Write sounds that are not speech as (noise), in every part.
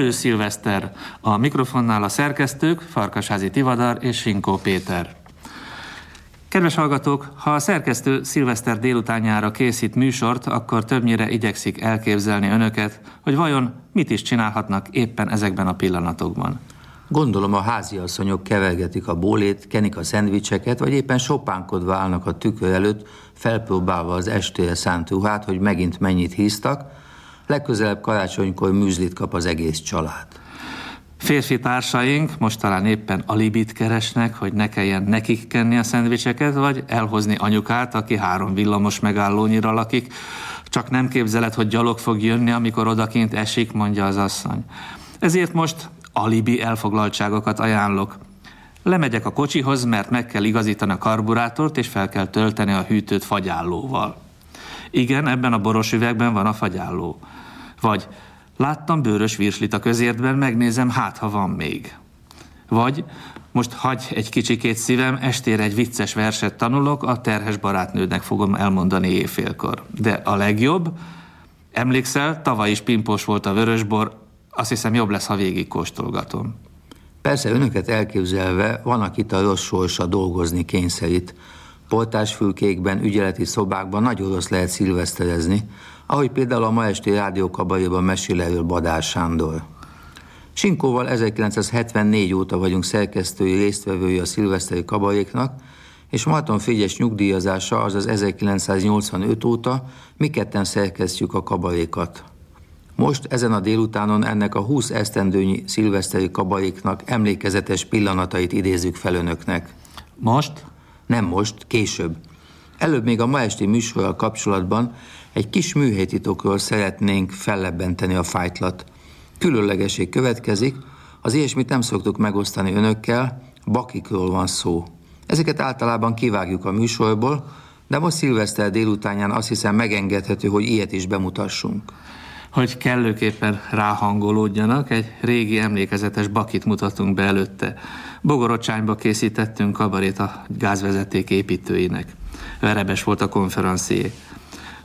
Előszilveszter. A mikrofonnál a szerkesztők Farkasházi Tivadar és Sinkó Péter. Kedves hallgatók, ha a szerkesztő szilveszter délutánjára készít műsort, akkor többnyire igyekszik elképzelni önöket, hogy vajon mit is csinálhatnak éppen ezekben a pillanatokban. Gondolom a háziasszonyok kevergetik a bólét, kenik a szendvicseket, vagy éppen sopánkodva állnak a tükör előtt, felpróbálva az estére szánt ruhát, hogy megint mennyit híztak, legközelebb karácsonykor műzlit kap az egész család. Férfi társaink most talán éppen alibit keresnek, hogy ne kelljen nekik kenni a szendvicseket, vagy elhozni anyukát, aki három villamos megállónyira lakik, csak nem képzeled, hogy gyalog fog jönni, amikor odakint esik, mondja az asszony. Ezért most alibi elfoglaltságokat ajánlok. Lemegyek a kocsihoz, mert meg kell igazítani a karburátort, és fel kell tölteni a hűtőt fagyállóval. Igen, ebben a boros üvegben van a fagyálló. Vagy láttam bőrös virslit a közértben, megnézem, hát ha van még. Vagy most hagy egy kicsikét szívem, estére egy vicces verset tanulok, a terhes barátnődnek fogom elmondani éjfélkor. De a legjobb, emlékszel, tavaly is pimpos volt a vörösbor, azt hiszem jobb lesz, ha végig kóstolgatom. Persze önöket elképzelve van, akit a rossz sorsa dolgozni kényszerít. Portásfülkékben, ügyeleti szobákban nagyon rossz lehet szilveszterezni, ahogy például a ma esti rádiókabaréban mesél erről Badár Sándor. Sinkóval 1974 óta vagyunk szerkesztői résztvevői a szilveszteri kabaréknak, és Marton Frigyes nyugdíjazása, azaz 1985 óta mi ketten szerkesztjük a kabarékat. Most ezen a délutánon ennek a 20 esztendőnyi szilveszteri kabaréknak emlékezetes pillanatait idézzük fel önöknek. Most? Nem most, később. Előbb még a ma esti műsorral kapcsolatban egy kis műhelytitokról szeretnénk fellebbenteni a fájtlat. Különlegesség következik, az ilyesmit nem szoktuk megosztani önökkel, bakikról van szó. Ezeket általában kivágjuk a műsorból, de most szilveszter délutánján azt hiszem megengedhető, hogy ilyet is bemutassunk. Hogy kellőképpen ráhangolódjanak, egy régi emlékezetes bakit mutatunk be előtte. Bogorocsányba készítettünk kabarét a gázvezeték építőinek. Verebes volt a konferencié.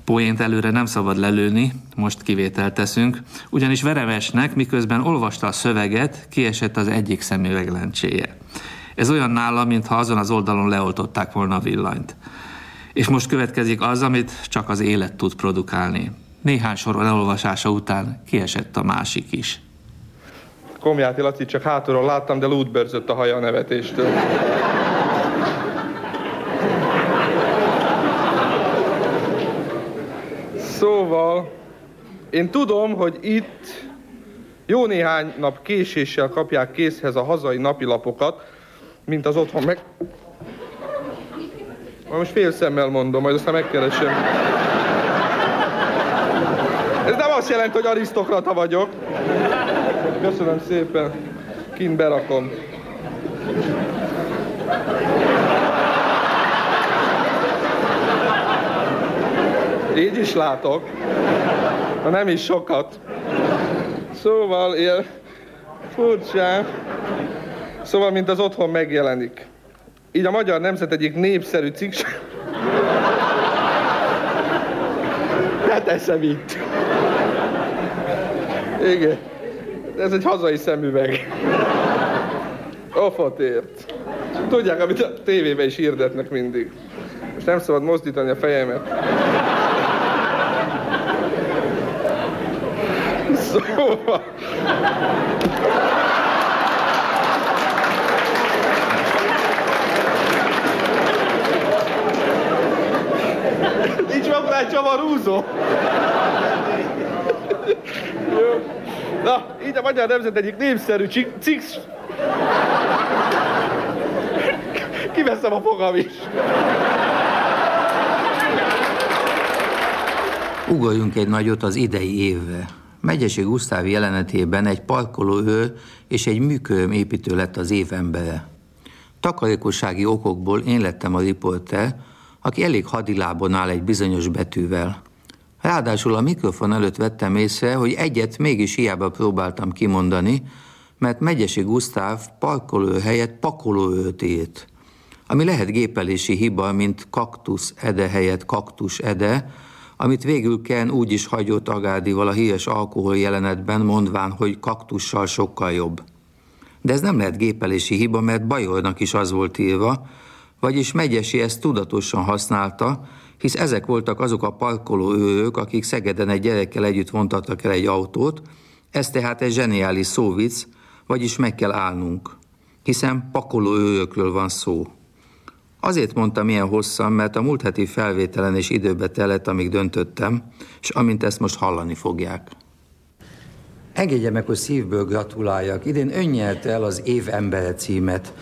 Poént előre nem szabad lelőni, most kivételt teszünk, ugyanis Verevesnek, miközben olvasta a szöveget, kiesett az egyik szemüveg lencséje. Ez olyan nála, mintha azon az oldalon leoltották volna a villanyt. És most következik az, amit csak az élet tud produkálni. Néhány sor elolvasása után kiesett a másik is. Komjáti Laci csak hátulról láttam, de lútbörzött a haja a nevetéstől. Szóval, én tudom, hogy itt jó néhány nap késéssel kapják készhez a hazai napilapokat, mint az otthon meg... Most fél szemmel mondom, majd aztán megkeresem. Ez nem azt jelenti, hogy arisztokrata vagyok. Köszönöm szépen. Kint berakom. Így is látok. Na nem is sokat. Szóval ilyen furcsán. Szóval, mint az otthon megjelenik. Így a magyar nemzet egyik népszerű cikk... Ne teszem itt. Igen. Ez egy hazai szemüveg. Ofot ért. Tudják, amit a tévében is hirdetnek mindig. Most nem szabad mozdítani a fejemet. Szóval... Nincs meg rá csavarúzó. Na, így a magyar nemzet egyik népszerű cikk... Kiveszem a fogam is. Ugorjunk egy nagyot az idei évre. Megyesi Gusztáv jelenetében egy parkolóőr és egy műköröm építő lett az év embere. Takarékossági okokból én lettem a riporter, aki elég hadilábon áll egy bizonyos betűvel. Ráadásul a mikrofon előtt vettem észre, hogy egyet mégis hiába próbáltam kimondani, mert Megyesi Gusztáv parkolő helyett pakolóőt írt. Ami lehet gépelési hiba, mint kaktusz ede helyett kaktus ede, amit végül Ken úgy is hagyott Agádival a híres alkohol jelenetben, mondván, hogy kaktussal sokkal jobb. De ez nem lehet gépelési hiba, mert Bajornak is az volt írva, vagyis Megyesi ezt tudatosan használta, hisz ezek voltak azok a parkoló őrök, akik Szegeden egy gyerekkel együtt vontattak el egy autót, ez tehát egy zseniális szóvic, vagyis meg kell állnunk, hiszen pakoló őrökről van szó. Azért mondtam ilyen hosszan, mert a múlt heti felvételen és időbe telett, amíg döntöttem, és amint ezt most hallani fogják. Engedje meg, hogy szívből gratuláljak. Idén önnyerte el az év embere címet,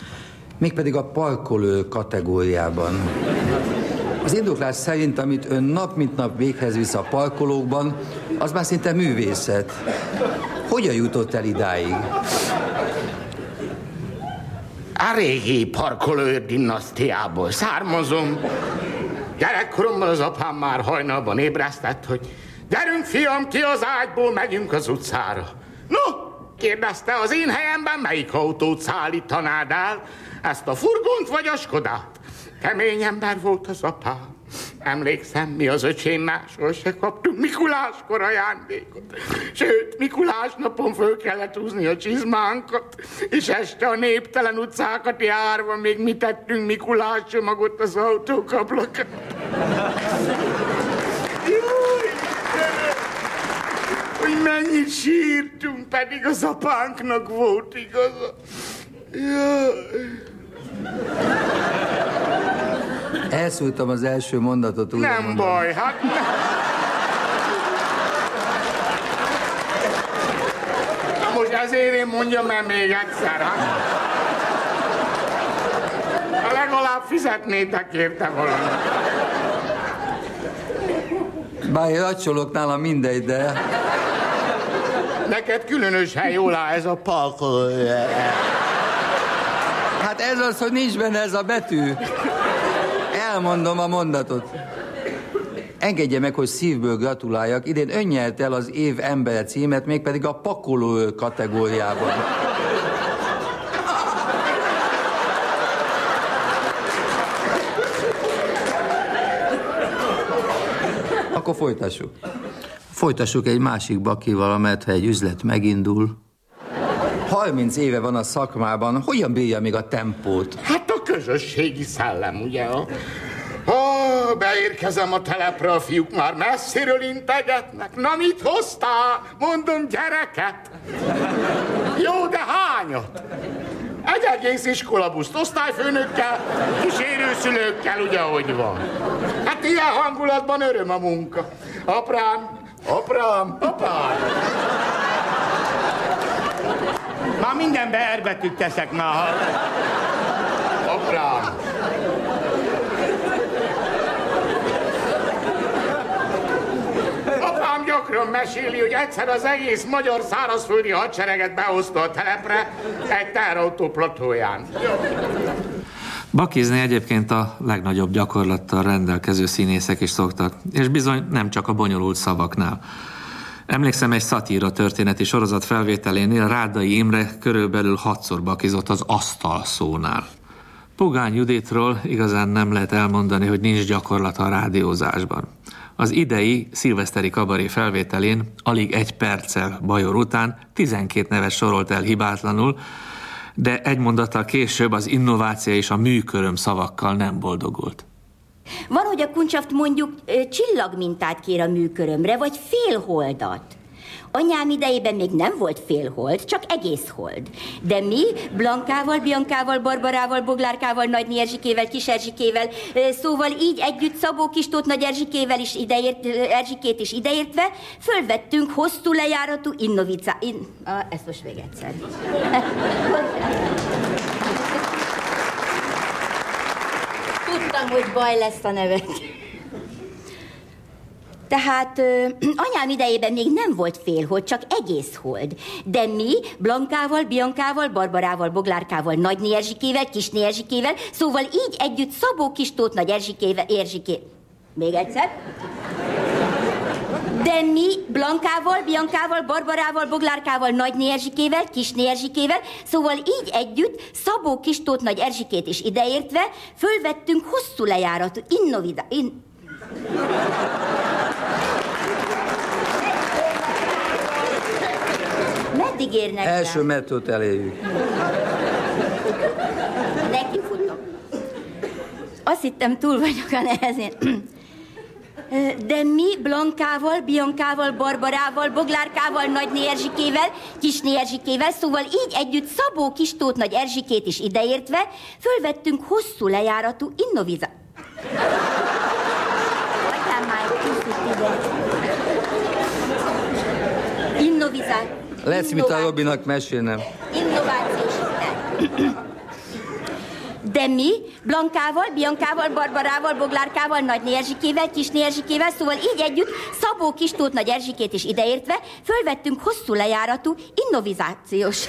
mégpedig a parkolő kategóriában. Az indoklás szerint, amit ön nap mint nap véghez visz a parkolókban, az már szinte művészet. Hogyan jutott el idáig? A régi parkolőr dinasztiából származom. Gyerekkoromban az apám már hajnalban ébresztett, hogy gyerünk fiam, ki az ágyból, megyünk az utcára. No, kérdezte, az én helyemben melyik autót szállítanád el? Ezt a furgont vagy a Skodát? Kemény ember volt az apám. Emlékszem, mi az öcsémmel se kaptunk Mikuláskor ajándékot. Sőt, Mikulás napon föl kellett húzni a csizmánkat, és este a néptelen utcákat járva még mi tettünk Mikulás csomagot az autókablakon. hogy mennyit sírtunk, pedig az apánknak volt igaza. Jaj. Elszúrtam az első mondatot, úgy Nem mondom. baj, hát. Na most ezért én mondjam el még egyszer, hát. Ha legalább fizetnétek érte valamit. Bár én racsolok nála mindegy, de... Neked különös hely jól áll ez a parkoló. Ez az, hogy nincs benne ez a betű. Elmondom a mondatot. Engedje meg, hogy szívből gratuláljak. Idén ön nyert el az év embere címet, mégpedig a pakoló kategóriában. Akkor folytassuk. Folytassuk egy másik bakival, mert ha egy üzlet megindul... 30 éve van a szakmában, hogyan bírja még a tempót? Hát a közösségi szellem, ugye? Ha beérkezem a telepre, a fiúk már messziről integetnek. Na, mit hoztál? Mondom, gyereket. Jó, de hányat? Egy egész iskolabuszt osztályfőnökkel, kísérőszülőkkel, ugye, hogy van. Hát ilyen hangulatban öröm a munka. Aprám, aprám, apám. Már mindenbe erbetűt teszek már. Aprám. Apám gyakran meséli, hogy egyszer az egész magyar szárazföldi hadsereget behozta a telepre egy teherautó platóján. Bakizni egyébként a legnagyobb gyakorlattal rendelkező színészek is szoktak, és bizony nem csak a bonyolult szavaknál. Emlékszem egy szatíra történeti sorozat felvételénél Rádai Imre körülbelül hatszor bakizott az asztal szónál. Pogány Juditról igazán nem lehet elmondani, hogy nincs gyakorlata a rádiózásban. Az idei szilveszteri kabaré felvételén alig egy perccel Bajor után 12 nevet sorolt el hibátlanul, de egy mondattal később az innováció és a műköröm szavakkal nem boldogult. Van, hogy a kuncsaft mondjuk csillagmintát kér a műkörömre, vagy félholdat. Anyám idejében még nem volt félhold, csak egész hold. De mi Blankával, Biankával, Barbarával, Boglárkával, Nagy Erzsikével, Kis Erzsikével, szóval így együtt Szabó Kistót Nagy Erzsikével is ideért, Erzsikét is ideértve, fölvettünk hosszú lejáratú innovica... In... Ah, ezt most még egyszer. Tudtam, hogy baj lesz a nevet. Tehát ö, anyám idejében még nem volt félhold, csak egész hold. De mi Blankával, Biankával, Barbarával, Boglárkával, Nagy Erzsikével, Kis Erzsikével, szóval így együtt Szabó Kistót Nagy Erzsikével, Erzsiké... Még egyszer? De mi Blankával, Biankával, Barbarával, Boglárkával, Nagy Erzsikével, Kis Erzsikével, szóval így együtt Szabó Kistót Nagy Erzsikét is ideértve fölvettünk hosszú lejáratú innovida... In... Meddig érnek Első rá? metrót eléjük. Neki futok. Azt hittem, túl vagyok a nehezén. De mi Blankával, Biankával, Barbarával, Boglárkával, Nagy Erzsikével, Kisné Erzsikével, szóval így együtt Szabó Kistót Nagy Erzsikét is ideértve, fölvettünk hosszú lejáratú innoviza... Hagyjál már egy kicsit ide. Innovizá... Lesz mit a Robinak mesélnem. Innovációs hitel. De mi Blankával, Biankával, Barbarával, Boglárkával, Nagy Erzsikével, Kis Erzsikével, szóval így együtt Szabó Kistót Nagy Erzsikét is ideértve fölvettünk hosszú lejáratú innovizációs.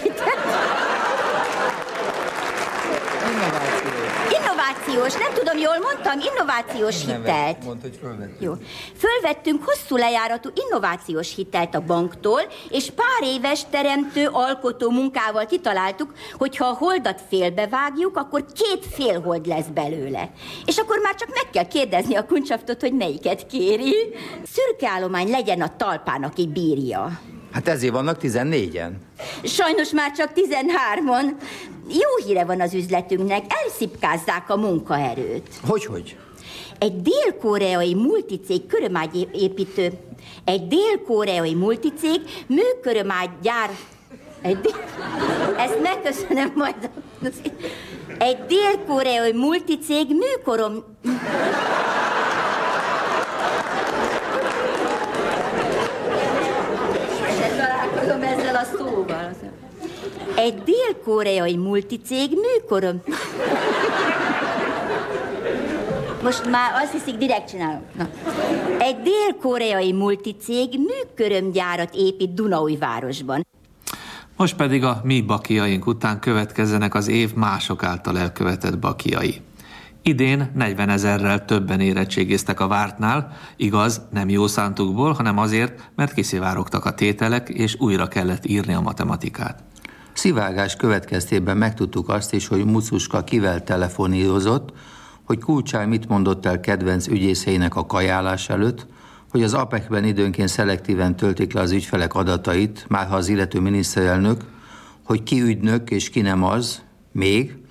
Innovációs, nem tudom, jól mondtam, innovációs hitelt. Mondd, hogy fölvettük. Jó. Fölvettünk hosszú lejáratú innovációs hitelt a banktól, és pár éves teremtő, alkotó munkával kitaláltuk, hogy ha a holdat félbevágjuk, akkor két félhold lesz belőle. És akkor már csak meg kell kérdezni a kuncsaftot, hogy melyiket kéri. Szürke állomány legyen a talpán, aki bírja. Hát ezért vannak 14-en. Sajnos már csak 13-on. Jó híre van az üzletünknek, elszipkázzák a munkaerőt. Hogy, hogy? Egy dél-koreai multicég körömágyépítő, egy dél-koreai multicég műkörömágygyár, egy dél... Ezt megköszönöm majd. Egy dél-koreai multicég műkorom... Se találkozom szóval. Egy dél-koreai multicég műkorom... Most már azt hiszik, direkt csinálom. Na. Egy dél-koreai multicég műkörömgyárat épít Dunaújvárosban. Most pedig a mi bakiaink után következzenek az év mások által elkövetett bakiai. Idén 40 ezerrel többen érettségiztek a vártnál, igaz, nem jó szántukból, hanem azért, mert kiszivárogtak a tételek, és újra kellett írni a matematikát. Szivárgás következtében megtudtuk azt is, hogy Mucuska kivel telefonírozott, hogy Kulcsár mit mondott el kedvenc ügyészeinek a kajálás előtt, hogy az APEC-ben időnként szelektíven töltik le az ügyfelek adatait, már ha az illető miniszterelnök, hogy ki ügynök és ki nem az, még,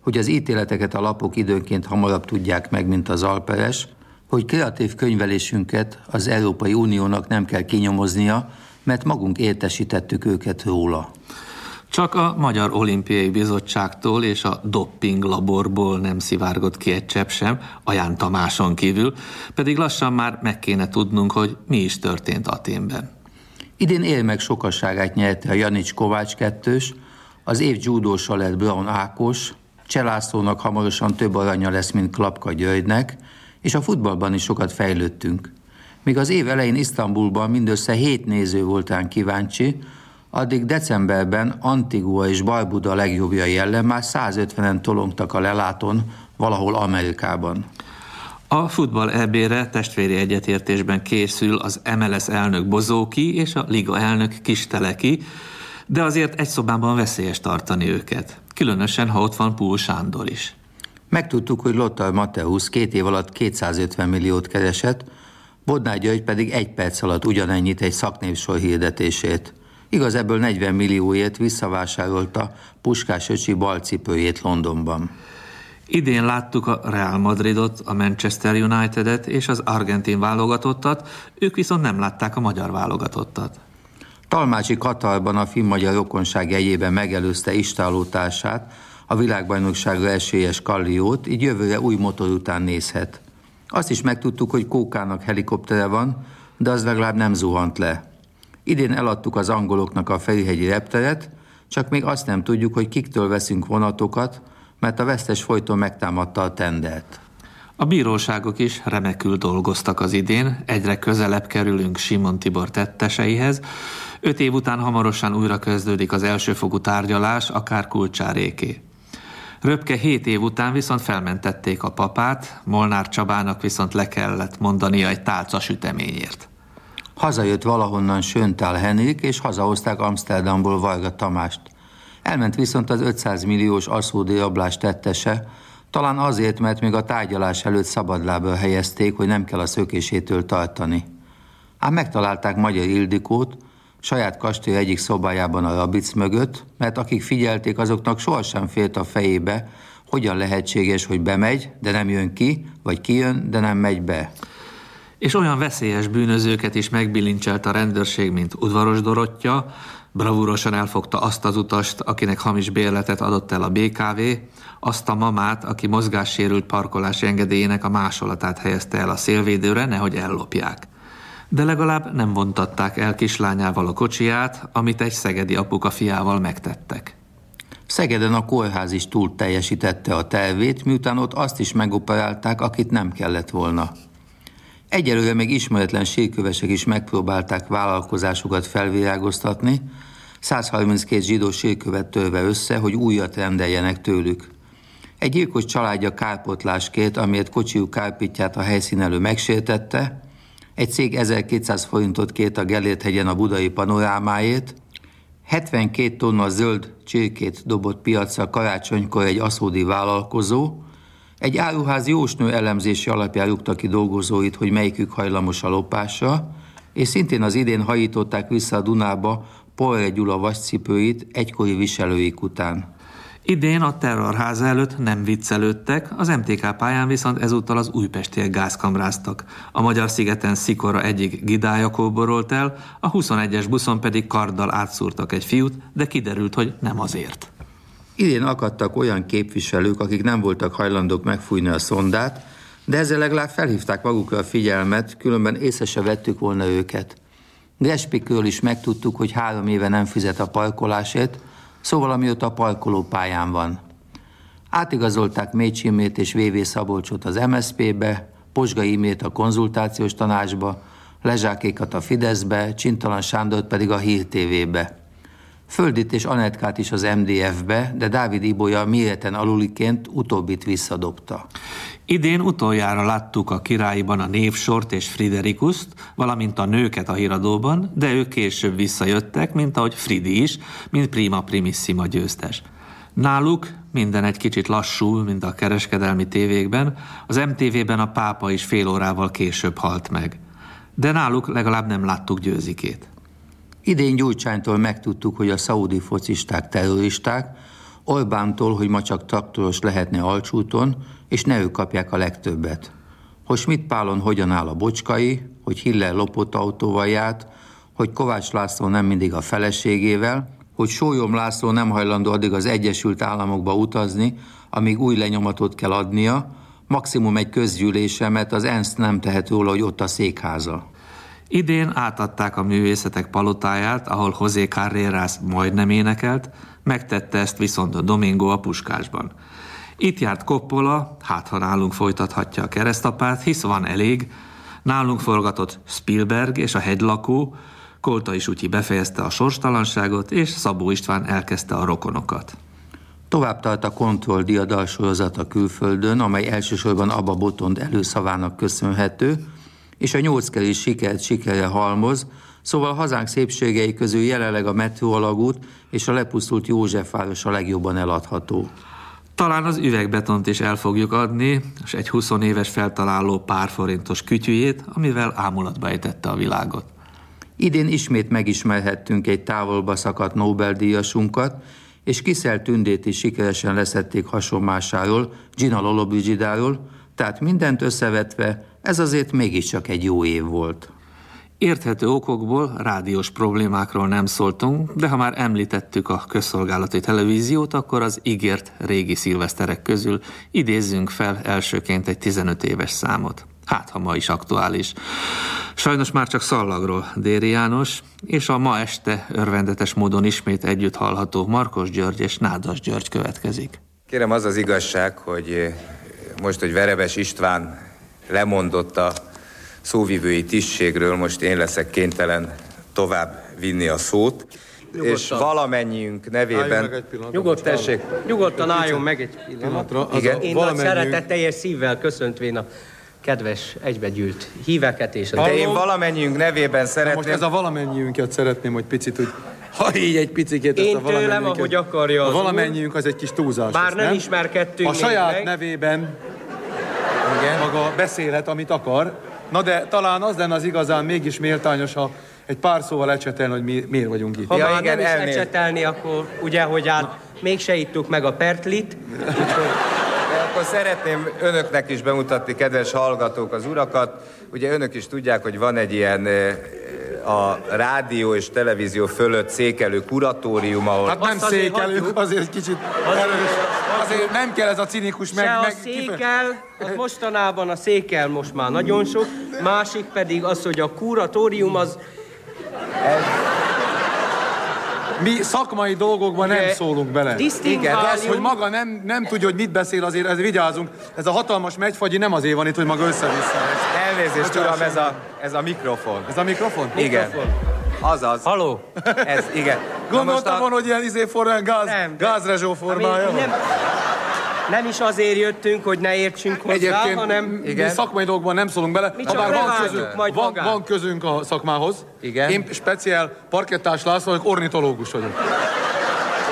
hogy az ítéleteket a lapok időnként hamarabb tudják meg, mint az alperes, hogy kreatív könyvelésünket az Európai Uniónak nem kell kinyomoznia, mert magunk értesítettük őket róla. Csak a Magyar Olimpiai Bizottságtól és a dopping laborból nem szivárgott ki egy csepp sem, Aján Tamáson kívül, pedig lassan már meg kéne tudnunk, hogy mi is történt Aténben. Idén érmek sokasságát nyerte a Janics Kovács kettős, az év judósa lett Brown Ákos, Cselászlónak hamarosan több aranya lesz, mint Klapka Györgynek, és a futballban is sokat fejlődtünk. Míg az év elején Isztambulban mindössze hét néző voltán kíváncsi, addig decemberben Antigua és Barbuda legjobbjai ellen már 150-en tolongtak a lelátón valahol Amerikában. A futball EB-re testvéri egyetértésben készül az MLS elnök Bozóki és a Liga elnök Kisteleki, de azért egy szobában veszélyes tartani őket. Különösen, ha ott van Púl Sándor is. Megtudtuk, hogy Lothar Mateusz két év alatt 250 milliót keresett, Bodnár György pedig egy perc alatt ugyanennyit egy szaknévsor hirdetését. Igaz, ebből 40 millióért visszavásárolta Puskás öcsi balcipőjét Londonban. Idén láttuk a Real Madridot, a Manchester United-et és az argentin válogatottat, ők viszont nem látták a magyar válogatottat. Talmácsi Katarban a finn-magyar rokonság jegyében megelőzte istáló társát, a világbajnokságra esélyes Kalliót, így jövőre új motor után nézhet. Azt is megtudtuk, hogy Kókának helikoptere van, de az legalább nem zuhant le. Idén eladtuk az angoloknak a Ferihegyi repteret, csak még azt nem tudjuk, hogy kiktől veszünk vonatokat, mert a vesztes folyton megtámadta a tendert. A bíróságok is remekül dolgoztak az idén, egyre közelebb kerülünk Simon Tibor tetteseihez. Öt év után hamarosan újra kezdődik az elsőfogú tárgyalás, akár kulcsáréké. Röpke hét év után viszont felmentették a papát, Molnár Csabának viszont le kellett mondania egy tálca süteményért. Hazajött valahonnan Söntál Henrik, és hazahozták Amsterdamból Varga Tamást. Elment viszont az 500 milliós aszódi rablás tettese, talán azért, mert még a tárgyalás előtt szabadlábra helyezték, hogy nem kell a szökésétől tartani. Ám megtalálták Magyar Ildikót, saját kastély egyik szobájában a rabic mögött, mert akik figyelték, azoknak sohasem félt a fejébe, hogyan lehetséges, hogy bemegy, de nem jön ki, vagy kijön, de nem megy be. És olyan veszélyes bűnözőket is megbilincselt a rendőrség, mint udvaros Dorottya, bravúrosan elfogta azt az utast, akinek hamis bérletet adott el a BKV, azt a mamát, aki mozgássérült parkolási engedélyének a másolatát helyezte el a szélvédőre, nehogy ellopják. De legalább nem vontatták el kislányával a kocsiját, amit egy szegedi apuka fiával megtettek. Szegeden a kórház is túl teljesítette a tervét, miután ott azt is megoperálták, akit nem kellett volna. Egyelőre még ismeretlen sírkövesek is megpróbálták vállalkozásukat felvirágoztatni, 132 zsidó sírkövet törve össze, hogy újat rendeljenek tőlük. Egy gyilkos családja kárpotlásként, amiért kocsiuk kárpitját a helyszínelő megsértette, egy cég 1200 forintot kért a Gellért hegyen a budai panorámáért, 72 tonna zöld csirkét dobott piacra karácsonykor egy aszódi vállalkozó, egy áruház jósnő elemzési alapján rúgta ki dolgozóit, hogy melyikük hajlamos a lopásra, és szintén az idén hajították vissza a Dunába Polre Gyula vascipőit egykori viselőik után. Idén a terrorháza előtt nem viccelődtek, az MTK pályán viszont ezúttal az újpestiek gázkamráztak. A Magyar szigeten Szikora egyik gidája kóborolt el, a 21-es buszon pedig karddal átszúrtak egy fiút, de kiderült, hogy nem azért. Idén akadtak olyan képviselők, akik nem voltak hajlandók megfújni a szondát, de ezzel legalább felhívták magukra a figyelmet, különben észre se vettük volna őket. Grespikről is megtudtuk, hogy három éve nem fizet a parkolásért, szóval amióta a parkoló pályán van. Átigazolták Mécsimét és VV Szabolcsot az MSZP-be, Posga Imét a konzultációs tanácsba, Lezsákékat a Fideszbe, Csintalan Sándort pedig a Hír TV-be. Földit és Anetkát is az MDF-be, de Dávid Ibolya méreten aluliként utóbbit visszadobta. Idén utoljára láttuk a királyiban a névsort és Friderikuszt, valamint a nőket a híradóban, de ők később visszajöttek, mint ahogy Fridi is, mint prima primissima győztes. Náluk minden egy kicsit lassú, mint a kereskedelmi tévékben, az MTV-ben a pápa is fél órával később halt meg. De náluk legalább nem láttuk győzikét. Idén Gyurcsánytól megtudtuk, hogy a szaudi focisták terroristák, Orbántól, hogy ma csak traktoros lehetne alcsúton, és ne ők kapják a legtöbbet. Hogy Schmidt Pálon hogyan áll a bocskai, hogy Hiller lopott autóval járt, hogy Kovács László nem mindig a feleségével, hogy Sólyom László nem hajlandó addig az Egyesült Államokba utazni, amíg új lenyomatot kell adnia, maximum egy közgyűlése, mert az ENSZ nem tehet róla, hogy ott a székháza. Idén átadták a művészetek palotáját, ahol José Carreras majdnem énekelt, megtette ezt viszont a Domingo a Puskásban. Itt járt Coppola, hát ha nálunk folytathatja a keresztapát, hisz van elég, nálunk forgatott Spielberg és a hegylakó, Kolta is úgyi befejezte a sorstalanságot, és Szabó István elkezdte a rokonokat. Tovább tart a Kontroll diadal sorozat a külföldön, amely elsősorban Abba Botond előszavának köszönhető, és a nyolckeli sikert sikere halmoz, szóval a hazánk szépségei közül jelenleg a metró alagút és a lepusztult Józsefváros a legjobban eladható. Talán az üvegbetont is el fogjuk adni, és egy 20 éves feltaláló pár forintos kütyüjét, amivel ámulatba ejtette a világot. Idén ismét megismerhettünk egy távolba szakadt Nobel-díjasunkat, és Kiszel Tündét is sikeresen leszették hasonmásáról, Gina Lollobrigidáról, tehát mindent összevetve ez azért mégiscsak egy jó év volt. Érthető okokból rádiós problémákról nem szóltunk, de ha már említettük a közszolgálati televíziót, akkor az ígért régi szilveszterek közül idézzünk fel elsőként egy 15 éves számot. Hát, ha ma is aktuális. Sajnos már csak szallagról Déri János, és a ma este örvendetes módon ismét együtt hallható Markos György és Nádas György következik. Kérem, az az igazság, hogy most, hogy Verebes István lemondott a szóvivői tisztségről, most én leszek kénytelen tovább vinni a szót. Nyugodtan. És valamennyiünk nevében... Nyugodt, tessék. Nyugodtan álljon meg egy pillanatra. Igen. Én nagy szeretetteljes szívvel köszöntvén a kedves egybegyűlt híveket és... De én valamennyiünk nevében szeretném... most ez a valamennyiünket szeretném, hogy picit úgy ha így egy picit Én ezt a tőlem, ahogy akarja A valamennyiünk az egy kis túlzás. Bár nem, nem ismerkedtünk A saját meg. nevében. Maga beszélhet, amit akar. Na de talán az lenne az igazán mégis méltányos, ha egy pár szóval ecsetelni, hogy mi, miért vagyunk itt. Ha ja, már igen, nem elnéz. is ecsetelni, akkor ugye, hogy hát mégse ittuk meg a pertlit, úgyhogy... Akkor szeretném önöknek is bemutatni, kedves hallgatók, az urakat. Ugye önök is tudják, hogy van egy ilyen a rádió és televízió fölött székelő kuratórium, ahol... Hát nem székelők, azért egy kicsit erős. Azért nem kell ez a cinikus meg... Se a meg székel, az mostanában a székel most már nagyon sok, másik pedig az, hogy a kuratórium az... Ez... Mi szakmai dolgokban nem szólunk bele. Igen, de az, hogy maga nem, nem tudja, hogy mit beszél, azért ez vigyázunk. Ez a hatalmas megyfagyi nem azért van itt, hogy maga össze-vissza. Elnézést, uram, ez a, ez a mikrofon. Ez a mikrofon? Igen. Azaz. Haló? Ez, igen. Gondoltam a... volna, hogy ilyen izé forrán gáz, nem, gázrezsó formája nem, nem is azért jöttünk, hogy ne értsünk hozzá, Egyébként hanem... Igen. mi szakmai dolgokban nem szólunk bele. Mi csak van, közünk, majd van, van közünk a szakmához. Igen. Én speciál parkettás László, vagyok, ornitológus vagyok.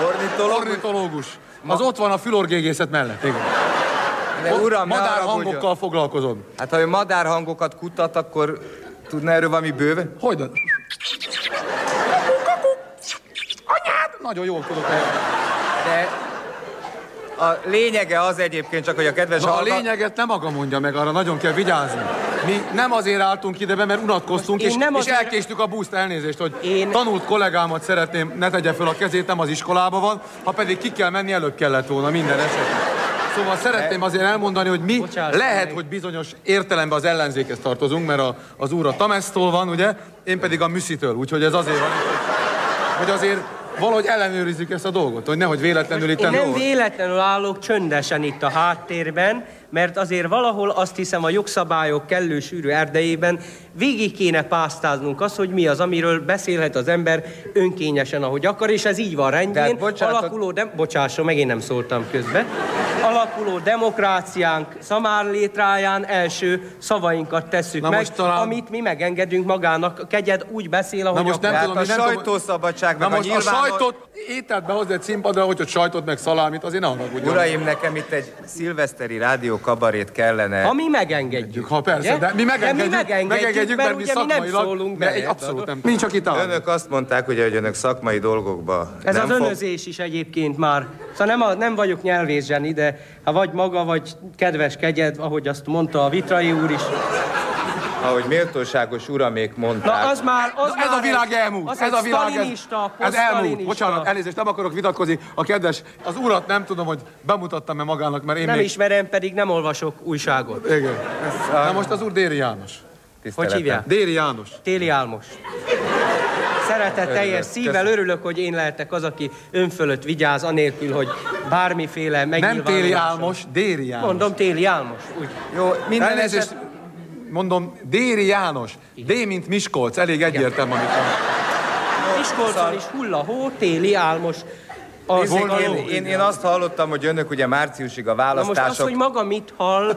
Ornitológus? Ornitológus. Az ott van a fülorgégészet mellett. Igen. De uram, madár hangokkal foglalkozom. Hát ha ő madár hangokat kutat, akkor tudna erről valami bőve? Hogy? Anyád! Nagyon jól tudok erről. De a lényege az egyébként csak, hogy a kedves Na, hallgat... a lényeget nem maga mondja meg, arra nagyon kell vigyázni. Mi nem azért álltunk ide be, mert unatkoztunk, és, nem azért... és elkéstük a buszt elnézést, hogy Én... tanult kollégámat szeretném, ne tegye fel a kezét, nem az iskolában van, ha pedig ki kell menni, előbb kellett volna minden esetben. Szóval szeretném azért elmondani, hogy mi Bocsáss lehet, hogy bizonyos értelemben az ellenzékhez tartozunk, mert a, az úr a Tamesztól van, ugye, én pedig a Müszitől, úgyhogy ez azért van, hogy azért valahogy ellenőrizzük ezt a dolgot, hogy nehogy véletlenül itt... Én nem véletlenül állok csöndesen itt a háttérben, mert azért valahol azt hiszem a jogszabályok kellő sűrű erdejében végig kéne pásztáznunk az, hogy mi az, amiről beszélhet az ember önkényesen, ahogy akar, és ez így van rendjén. Bocsánatot... Alakuló, de... Bocsásson, meg én nem szóltam közben. Alakuló demokráciánk szamár létráján első szavainkat tesszük Na meg, most talán... amit mi megengedünk magának. Kegyed úgy beszél, ahogy Na most nem tudom, a nem sajtószabadság, meg Na most a, nyilván... a sajtot, ételt behozni egy színpadra, hogy ott sajtot meg szalámit, azért ne haragudjon. Uraim, nekem itt egy szilveszteri rádió kabarét kellene. Ha mi megengedjük. Ha persze, de mi megengedjük, de mi megengedjük, megengedjük mert, mert mi szakmailag, nem szólunk mert egy abszolút nem. Mi csak itt Önök azt mondták, hogy, hogy önök szakmai dolgokba Ez nem az fog... önözés is egyébként már. Szóval nem, a, nem vagyok nyelvész zseni, de ha vagy maga, vagy kedves kegyed, ahogy azt mondta a Vitrai úr is ahogy méltóságos uramék mondták. Na az már, az Na, ez már a világ elmúlt. Az ez a világ ez, ez elmúlt. Bocsánat, elnézést, nem akarok vitatkozni. A kedves, az urat nem tudom, hogy bemutattam-e magának, mert én Nem még... ismerem, pedig nem olvasok újságot. Igen. Na most az úr Déri János. Hogy hívják? Déri János. Téli Álmos. Szeretet teljes szívvel örülök, hogy én lehetek az, aki ön fölött vigyáz, anélkül, hogy bármiféle megnyilvánulás. Nem Téli Álmos, Déri János. Mondom, Téli Álmos. Úgy. Jó, minden eset mondom, Déri János. D, mint Miskolc, elég egyértelmű, amit Miskolcon is hull a hó, téli álmos. Az én, én, én, én azt hallottam, hogy önök ugye márciusig a választások... Na most az, hogy maga mit hall,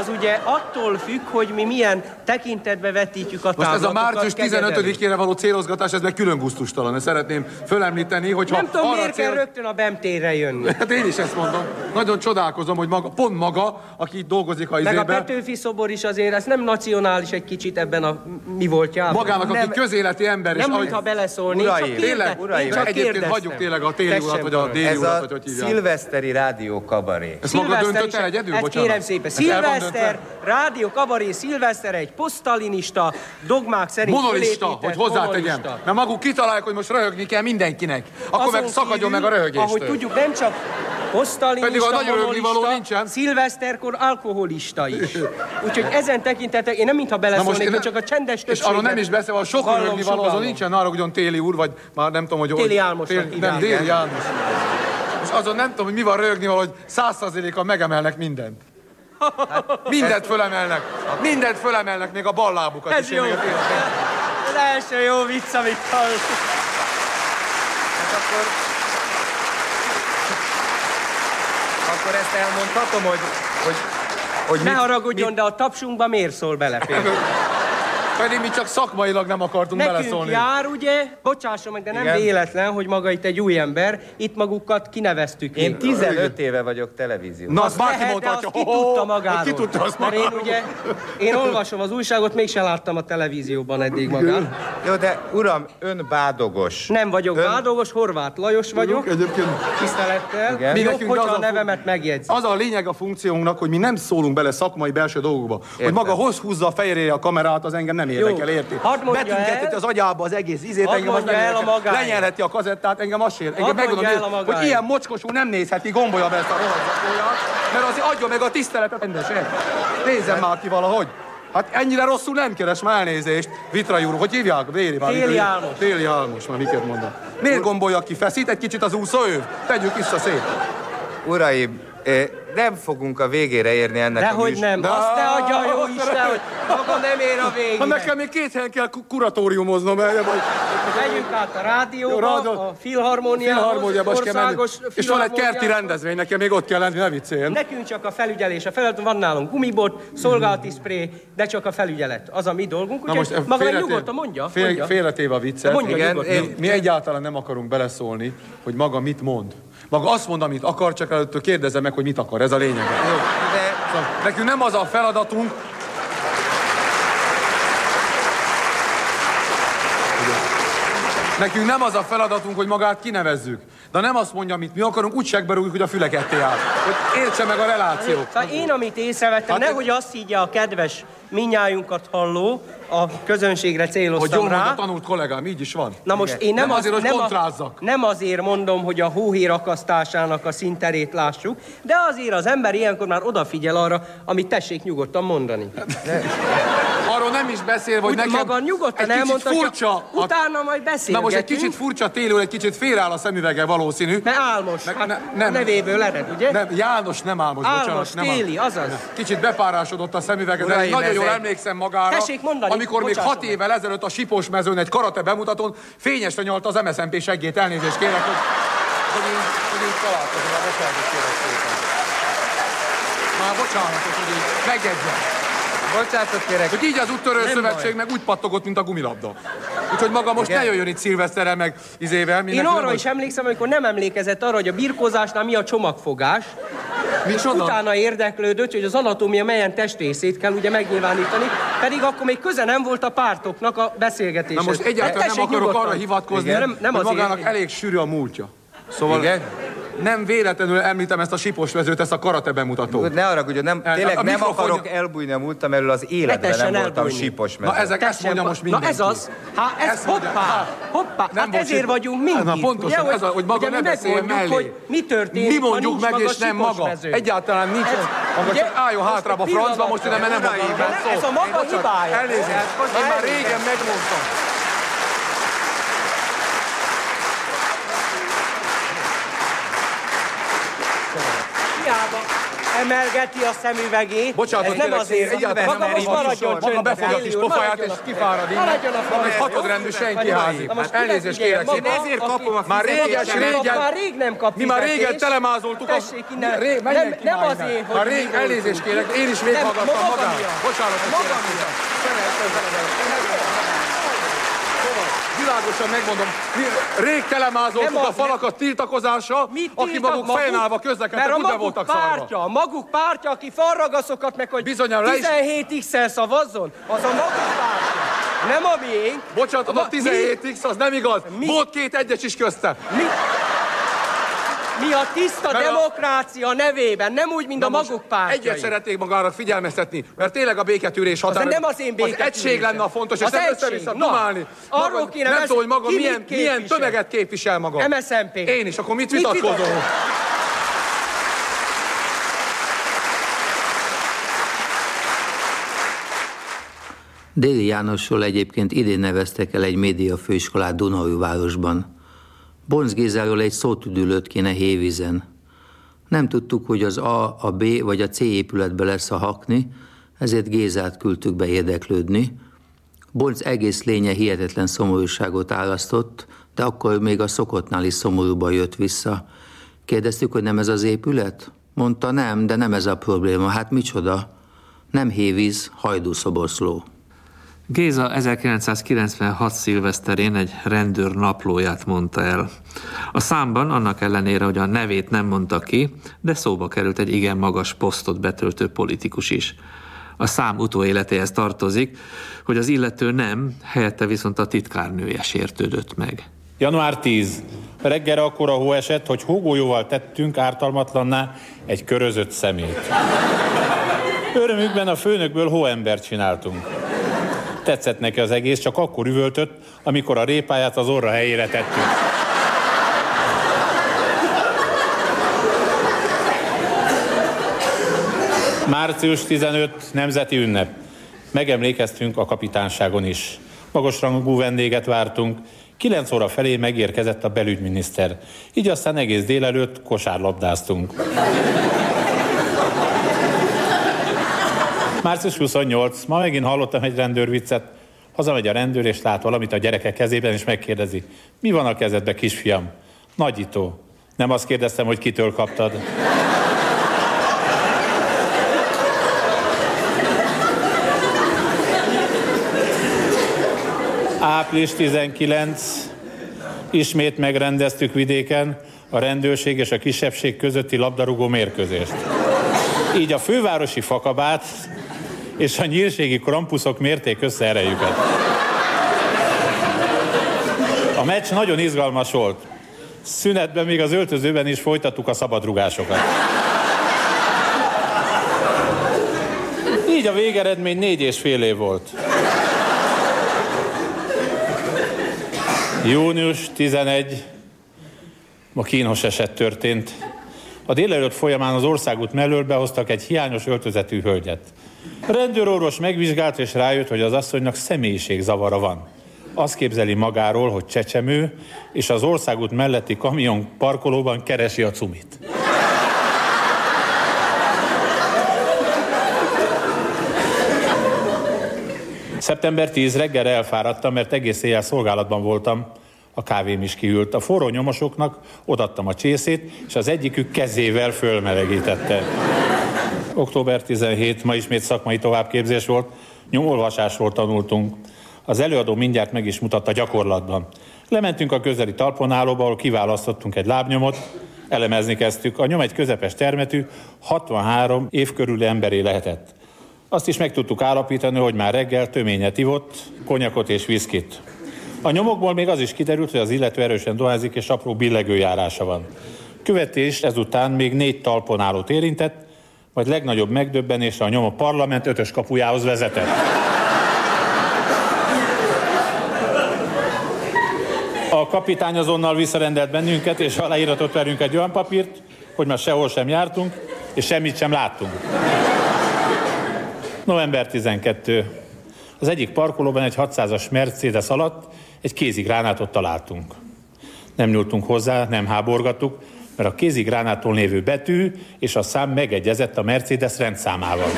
az ugye attól függ, hogy mi milyen tekintetbe vetítjük a Most ez a március 15-ére való célozgatás, ez meg külön gusztustalan. Ezt szeretném fölemlíteni, hogy Nem tudom, miért cél... kell rögtön a bemtére jönni. Hát én is ezt mondom. Nagyon csodálkozom, hogy maga, pont maga, aki itt dolgozik a izében. Meg a Petőfi szobor is azért, ez nem nacionális egy kicsit ebben a mi voltjában. Magának, nem, aki közéleti ember. Nem mintha beleszólni, uraim, csak tényleg, uraim, csak egyébként hagyjuk tényleg a téli urat, vagy a déli Ez urat, a hogy szilveszteri rádió kabaré. Ezt maga döntött el egyedül? Hát kérem szépen, szilveszter, rádió kabaré, szilveszter egy posztalinista, dogmák szerint Monolista, hogy hozzátegyem. Mert maguk kitalálják, hogy most röhögni kell mindenkinek. Akkor meg szakadjon meg a röhögéstől. Ahogy tudjuk, nem csak posztalinista, Pedig a nagy való nincsen. Szilveszterkor alkoholista is. Úgyhogy ezen tekintetek, én nem mintha beleszólnék, de csak a csendes És arról nem is beszél, a sok való, azon nincsen, arra ugyan téli úr, vagy már nem tudom, hogy... Téli Álmos. Nem, Téli Álmos és azon nem tudom, hogy mi van rögni, hogy százszerzélékkal megemelnek mindent. Hát, mindent fölemelnek. Mindent fölemelnek, még a ballábukat Ez is. jó. Ez első jó vicc, amit hallok. Hát akkor... Akkor ezt elmondhatom, hogy... hogy, hogy ne mit, haragudjon, mit... de a tapsunkba miért szól bele például? (laughs) Pedig mi csak szakmailag nem akartunk Nekünk beleszólni. jár, ugye, bocsásson meg, de nem Igen. véletlen, hogy maga itt egy új ember, itt magukat kineveztük. Én még. 15 éve vagyok televízió. Na, azt bárki Lehet, de azt ki tudta magáról. Ki tudta azt Mert én ugye, én olvasom az újságot, mégse láttam a televízióban eddig magát. Jó, de uram, ön bádogos. Nem vagyok Ön- bádogos, Horváth Lajos vagyok, Egyébként tisztelettel. Igen. Mi Jobb, nekünk hogyha az a a nevemet megjegyzi. az a lényeg a funkciónknak, hogy mi nem szólunk bele szakmai belső dolgokba. Hogy maga hoz húzza a fejére a kamerát, az engem nem érdekel, Jó. érti? El- az agyába az egész izét, Hadd engem az nem el a érdekel. magáét. Lenyelheti a kazettát, engem az sér. Engem megmondom, a hogy, ilyen mocskosú nem nézheti, gombolja be ezt a rohadt mert azért adja meg a tiszteletet rendesen. Nézzem már ki valahogy. Hát ennyire rosszul nem keres már elnézést. Vitrai úr, hogy hívják? Véri már. Téli János. Téli János, már miket mondom. Miért gombolja ki? Feszít egy kicsit az úszóöv? Tegyük vissza szét. Uraim, nem fogunk a végére érni ennek a Dehogy műsor- nem, De- azt ne adja a jó Isten, hogy maga nem ér a Ha végére. nekem még két helyen kell ku- kuratóriumoznom, el, vagy Megyünk át a Jó, rádióba, rádió- a filharmóniához, országos És van egy kerti rendezvény, nekem még ott kell lenni, ne vicceljen. Nekünk csak a felügyelés, a feladat, van nálunk gumibot, szolgálati spré, de csak a felügyelet. Az a mi dolgunk, Na most úgyhogy maga meg félretéve- nyugodtan mondja. fél, mondja. Félretéve a viccet. Mondja Igen, én- Mi egyáltalán nem akarunk beleszólni, hogy maga mit mond. Maga azt mond, amit akar, csak előttől kérdezze meg, hogy mit akar. Ez a lényeg. Jó, de Szóval nekünk nem az a feladatunk, Nekünk nem az a feladatunk, hogy magát kinevezzük. De nem azt mondja, amit mi akarunk, úgy segberújjuk, hogy a füle ketté áll. Hogy értse meg a relációt. Szóval én, amit észrevettem, Hát- nehogy azt higgye a kedves minnyájunkat halló, a közönségre Hogy céloztam jól rá. mondja, tanult kollégám, így is van. Na most én nem, Nem az- azért, hogy nem, kontrázzak. nem azért mondom, hogy a hóhér akasztásának a szinterét lássuk, de azért az ember ilyenkor már odafigyel arra, amit tessék nyugodtan mondani. (laughs) Arról nem is beszél, hogy Úgy nekem maga nyugodtan egy kicsit furcsa. a- utána majd Na beszélgetünk. most egy kicsit furcsa télő, egy kicsit félreáll a szemüvege valószínű. Mert álmos, Ne- hát ne- nem. nevéből ered, ugye? Nem, János nem álmos, Álmos, bocsánat. Nem téli, álmos. azaz. Kicsit bepárásodott a szemüvege, de nagyon ez jól emlékszem magára, Tessék mondani, amikor még hat meg. évvel ezelőtt a Sipos mezőn egy karate bemutatón fényesre nyalta az MSZNP seggét, elnézést kérek, hogy, hogy én, hogy én találkozom, már bocsánatot kérek szépen. Már bocsánatot, hogy így megjegyzem. Bocsánatot kérek. Hogy így az úttörő Nem szövetség meg úgy pattogott, mint a gumilabda. Úgyhogy maga most ne jöjjön itt szilveszterrel meg izével. Én arra is emlékszem, amikor nem emlékezett arra, hogy a birkózásnál mi a csomagfogás, Micsoda? utána érdeklődött, hogy az anatómia melyen testrészét kell ugye megnyilvánítani, pedig akkor még köze nem volt a pártoknak a beszélgetéshez. Na most egyáltalán nem akarok nyugodtan. arra hivatkozni, Igen, nem, nem hogy magának elég sűrű a múltja. Szóval Igen? Nem véletlenül említem ezt a sipos vezőt, ezt a karate bemutatót. Ne haragudjon, nem, El- tényleg a nem mikrofonja- akarok elbújni a múltam elől, az életben tessen nem voltam elbújni. sípos Na ezek, ezt mondja Tessen, most Na mindenki. ez az. Hát ez Ezt mondja. hoppá, Hát, hoppá. nem Hát ezért vagyunk mindig. Na pontosan, ugye, ez a, hogy maga ugye ne megmondjuk, mellé. hogy mi történik, Mi mondjuk meg, maga és nem sipos maga. mező. Egyáltalán nincs. Ez- Maga ugye? álljon Most hátrább a francba, most ide mert nem magáról van szó. Ez a maga hibája. Elnézést, én már régen megmondtam. Hiába emelgeti a szemüvegét. Bocsánat, ez nem azért. egyáltalán maga most maradjon Maga befogja a kis pofáját, és kifárad innen. Maradjon a Van egy hatodrendű senki házi. Elnézést kérek szépen. Ezért kapom a Már réges, régen. Már rég nem kap Mi már régen telemázoltuk. a- Tessék innen. Nem, azért, hogy Már rég, elnézést kérek, én is véghallgattam maga magát. miatt. Bocsánat, kérek. miatt. Világosan megmondom, mi rég telemázoltuk a falakat tiltakozásra, Mit aki maguk fejnálva közlekedtek, a maguk voltak pártja, szarva. a maguk pártja, aki farragaszokat meg, hogy Bizonyára le is- 17x-el szavazzon, az a maguk pártja. Nem a miénk. Bocsánat, Ma- a 17x az nem igaz. Mi? Volt két egyes is közte. Mi, mi a tiszta Mert a- demokrácia nevében, nem úgy, mint Na a maguk pártjai. Egyet szeretnék magára figyelmeztetni, mert tényleg a béketűrés Az határa. nem az én Az béketűrésem. egység lenne a fontos, és Az nem össze-vissza dumálni. arról kéne Nem tudom, hogy maga milyen, milyen tömeget képvisel maga. MSZNP. Én is, akkor mit vitatkozol? Déli Jánosról egyébként idén neveztek el egy média főiskolát Dunaújvárosban. Bonc Gézáról egy szótüdülőt kéne hévízen. Nem tudtuk, hogy az A, a B vagy a C épületbe lesz a hakni, ezért Gézát küldtük be érdeklődni. Bonc egész lénye hihetetlen szomorúságot árasztott, de akkor még a szokottnál is szomorúban jött vissza. Kérdeztük, hogy nem ez az épület? Mondta nem, de nem ez a probléma. Hát micsoda? Nem hévíz, hajdúszoboszló. Géza 1996 szilveszterén egy rendőr naplóját mondta el. A számban annak ellenére, hogy a nevét nem mondta ki, de szóba került egy igen magas posztot betöltő politikus is. A szám utóéletéhez tartozik, hogy az illető nem, helyette viszont a titkárnője sértődött meg. Január 10. Reggelre akkora hó esett, hogy hógójóval tettünk ártalmatlanná egy körözött szemét. Örömükben a főnökből hóembert csináltunk. Tetszett neki az egész, csak akkor üvöltött, amikor a répáját az orra helyére tettük. Március 15, nemzeti ünnep. Megemlékeztünk a kapitánságon is. Magasrangú vendéget vártunk, Kilenc óra felé megérkezett a belügyminiszter. Így aztán egész délelőtt kosárlabdáztunk. Március 28. Ma megint hallottam egy rendőrviccet. Hazamegy a rendőr, és lát valamit a gyerekek kezében, és megkérdezi, mi van a kezedbe, kisfiam? Nagyító. Nem azt kérdeztem, hogy kitől kaptad. Április 19, ismét megrendeztük vidéken a rendőrség és a kisebbség közötti labdarúgó mérkőzést. Így a fővárosi fakabát és a nyírségi krampuszok mérték össze erejüket. A meccs nagyon izgalmas volt. Szünetben még az öltözőben is folytattuk a szabadrugásokat. Így a végeredmény négy és fél év volt. Június 11, ma kínos eset történt. A délelőtt folyamán az országút mellől behoztak egy hiányos öltözetű hölgyet. A rendőrorvos megvizsgált és rájött, hogy az asszonynak személyiségzavara van. Azt képzeli magáról, hogy csecsemő, és az országút melletti kamion parkolóban keresi a cumit. Szeptember 10 reggel elfáradtam, mert egész éjjel szolgálatban voltam. A kávém is kiült. A forró nyomosoknak odattam a csészét, és az egyikük kezével fölmelegítette. Október 17, ma ismét szakmai továbbképzés volt, nyomolvasásról tanultunk. Az előadó mindjárt meg is mutatta gyakorlatban. Lementünk a közeli talponálóba, ahol kiválasztottunk egy lábnyomot, elemezni kezdtük. A nyom egy közepes termetű, 63 év körüli emberé lehetett. Azt is meg tudtuk állapítani, hogy már reggel töményet ivott, konyakot és viszkit. A nyomokból még az is kiderült, hogy az illető erősen doházik és apró billegőjárása van. Követés ezután még négy talpon állót érintett, majd legnagyobb megdöbbenésre a nyom a parlament ötös kapujához vezetett. A kapitány azonnal visszarendelt bennünket, és aláíratott velünk egy olyan papírt, hogy már sehol sem jártunk, és semmit sem láttunk. November 12. Az egyik parkolóban egy 600-as Mercedes alatt egy kézigránátot találtunk. Nem nyúltunk hozzá, nem háborgattuk, mert a kézigránától lévő betű és a szám megegyezett a Mercedes rendszámával.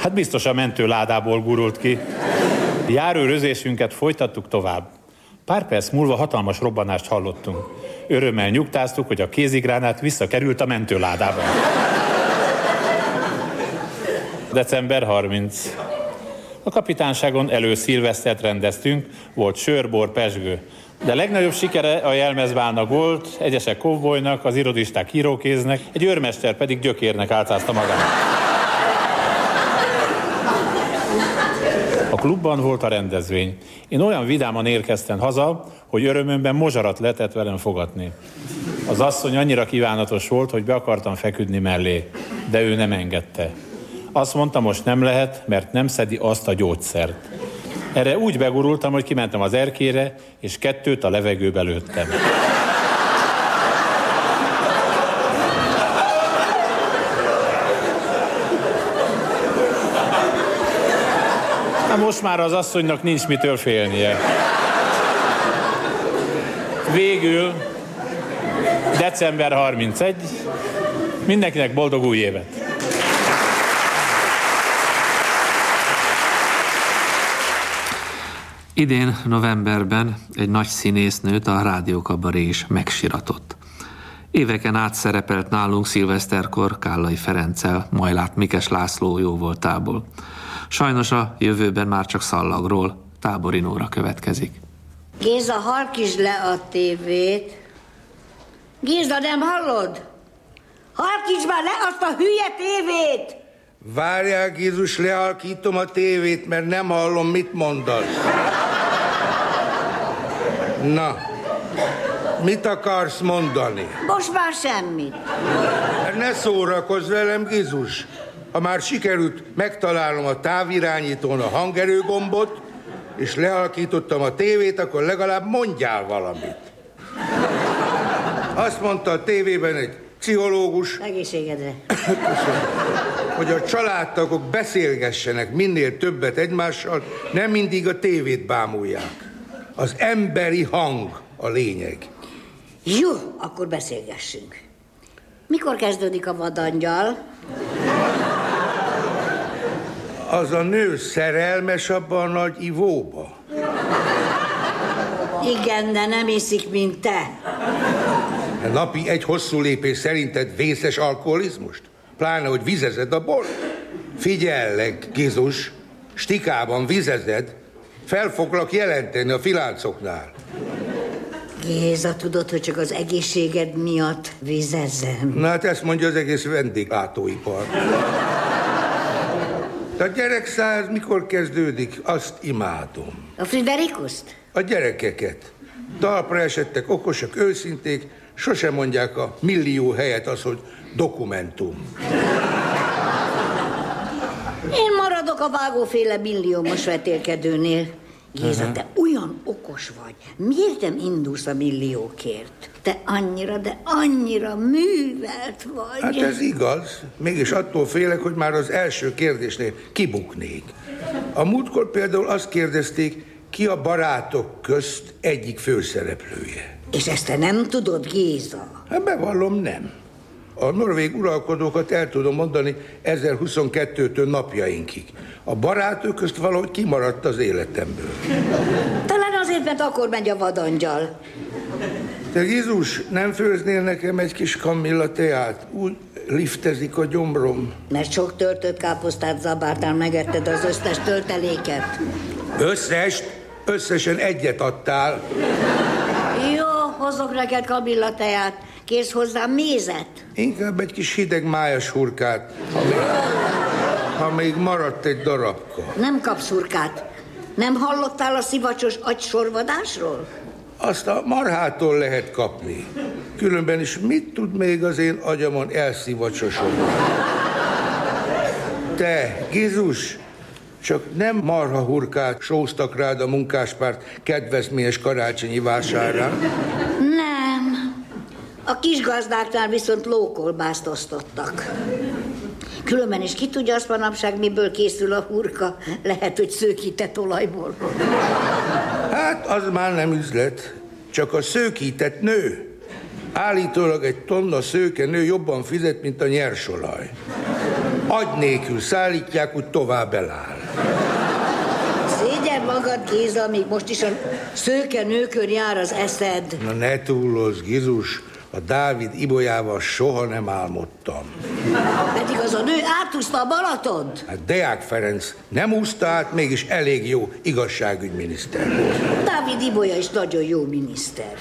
Hát biztos a mentő ládából gurult ki. Járőrözésünket folytattuk tovább. Pár perc múlva hatalmas robbanást hallottunk. Örömmel nyugtáztuk, hogy a kézigránát visszakerült a mentőládába. December 30. A kapitánságon előszilvesztert rendeztünk, volt sörbor, pesgő. De legnagyobb sikere a jelmezbálnak volt, egyesek kovbolynak, az irodisták írókéznek, egy őrmester pedig gyökérnek álcázta magát. A klubban volt a rendezvény. Én olyan vidáman érkeztem haza, hogy örömömben mozsarat letett velem fogatni. Az asszony annyira kívánatos volt, hogy be akartam feküdni mellé, de ő nem engedte. Azt mondta, most nem lehet, mert nem szedi azt a gyógyszert. Erre úgy begurultam, hogy kimentem az erkére, és kettőt a levegőbe lőttem. Na most már az asszonynak nincs mitől félnie. Végül december 31, mindenkinek boldog új évet! Idén novemberben egy nagy színésznőt a rádiókabaré is megsiratott. Éveken át szerepelt nálunk szilveszterkor Kállai Ferenccel, Majlát Mikes László jó voltából. Sajnos a jövőben már csak szallagról, tábori Nóra következik. Géza, halkítsd le a tévét. Géza, nem hallod? Halkítsd már le azt a hülye tévét! Várjál, Jézus, lehalkítom a tévét, mert nem hallom, mit mondasz. Na, mit akarsz mondani? Most már semmit. Ne szórakozz velem, Gizus. Ha már sikerült megtalálnom a távirányítón a hangerőgombot, és lehalkítottam a tévét, akkor legalább mondjál valamit. Azt mondta a tévében egy pszichológus, Egészségedre. hogy a családtagok beszélgessenek minél többet egymással, nem mindig a tévét bámulják. Az emberi hang a lényeg. Jó, akkor beszélgessünk. Mikor kezdődik a vadangyal? Az a nő szerelmes abba a nagy ivóba. Igen, de nem iszik, mint te. Napi egy hosszú lépés szerinted vészes alkoholizmust? Pláne, hogy vizezed a bor? Figyellek, Gizus, stikában vizezed, fel foglak jelenteni a filáncoknál. Géza, tudod, hogy csak az egészséged miatt vizezem. Na hát ezt mondja az egész vendéglátóipar. A gyerekszáz mikor kezdődik, azt imádom. A Friderikuszt? A gyerekeket. Talpra esettek, okosak, őszinték, sosem mondják a millió helyet az, hogy dokumentum. Én maradok a vágóféle milliómos vetélkedőnél. Géza, uh-huh. te olyan okos vagy. Miért nem indulsz a milliókért? Te annyira, de annyira művelt vagy. Hát ez igaz. Mégis attól félek, hogy már az első kérdésnél kibuknék. A múltkor például azt kérdezték, ki a barátok közt egyik főszereplője. És ezt te nem tudod, Géza? Hát bevallom, nem. A norvég uralkodókat el tudom mondani 1022-től napjainkig. A barátok közt valahogy kimaradt az életemből. Talán azért, mert akkor megy a vadangyal. Te Jézus, nem főznél nekem egy kis kamilla teát? Úgy liftezik a gyomrom. Mert sok törtött káposztát zabártál, megetted az összes tölteléket. Összes? Összesen egyet adtál. Hozok neked kamilla teát. Kérsz hozzá mézet? Inkább egy kis hideg májas hurkát, ha még, ha még maradt egy darabka. Nem kapsz hurkát. Nem hallottál a szivacsos agysorvadásról? Azt a marhától lehet kapni. Különben is mit tud még az én agyamon elszivacsosodni? Te, Gizus, csak nem marha hurkát sóztak rád a munkáspárt kedvezményes karácsonyi vásárán. A kis gazdáknál viszont lókolbászt osztottak. Különben is ki tudja azt manapság, miből készül a hurka. Lehet, hogy szőkített olajból. Hát az már nem üzlet, csak a szőkített nő. Állítólag egy tonna szőke nő jobban fizet, mint a nyersolaj. Agy nélkül szállítják, úgy tovább eláll. Szégyen magad, Géza, amíg most is a szőke nőkön jár az eszed. Na ne túlozz, Gizus, a Dávid ibolyával soha nem álmodtam. Pedig az a nő átúszta a Balatont. Hát Deák Ferenc nem úszta át, mégis elég jó igazságügyminiszter volt. Dávid Ibolya is nagyon jó miniszter.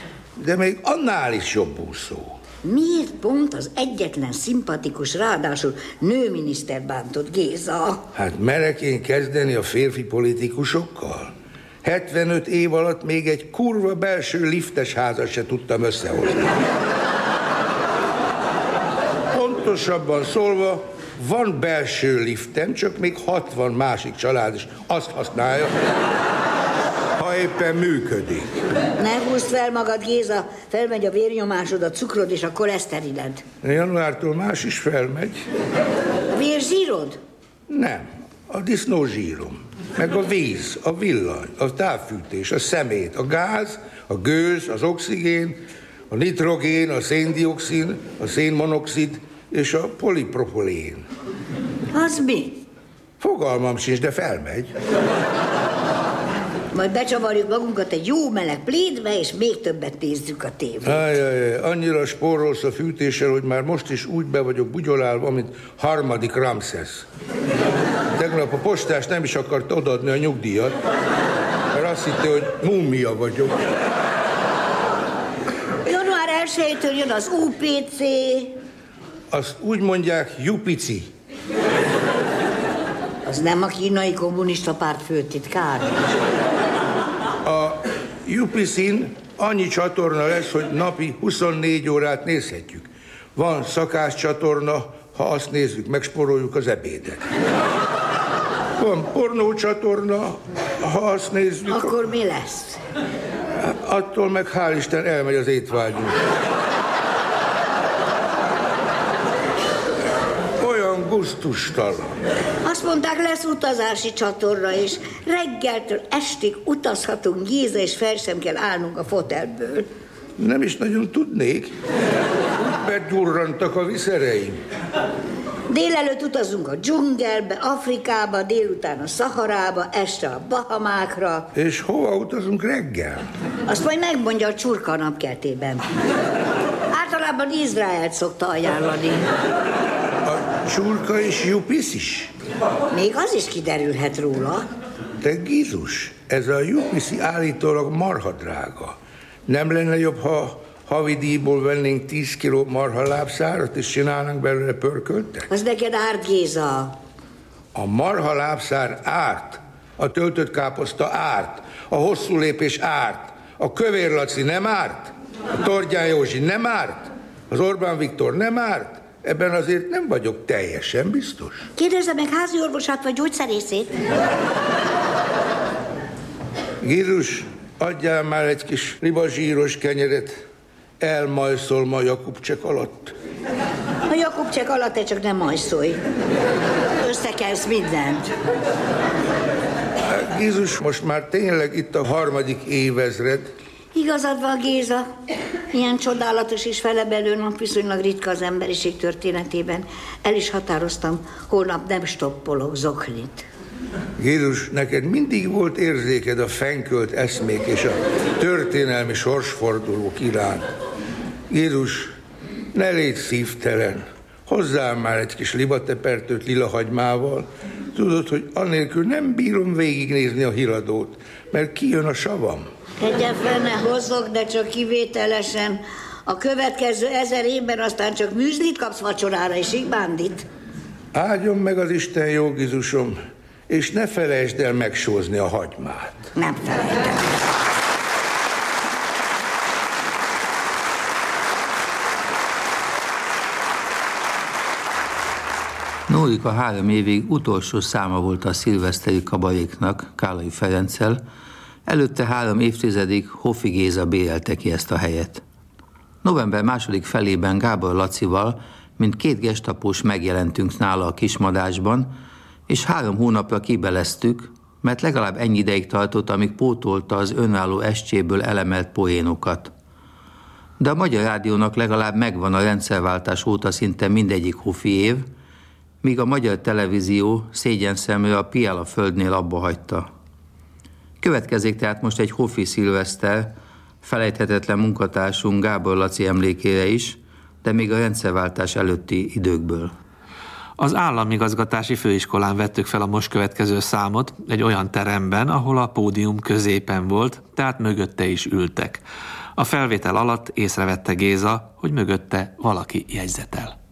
De még annál is jobb úszó. Miért pont az egyetlen szimpatikus, ráadásul nőminiszter bántott Géza? Hát merek én kezdeni a férfi politikusokkal? 75 év alatt még egy kurva belső liftes házat se tudtam összehozni. Pontosabban szólva, van belső liftem, csak még 60 másik család is azt használja, ha éppen működik. Ne húzd fel magad, Géza, felmegy a vérnyomásod, a cukrod és a koleszterined. Januártól más is felmegy. A vérzsírod? Nem, a disznózsírom. Meg a víz, a villany, a távfűtés, a szemét, a gáz, a gőz, az oxigén, a nitrogén, a széndiokszin, a szénmonoxid és a polipropolén. Az mi? Fogalmam sincs, de felmegy. Majd becsavarjuk magunkat egy jó meleg plédbe, és még többet nézzük a tévét. Ajaj, annyira spórolsz a fűtéssel, hogy már most is úgy be vagyok bugyolálva, mint harmadik Ramses. Tegnap a postás nem is akart odaadni a nyugdíjat, mert azt hitte, hogy múmia vagyok. Január 1 jön az UPC. Azt úgy mondják, Jupici. Az nem a kínai kommunista párt főtitkár. A Jupicin annyi csatorna lesz, hogy napi 24 órát nézhetjük. Van szakás csatorna, ha azt nézzük, megsporoljuk az ebédet. Van pornó csatorna, ha azt nézzük... Akkor mi lesz? Attól meg hál' Isten elmegy az étvágyunk. Gusztustalan. Azt mondták, lesz utazási csatorna, és reggeltől estig utazhatunk Géza, és fel sem kell állnunk a fotelből. Nem is nagyon tudnék. Begyurrantak a viszereim. Délelőtt utazunk a dzsungelbe, Afrikába, délután a Szaharába, este a Bahamákra. És hova utazunk reggel? Azt majd megmondja a csurka napkeltében. Általában Izraelt szokta ajánlani. Csurka és Jupisz is? Még az is kiderülhet róla. Te Gizus, ez a Jupiszi állítólag marha drága. Nem lenne jobb, ha havidíjból vennénk 10 kiló marha lábszárat, és csinálnánk belőle pörköltet? Az neked árt, Géza. A marha lábszár árt, a töltött káposzta árt, a hosszú lépés árt, a kövér Laci nem árt, a Tordján Józsi nem árt, az Orbán Viktor nem árt, Ebben azért nem vagyok teljesen biztos. Kérdezze meg házi orvosát vagy gyógyszerészét. Jézus, adjál már egy kis ribazsíros kenyeret, elmajszol a Jakubcsek alatt. A Jakubcsek alatt te csak nem majszolj. Összekelsz mindent. Jézus, most már tényleg itt a harmadik évezred. Igazad van, Géza. Ilyen csodálatos és felebelő nap viszonylag ritka az emberiség történetében. El is határoztam, holnap nem stoppolok zoknit. Jézus, neked mindig volt érzéked a fenkölt eszmék és a történelmi sorsfordulók iránt. Jézus, ne légy szívtelen. Hozzá már egy kis libatepertőt lilahagymával. Tudod, hogy annélkül nem bírom végignézni a híradót, mert kijön a savam. Ne hozzok, de csak kivételesen. A következő ezer évben aztán csak műzlit kapsz vacsorára, és így bándit. Áldjon meg az Isten jó Gizusom, és ne felejtsd el megsózni a hagymát. Nem felejtem. Nórika három évig utolsó száma volt a szilveszteri kabaréknak Kálai Ferenccel, előtte három évtizedig Hofi Géza bérelte ki ezt a helyet. November második felében Gábor Lacival, mint két gestapós megjelentünk nála a kismadásban, és három hónapra kibeleztük, mert legalább ennyi ideig tartott, amíg pótolta az önálló estjéből elemelt poénokat. De a Magyar Rádiónak legalább megvan a rendszerváltás óta szinte mindegyik hofi év, míg a magyar televízió szégyen szemre a Piala földnél abba hagyta. Következik tehát most egy Hofi szilveszter, felejthetetlen munkatársunk Gábor Laci emlékére is, de még a rendszerváltás előtti időkből. Az államigazgatási főiskolán vettük fel a most következő számot, egy olyan teremben, ahol a pódium középen volt, tehát mögötte is ültek. A felvétel alatt észrevette Géza, hogy mögötte valaki jegyzetel.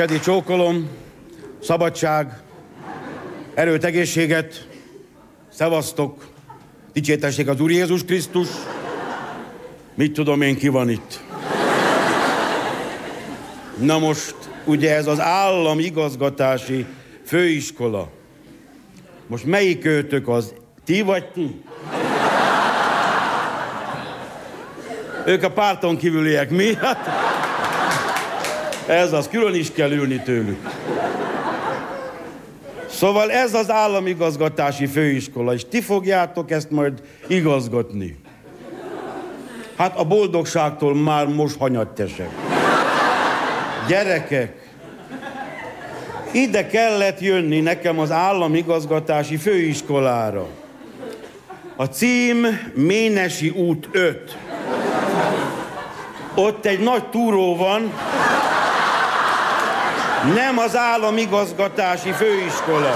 Kedi csókolom, szabadság, erőt, egészséget, szevasztok, dicsétessék az Úr Jézus Krisztus. Mit tudom én, ki van itt? Na most, ugye ez az állam igazgatási főiskola. Most melyik őtök az? Ti vagy ti? Ők a párton kívüliek, mi? Hát, ez az, külön is kell ülni tőlük. Szóval ez az államigazgatási főiskola, és ti fogjátok ezt majd igazgatni. Hát a boldogságtól már most hanyattesek. Gyerekek, ide kellett jönni nekem az államigazgatási főiskolára. A cím Ménesi út 5. Ott egy nagy túró van, nem az államigazgatási főiskola.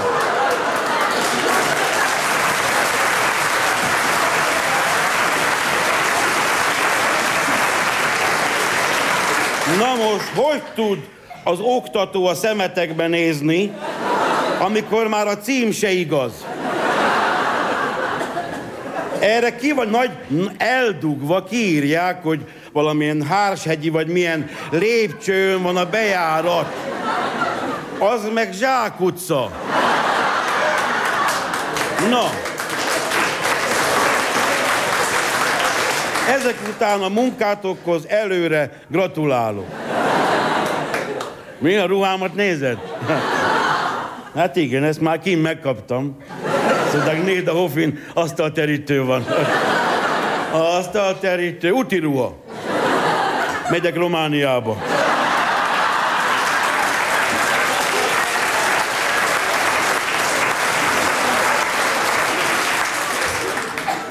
Na most, hogy tud az oktató a szemetekbe nézni, amikor már a cím se igaz? Erre ki vagy nagy eldugva kiírják, hogy valamilyen Hárshegyi vagy milyen lépcsőn van a bejárat. Az meg Zsák utca. Na. Ezek után a munkátokhoz előre gratulálok. Mi a ruhámat nézed? Hát igen, ezt már kint megkaptam. Szóval nézd a hofin, asztalterítő van. Asztalterítő, úti ruha. Megyek Romániába.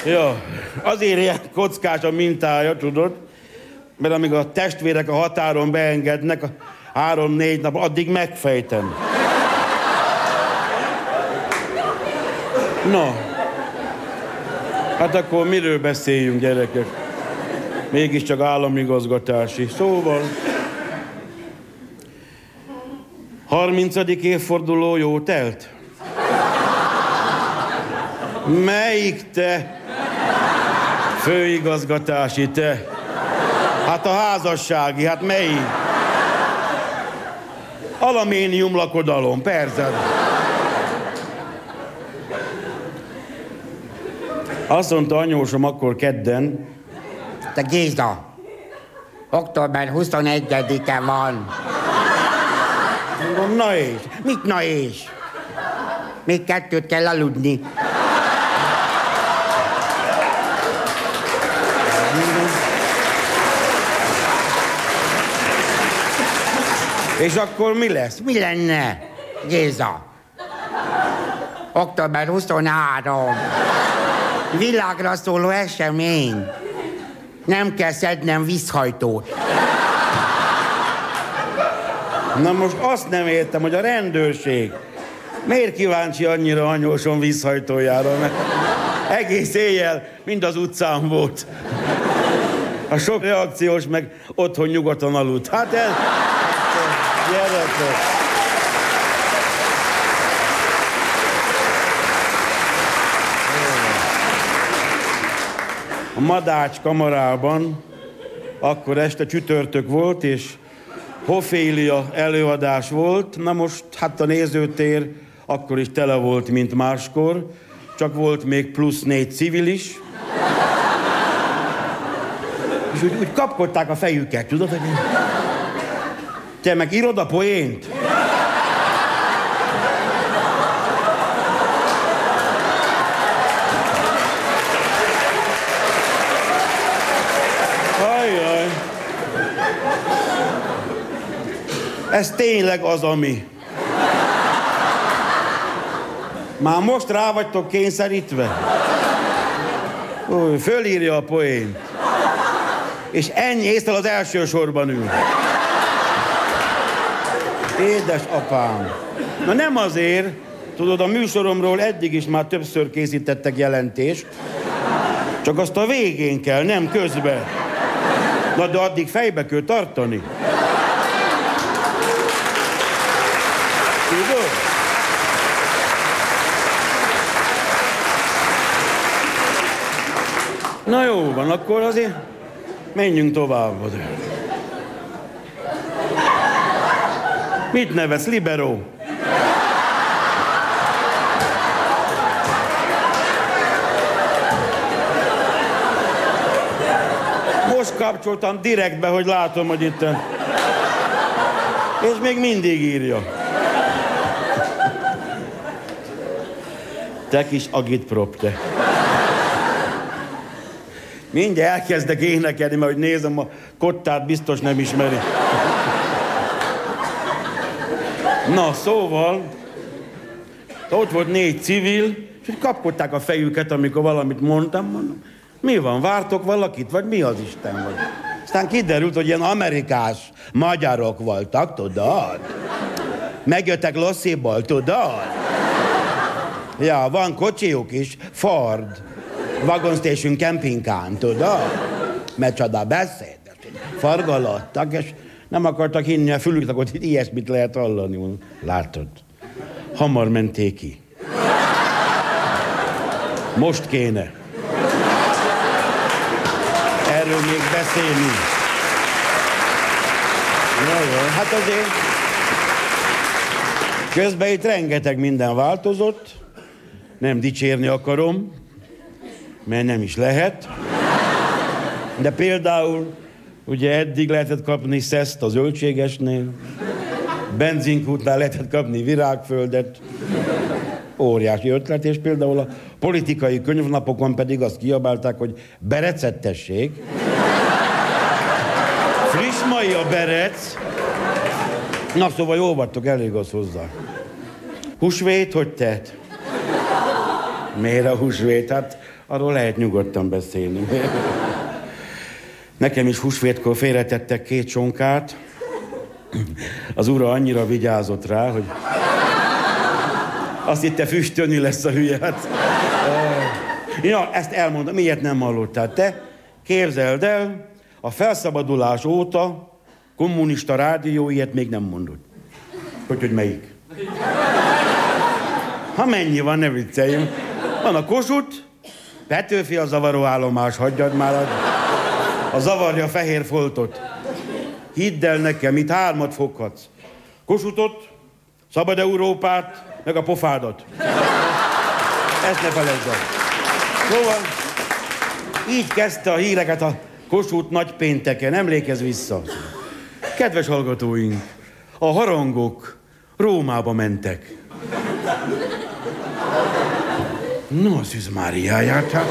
Ja, azért ilyen kockás a mintája, tudod? Mert amíg a testvérek a határon beengednek, a három-négy nap, addig megfejtem. Na, hát akkor miről beszéljünk, gyerekek? Mégiscsak államigazgatási. Szóval... 30. évforduló jó telt? Melyik te? Főigazgatási te. Hát a házassági, hát melyik? Alaménium lakodalom, persze. Azt mondta anyósom akkor kedden, te Géza, október 21-e van. Mondom, na és? Mit na és? Még kettőt kell aludni. És akkor mi lesz? Mi lenne, Géza? Október 23. Világra szóló esemény. Nem kell szednem vízhajtót. Na most azt nem értem, hogy a rendőrség miért kíváncsi annyira anyósom vízhajtójára, mert egész éjjel mind az utcán volt. A sok reakciós meg otthon nyugodtan aludt. Hát ez... Gyerekek! A Madács kamarában akkor este csütörtök volt, és Hofélia előadás volt. Na most, hát a nézőtér akkor is tele volt, mint máskor, csak volt még plusz négy civil is. És úgy, úgy kapkodták a fejüket, tudod, hogy... Te meg írod a poént? Ez tényleg az, ami. Már most rá vagytok kényszerítve. Új, fölírja a poént. És ennyi észre az első sorban ül. Édes apám. Na nem azért, tudod, a műsoromról eddig is már többször készítettek jelentést, csak azt a végén kell, nem közben. Na de addig fejbe kell tartani. Tudod? Na jó van, akkor azért menjünk tovább. Mit nevetsz, libero? Most kapcsoltam direktbe, hogy látom, hogy itt... És még mindig írja. Te kis agitprop, te. Mindjárt elkezdek énekelni, mert hogy nézem, a kottát biztos nem ismeri. Na, szóval, ott volt négy civil, és kapkodták a fejüket, amikor valamit mondtam, mondom, mi van, vártok valakit, vagy mi az Isten vagy? Aztán kiderült, hogy ilyen amerikás magyarok voltak, tudod? Megjöttek Lossziból, tudod? Ja, van kocsiuk is, Ford. Wagon Station campingkán, tudod? Mert csoda beszéd. Fargalottak, és nem akartak hinni a fülüknek, hogy ilyesmit lehet hallani. Látod? Hamar menték ki. Most kéne. Erről még beszélni. Jaj, hát azért közben itt rengeteg minden változott. Nem dicsérni akarom, mert nem is lehet. De például ugye eddig lehetett kapni szeszt a zöldségesnél, benzinkútnál lehetett kapni virágföldet, óriási ötlet, és például a politikai könyvnapokon pedig azt kiabálták, hogy berecettesség. Friss mai a berec. Na szóval jó vagytok, elég az hozzá. Húsvét, hogy tett? Miért a húsvét? Hát arról lehet nyugodtan beszélni. Nekem is húsvétkor félretettek két csonkát. Az ura annyira vigyázott rá, hogy azt hitte füstölni lesz a hülye. Hát, ja, ezt elmondom, miért nem hallottál? Te képzeld el, a felszabadulás óta kommunista rádió ilyet még nem mondott. Hogy, hogy melyik? Ha mennyi van, ne vicceljünk. Van a Kossuth, Petőfi a zavaró állomás, hagyjad már a, a zavarja fehér foltot. Hidd el nekem, itt hármat foghatsz. Kosutot, Szabad Európát, meg a pofádat. Ezt ne felejtsd el. Szóval így kezdte a híreket a Kossuth nagy pénteken, emlékezz vissza. Kedves hallgatóink, a harangok Rómába mentek. No, Szűz Máriáját, hát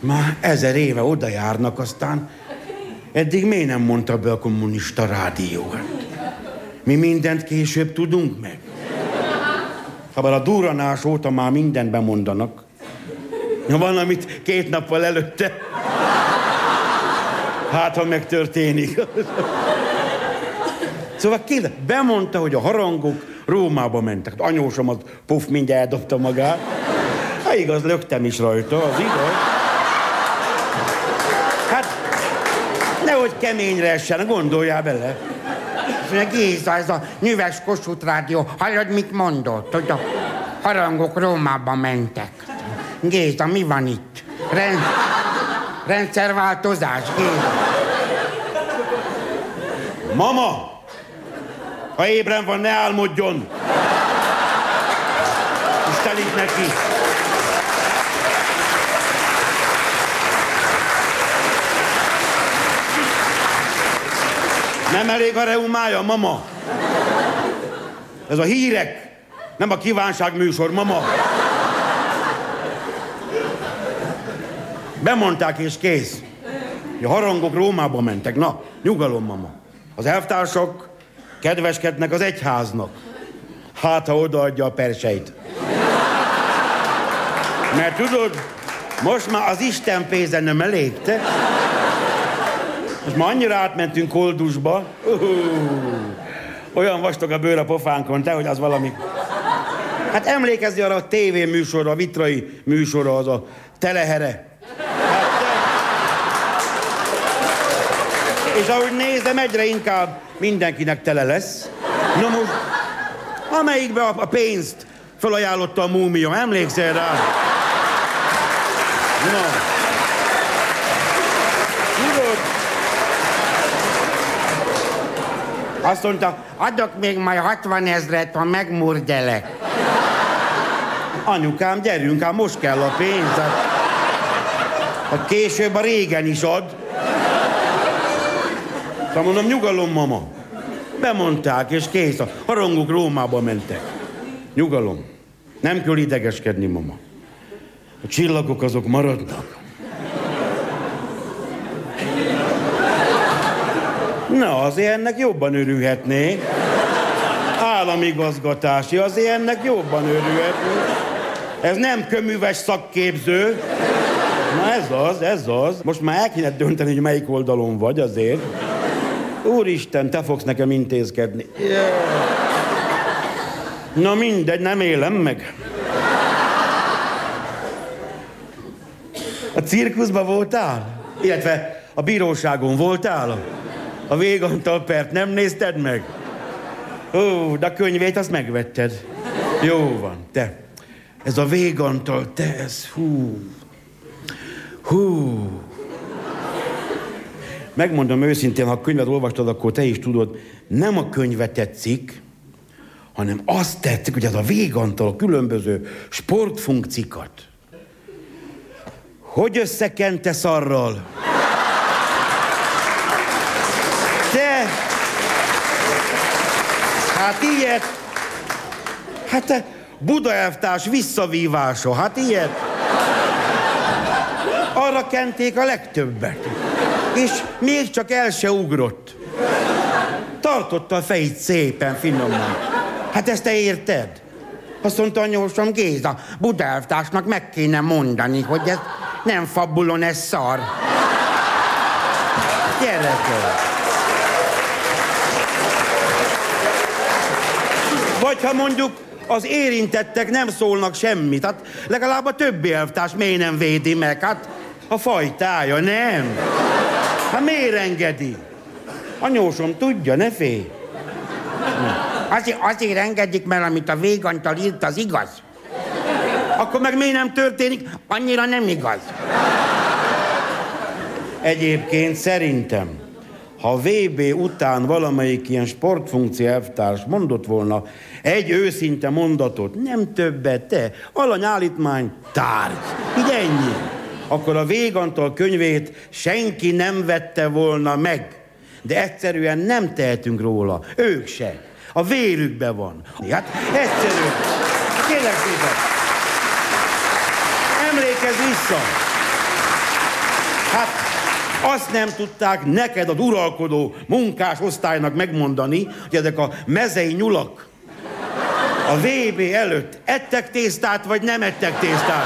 már ezer éve oda járnak, aztán eddig miért nem mondta be a kommunista rádió? Hát, mi mindent később tudunk meg. Ha a duranás óta már mindent bemondanak. Ha van, amit két nappal előtte. Hát, ha megtörténik. Szóval kérde, bemondta, hogy a harangok Rómába mentek. Hát anyósom az puf, mindjárt eldobta magát. Igaz, lögtem is rajta, az igaz. Hát, nehogy keményre essen, gondoljál bele. Géza, ez a nyüves Kossuth rádió, hallod, mit mondott, hogy a harangok Rómába mentek. Géza, mi van itt? Rend... Rendszerváltozás, Géza. Mama! Ha ébren van, ne álmodjon! És telik neki. Nem elég a reumája, mama? Ez a hírek, nem a kívánság műsor, mama. Bemondták és kész. A harangok Rómába mentek. Na, nyugalom, mama. Az elvtársak kedveskednek az egyháznak. Hát, ha odaadja a perseit. Mert tudod, most már az Isten pénze nem elég, te? Most már annyira átmentünk koldusba. Uh, olyan vastag a bőr a pofánkon, te, hogy az valami... Hát emlékezni arra a tévéműsorra, a vitrai műsorra, az a telehere. Hát. És ahogy nézem, egyre inkább mindenkinek tele lesz. Na most, amelyikbe a pénzt felajánlotta a múmia, emlékszel rá? Na. Azt mondta, adok még majd 60 ezret, ha megmurdelek. Anyukám, gyerünk, ám most kell a pénz. Hát, hát később a régen is ad. Szóval mondom, nyugalom, mama. Bemondták, és kész. A harangok Rómába mentek. Nyugalom. Nem kell idegeskedni, mama. A csillagok azok maradnak. Na, azért ennek jobban örülhetné. Államigazgatási, azért ennek jobban örülhetné. Ez nem köműves szakképző. Na ez az, ez az. Most már el kéne dönteni, hogy melyik oldalon vagy azért. Úristen, te fogsz nekem intézkedni. Na mindegy, nem élem meg. A cirkuszban voltál? Illetve a bíróságon voltál? A végantal pert nem nézted meg? Ó, de a könyvét azt megvetted. Jó van, te. Ez a végantal, te, ez, hú. Hú. Megmondom őszintén, ha a könyvet olvastad, akkor te is tudod, nem a könyve tetszik, hanem azt tetszik, hogy ez a végantal a különböző sportfunkcikat. Hogy összekente szarral? Te! Hát ilyet! Hát Buda elvtárs visszavívása, hát ilyet! Arra kenték a legtöbbet. És még csak el se ugrott. Tartotta a fejét szépen, finoman. Hát ezt te érted? Azt mondta anyósom Géza, Budelvtársnak meg kéne mondani, hogy ez nem fabulon, ez szar. Gyerekek. Vagy ha mondjuk az érintettek nem szólnak semmit, hát legalább a többi elvtárs miért nem védi meg? Hát a fajtája, nem. Hát miért engedi? Anyósom tudja, ne félj. Azért, azért engedik, mert amit a végantal írt, az igaz. Akkor meg miért nem történik? Annyira nem igaz. Egyébként szerintem, ha VB után valamelyik ilyen sportfunkció elvtárs mondott volna egy őszinte mondatot, nem többet, te, alanyállítmány, tárgy, így ennyi, akkor a végantal könyvét senki nem vette volna meg. De egyszerűen nem tehetünk róla, ők se. A vérükbe van. Hát egyszerűen. Kérlek szépen. Emlékezz vissza. Hát azt nem tudták neked az uralkodó munkás osztálynak megmondani, hogy ezek a mezei nyulak a VB előtt ettek tésztát, vagy nem ettek tésztát?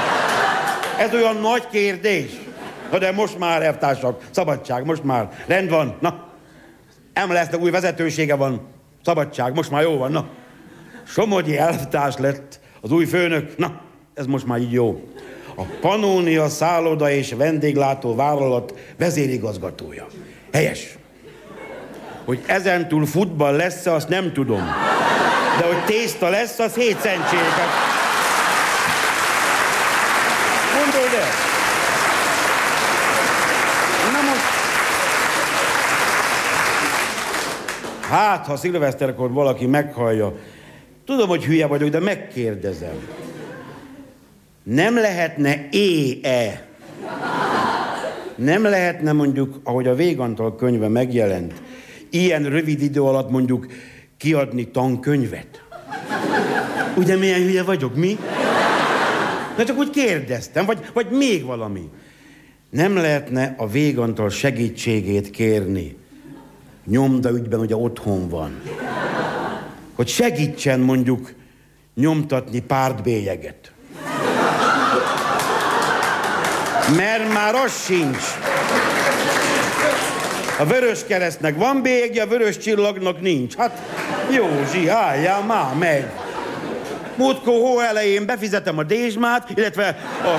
Ez olyan nagy kérdés. Na de most már, elvtársak, szabadság, most már rend van. Na, lesznek új vezetősége van. Szabadság, most már jó van, na. Somogyi elvtárs lett az új főnök. Na, ez most már így jó. A Panónia szálloda és vendéglátó vállalat vezérigazgatója. Helyes. Hogy ezentúl futball lesz azt nem tudom. De hogy tészta lesz, az hét szentséget. Gondold el. Most... Hát, ha szilveszterkor valaki meghallja, tudom, hogy hülye vagyok, de megkérdezem. Nem lehetne é-e? Nem lehetne mondjuk, ahogy a Végantal könyve megjelent, ilyen rövid idő alatt mondjuk kiadni tankönyvet? Ugye milyen hülye vagyok, mi? Na csak úgy kérdeztem, vagy, vagy még valami. Nem lehetne a végantal segítségét kérni. Nyomda ügyben ugye otthon van. Hogy segítsen mondjuk nyomtatni pártbélyeget. Mert már az sincs. A vörös keresztnek van bélyegje, a vörös csillagnak nincs. Hát Józsi, álljál már meg. Múltkor hó elején befizetem a dézsmát, illetve a...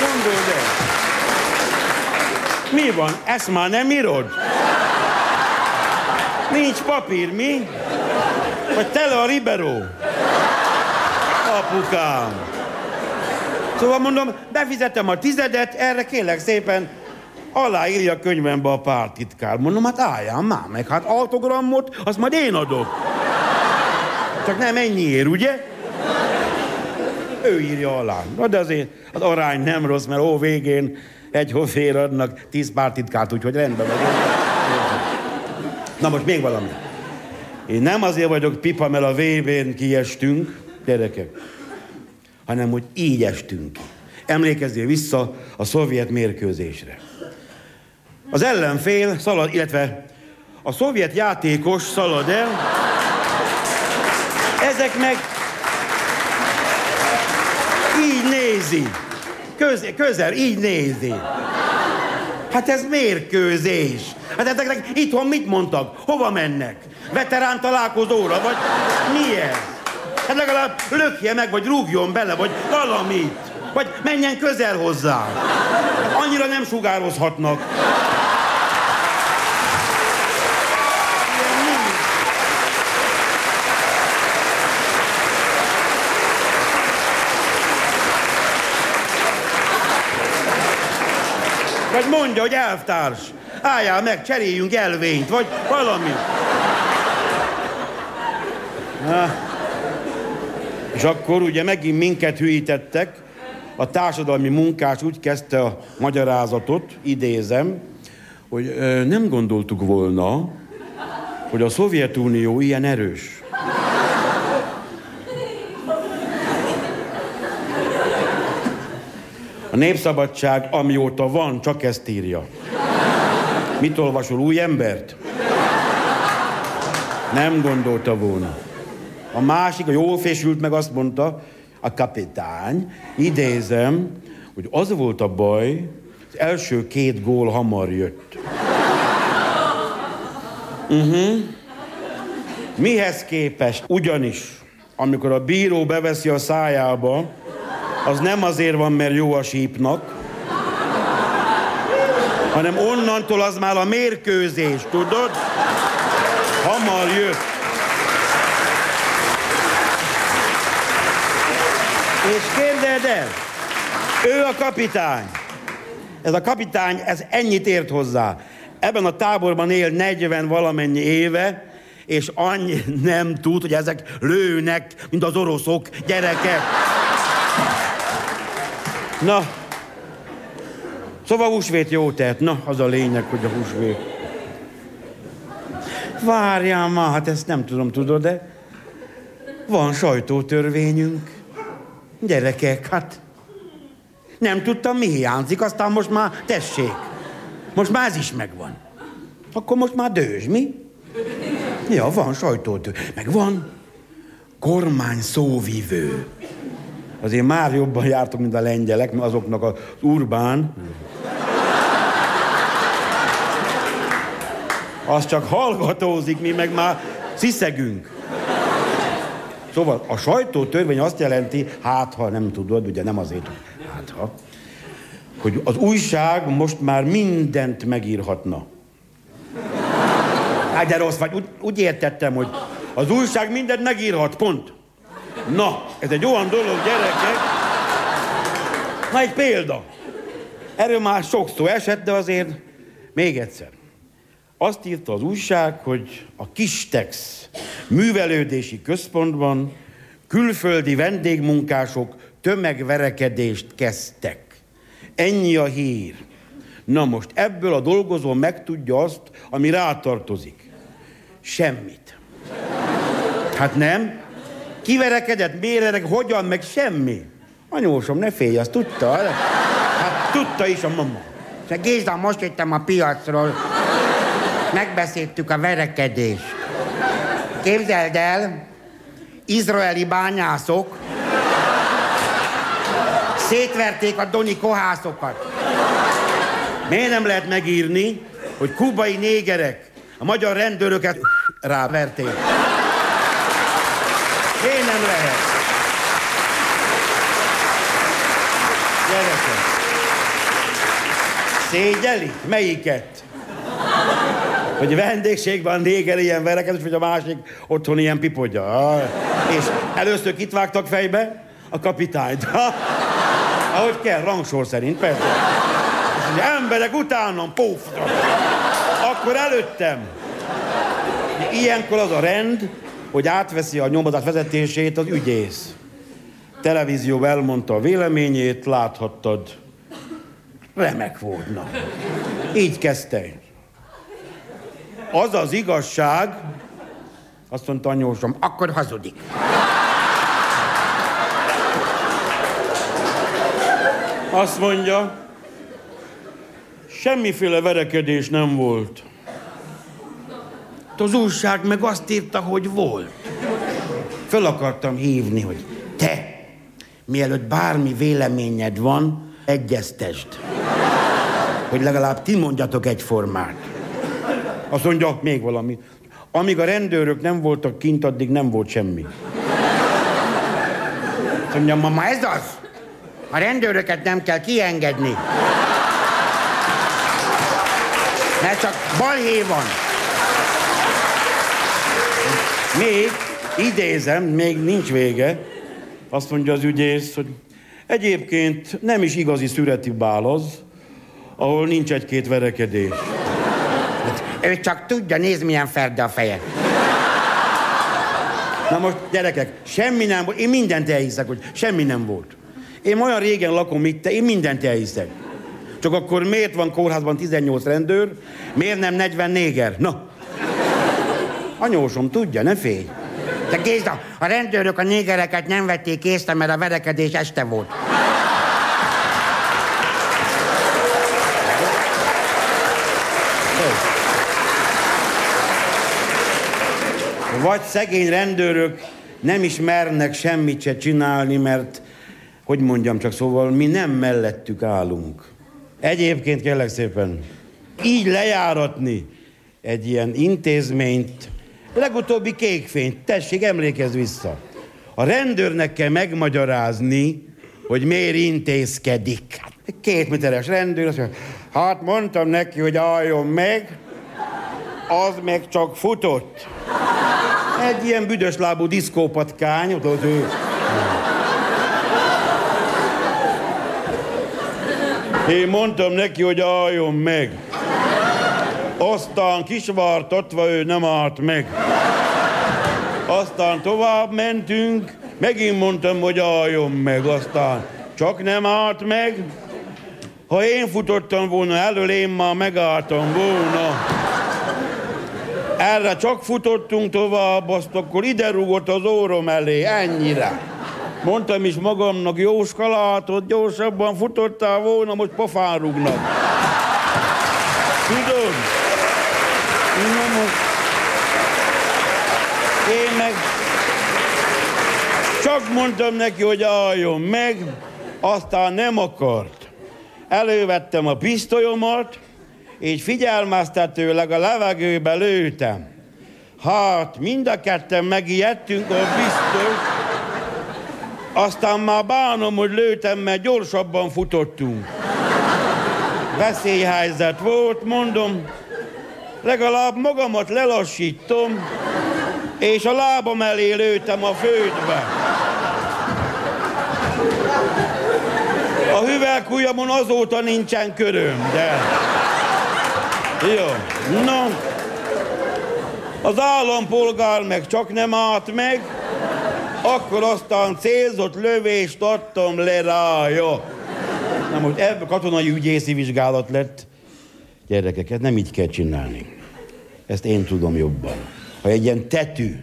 Gondold el. Mi van? Ezt már nem írod? Nincs papír, mi? Vagy tele a riberó? Apukám. Szóval mondom, befizetem a tizedet, erre kérlek szépen aláírja a könyvembe a pártitkár. Mondom, hát álljál már meg, hát autogramot, azt majd én adok. Csak nem ennyiért, ugye? Ő írja alá. Na de azért az arány nem rossz, mert ó végén egy hofér adnak tíz pártitkát, úgyhogy rendben vagy. Na most még valami. Én nem azért vagyok pipa, mert a VB-n kiestünk, gyerekek, hanem hogy így estünk ki. Emlékezzél vissza a szovjet mérkőzésre. Az ellenfél szalad, illetve a szovjet játékos szalad el, ezek meg így nézi. Közel, közel, így nézi. Hát ez mérkőzés. Hát ezeknek itthon mit mondtak? Hova mennek? Veterán találkozóra, vagy mi ez? Hát legalább lökje meg, vagy rúgjon bele, vagy valamit. Vagy menjen közel hozzá. Annyira nem sugározhatnak. Vagy mondja, hogy elvtárs, álljál meg, cseréljünk elvényt, vagy valami. Na. És akkor ugye megint minket hűítettek, a társadalmi munkás úgy kezdte a magyarázatot, idézem, hogy ö, nem gondoltuk volna, hogy a Szovjetunió ilyen erős. A Népszabadság, amióta van, csak ezt írja. Mit olvasol, új embert? Nem gondolta volna. A másik, a jól fésült meg azt mondta, a kapitány, idézem, hogy az volt a baj, az első két gól hamar jött. Uh-huh. Mihez képest? Ugyanis, amikor a bíró beveszi a szájába, az nem azért van, mert jó a sípnak, hanem onnantól az már a mérkőzés, tudod? Hamar jött. És képzeld el, ő a kapitány. Ez a kapitány, ez ennyit ért hozzá. Ebben a táborban él 40 valamennyi éve, és annyi nem tud, hogy ezek lőnek, mint az oroszok gyerekek. Na, szóval húsvét jó tett. Na, az a lényeg, hogy a húsvét. Várjál már, hát ezt nem tudom, tudod, de van sajtótörvényünk. Gyerekek, hát nem tudtam, mi hiányzik, aztán most már tessék. Most már ez is megvan. Akkor most már dős, mi? Ja, van sajtótörvény. Meg van kormány szóvivő. Azért már jobban jártok, mint a lengyelek, mert azoknak az urbán. Az csak hallgatózik, mi meg már sziszegünk. Szóval a sajtótörvény azt jelenti, hát ha nem tudod, ugye nem azért, hát ha, hogy az újság most már mindent megírhatna. Hát de rossz vagy, úgy, úgy értettem, hogy az újság mindent megírhat, pont. Na, ez egy olyan dolog, gyerekek. Na, egy példa. Erről már sok szó esett, de azért még egyszer. Azt írta az újság, hogy a Kistex művelődési központban külföldi vendégmunkások tömegverekedést kezdtek. Ennyi a hír. Na most ebből a dolgozó megtudja azt, ami rátartozik. Semmit. Hát nem? Kiverekedett, mérerek, hogyan, meg semmi. Anyósom, ne félj, azt tudta. Hát tudta is a mama. Géza, most jöttem a piacról. Megbeszéltük a verekedést. Képzeld el, izraeli bányászok szétverték a doni kohászokat. Miért nem lehet megírni, hogy kubai négerek a magyar rendőröket ráverték? Miért nem lehet? Gyerekek. Szégyelik? Melyiket? Hogy vendégségben néger ilyen verekedés, vagy a másik otthon ilyen pipodja. És először kit vágtak fejbe? A kapitányt. Ahogy kell, rangsor szerint, persze. És mondja, emberek utánam, pófra. Akkor előttem. Ilyenkor az a rend, hogy átveszi a nyomozás vezetését az ügyész. Televízió elmondta a véleményét, láthattad Remek volt, na. Így kezdte. Az az igazság, azt mondta anyósom, akkor hazudik. Azt mondja, semmiféle verekedés nem volt. Az újság meg azt írta, hogy volt. Föl akartam hívni, hogy te, mielőtt bármi véleményed van, egyeztesd. Hogy legalább ti mondjatok egyformát. Azt mondja, még valami. Amíg a rendőrök nem voltak kint, addig nem volt semmi. Azt mondja, mama, ez az? A rendőröket nem kell kiengedni. Mert csak balhé van. Még, idézem, még nincs vége. Azt mondja az ügyész, hogy egyébként nem is igazi szüreti bál ahol nincs egy-két verekedés. Ő csak tudja, nézd milyen ferde a feje. Na most, gyerekek, semmi nem volt. Én mindent elhiszek, hogy semmi nem volt. Én olyan régen lakom itt, én mindent elhiszek. Csak akkor miért van kórházban 18 rendőr, miért nem 40 néger? Na. Anyósom tudja, ne félj. De Géza, a rendőrök a négereket nem vették észre, mert a verekedés este volt. Vagy szegény rendőrök nem is mernek semmit se csinálni, mert, hogy mondjam csak, szóval mi nem mellettük állunk. Egyébként kérlek szépen, így lejáratni egy ilyen intézményt, legutóbbi kékfényt, tessék, emlékezz vissza. A rendőrnek kell megmagyarázni, hogy miért intézkedik. Két méteres rendőr, azt mondja, hát mondtam neki, hogy álljon meg, az meg csak futott. Egy ilyen büdös lábú diszkópatkány, ott ő. Én mondtam neki, hogy álljon meg. Aztán kisvartatva ő nem állt meg. Aztán tovább mentünk, megint mondtam, hogy álljon meg, aztán csak nem állt meg. Ha én futottam volna elől, én már megálltam volna. Erre csak futottunk tovább, azt akkor ide rúgott az órom elé, ennyire. Mondtam is magamnak, Jóska, látod, gyorsabban futottál volna, most pofán rúgnak. Tudod? Na most... Én meg... Csak mondtam neki, hogy álljon meg, aztán nem akart. Elővettem a pisztolyomat, így figyelmeztetőleg a levegőbe lőtem. Hát, mind a ketten megijedtünk, a biztos. Aztán már bánom, hogy lőtem, mert gyorsabban futottunk. Veszélyhelyzet volt, mondom, legalább magamat lelassítom, és a lábam elé lőtem a földbe. A hüvelkujjamon azóta nincsen köröm, de... Jó, no. Az állampolgár meg csak nem állt meg, akkor aztán célzott lövést adtam le rája. Na most ebből katonai ügyészi vizsgálat lett. Gyerekeket nem így kell csinálni. Ezt én tudom jobban. Ha egy ilyen tetű,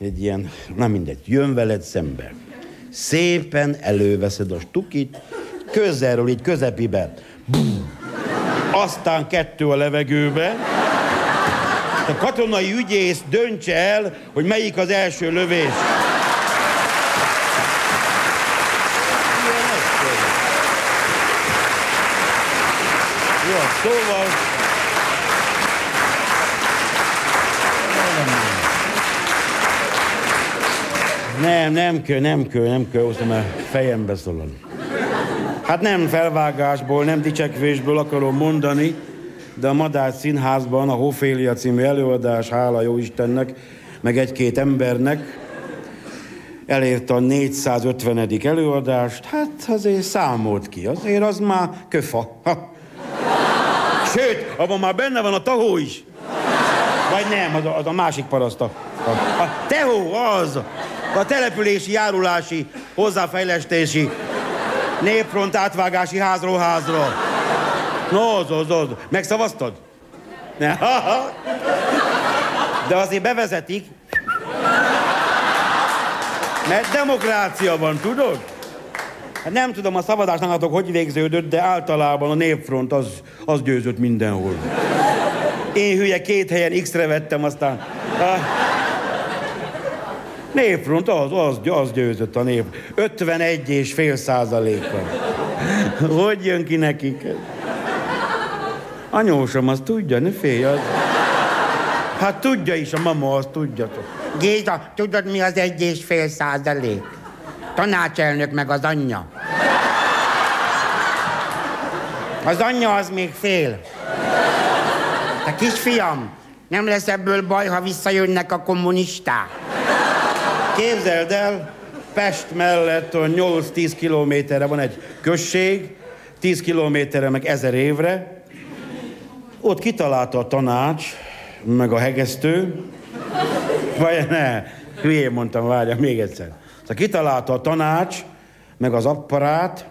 egy ilyen, na mindegy, jön veled szembe, szépen előveszed a stukit, közelről, így közepibe, Bum aztán kettő a levegőbe. A katonai ügyész döntse el, hogy melyik az első lövés. Jó, szóval... Nem, nem kell, nem kell, nem kell, azt mert fejembe szólal. Hát nem felvágásból, nem dicsekvésből akarom mondani, de a Madár Színházban a Hofélia című előadás, hála jó Istennek, meg egy-két embernek elérte a 450. előadást, hát azért számolt ki, azért az már köfa. Ha. Sőt, abban már benne van a tahó is. Vagy nem, az a, az a másik paraszt. A, a, a tehó az, a települési, járulási, hozzáfejlesztési Népfront átvágási házról házról. No, az, az, az. Megszavaztad? Ne. (laughs) De azért bevezetik. Mert demokrácia van, tudod? Hát nem tudom, a szavazás nálatok hogy végződött, de általában a népfront az, az győzött mindenhol. Én hülye két helyen X-re vettem, aztán... Népfront, az, az, az győzött a nép. 51 és fél százalékkal. Hogy jön ki nekik? Anyósom, azt tudja, ne félj, az... Hát tudja is, a mama azt tudjatok. Géza, tudod mi az egy és fél százalék? Tanácselnök meg az anyja. Az anyja az még fél. Te kisfiam, nem lesz ebből baj, ha visszajönnek a kommunisták. Képzeld el, Pest mellett 8-10 kilométerre van egy község, 10 kilométerre meg ezer évre. Ott kitalálta a tanács, meg a hegesztő, vagy ne, hülyén mondtam, várja, még egyszer. Szóval kitalálta a tanács, meg az apparát.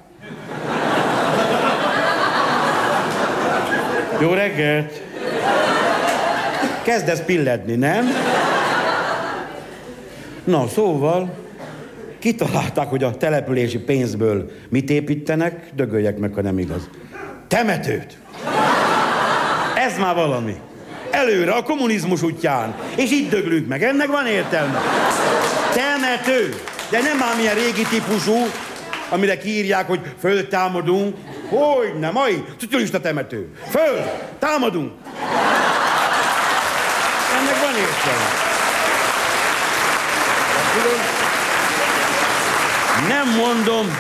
Jó reggelt! Kezdesz pilledni, nem? Na, szóval, kitalálták, hogy a települési pénzből mit építenek, dögöljek meg, ha nem igaz. Temetőt! Ez már valami. Előre a kommunizmus útján. És itt döglünk meg. Ennek van értelme. Temető. De nem már milyen régi típusú, amire kiírják, hogy föltámadunk. Hogy nem, mai szocialista temető. Föl, támadunk. Ennek van értelme. Nem mondom,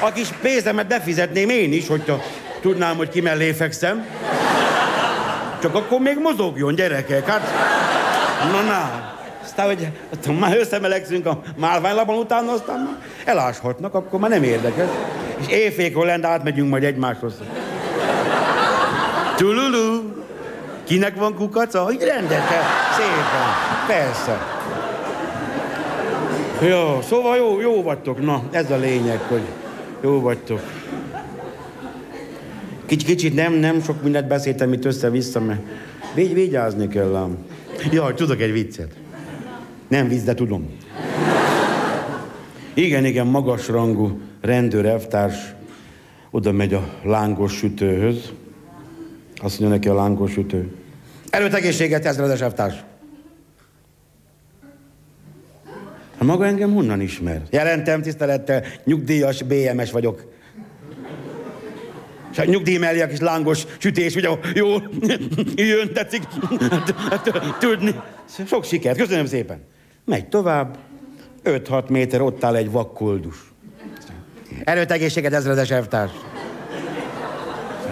a kis pénzemet befizetném én is, hogyha tudnám, hogy ki mellé fekszem. Csak akkor még mozogjon, gyerekek. Hát, na, na. Aztán, hogy aztán már összemelegszünk a málványlapon utána, aztán eláshatnak, akkor már nem érdekes. És éjfékor lent átmegyünk majd egymáshoz. Tululu. Kinek van kukaca? Így rendete. Szépen. Persze. Jó, szóval jó, jó vagytok. Na, ez a lényeg, hogy jó vagytok. Kicsit, kicsit nem, nem sok mindent beszéltem itt össze-vissza, mert vigy, vigyázni kell ám. Jaj, tudok egy viccet. Nem vicc, de tudom. Igen, igen, magasrangú rendőr elvtárs oda megy a lángos sütőhöz. Azt mondja neki a lángos sütő. Előtt egészséget, ezredes elvtárs. Hát maga engem honnan ismer? Jelentem tisztelettel, nyugdíjas BMS vagyok. És a nyugdíj mellé a kis lángos sütés, ugye jó, jön, tetszik tudni. Sok sikert, köszönöm szépen. Megy tovább, 5-6 méter ott áll egy vakkoldus. Erőt egészséget, ezredes elvtárs.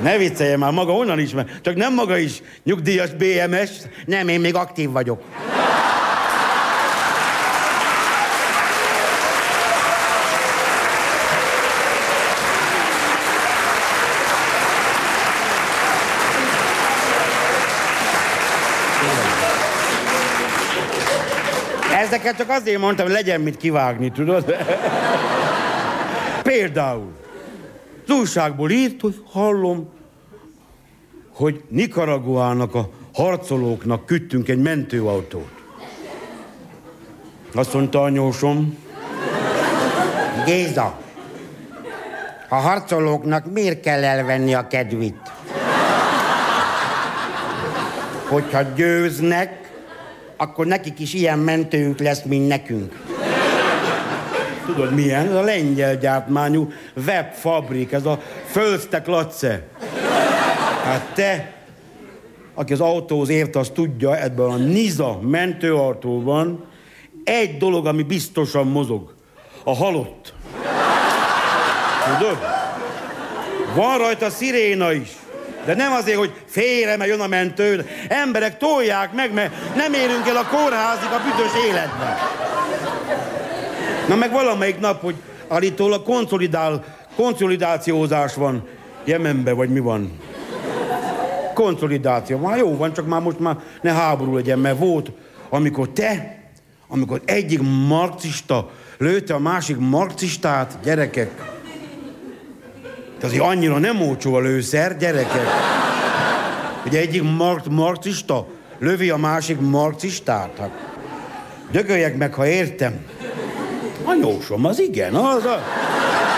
Ne viccelje már, maga onnan ismer. Csak nem maga is nyugdíjas BMS. Nem, én még aktív vagyok. Ezeket csak azért mondtam, hogy legyen mit kivágni, tudod? Például, az újságból írt, hogy hallom, hogy Nikaraguának a harcolóknak küldtünk egy mentőautót. Azt mondta anyósom. Géza, a harcolóknak miért kell elvenni a kedvit? Hogyha győznek, akkor nekik is ilyen mentőnk lesz, mint nekünk. Tudod milyen? Ez a lengyel gyártmányú webfabrik, ez a Fölztek Lace. Hát te, aki az autóhoz ért, az tudja, ebből a Niza mentőautóban egy dolog, ami biztosan mozog. A halott. Tudod? Van rajta sziréna is. De nem azért, hogy félre, mert jön a mentő. Emberek tolják meg, mert nem érünk el a kórházig a büdös életben. Na meg valamelyik nap, hogy állítólag konszolidál, konszolidációzás van Jemenbe, vagy mi van? Konszolidáció. Már jó van, csak már most már ne háború legyen, mert volt, amikor te, amikor egyik marxista lőtte a másik marxistát, gyerekek, De azért annyira nem olcsó a lőszer, gyerekek. Ugye egyik mar- marxista lövi a másik marxistát. Hát, dögöljek meg, ha értem. Anyósom, az igen, az a...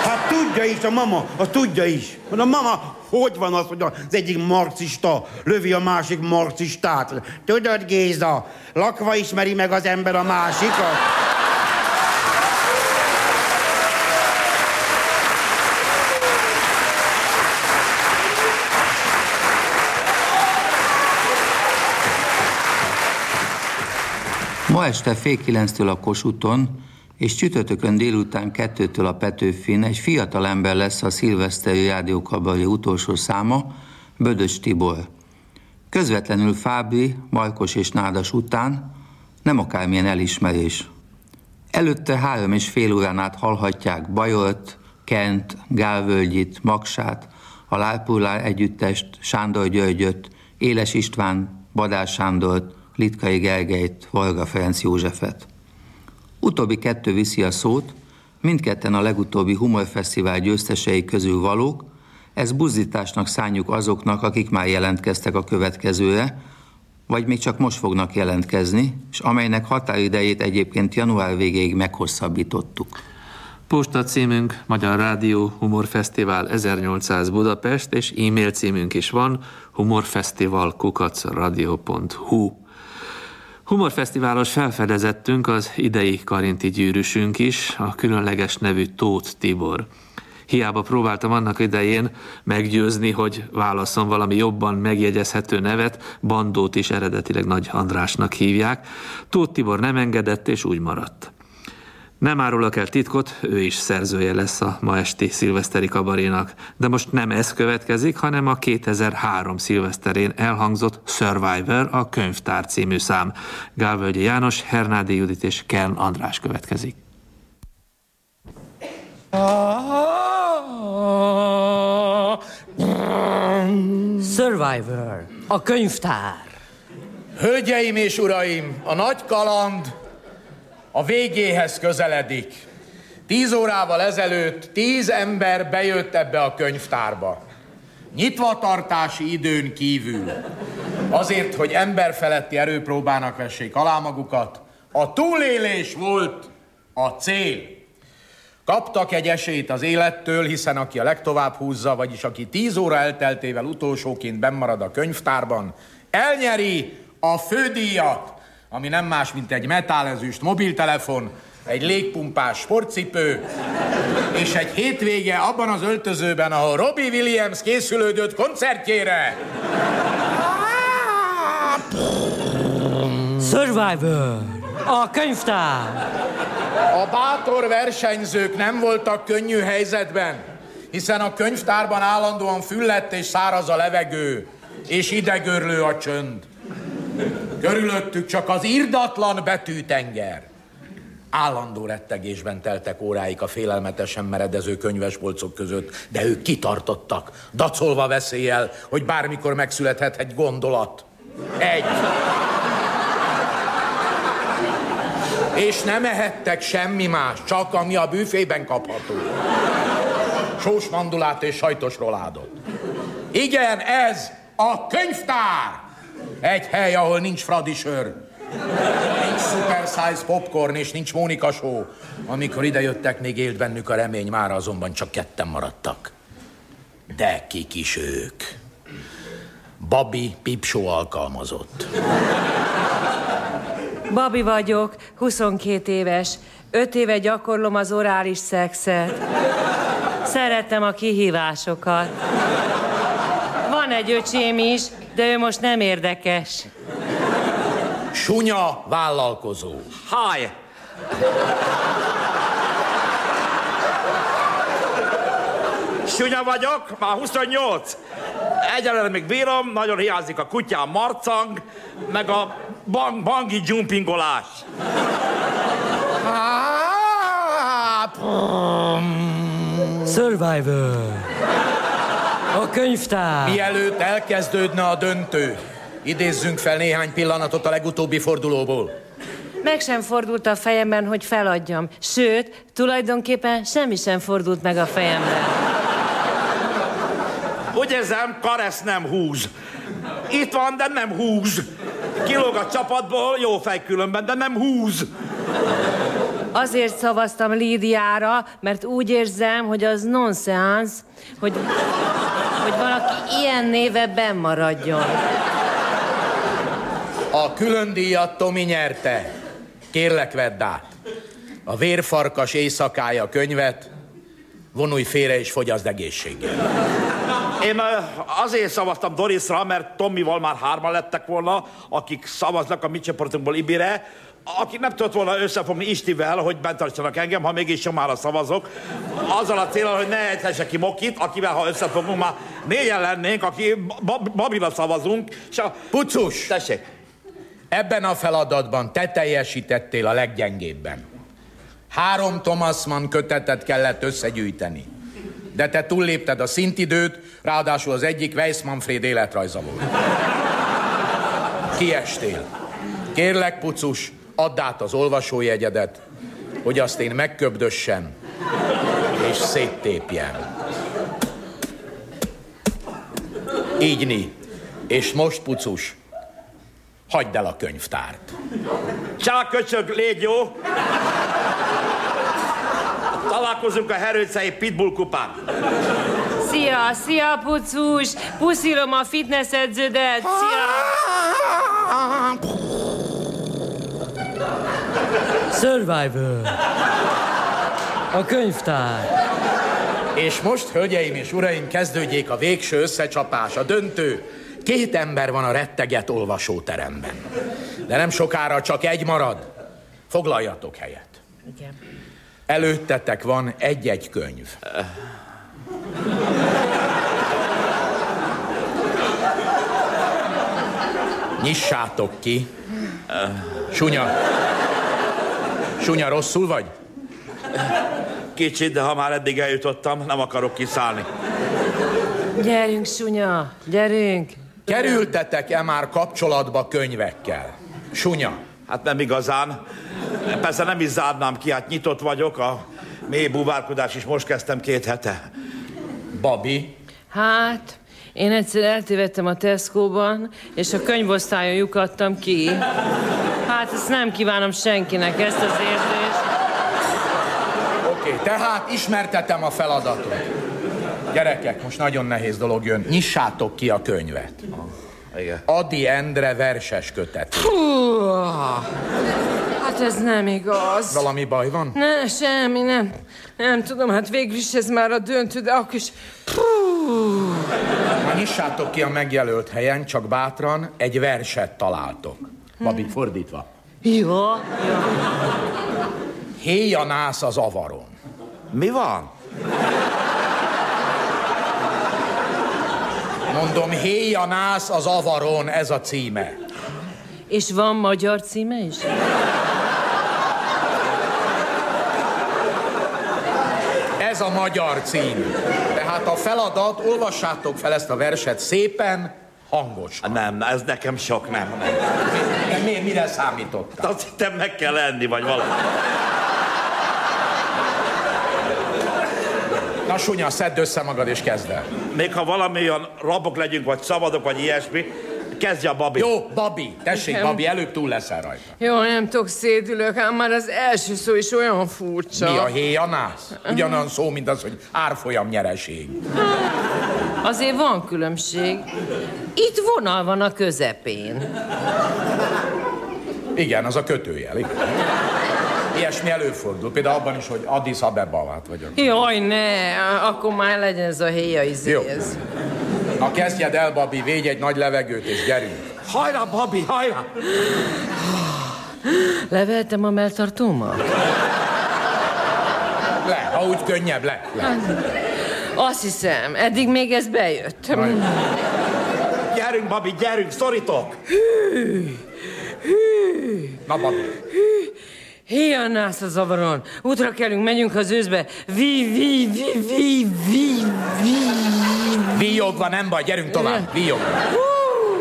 Hát tudja is, a mama, a tudja is. Mondom, mama, hogy van az, hogy az egyik marxista lövi a másik marxistát? Tudod, Géza, lakva ismeri meg az ember a másikat. Ma este fél kilenctől a Kossuthon, és csütörtökön délután kettőtől a Petőfin egy fiatal ember lesz a szilveszteri rádiókabaré utolsó száma, Bödös Tibor. Közvetlenül Fábri, Markos és Nádas után nem akármilyen elismerés. Előtte három és fél órán át hallhatják Bajort, Kent, Gálvölgyit, Maksát, a Lárpullár együttest, Sándor Györgyöt, Éles István, Badás Sándort, Litkai Gergelyt, Varga Ferenc Józsefet. Utóbbi kettő viszi a szót, mindketten a legutóbbi humorfesztivál győztesei közül valók, ez buzdításnak szánjuk azoknak, akik már jelentkeztek a következőre, vagy még csak most fognak jelentkezni, és amelynek határidejét egyébként január végéig meghosszabbítottuk. Posta címünk Magyar Rádió Humorfesztivál 1800 Budapest, és e-mail címünk is van humorfesztiválkukacradio.hu Humorfesztiválos felfedezettünk az idei karinti gyűrűsünk is, a különleges nevű Tóth Tibor. Hiába próbáltam annak idején meggyőzni, hogy válaszom valami jobban megjegyezhető nevet, Bandót is eredetileg Nagy Andrásnak hívják. Tóth Tibor nem engedett, és úgy maradt. Nem árulok el titkot, ő is szerzője lesz a ma esti szilveszteri kabarénak. De most nem ez következik, hanem a 2003 szilveszterén elhangzott Survivor, a könyvtár című szám. Gálvölgyi János, Hernádi Judit és Kern András következik. Survivor, a könyvtár. Hölgyeim és uraim, a nagy kaland a végéhez közeledik. Tíz órával ezelőtt tíz ember bejött ebbe a könyvtárba. Nyitvatartási időn kívül. Azért, hogy emberfeletti erőpróbának vessék alá magukat. A túlélés volt a cél. Kaptak egy esélyt az élettől, hiszen aki a legtovább húzza, vagyis aki tíz óra elteltével utolsóként bennmarad a könyvtárban, elnyeri a fődíjat, ami nem más, mint egy metálezüst mobiltelefon, egy légpumpás sportcipő, és egy hétvége abban az öltözőben, ahol Robbie Williams készülődött koncertjére. Survivor, a könyvtár. A bátor versenyzők nem voltak könnyű helyzetben, hiszen a könyvtárban állandóan füllett és száraz a levegő, és idegörlő a csönd. Körülöttük csak az irdatlan betűtenger. Állandó rettegésben teltek óráik a félelmetesen meredező könyvesbolcok között, de ők kitartottak, dacolva veszéllyel, hogy bármikor megszülethet egy gondolat. Egy. És nem ehettek semmi más, csak ami a büfében kapható. Sós mandulát és sajtos roládot. Igen, ez a könyvtár! Egy hely, ahol nincs fradi sör. Nincs super size popcorn és nincs Mónika show. Amikor idejöttek, még élt bennük a remény, már azonban csak ketten maradtak. De kik is ők? Babi Pipsó alkalmazott. Babi vagyok, 22 éves. Öt éve gyakorlom az orális szexet. Szeretem a kihívásokat. Van egy öcsém is, de ő most nem érdekes. Sunya vállalkozó. Hi! Sunya vagyok, már 28. Egyelőre még bírom, nagyon hiányzik a kutyám marcang, meg a bang, bangi jumpingolás. Survivor. A könyvtár. Mielőtt elkezdődne a döntő, idézzünk fel néhány pillanatot a legutóbbi fordulóból. Meg sem fordult a fejemben, hogy feladjam. Sőt, tulajdonképpen semmi sem fordult meg a fejemben. Úgy érzem, Karesz nem húz. Itt van, de nem húz. Kilóg a csapatból, jó fej különben, de nem húz. Azért szavaztam Lídiára, mert úgy érzem, hogy az nonsens, hogy, hogy valaki ilyen néve maradjon. A külön díjat Tomi nyerte. Kérlek, vedd át. A vérfarkas éjszakája könyvet, vonulj félre és fogyaszd egészséggel. Én azért szavaztam Dorisra, mert Tomival már hárman lettek volna, akik szavaznak a mi csoportunkból Ibire, aki nem tudott volna összefogni Istivel, hogy bent tartsanak engem, ha mégis Somára szavazok, azzal a célral, hogy ne ejthesse ki Mokit, akivel ha összefogunk, már négyen lennénk, aki Babila szavazunk, és a... Pucus! Tessék! Ebben a feladatban te teljesítettél a leggyengébben. Három Thomas Mann kötetet kellett összegyűjteni. De te túllépted a szintidőt, ráadásul az egyik Weiss Manfred életrajza volt. Kiestél. Kérlek, pucus, add át az olvasójegyedet, hogy azt én megköbdössem és széttépjem. Ígyni. És most, pucus, hagyd el a könyvtárt. Csá, köcsög, légy jó! Találkozunk a Herőcei Pitbull kupán. Szia, szia, pucus! Puszilom a fitness edződet! Szia! (laughs) Survivor. A könyvtár. És most, hölgyeim és uraim, kezdődjék a végső összecsapás, a döntő. Két ember van a retteget olvasóteremben. De nem sokára csak egy marad. Foglaljatok helyet. Igen. Előttetek van egy-egy könyv. Nyissátok ki. Sunya. Sunya, rosszul vagy? Kicsit, de ha már eddig eljutottam, nem akarok kiszállni. Gyerünk, Sunya, gyerünk! Kerültetek-e már kapcsolatba könyvekkel? Sunya. Hát nem igazán. Persze nem is zárnám ki, hát nyitott vagyok, a mély búvárkodás is most kezdtem két hete. Babi? Hát, én egyszer eltévedtem a Tesco-ban, és a könyvosztályon lyukadtam ki. Hát ezt nem kívánom senkinek, ezt az érzést. Oké, okay, tehát ismertetem a feladatot. Gyerekek, most nagyon nehéz dolog jön. Nyissátok ki a könyvet. Igen. Adi Endre verses kötet. Hú, hát ez nem igaz. Valami baj van? Ne, semmi, nem. Nem tudom, hát végül is ez már a döntő, de akkor is... Hú. Ha nyissátok ki a megjelölt helyen, csak bátran egy verset találtok. Babi, fordítva. Jó, jó. Héja nász az avaron. Mi van? Mondom, héja nász az avaron, ez a címe. És van magyar címe is? Ez a magyar cím. Tehát a feladat, olvassátok fel ezt a verset szépen, hangos. Nem, ez nekem sok, nem. nem. De mi, mire számítottál? Azt hittem meg kell enni, vagy valami. Na, Sunya, szedd össze magad és kezd el. Még ha valami olyan rabok legyünk, vagy szabadok, vagy ilyesmi, kezdje a Babi. Jó, Babi, tessék, Nem. Babi, előbb túl leszel rajta. Jó, nem tudok szédülök, ám már az első szó is olyan furcsa. Mi a héjanász? Ugyanolyan szó, mint az, hogy árfolyam nyereség. Azért van különbség. Itt vonal van a közepén. Igen, az a kötőjel, igen. Ilyesmi előfordul. Például abban is, hogy Addis Abeba hát vagyok. Jaj, ne, akkor már legyen ez a héja izé. Jó. ez. Na kezdjed el, Babi, védj egy nagy levegőt, és gyerünk. Hajrá, Babi, hajrá! Leveltem a melltartómat? Le, ha úgy könnyebb, le. le. Azt hiszem, eddig még ez bejött. Gyerünk, Babi, gyerünk, szorítok! Hű, hű, Na, Babi. Héjanász a zavaron. Útra kelünk, menjünk az őszbe. Vi, vi, vi, vi, vi, vi. Víjogva nem baj, gyerünk tovább. Víjogva.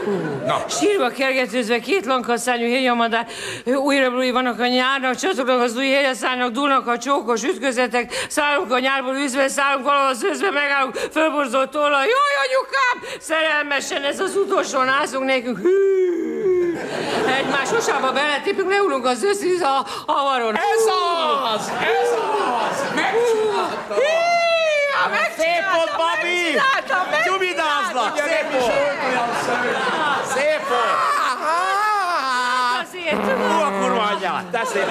Hú, Na. Sírva kergetőzve két lankaszányú héjamadár, újra vannak a nyárnak, csatognak az új héjaszállnak, dúlnak a csókos ütközetek, szállunk a nyárból üzve, szállunk valahol szőzve, megállunk, fölborzott olaj, jaj, anyukám! Szerelmesen ez az utolsó názunk nekünk, hű! Egymás usába beletépünk, leülünk az összűz a havaron. Ez az! Ez az! Megcsináltam! Szép volt, Babi! Gyumidázlak! Szép volt! Szép volt! Azért Hú, a kurva anyját! Te szép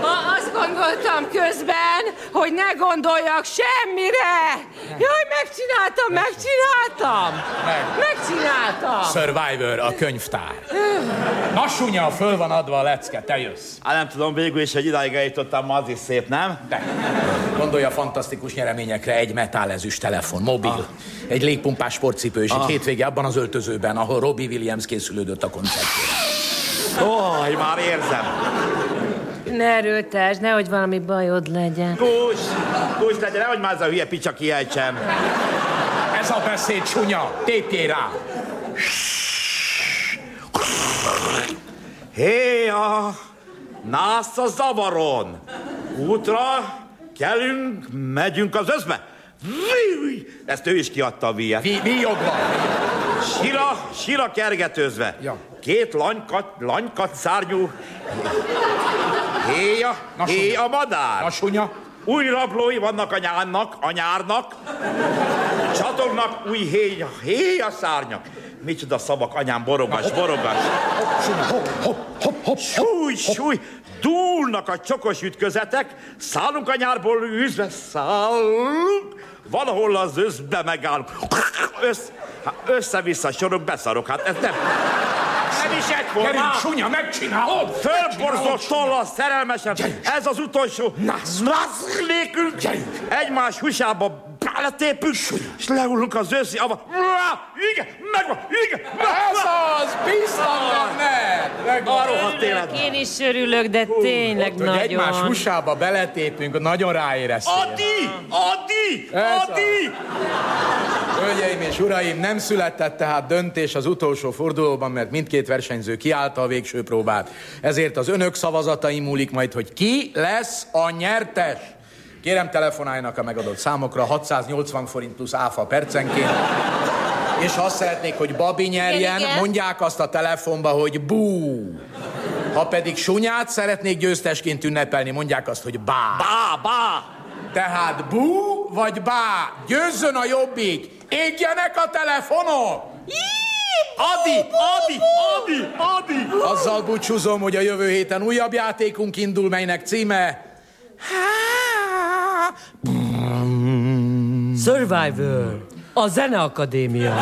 Ma azt gondoltam közben, hogy ne gondoljak semmire. Jaj, megcsináltam, megcsináltam. Meg. Megcsináltam. Survivor, a könyvtár. Na, Sunya, föl van adva a lecke, te jössz. Hát nem tudom, végül is, hogy idáig eljutottam, ma az is szép, nem? De. Gondolja fantasztikus nyereményekre egy metálezüst telefon, mobil, ah. egy légpumpás sportcipő és ah. egy hétvége abban az öltözőben, ahol Robbie Williams készülődött a koncertjére. Ó, oh, már érzem. Ne erőltesd, nehogy valami bajod legyen. Kus, kus legyen, nehogy már ez a hülye picsa kiejtsem. Ez a beszéd csúnya, tépjél rá. Héja, nász a zavaron. Útra kelünk, megyünk az özbe. Ezt ő is kiadta a mi jog van? Sira, sira kergetőzve. Ja. Két lanykat, lanykat szárnyú. Héja, héja madár. Na, Sunya. Új rablói vannak a nyárnak, a nyárnak. Csatognak új héja, héja szárnyak. Micsoda szavak, anyám, borogas, borogas. Súly, súly, dúlnak a csokos ütközetek, szállunk a nyárból űzve, szállunk, valahol az összbe megállunk. Össz, hát össze-vissza sorok, beszarok, hát ez nem... Nem is egyforma. Gyerünk, Sunya, megcsinálod! Fölborzott tollal szerelmesen. Ez az utolsó. Nasz nélkül. Egymás husába beletépünk, és leülünk az őszi ava. Igen, megvan, igen. Ez az, bíztam benned! A rohadt életben. Én is örülök, de tényleg Ott, hogy nagyon. egymás husába beletépünk, nagyon ráéreztél. Adi, Adi, Adi. Hölgyeim és uraim, nem született tehát döntés az utolsó fordulóban, mert mindkét versenyző kiállta a végső próbát. Ezért az önök szavazatai múlik majd, hogy ki lesz a nyertes. Kérem, telefonáljanak a megadott számokra, 680 forint plusz áfa percenként. És ha azt szeretnék, hogy Babi nyerjen, Igen, igen. mondják azt a telefonba, hogy bú. Ha pedig Sunyát szeretnék győztesként ünnepelni, mondják azt, hogy bá. Bá, bá. Tehát bú vagy bá, győzzön a jobbik, égjenek a telefonok! Adi, Adi, Adi, Adi. Azzal búcsúzom, hogy a jövő héten újabb játékunk indul, melynek címe... Survivor, a Zeneakadémia.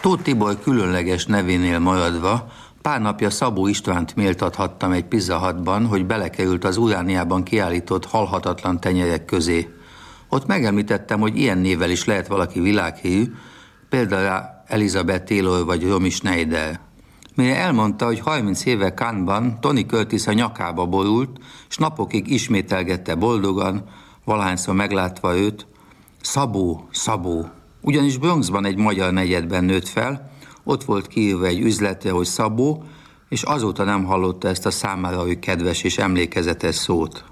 Tóth Tibor különleges nevénél maradva, pár napja Szabó Istvánt méltathattam egy pizzahatban, hogy belekerült az urániában kiállított halhatatlan tenyerek közé. Ott megemlítettem, hogy ilyen névvel is lehet valaki világhírű, például Elizabeth Taylor vagy Romy Schneider. Mire elmondta, hogy 30 éve Cannes-ban Tony Curtis a nyakába borult, és napokig ismételgette boldogan, valahányszor meglátva őt, Szabó, Szabó. Ugyanis Bronxban egy magyar negyedben nőtt fel, ott volt kiírva egy üzletre, hogy Szabó, és azóta nem hallotta ezt a számára ő kedves és emlékezetes szót.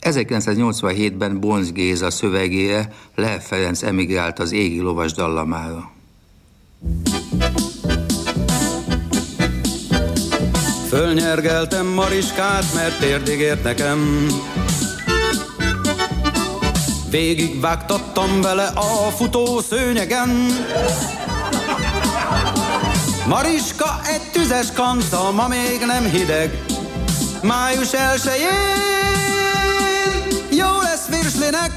1987-ben Bonz Géza szövegére Leh Ferenc emigrált az égi lovas dallamára. Fölnyergeltem Mariskát, mert térdig ért nekem. Végig vágtattam vele a futó szőnyegen. Mariska egy tüzes kanta, ma még nem hideg. Május elsején jó lesz virslinek.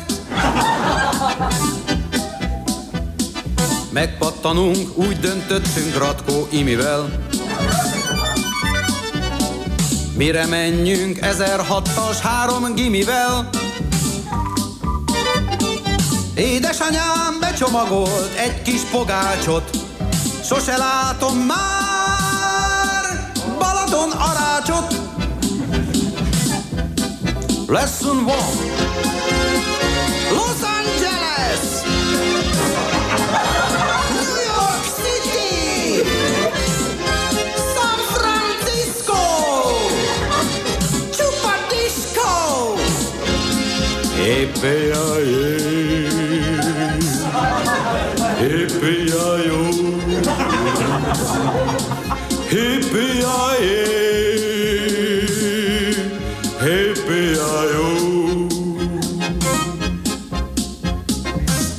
Megpattanunk, úgy döntöttünk Ratkó Imivel. Mire menjünk 1006-as három gimivel? Édesanyám becsomagolt egy kis pogácsot, sose látom már Balaton arácsot. Lesson one. Yippee-yi-yi. Yippee-yi-yo. Yippee-yi-yi. Yippee-yi-yo.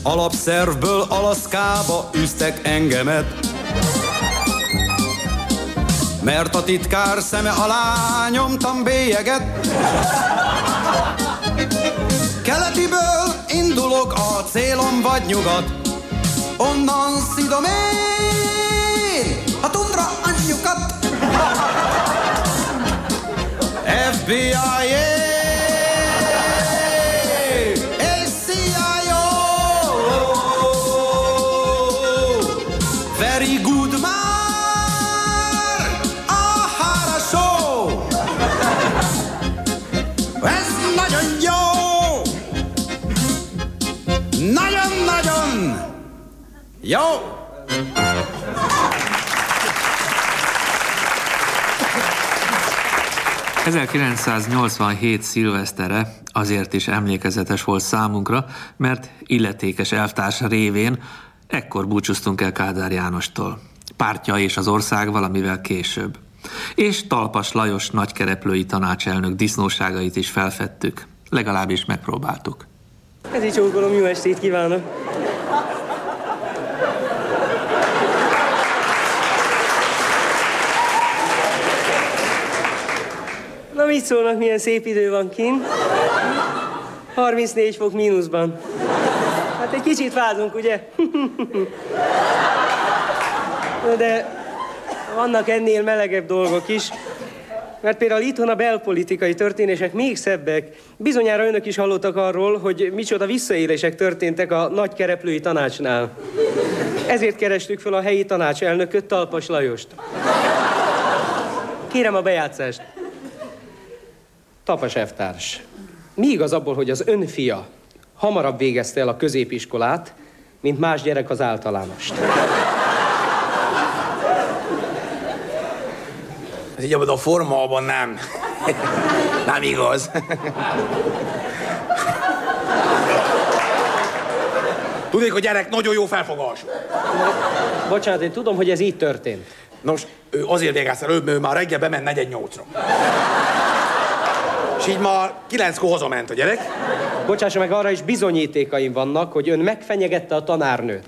Alapszervből Alaszkába üztek engemet Mert a titkár szeme alá nyomtam bélyeget Keletiből indulok, a célom vagy nyugat. Onnan szidom én a tundra anyjukat. (laughs) FBI és jó 1987 szilvesztere azért is emlékezetes volt számunkra, mert illetékes elvtársa révén ekkor búcsúztunk el Kádár Jánostól. Pártja és az ország valamivel később. És Talpas Lajos nagykereplői tanácselnök disznóságait is felfedtük. Legalábbis megpróbáltuk. Ez így csókolom, jó estét kívánok! Na mit szólnak, milyen szép idő van kint? 34 fok mínuszban. Hát egy kicsit vázunk, ugye? De vannak ennél melegebb dolgok is. Mert például itthon a belpolitikai történések még szebbek. Bizonyára önök is hallottak arról, hogy micsoda visszaélések történtek a nagy kereplői tanácsnál. Ezért kerestük fel a helyi tanácselnököt, Talpas Lajost. Kérem a bejátszást. Tapas elvtárs. Mi igaz abból, hogy az ön fia hamarabb végezte el a középiskolát, mint más gyerek az általánost? Ez így abban a formában nem. nem igaz. Tudnék, hogy gyerek nagyon jó felfogás. Bocsánat, én tudom, hogy ez így történt. Nos, ő azért végezte előbb, mert ő már reggel bement negyed nyolcra. És így már kilenckor hazament a gyerek. Bocsássa meg, arra is bizonyítékaim vannak, hogy ön megfenyegette a tanárnőt.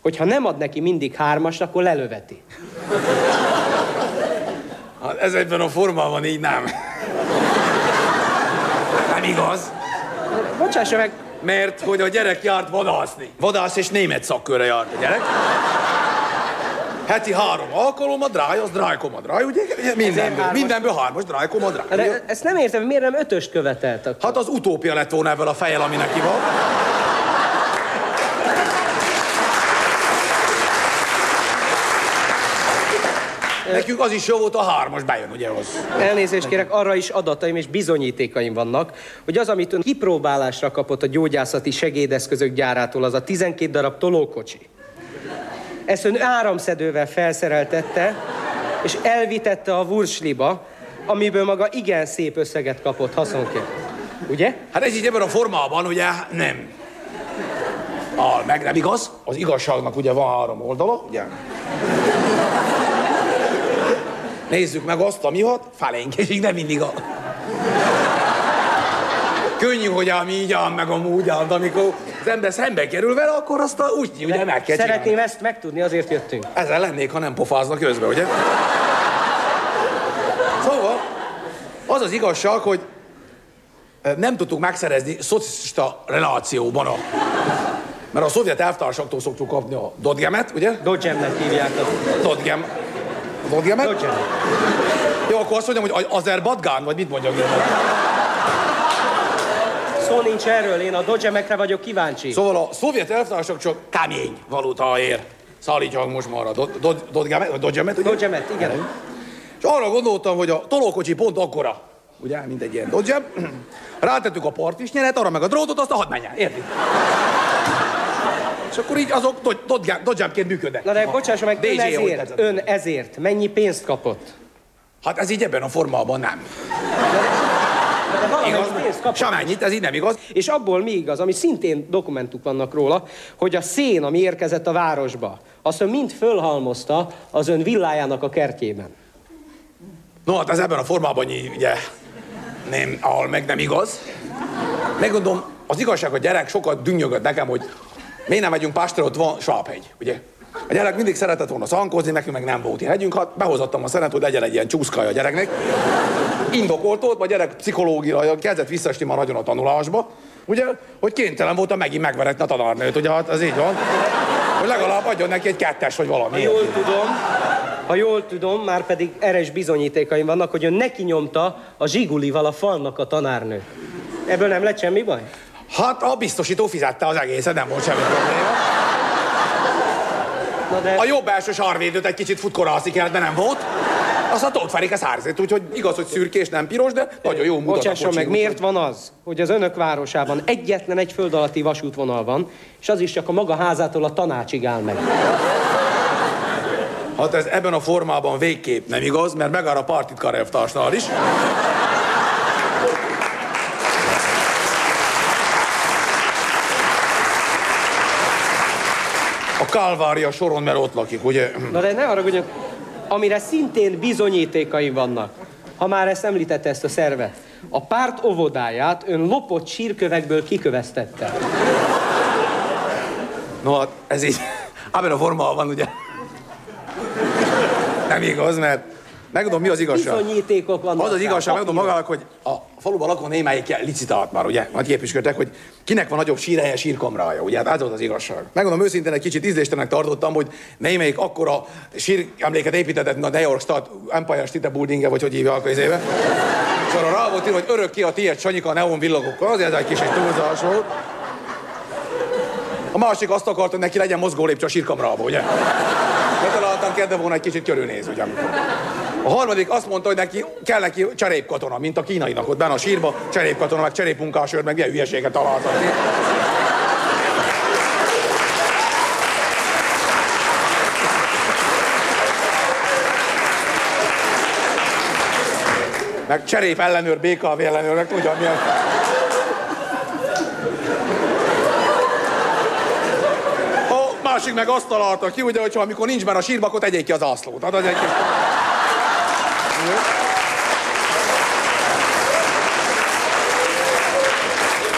Hogyha nem ad neki mindig hármas, akkor lelöveti. Hát ez egyben a formában így nem. Nem igaz. Bocsássa meg. Mert hogy a gyerek járt vadászni. Vadász és német szakkörre járt a gyerek. Heti három alkalom a dráj, az drájkoma dráj, ugye? Mindenből, mindenből hármas drájkoma dráj. De ezt nem értem, miért nem ötöst követelt akkor? Hát az utópia lett volna ebből a fejel, ami neki van. Nekünk az is jó volt, a hármas bejön, ugye az. Elnézést kérek, arra is adataim és bizonyítékaim vannak, hogy az, amit ön kipróbálásra kapott a gyógyászati segédeszközök gyárától, az a 12 darab tolókocsi. Ezt ön áramszedővel felszereltette, és elvitette a Wursliba, amiből maga igen szép összeget kapott haszonként. Ugye? Hát ez így ebben a formában, ugye, nem. A, meg nem igaz, az igazságnak ugye van három oldala, ugye? Nézzük meg azt, ami hat, felénk, és így nem mindig a... Könnyű, hogy ám így ám, meg amúgy ám, de amikor az ember szembe kerül vele, akkor azt a, úgy, ugye meg kell Szeretném csinálni. ezt megtudni, azért jöttünk. Ezzel lennék, ha nem pofáznak közben, ugye? Szóval, az az igazság, hogy nem tudtuk megszerezni szocialista relációban a... Mert a szovjet elvtársaktól szoktuk kapni a dodgemet, ugye? Dodgemnek hívják a... Dodgem. A dodgemet? Dodgem. Jó, akkor azt mondjam, hogy Azerbadgán, vagy mit mondjak én? Szó nincs erről, én a Dodgemekre vagyok kíváncsi. Szóval a szovjet elvtársak csak kemény valutaért szállítják most már a do- do- dodgemet, vagy dodgemet, ugye? Dodgemet, igen. És arra gondoltam, hogy a tolókocsi pont akkora, ugye, mint egy ilyen dodge Rátettük a partvisnyeret, arra meg a drótot, azt a hadd menjen, érti? És akkor így azok dodge működnek. Na de bocsásson meg, ön ezért, ön ezért mennyi pénzt kapott? Hát ez így ebben a formában nem. Igaz? Semennyit, ez így nem igaz. És abból mi igaz, ami szintén dokumentuk vannak róla, hogy a szén, ami érkezett a városba, azt ön mind fölhalmozta az ön villájának a kertjében. No, hát ez ebben a formában ugye nem, ahol meg nem igaz. Megmondom, az igazság, hogy gyerek sokat dünnyögött nekem, hogy miért nem megyünk Pástra, ott van Svábhegy, ugye? A gyerek mindig szeretett volna szankozni, nekünk meg nem volt ilyen hegyünk, hát behozottam a szenet, hogy legyen egy ilyen csúszkaja a gyereknek. Indokolt volt, a gyerek pszichológia kezdett visszaesni már nagyon a tanulásba, ugye, hogy kénytelen voltam megint megveretni a tanárnőt, ugye, hát ez így van. Hogy legalább adjon neki egy kettes, vagy valami. Ha jól tudom, ha jól tudom, már pedig eres bizonyítékaim vannak, hogy ön neki nyomta a zsigulival a falnak a tanárnő. Ebből nem lett semmi baj? Hát a biztosító fizette az egészet, nem volt semmi probléma. Na de... A jobb első sarvédőt egy kicsit futkorászni kellett, de nem volt. Aztán felik a szárzét, úgyhogy igaz, hogy szürkés, nem piros, de nagyon jó mutat Bocsásson meg, miért van az, hogy az önök városában egyetlen egy föld alatti vasútvonal van, és az is csak a maga házától a tanácsig áll meg? Hát ez ebben a formában végképp nem igaz, mert megáll a partitkar elvtársnál is. Kálvária soron, mert ott lakik, ugye? Na de ne haragudjon, amire szintén bizonyítékaim vannak, ha már ezt említette ezt a szervet. A párt óvodáját ön lopott sírkövekből kiköveztette. No, hát ez így, ebben a formában van, ugye? Nem igaz, mert megmondom, mi az igazság. Bizonyítékok vannak. Az az igazság, megmondom magának, hogy a faluban lakó némelyik licitált már, ugye? Majd képviseltek, hogy kinek van nagyobb sírhelye, sírkamrája, ugye? Hát ez volt az igazság. Megmondom őszintén, egy kicsit ízléstenek tartottam, hogy némelyik akkora síremléket építetett, a New York State Empire State Building vagy hogy hívja a közébe. És arra rá volt írva, hogy örök ki a tiéd Sanyika a neon villagokkal, azért ez egy kis egy túlzás volt. A másik azt akart, hogy neki legyen mozgó lépcső a sírkamrába, ugye? Betaláltam, kedve volna egy kicsit körülnéz, ugye? A harmadik azt mondta, hogy neki kell neki cserépkatona, mint a kínainak ott benne a sírba, cserépkatona, meg cserépmunkásőr, meg ilyen hülyeséget találtak. Meg cserép ellenőr, BKV ellenőr, meg tudja milyen... másik meg azt találta ki, ugye, hogyha amikor nincs már a sírba, akkor tegyék ki az ászlót. Hát az egy kis...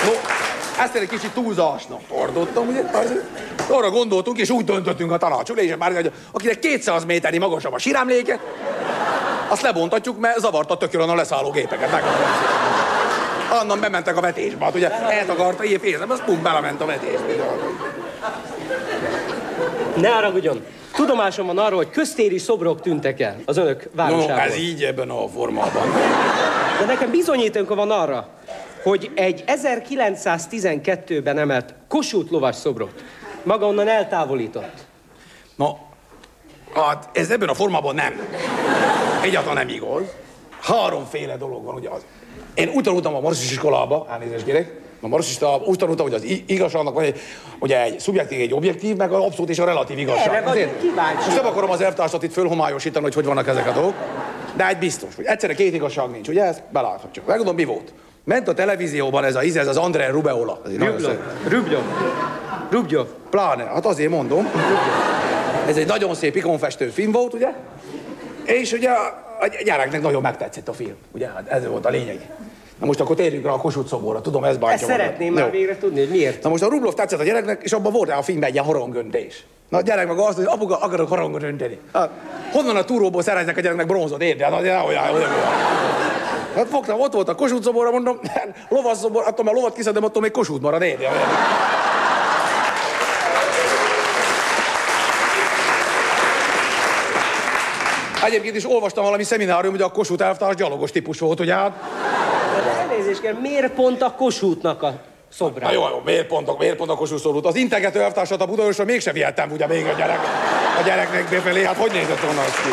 No, ezt egy kicsit túlzásnak fordottam, ugye? Arra gondoltunk, és úgy döntöttünk a tanácsülésen már, hogy akinek 200 méternyi magasabb a sírámléke, azt lebontatjuk, mert zavarta tökölön a leszálló gépeket. Annan bementek a vetésbe, hát ugye eltakarta ilyen fészem, az pum, belement a vetésbe. Ne haragudjon! Tudomásom van arról, hogy köztéri szobrok tűntek el az önök városában. No, ez így ebben a formában. De nekem bizonyíténk van arra, hogy egy 1912-ben emelt Kossuth lovas szobrot maga onnan eltávolított. Na, hát ez ebben a formában nem. Egyáltalán nem igaz. Háromféle dolog van, ugye az. Én utalultam a Marsis iskolába, elnézést kérek, a marxista úgy tanulta, hogy az igazságnak van egy, ugye egy szubjektív, egy objektív, meg az abszolút és a relatív igazság. Erre Azért, most nem akarom az elvtársat itt fölhomályosítani, hogy hogy vannak ezek a dolgok, de egy biztos, hogy egyszerre két igazság nincs, ugye ezt beláthatjuk. Megmondom, mi volt. Ment a televízióban ez a íz, ez az André Rubeola. Rubjov. Rubjov. Pláne, hát azért mondom. Ez egy nagyon szép ikonfestő film volt, ugye? És ugye a gyereknek nagyon megtetszett a film, ugye? Hát ez volt a lényeg. Na most akkor térjünk rá a Kossuth szoborra, tudom, ez bántja Ezt szeretném már végre tudni, hogy miért. Na most a Rublov tetszett a gyereknek, és abban volt rá a filmben egy horongöntés. Na a gyerek meg azt, hogy apuka, akarok harangot önteni. Hát, honnan a túróból szereznek a gyereknek bronzot, érted? Hát, olyan, olyan, olyan. Hát fogtam, ott volt a Kossuth szoborra, mondom, (laughs) lovas szobor, attól már lovat kiszedem, attól még Kossuth marad, érted? Egyébként is olvastam valami szeminárium, hogy a Kossuth elvtárs gyalogos típus volt, ugye hát elnézést kell, miért pont a Kossuthnak a szobrá? Na jó, jó, miért pont, a, miért pont a Kossuth szorult? Az integető elvtársat a Budaörsről mégse vihettem ugye még a gyerek, a gyereknek befelé, hát hogy nézett volna az ki?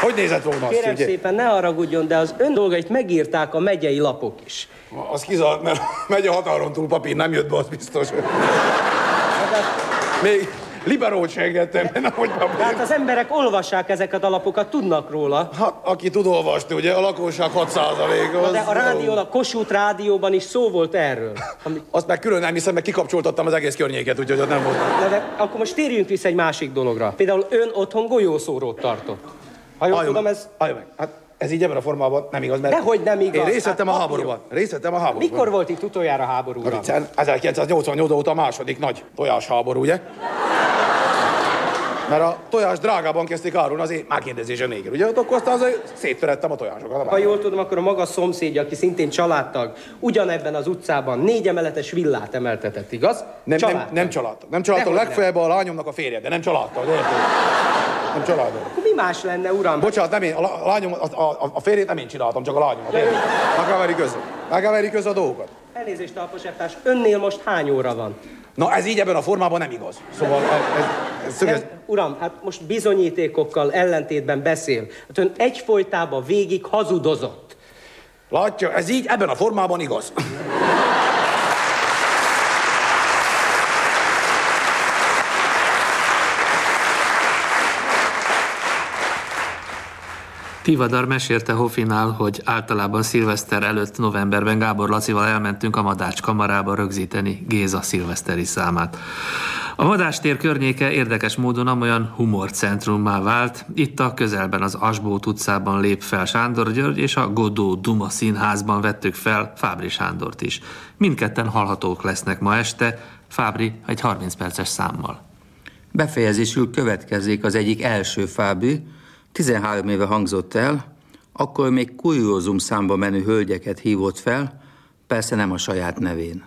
Hogy nézett volna azt, Kérem szépen, ne haragudjon, de az ön dolgait megírták a megyei lapok is. Az kizahat, mert (laughs) megy a határon túl papír, nem jött be, az biztos. Még liberót se engedtem, hogy. Hát az emberek olvassák ezeket a lapokat, tudnak róla. Hát, aki tud olvasni, ugye a lakosság 6 az... De a rádió, a Kossuth rádióban is szó volt erről. Ami... Azt meg külön nem hiszem, meg kikapcsoltattam az egész környéket, úgyhogy ott nem volt. De, de akkor most térjünk vissza egy másik dologra. Például ön otthon golyószórót tartott. Ha jól tudom, ez... halljon meg. Hát ez így ebben a formában nem igaz, mert... Dehogy nem igaz. Én részt vettem Hát a háborúban. Részt vettem a háborúban. Mikor volt itt utoljára háború? A uram? viccen, 1988 óta a második nagy tojásháború, ugye? Mert a tojás drágában kezdték árulni az én megkérdezése nélkül, ugye? Ott akkor aztán azért szétverettem a tojásokat. Ha jól tudom, akkor a maga szomszédja, aki szintén családtag, ugyanebben az utcában négy emeletes villát emeltetett, igaz? Nem, nem, nem családtag. Nem családtag, Dehogy legfeljebb a lányomnak a férje, de nem családtag, érted? Nem családtag. Akkor mi más lenne, uram? Bocsánat, nem én, a, lá- a lányom, a, a, a férjét nem én csináltam, csak a lányomat. érted? Meg kell verni közre. Meg kell verni közre a dolgokat. Elnézést, alposeptás, önnél most hány óra van? Na ez így ebben a formában nem igaz. Szóval ez, ez szögez... Nem, uram, hát most bizonyítékokkal ellentétben beszél. Hát ön egyfolytában végig hazudozott. Látja, ez így ebben a formában igaz. Tivadar mesélte Hofinál, hogy általában szilveszter előtt novemberben Gábor Lacival elmentünk a Madács kamarába rögzíteni Géza szilveszteri számát. A Madástér környéke érdekes módon amolyan humorcentrummá vált. Itt a közelben az Asbót utcában lép fel Sándor György, és a Godó Duma színházban vettük fel Fábri Sándort is. Mindketten hallhatók lesznek ma este, Fábri egy 30 perces számmal. Befejezésül következik az egyik első Fábri, 13 éve hangzott el, akkor még kuriózum számba menő hölgyeket hívott fel, persze nem a saját nevén.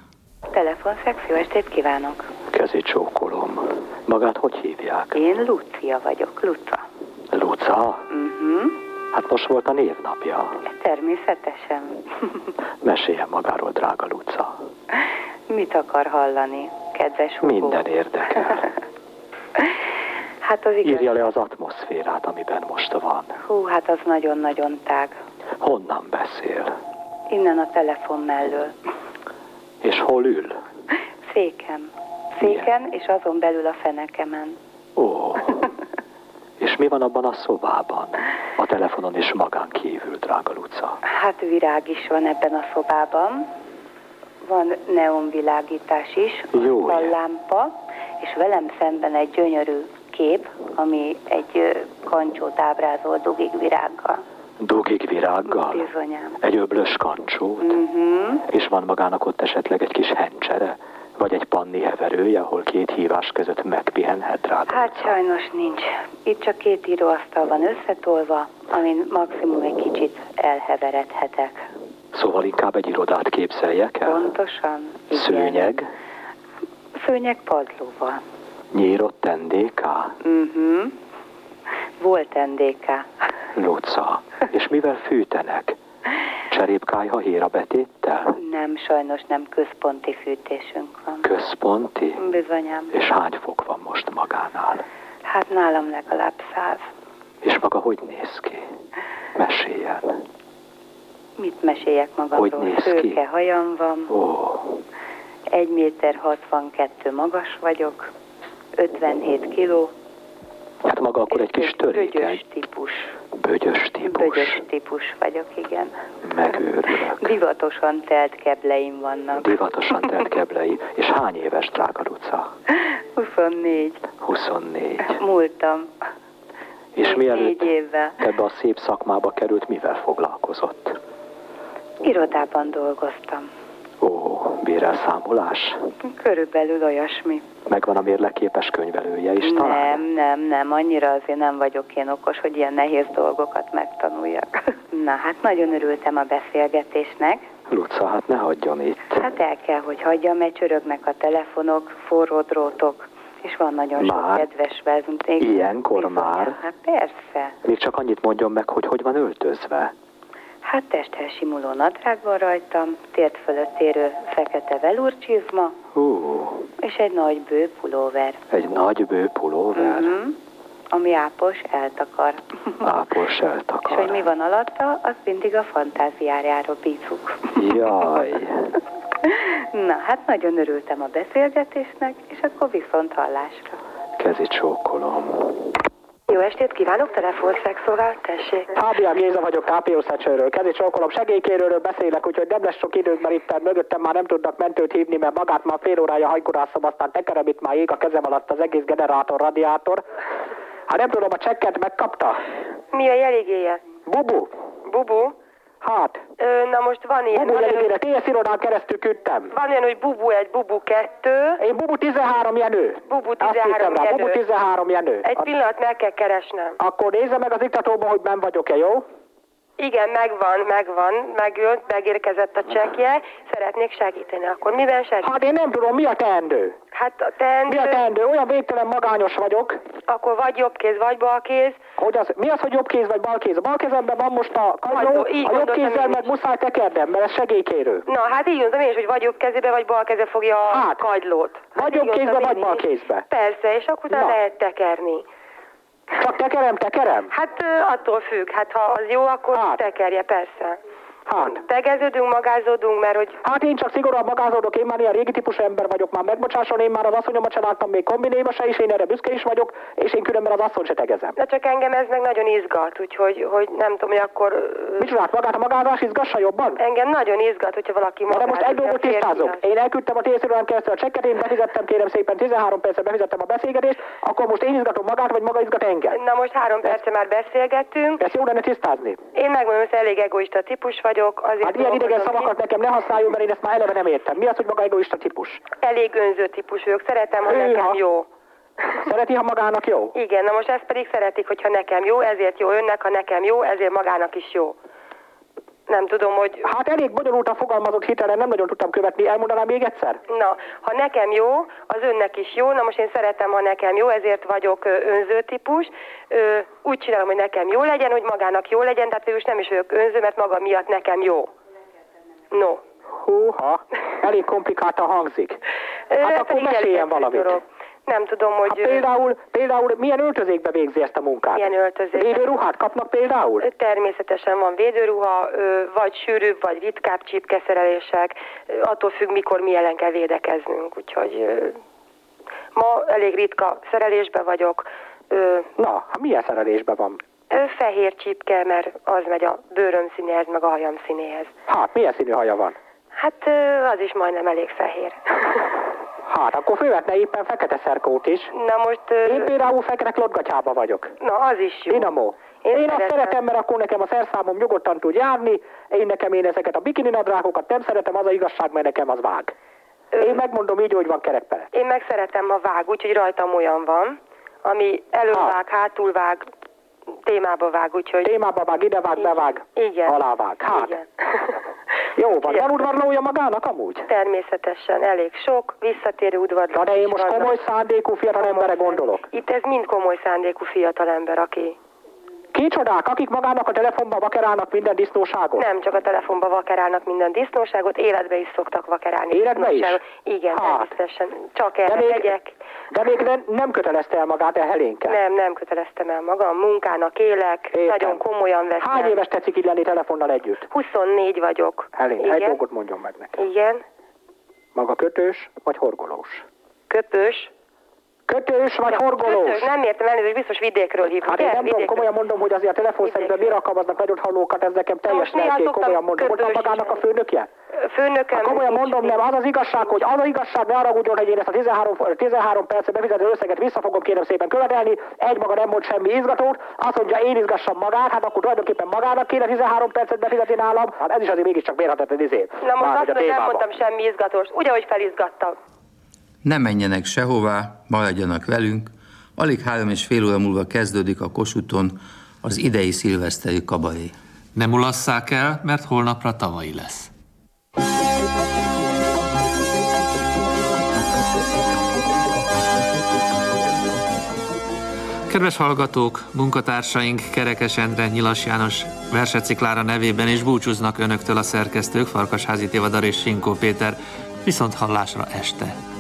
Telefonszex, jó estét kívánok! Kezét csókolom. Magát hogy hívják? Én Lucia vagyok, Luca. Luca? Uh-huh. Hát most volt a névnapja. Természetesen. (laughs) Meséljen magáról, drága Luca. Mit akar hallani, kedves Hugo? Minden érdekel. (laughs) Hát az igaz. Írja le az atmoszférát, amiben most van. Hú, hát az nagyon-nagyon tág. Honnan beszél? Innen a telefon mellől. És hol ül? Széken. Széken, és azon belül a fenekemen. Ó. És mi van abban a szobában? A telefonon és magán kívül, drága Luca. Hát virág is van ebben a szobában. Van neonvilágítás is, Jó. van lámpa, és velem szemben egy gyönyörű kép, ami egy kancsót ábrázol dugig virággal. Dugig virággal? Bizonyám. Egy öblös kancsót? Uh-huh. És van magának ott esetleg egy kis hencsere? Vagy egy panni heverője, ahol két hívás között megpihenhet rá? Hát sajnos nincs. Itt csak két íróasztal van összetolva, amin maximum egy kicsit elheveredhetek. Szóval inkább egy irodát képzeljek el? Pontosan. Szőnyeg, Szőnyeg padlóval. Nyírott NDK, Uh-huh. Volt NDK. Luca. És mivel fűtenek? Cserépkájha héra betéttel? Nem, sajnos nem központi fűtésünk van. Központi? Bizonyám. És hány fok van most magánál? Hát nálam legalább száz. És maga hogy néz ki? Meséljen. Mit meséljek magamról? Hogy néz ki? Szőke hajam van. Ó, 1 méter 62 magas vagyok. 57 kiló. hát maga akkor egy kis Bögyös törékeny, típus. bögyös típus. Bögyös típus vagyok, igen. Megőrülök. Divatosan telt kebleim vannak. Divatosan telt (laughs) keblei. És hány éves, drága Luca? 24. 24. Múltam. És Még mielőtt évvel. ebbe a szép szakmába került, mivel foglalkozott? Irodában dolgoztam. Ó, bérelszámolás? Körülbelül olyasmi. Megvan a mérleképes könyvelője is talán? Nem, nem, nem, annyira azért nem vagyok én okos, hogy ilyen nehéz dolgokat megtanuljak. (laughs) Na hát nagyon örültem a beszélgetésnek. Luca, hát ne hagyjon itt. Hát el kell, hogy hagyjam, mert csörögnek a telefonok, forró drótok, és van nagyon sok Már? kedves vezünk. Ilyenkor már? Hát persze. Még csak annyit mondjon meg, hogy hogy van öltözve. Hát testhez simuló nadrág van rajtam, tért fölött érő fekete velurcsizma, Hú, és egy nagy bő pulóver. egy nagy bő pulóver. Mhm. ami ápos eltakar. (laughs) Ápos eltakar. És hogy mi van alatta, azt mindig a fantáziájára bízunk. Jaj. (laughs) Na, hát nagyon örültem a beszélgetésnek, és akkor viszont hallásra. Kezi csókolom. Jó estét kívánok, telefonszexolál, tessék. Fábián Géza vagyok, KPO Szecsőről. Kezi csókolom, segélykérőről beszélek, úgyhogy nem lesz sok időt, mert itt mögöttem már nem tudnak mentőt hívni, mert magát már fél órája hajkurászom, aztán tekerem itt már ég a kezem alatt az egész generátor, radiátor. Hát nem tudom, a csekket megkapta? Mi a jeligéje? Bubu. Bubu? Hát. Ö, na most van ilyen... Van jeligére, TS irodán keresztül küldtem. Van ilyen, hogy Bubu 1, Bubu 2. Én Bubu 13 jenő. Bubu Azt 13 hittem rá, jenő. Bubu 13 jenő. Egy pillanat meg kell keresnem. Akkor nézze meg az diktatóban, hogy ben vagyok-e, jó? Igen, megvan, megvan, megjött, megérkezett a csekje. Szeretnék segíteni. Akkor miben segít? Hát én nem tudom, mi a teendő? Hát a teendő... Mi a teendő? Olyan végtelen magányos vagyok. Akkor vagy jobb kéz, vagy bal kéz. Hogy az, mi az, hogy jobb kéz vagy bal kéz? A bal kezemben van most a kagyló, a jobb kézzel meg muszáj tekerdem, mert ez segélykérő. Na, hát így mondom én is, hogy vagy jobb kezébe, vagy bal keze fogja a Hát. kagylót. Vagy így jobb kézbe, vagy bal kézbe. Persze, és akkor utána Na. lehet tekerni. Csak tekerem, tekerem? Hát ö, attól függ, hát ha az jó, akkor tekerje, persze. Hát. Tegeződünk, magázódunk, mert hogy Hát én csak szigorúan magázódok, én már ilyen régi típusú ember vagyok, már megbocsásson, én már az asszonyomat csináltam még kombinéba se, és én erre büszke is vagyok, és én különben az asszony se tegezem. de csak engem ez meg nagyon izgat, úgyhogy hogy nem tudom, hogy akkor... csinált magát a magázás, izgassa jobban? Engem nagyon izgat, hogyha valaki Na de most egy magázik, dolgot tisztázok. Én elküldtem a tészülően keresztül a csekket, én befizettem kérem szépen 13 percre befizettem a beszélgetést, akkor most én izgatom magát, vagy maga izgat engem. Na most három perce már beszélgettünk. Ezt jó lenne tisztázni. Én megmondom, hogy elég egoista típus vagyok, azért Hát ilyen idegen szavakat ki. nekem ne használjon, mert én ezt már eleve nem értem. Mi az, hogy maga egoista típus? Elég önző típus vagyok, szeretem, ha Hűha. nekem jó. Szereti, ha magának jó? Igen, na most ezt pedig szeretik, hogyha nekem jó, ezért jó önnek, ha nekem jó, ezért magának is jó. Nem tudom, hogy... Hát elég bonyolultan fogalmazott hitelen, nem nagyon tudtam követni. Elmondanám még egyszer? Na, ha nekem jó, az önnek is jó, na most én szeretem, ha nekem jó, ezért vagyok önző típus. Úgy csinálom, hogy nekem jó legyen, hogy magának jó legyen, tehát végül is nem is vagyok önző, mert maga miatt nekem jó. No. Húha, elég komplikáltan hangzik. Hát akkor meséljen valamit. dolog. Nem tudom, hogy... Hát például, például milyen öltözékbe végzi ezt a munkát? Milyen öltözékbe? Védőruhát kapnak például? Természetesen van védőruha, vagy sűrűbb, vagy ritkább csípkeszerelések, attól függ, mikor mi ellen kell védekeznünk. Úgyhogy ma elég ritka szerelésbe vagyok. Na, hát milyen szerelésben van? fehér csípke, mert az megy a bőröm színéhez, meg a hajam színéhez. Hát, milyen színű haja van? Hát az is majdnem elég fehér. (laughs) Hát, akkor fővetne éppen fekete szerkót is. Na most... Ö, Én például fekete klotgatyába vagyok. Na, az is jó. Dinamo. Én Én, azt szeretem. szeretem, mert akkor nekem a szerszámom nyugodtan tud járni, én nekem én ezeket a bikini nadrágokat nem szeretem, az a igazság, mert nekem az vág. Én megmondom így, hogy van kerekpere. Én meg szeretem, ha vág, úgyhogy rajtam olyan van, ami elővág, hátulvág, témába vág, úgyhogy... Témába vág, ide vág, bevág, Igen. alá vág. Hát, Igen. jó van. Van udvarlója magának amúgy? Természetesen elég sok, visszatérő udvarló. De én most vannak. komoly szándékú fiatal emberre gondolok. Itt ez mind komoly szándékú fiatalember, aki Kicsodák, akik magának a telefonba vakerálnak minden disznóságot? nem csak a telefonba vakerálnak minden disznóságot, életbe is szoktak vakerálni. Életbe is? Igen, Hát. természetesen. Csak De erre még, megyek. de még nem, nem kötelezte el magát el helénke. Nem, nem köteleztem el magam, munkának élek, Értem. nagyon komolyan veszem. Hány éves tetszik így lenni telefonnal együtt? 24 vagyok. Helén, egy Igen. dolgot mondjon meg nekem. Igen. Maga kötős vagy horgolós? Köpős. Kötős vagy Ja, horgolós? Kötős, nem értem elnézést, biztos vidékről hív. Hát ugye? én nem tudom, komolyan mondom, hogy azért a telefonszerűen miért alkalmaznak nagyot hallókat, ez nekem teljes most szoktam komolyan mondom. Hogy van kötős magának a főnökje? Főnökem. Hát komolyan mondom, nem, az az igazság, hogy az az igazság, ne haragudjon, hogy én ezt a 13, 13 percet befizető összeget vissza fogom kérem szépen követelni, egy maga nem mond semmi izgatót, azt mondja, én izgassam magát, hát akkor tulajdonképpen magának kéne 13 percet befizetni nálam, hát ez is azért mégiscsak mérhetetlen izé. Na most Már, azt hogy a nem mondtam semmi izgatós. Úgy, ahogy felizgattam. Ne menjenek sehová, maradjanak velünk. Alig három és fél óra múlva kezdődik a Kossuthon az idei szilveszteri kabaré. Nem mulasszák el, mert holnapra tavalyi lesz. Kedves hallgatók, munkatársaink Kerekes Endre, Nyilas János verseciklára nevében is búcsúznak önöktől a szerkesztők, Farkasházi Tivadar és Sinkó Péter, viszont hallásra este.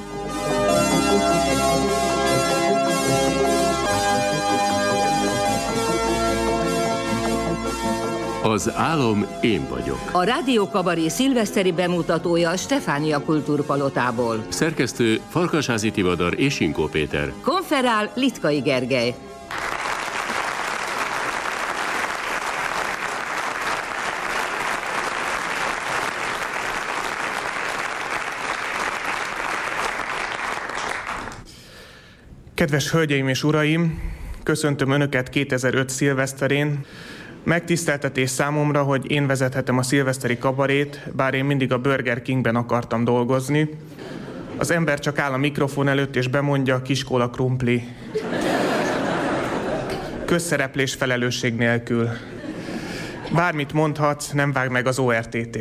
Az álom én vagyok. A Rádió Kabaré szilveszteri bemutatója Stefánia Kultúrpalotából. Szerkesztő Farkasházi Tivadar és Inkó Péter. Konferál Litkai Gergely. Kedves hölgyeim és uraim, köszöntöm Önöket 2005 szilveszterén. Megtiszteltetés számomra, hogy én vezethetem a szilveszteri kabarét, bár én mindig a Burger Kingben akartam dolgozni. Az ember csak áll a mikrofon előtt és bemondja kiskóla krumpli. Közszereplés felelősség nélkül. Bármit mondhatsz, nem vág meg az ORTT.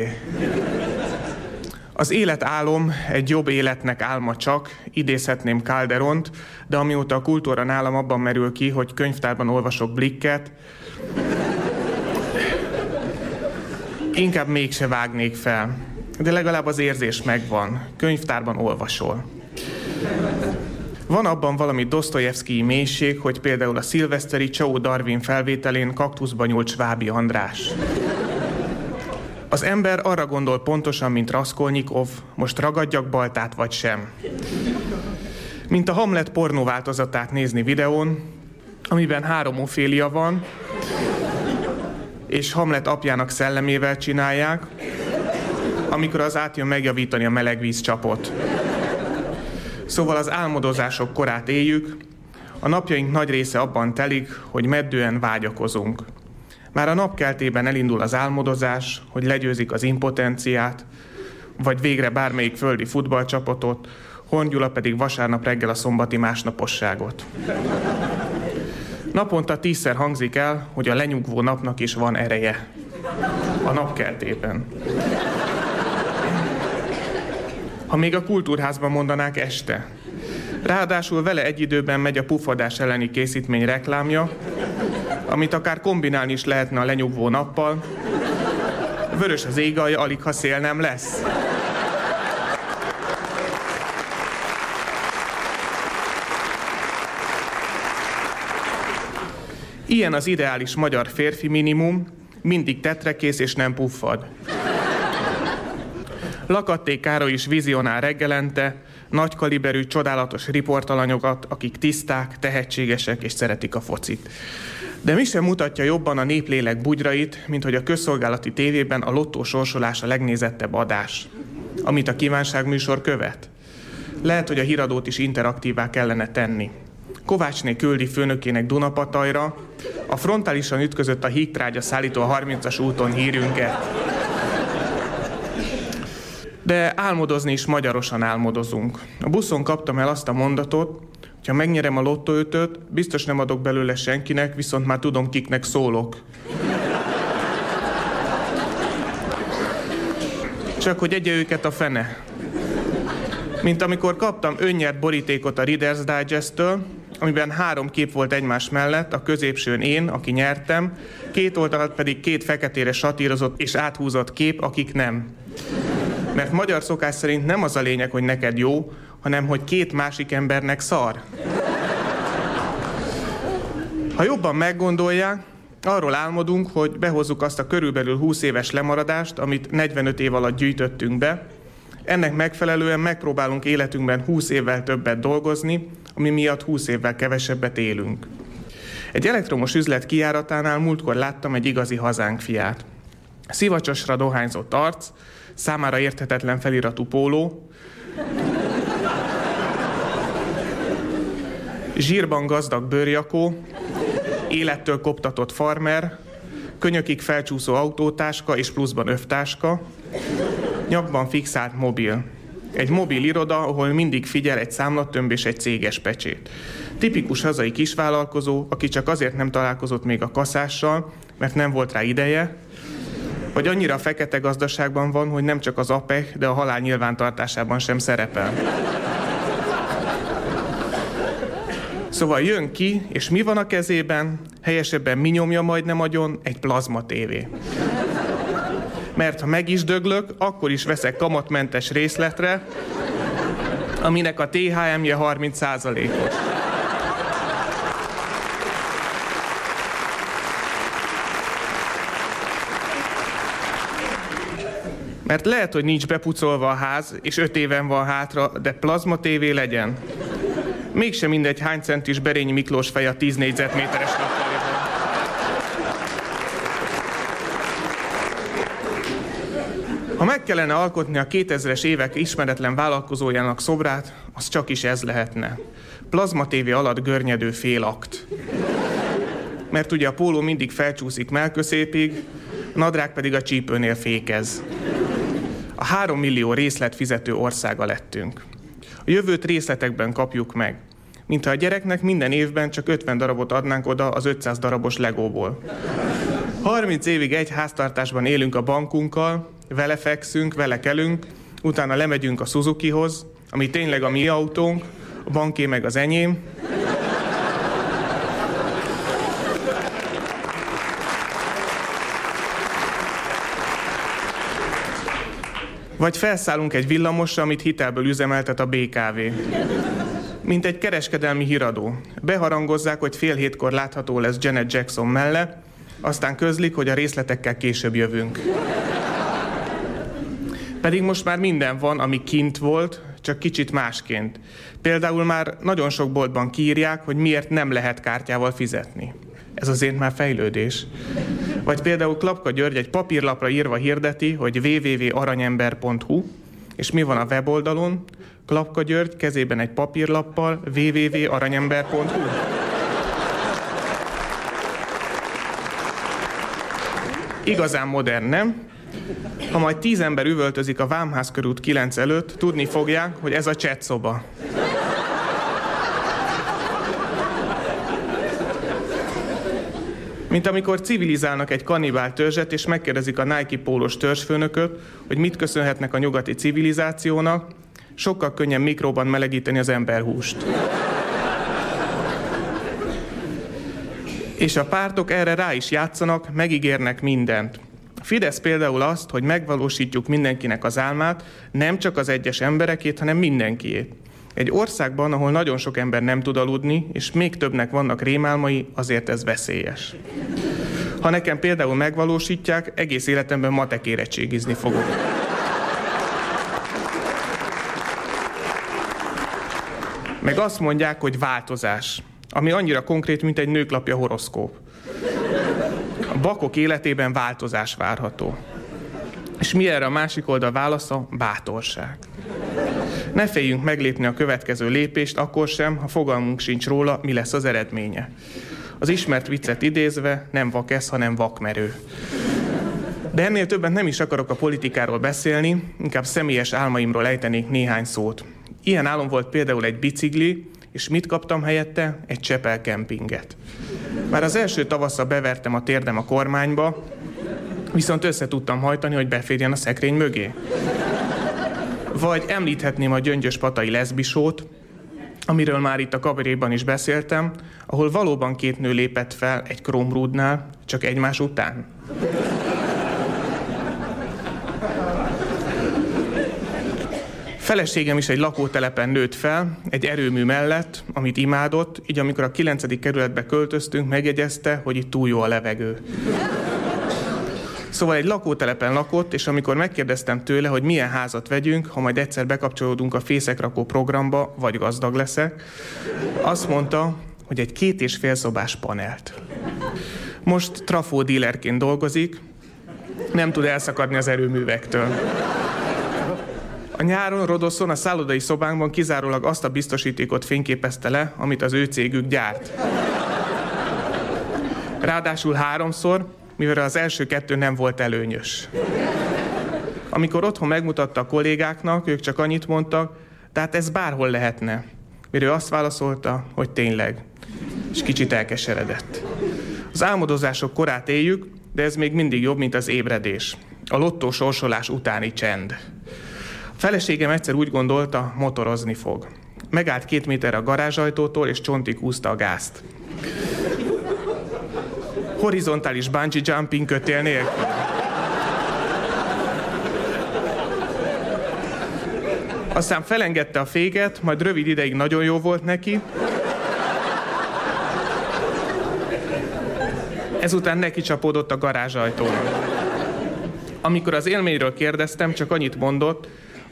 Az élet álom egy jobb életnek álma csak, idézhetném Calderont, de amióta a kultúra nálam abban merül ki, hogy könyvtárban olvasok blikket, inkább mégse vágnék fel. De legalább az érzés megvan. Könyvtárban olvasol. Van abban valami Dostoyevsky mélység, hogy például a szilveszteri Csau Darwin felvételén kaktuszba nyúlt Svábi András. Az ember arra gondol pontosan, mint Raskolnikov, most ragadjak baltát vagy sem. Mint a Hamlet pornó változatát nézni videón, amiben három Ofélia van, és Hamlet apjának szellemével csinálják, amikor az átjön megjavítani a melegvíz csapot. Szóval az álmodozások korát éljük, a napjaink nagy része abban telik, hogy meddően vágyakozunk. Már a napkeltében elindul az álmodozás, hogy legyőzik az impotenciát, vagy végre bármelyik földi futballcsapatot, Hongyula pedig vasárnap reggel a szombati másnaposságot. Naponta tízszer hangzik el, hogy a lenyugvó napnak is van ereje. A napkeltében. Ha még a kultúrházban mondanák este. Ráadásul vele egy időben megy a pufadás elleni készítmény reklámja, amit akár kombinálni is lehetne a lenyugvó nappal. Vörös az égalja, alig ha szél nem lesz. Ilyen az ideális magyar férfi minimum, mindig tetrekész és nem puffad. Lakatté Károly is vizionál reggelente, nagy kaliberű, csodálatos riportalanyokat, akik tiszták, tehetségesek és szeretik a focit. De mi sem mutatja jobban a néplélek bugyrait, mint hogy a közszolgálati tévében a lottó sorsolás a legnézettebb adás, amit a kívánságműsor követ. Lehet, hogy a híradót is interaktívá kellene tenni. Kovácsné küldi főnökének Dunapatajra, a frontálisan ütközött a hígtrágya szállító a 30-as úton hírünket. De álmodozni is magyarosan álmodozunk. A buszon kaptam el azt a mondatot, ha megnyerem a lottóötöt, biztos nem adok belőle senkinek, viszont már tudom, kiknek szólok. Csak hogy egye őket a fene. Mint amikor kaptam önnyert borítékot a Reader's Digest-től, amiben három kép volt egymás mellett, a középsőn én, aki nyertem, két oldalat pedig két feketére satírozott és áthúzott kép, akik nem. Mert magyar szokás szerint nem az a lényeg, hogy neked jó, hanem hogy két másik embernek szar. Ha jobban meggondolják, arról álmodunk, hogy behozzuk azt a körülbelül 20 éves lemaradást, amit 45 év alatt gyűjtöttünk be. Ennek megfelelően megpróbálunk életünkben 20 évvel többet dolgozni, ami miatt 20 évvel kevesebbet élünk. Egy elektromos üzlet kiáratánál múltkor láttam egy igazi hazánk fiát. Szivacsosra dohányzott arc, számára érthetetlen feliratú póló, zsírban gazdag bőrjakó, élettől koptatott farmer, könyökig felcsúszó autótáska és pluszban övtáska, nyakban fixált mobil. Egy mobil iroda, ahol mindig figyel egy számlattömb és egy céges pecsét. Tipikus hazai kisvállalkozó, aki csak azért nem találkozott még a kaszással, mert nem volt rá ideje, vagy annyira a fekete gazdaságban van, hogy nem csak az APEC, de a halál nyilvántartásában sem szerepel. Szóval jön ki, és mi van a kezében? Helyesebben mi nyomja majd nem agyon? Egy plazma tévé. Mert ha meg is döglök, akkor is veszek kamatmentes részletre, aminek a THM-je 30 os Mert lehet, hogy nincs bepucolva a ház, és öt éven van hátra, de plazma tévé legyen. Mégsem mindegy, hány centis Berényi Miklós fej a 10 négyzetméteres nappaliban. Ha meg kellene alkotni a 2000-es évek ismeretlen vállalkozójának szobrát, az csak is ez lehetne. Plazma tévé alatt görnyedő félakt. Mert ugye a póló mindig felcsúszik melköszépig, a nadrág pedig a csípőnél fékez. A három millió részlet fizető országa lettünk. A jövőt részletekben kapjuk meg. Mintha a gyereknek minden évben csak 50 darabot adnánk oda az 500 darabos legóból. 30 évig egy háztartásban élünk a bankunkkal, vele fekszünk, vele kelünk, utána lemegyünk a Suzukihoz, ami tényleg a mi autónk, a banké meg az enyém, Vagy felszállunk egy villamosra, amit hitelből üzemeltet a BKV. Mint egy kereskedelmi híradó. Beharangozzák, hogy fél hétkor látható lesz Janet Jackson melle, aztán közlik, hogy a részletekkel később jövünk. Pedig most már minden van, ami kint volt, csak kicsit másként. Például már nagyon sok boltban kiírják, hogy miért nem lehet kártyával fizetni. Ez azért már fejlődés. Vagy például Klapka György egy papírlapra írva hirdeti, hogy www.aranyember.hu, és mi van a weboldalon? Klapka György kezében egy papírlappal www.aranyember.hu. Igazán modern, nem? Ha majd tíz ember üvöltözik a Vámház körút 9 előtt, tudni fogják, hogy ez a chat. Mint amikor civilizálnak egy kannibál törzset, és megkérdezik a Nike pólós törzsfőnököt, hogy mit köszönhetnek a nyugati civilizációnak, sokkal könnyebb mikróban melegíteni az emberhúst. És a pártok erre rá is játszanak, megígérnek mindent. A Fidesz például azt, hogy megvalósítjuk mindenkinek az álmát, nem csak az egyes emberekét, hanem mindenkiét. Egy országban, ahol nagyon sok ember nem tud aludni, és még többnek vannak rémálmai, azért ez veszélyes. Ha nekem például megvalósítják, egész életemben matek érettségizni fogok. Meg azt mondják, hogy változás, ami annyira konkrét, mint egy nőklapja horoszkóp. Bakok életében változás várható. És mi erre a másik oldal válasza? Bátorság. Ne féljünk meglépni a következő lépést, akkor sem, ha fogalmunk sincs róla, mi lesz az eredménye. Az ismert viccet idézve, nem vak ez, hanem vakmerő. De ennél többet nem is akarok a politikáról beszélni, inkább személyes álmaimról ejtenék néhány szót. Ilyen álom volt például egy bicikli, és mit kaptam helyette? Egy Csepel kempinget. Már az első tavaszra bevertem a térdem a kormányba, viszont össze tudtam hajtani, hogy beférjen a szekrény mögé. Vagy említhetném a gyöngyös patai leszbisót, amiről már itt a kabaréban is beszéltem, ahol valóban két nő lépett fel egy krómrúdnál, csak egymás után. Feleségem is egy lakótelepen nőtt fel, egy erőmű mellett, amit imádott, így amikor a 9. kerületbe költöztünk, megjegyezte, hogy itt túl jó a levegő. Szóval egy lakótelepen lakott, és amikor megkérdeztem tőle, hogy milyen házat vegyünk, ha majd egyszer bekapcsolódunk a fészekrakó programba, vagy gazdag leszek, azt mondta, hogy egy két és fél szobás panelt. Most trafó dílerként dolgozik, nem tud elszakadni az erőművektől. A nyáron Rodoszon a szállodai szobánkban kizárólag azt a biztosítékot fényképezte le, amit az ő cégük gyárt. Ráadásul háromszor, mivel az első kettő nem volt előnyös. Amikor otthon megmutatta a kollégáknak, ők csak annyit mondtak, tehát ez bárhol lehetne. Mire ő azt válaszolta, hogy tényleg. És kicsit elkeseredett. Az álmodozások korát éljük, de ez még mindig jobb, mint az ébredés. A lottó sorsolás utáni csend. Feleségem egyszer úgy gondolta, motorozni fog. Megállt két méter a garázsajtótól, és csontig húzta a gázt horizontális bungee jumping kötél nélkül. Aztán felengedte a féget, majd rövid ideig nagyon jó volt neki. Ezután neki csapódott a garázsajtón. Amikor az élményről kérdeztem, csak annyit mondott,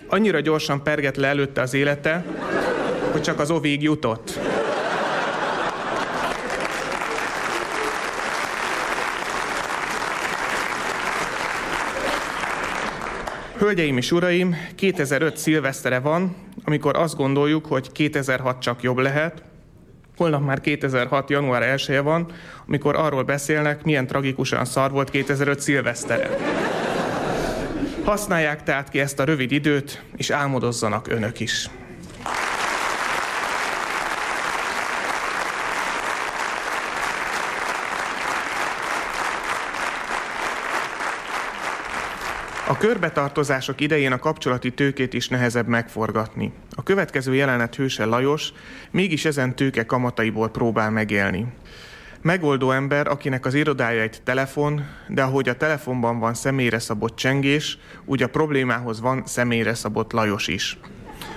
annyira gyorsan perget le előtte az élete, hogy csak az ovig jutott. Hölgyeim és uraim, 2005 szilvesztere van, amikor azt gondoljuk, hogy 2006 csak jobb lehet. Holnap már 2006. január 1 -e van, amikor arról beszélnek, milyen tragikusan szar volt 2005 szilvesztere. Használják tehát ki ezt a rövid időt, és álmodozzanak önök is. A körbetartozások idején a kapcsolati tőkét is nehezebb megforgatni. A következő jelenet hőse Lajos mégis ezen tőke kamataiból próbál megélni. Megoldó ember, akinek az irodája egy telefon, de ahogy a telefonban van személyre szabott csengés, úgy a problémához van személyre szabott Lajos is.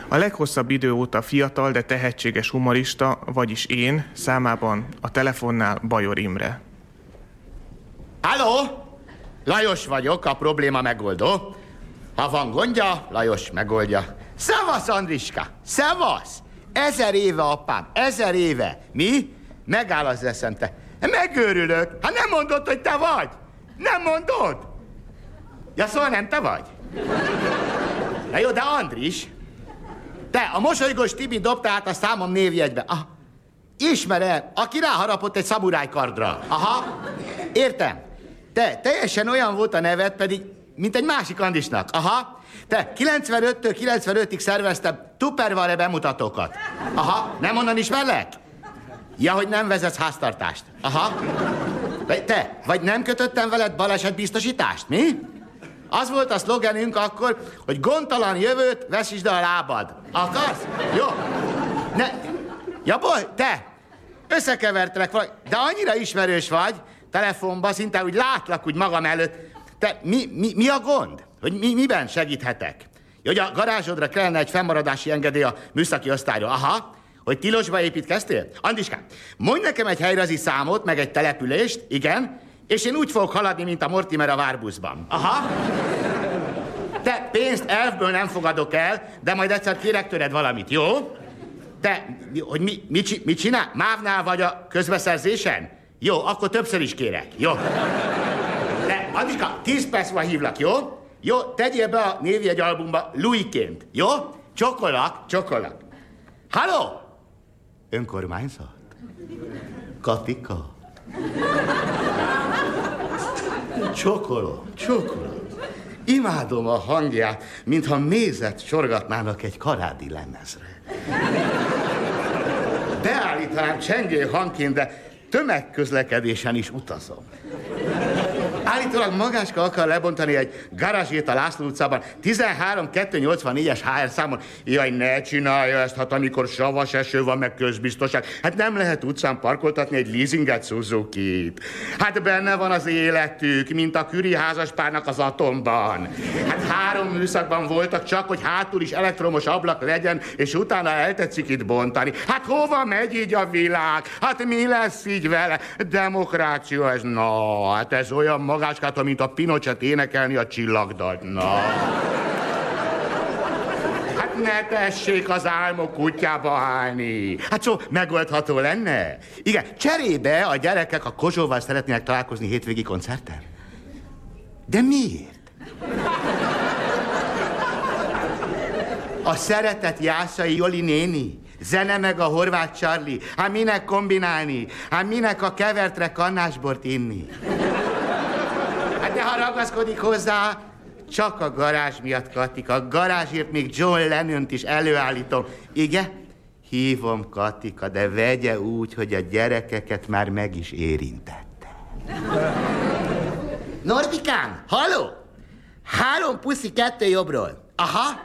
A leghosszabb idő óta fiatal, de tehetséges humorista, vagyis én, számában a telefonnál Bajor Imre. Halló! Lajos vagyok, a probléma megoldó. Ha van gondja, Lajos megoldja. Szevasz, Andriska! Szevasz! Ezer éve, apám, ezer éve. Mi? Megáll az eszem, te. Megőrülök. Ha nem mondod, hogy te vagy. Nem mondod. Ja, szóval nem te vagy. Na jó, de Andris, te, a mosolygós Tibi dobta át a számom névjegybe. Ah, ismerem, aki ráharapott egy szamurájkardra. Aha, értem. Te, teljesen olyan volt a neved, pedig, mint egy másik Andisnak. Aha, te 95-től 95-ig szerveztem Tupperware bemutatókat. Aha, nem onnan ismerlek? Ja, hogy nem vezetsz háztartást. Aha. Te, vagy nem kötöttem veled balesetbiztosítást, mi? Az volt a szlogenünk akkor, hogy gondtalan jövőt veszítsd a lábad. Akarsz? Jó. Ne. Ja, boly, te! Összekevertelek valami, de annyira ismerős vagy, telefonba, szinte úgy látlak úgy magam előtt. Te, mi, mi, mi a gond? Hogy mi, miben segíthetek? Hogy a garázsodra kellene egy fennmaradási engedély a műszaki osztályra. Aha, hogy tilosba építkeztél? Andiskám, mondj nekem egy helyrazi számot, meg egy települést, igen, és én úgy fogok haladni, mint a Mortimer a várbuszban. Aha. Te pénzt elfből nem fogadok el, de majd egyszer kérek tőled valamit, jó? Te, hogy mi, mit, mit csinál? Mávnál vagy a közbeszerzésen? Jó, akkor többször is kérek. Jó. De, Andiska, tíz perc van hívlak, jó? Jó, tegyél be a névjegy albumba Louis-ként, jó? Csokolak, csokolak. Halló? Önkormányzat? Katika? Csokolom, csokolom. Imádom a hangját, mintha mézet sorgatnának egy karádi lemezre. Beállítanám csengő hangként, de tömegközlekedésen is utazom. Állítólag Magáska akar lebontani egy garázsét a László utcában 13-284-es HR számon. Jaj, ne csinálja ezt, hát amikor savas eső van, meg közbiztonság. Hát nem lehet utcán parkoltatni egy leasinget suzuki -t. Hát benne van az életük, mint a Küri házaspárnak az atomban. Hát három műszakban voltak csak, hogy hátul is elektromos ablak legyen, és utána eltetszik itt bontani. Hát hova megy így a világ? Hát mi lesz így vele? Demokrácia ez, na, hát ez olyan magáskát, mint a Pinochet énekelni a csillagdalt. Hát ne tessék az álmok kutyába állni. Hát szó, megoldható lenne. Igen, cserébe a gyerekek a Kozsóval szeretnének találkozni hétvégi koncerten. De miért? A szeretet Jászai Joli néni, zene meg a horvát Charlie. Hát minek kombinálni? Hát minek a kevertre kannásbort inni? Ha ragaszkodik hozzá, csak a garázs miatt, Katika. A garázsért még John lennon is előállítom. Igen? Hívom Katika, de vegye úgy, hogy a gyerekeket már meg is érintette. Nordikám, halló? Három puszi, kettő jobbról. Aha.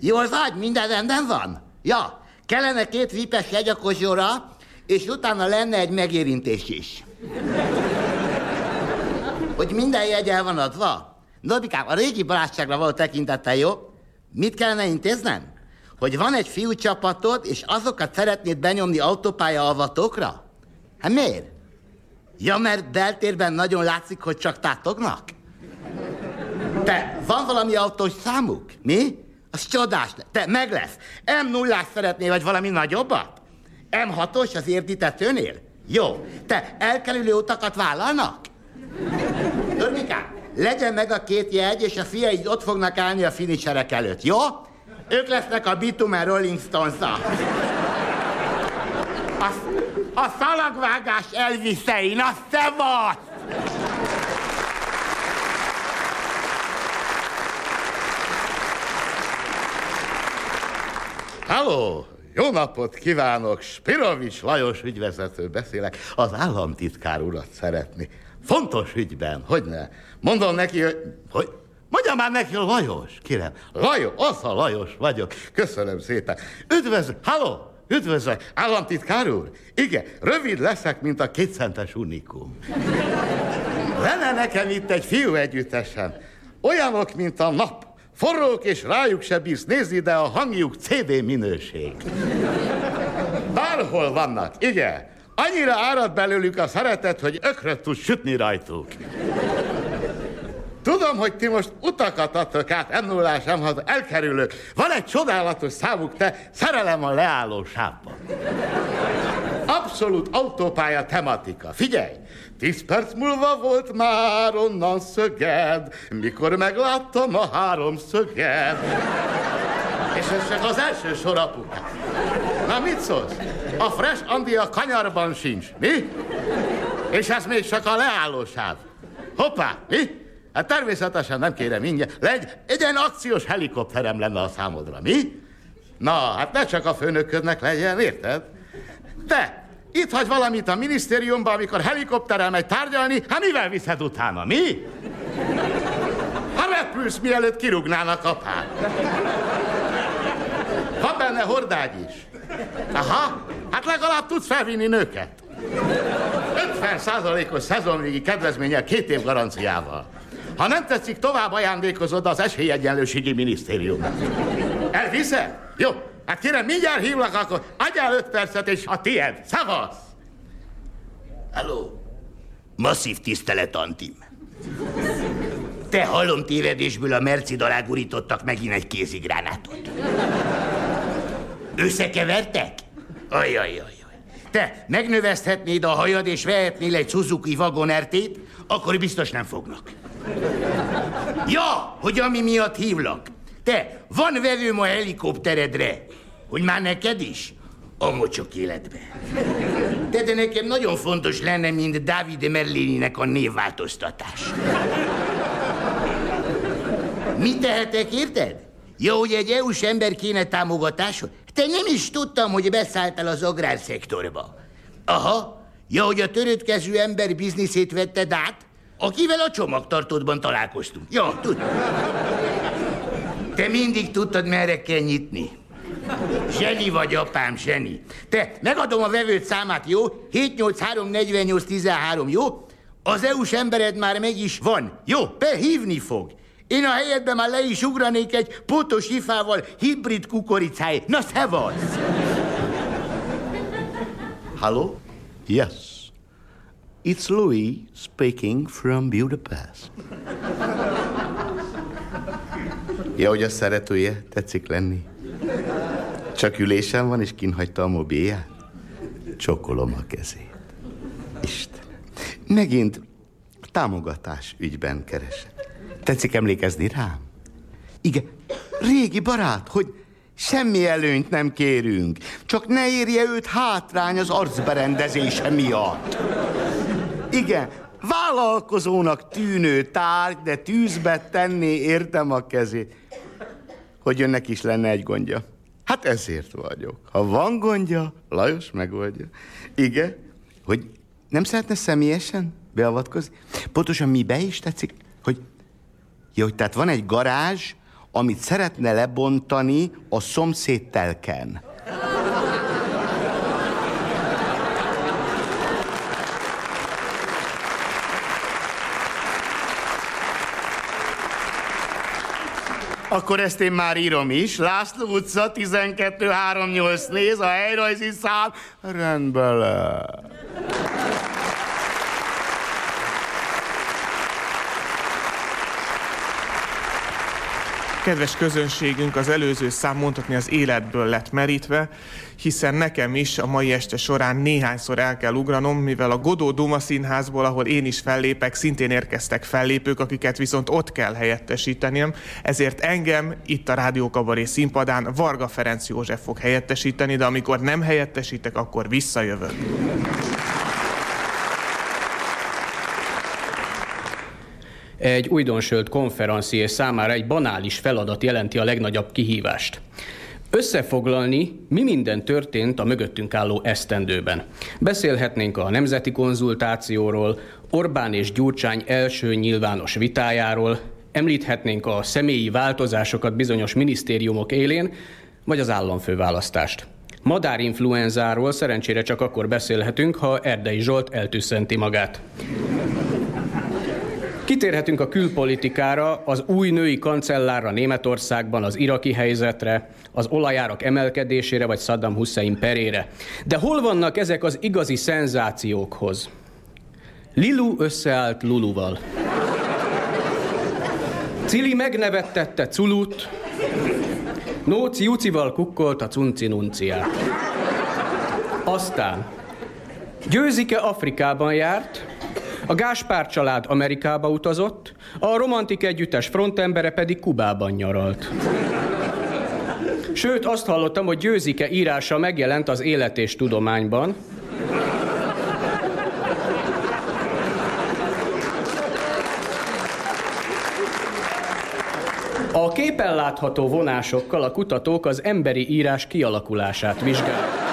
Jól vagy? Minden rendben van? Ja, kellene két vipes jegy a kozsóra, és utána lenne egy megérintés is. Hogy minden jegy el van adva? Nobikám, a régi barátságra való tekintettel jó? Mit kellene intéznem? Hogy van egy fiú csapatod, és azokat szeretnéd benyomni autópálya avatókra? Hát miért? Ja, mert beltérben nagyon látszik, hogy csak tátognak? Te, van valami autós számuk? Mi? Az csodás. Te, meg lesz. m 0 szeretnél, vagy valami nagyobbat? M6-os az érditetőnél? Jó. Te, elkerülő utakat vállalnak? Örmikám, legyen meg a két jegy, és a fiaid ott fognak állni a finicserek előtt, jó? Ők lesznek a Bitumen Rolling stones -a. a, a szalagvágás elviszein, a szevasz! Halló! Jó napot kívánok! Spirovics Lajos ügyvezető beszélek. Az államtitkár urat szeretni. Fontos ügyben, hogy ne. Mondom neki, hogy... hogy Mondja már neki, Lajos, kérem. Lajos, az a Lajos vagyok. Köszönöm szépen. Üdvözl, halló, üdvözlök, államtitkár úr. Igen, rövid leszek, mint a kétszentes unikum. Lenne nekem itt egy fiú együttesen. Olyanok, mint a nap. Forrók, és rájuk se bírsz nézni, de a hangjuk CD minőség. Bárhol vannak, igen. Annyira árad belőlük a szeretet, hogy ökröt tud sütni rajtuk. Tudom, hogy ti most utakat adtok át, m 0 m elkerülök. Van egy csodálatos számuk, te szerelem a leálló sávban. Abszolút autópálya tematika. Figyelj! Tíz perc múlva volt már onnan szöged, mikor megláttam a három szöged. És ez csak az első sor apukát. Na mit szólsz? A Fresh Andi a kanyarban sincs, mi? És ez még csak a leállósáv. Hoppá, mi? Hát természetesen nem kérem ingyen. Legy, egy ilyen akciós helikopterem lenne a számodra, mi? Na, hát ne csak a főnöködnek legyen, érted? Te, itt hagy valamit a minisztériumban, amikor helikopterrel megy tárgyalni, hát mivel viszed utána, mi? Ha repülsz, mielőtt kirúgnának apád. Van benne hordágy is. Aha, hát legalább tudsz felvinni nőket. 50 százalékos szezonvégi kedvezménnyel két év garanciával. Ha nem tetszik, tovább ajándékozod az esélyegyenlőségi minisztériumnak. Elviszed? Jó, hát kérem, mindjárt hívlak, akkor adjál öt percet, és a tiéd. Szavasz! Halló? Masszív tisztelet, Antim. Te hallom tévedésből a Merci alá gurítottak megint egy kézigránátot. Összekevertek? Ajajajaj. Te megnöveszthetnéd a hajad, és vehetnél egy Suzuki vagonertét, akkor biztos nem fognak. Ja, hogy ami miatt hívlak. Te, van vevőm a helikopteredre, hogy már neked is? A mocsok életbe. De, de nekem nagyon fontos lenne, mint David Merlininek a névváltoztatás. Mit tehetek, érted? Ja, hogy egy EU-s ember kéne támogatásod? Te nem is tudtam, hogy beszálltál az agrárszektorba. Aha, ja, hogy a törődkező ember bizniszét vetted át? Akivel a csomagtartódban találkoztunk. Ja, tudom. Te mindig tudtad, merre kell nyitni. Zseni vagy, apám, zseni. Te, megadom a vevőt számát, jó? 783 48 13, jó? Az EU-s embered már meg is van. Jó, behívni fog. Én a helyedben már le is ugranék egy pótos ifával hibrid kukoricáj. Na, szevasz! Hello? Yes. It's Louis speaking from Budapest. Ja, hogy a szeretője tetszik lenni? Csak ülésen van, és kinhagyta a mobilját? Csokolom a kezét. Isten. Megint támogatás ügyben keresek. Tetszik emlékezni rám? Igen, régi barát, hogy semmi előnyt nem kérünk, csak ne érje őt hátrány az arcberendezése miatt. Igen, vállalkozónak tűnő tárgy, de tűzbe tenni értem a kezét. Hogy önnek is lenne egy gondja. Hát ezért vagyok. Ha van gondja, Lajos megoldja. Igen, hogy nem szeretne személyesen beavatkozni? Pontosan mi be is tetszik? Hogy, jó, hogy tehát van egy garázs, amit szeretne lebontani a szomszéd telken. Akkor ezt én már írom is. László utca 1238 néz, a helyrajzi szám. Rendben le. Kedves közönségünk, az előző szám mondhatni az életből lett merítve, hiszen nekem is a mai este során néhányszor el kell ugranom, mivel a Godó Duma Színházból, ahol én is fellépek, szintén érkeztek fellépők, akiket viszont ott kell helyettesítenem, ezért engem itt a Rádiókabaré színpadán Varga Ferenc József fog helyettesíteni, de amikor nem helyettesítek, akkor visszajövök. Egy újdonsölt konferencié számára egy banális feladat jelenti a legnagyobb kihívást. Összefoglalni, mi minden történt a mögöttünk álló esztendőben. Beszélhetnénk a nemzeti konzultációról, Orbán és Gyurcsány első nyilvános vitájáról, említhetnénk a személyi változásokat bizonyos minisztériumok élén, vagy az államfőválasztást. Madárinfluenzáról szerencsére csak akkor beszélhetünk, ha Erdei Zsolt eltűszenti magát. Kitérhetünk a külpolitikára, az új női kancellárra Németországban, az iraki helyzetre, az olajárak emelkedésére vagy Saddam Hussein perére. De hol vannak ezek az igazi szenzációkhoz? Lilu összeállt Luluval. Cili megnevettette Culut, Nóci Jucival kukkolt a cunci. Aztán Győzike Afrikában járt, a Gáspár család Amerikába utazott, a romantik együttes frontembere pedig Kubában nyaralt. Sőt, azt hallottam, hogy Győzike írása megjelent az Élet és Tudományban, A képen látható vonásokkal a kutatók az emberi írás kialakulását vizsgálják.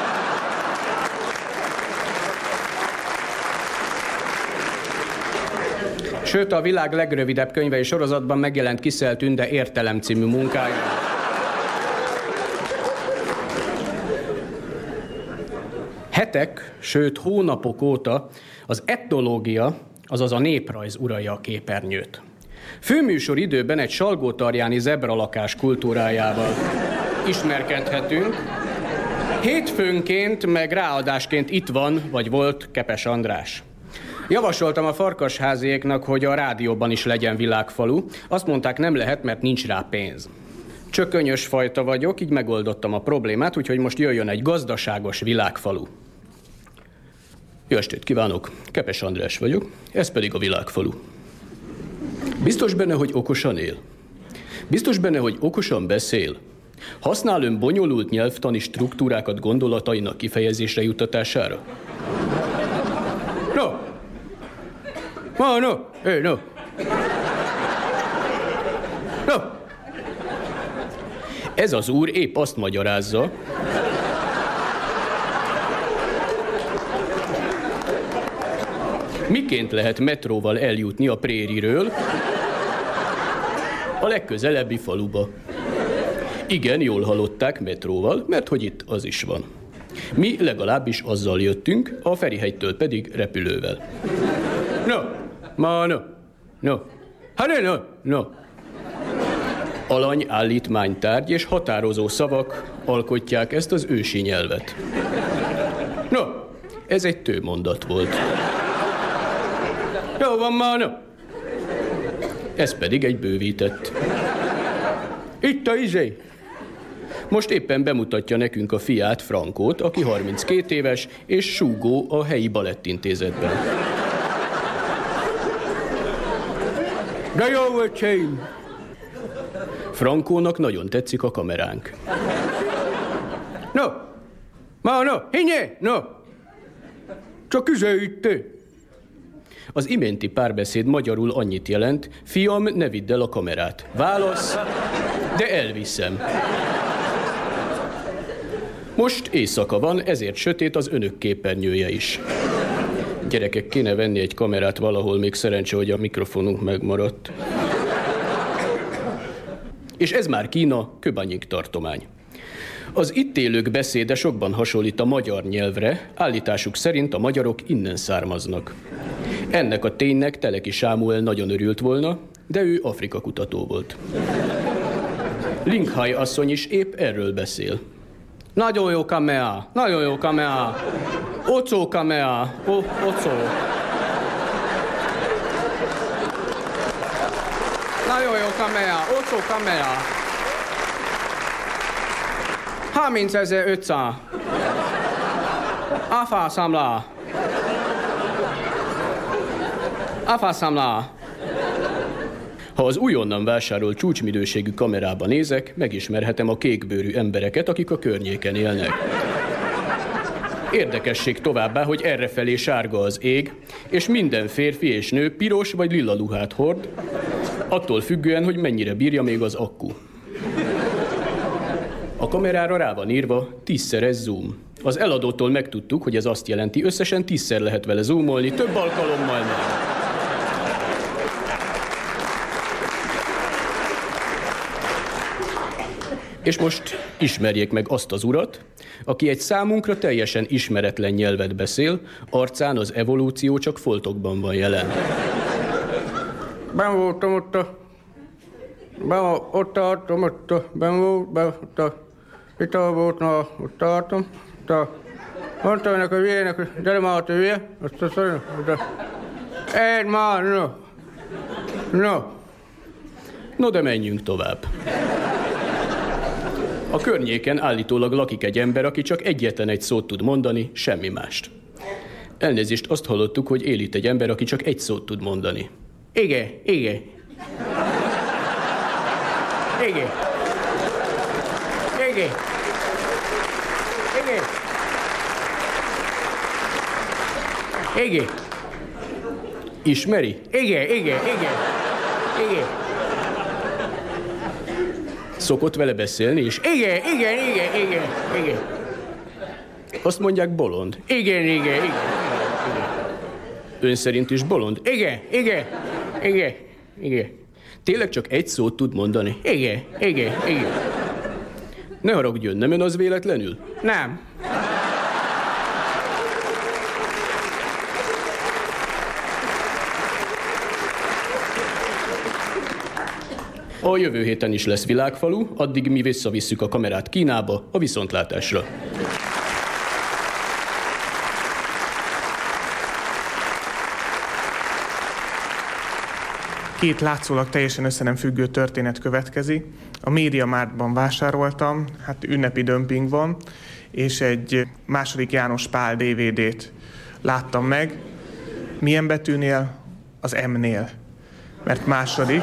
Sőt, a világ legrövidebb könyvei sorozatban megjelent Kiszel Tünde értelem című munkája. Hetek, sőt hónapok óta az etnológia, azaz a néprajz uralja a képernyőt. Főműsor időben egy salgótarjáni zebralakás kultúrájával ismerkedhetünk. Hétfőnként, meg ráadásként itt van, vagy volt Kepes András. Javasoltam a farkasháziéknak, hogy a rádióban is legyen világfalu. Azt mondták, nem lehet, mert nincs rá pénz. Csökönyös fajta vagyok, így megoldottam a problémát, úgyhogy most jöjjön egy gazdaságos világfalu. Jó estét kívánok! Kepes András vagyok, ez pedig a világfalu. Biztos benne, hogy okosan él? Biztos benne, hogy okosan beszél? Használ ön bonyolult nyelvtani struktúrákat gondolatainak kifejezésre juttatására? No, Oh, no. Hey, no. No. Ez az úr épp azt magyarázza, miként lehet metróval eljutni a prériről a legközelebbi faluba. Igen, jól hallották metróval, mert hogy itt az is van. Mi legalábbis azzal jöttünk, a Ferihegytől pedig repülővel. No, Ma no. No. Hát no, no. Alany állítmánytárgy és határozó szavak alkotják ezt az ősi nyelvet. No, ez egy tőmondat volt. Jó van ma, no. Ez pedig egy bővített. Itt a izé. Most éppen bemutatja nekünk a fiát, Frankót, aki 32 éves, és súgó a helyi balettintézetben. De jó, öcsém! Frankónak nagyon tetszik a kameránk. No, ma, no, hinnye, no! Csak itt. Az iménti párbeszéd magyarul annyit jelent, fiam, ne vidd el a kamerát. Válasz, de elviszem. Most éjszaka van, ezért sötét az önök képernyője is. Gyerekek, kéne venni egy kamerát valahol, még szerencsé, hogy a mikrofonunk megmaradt. És ez már Kína, Köbanyik tartomány. Az itt élők beszéde sokban hasonlít a magyar nyelvre, állításuk szerint a magyarok innen származnak. Ennek a ténynek Teleki Sámuel nagyon örült volna, de ő Afrika kutató volt. Linkhai asszony is épp erről beszél. Nagyon jó kamea, nagyon jó kamea. Ocsó kamea, o, ocsó. Nagyon jó kamea, ocsó kamea. 3500. Afa számla. Afa számla. Ha az újonnan vásárolt csúcsminőségű kamerába nézek, megismerhetem a kékbőrű embereket, akik a környéken élnek. Érdekesség továbbá, hogy errefelé sárga az ég, és minden férfi és nő piros vagy lila luhát hord, attól függően, hogy mennyire bírja még az akku. A kamerára rá van írva tízszeres zoom. Az eladótól megtudtuk, hogy ez azt jelenti, összesen tízszer lehet vele zoomolni, több alkalommal nem. És most ismerjék meg azt az urat, aki egy számunkra teljesen ismeretlen nyelvet beszél, arcán az evolúció csak foltokban van jelen. Ben voltam ott a... Ben ott tartom, ott a... Ben volt, ben ott a... Itt volt, na, ott tartom. Ott a... Mondta ennek a hogy gyere már a hülye. Azt a szörny, de... Egy már, no. No. No, de menjünk tovább. A környéken állítólag lakik egy ember, aki csak egyetlen egy szót tud mondani, semmi mást. Elnézést, azt hallottuk, hogy él itt egy ember, aki csak egy szót tud mondani. Igen, igen. Igen. Igen. Igen. Igen. Ismeri? Igen, igen, igen. Igen. Szokott vele beszélni is? Igen, igen, igen, igen, igen. Azt mondják bolond. Igen, igen, igen. igen. Ön szerint is bolond? Igen, igen, igen, igen. Tényleg csak egy szót tud mondani? Igen, igen, igen. Ne haragudjon, nem ön az véletlenül? Nem. A jövő héten is lesz világfalu, addig mi visszavisszük a kamerát Kínába a viszontlátásra. Két látszólag teljesen össze nem függő történet következik. A média mártban vásároltam, hát ünnepi dömping van, és egy második János Pál DVD-t láttam meg. Milyen betűnél? Az M-nél. Mert második.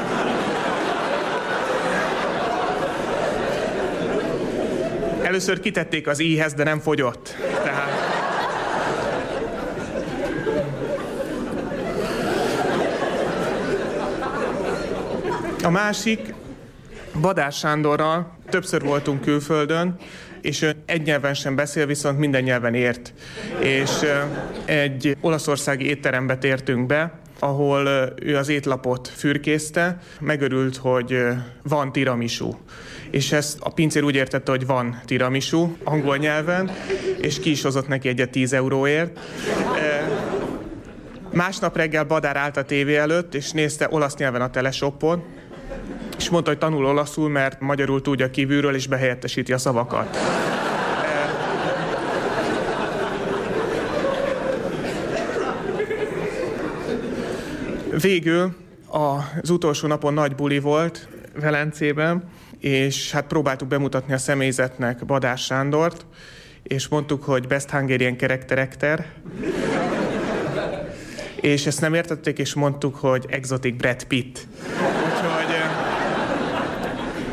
Először kitették az íhez, de nem fogyott. Tehát... A másik, Badás Sándorral többször voltunk külföldön, és ő egy nyelven sem beszél, viszont minden nyelven ért. És egy olaszországi étterembe tértünk be, ahol ő az étlapot fürkészte, megörült, hogy van tiramisu. És ezt a pincér úgy értette, hogy van tiramisu angol nyelven, és ki is hozott neki egyet 10 euróért. Másnap reggel Badár állt a tévé előtt, és nézte olasz nyelven a teleshopon, és mondta, hogy tanul olaszul, mert magyarul tudja kívülről, és behelyettesíti a szavakat. Végül az utolsó napon nagy buli volt Velencében, és hát próbáltuk bemutatni a személyzetnek Badás Sándort, és mondtuk, hogy Best Hungarian Character és ezt nem értették, és mondtuk, hogy Exotic Brad Pitt. Úgyhogy eh,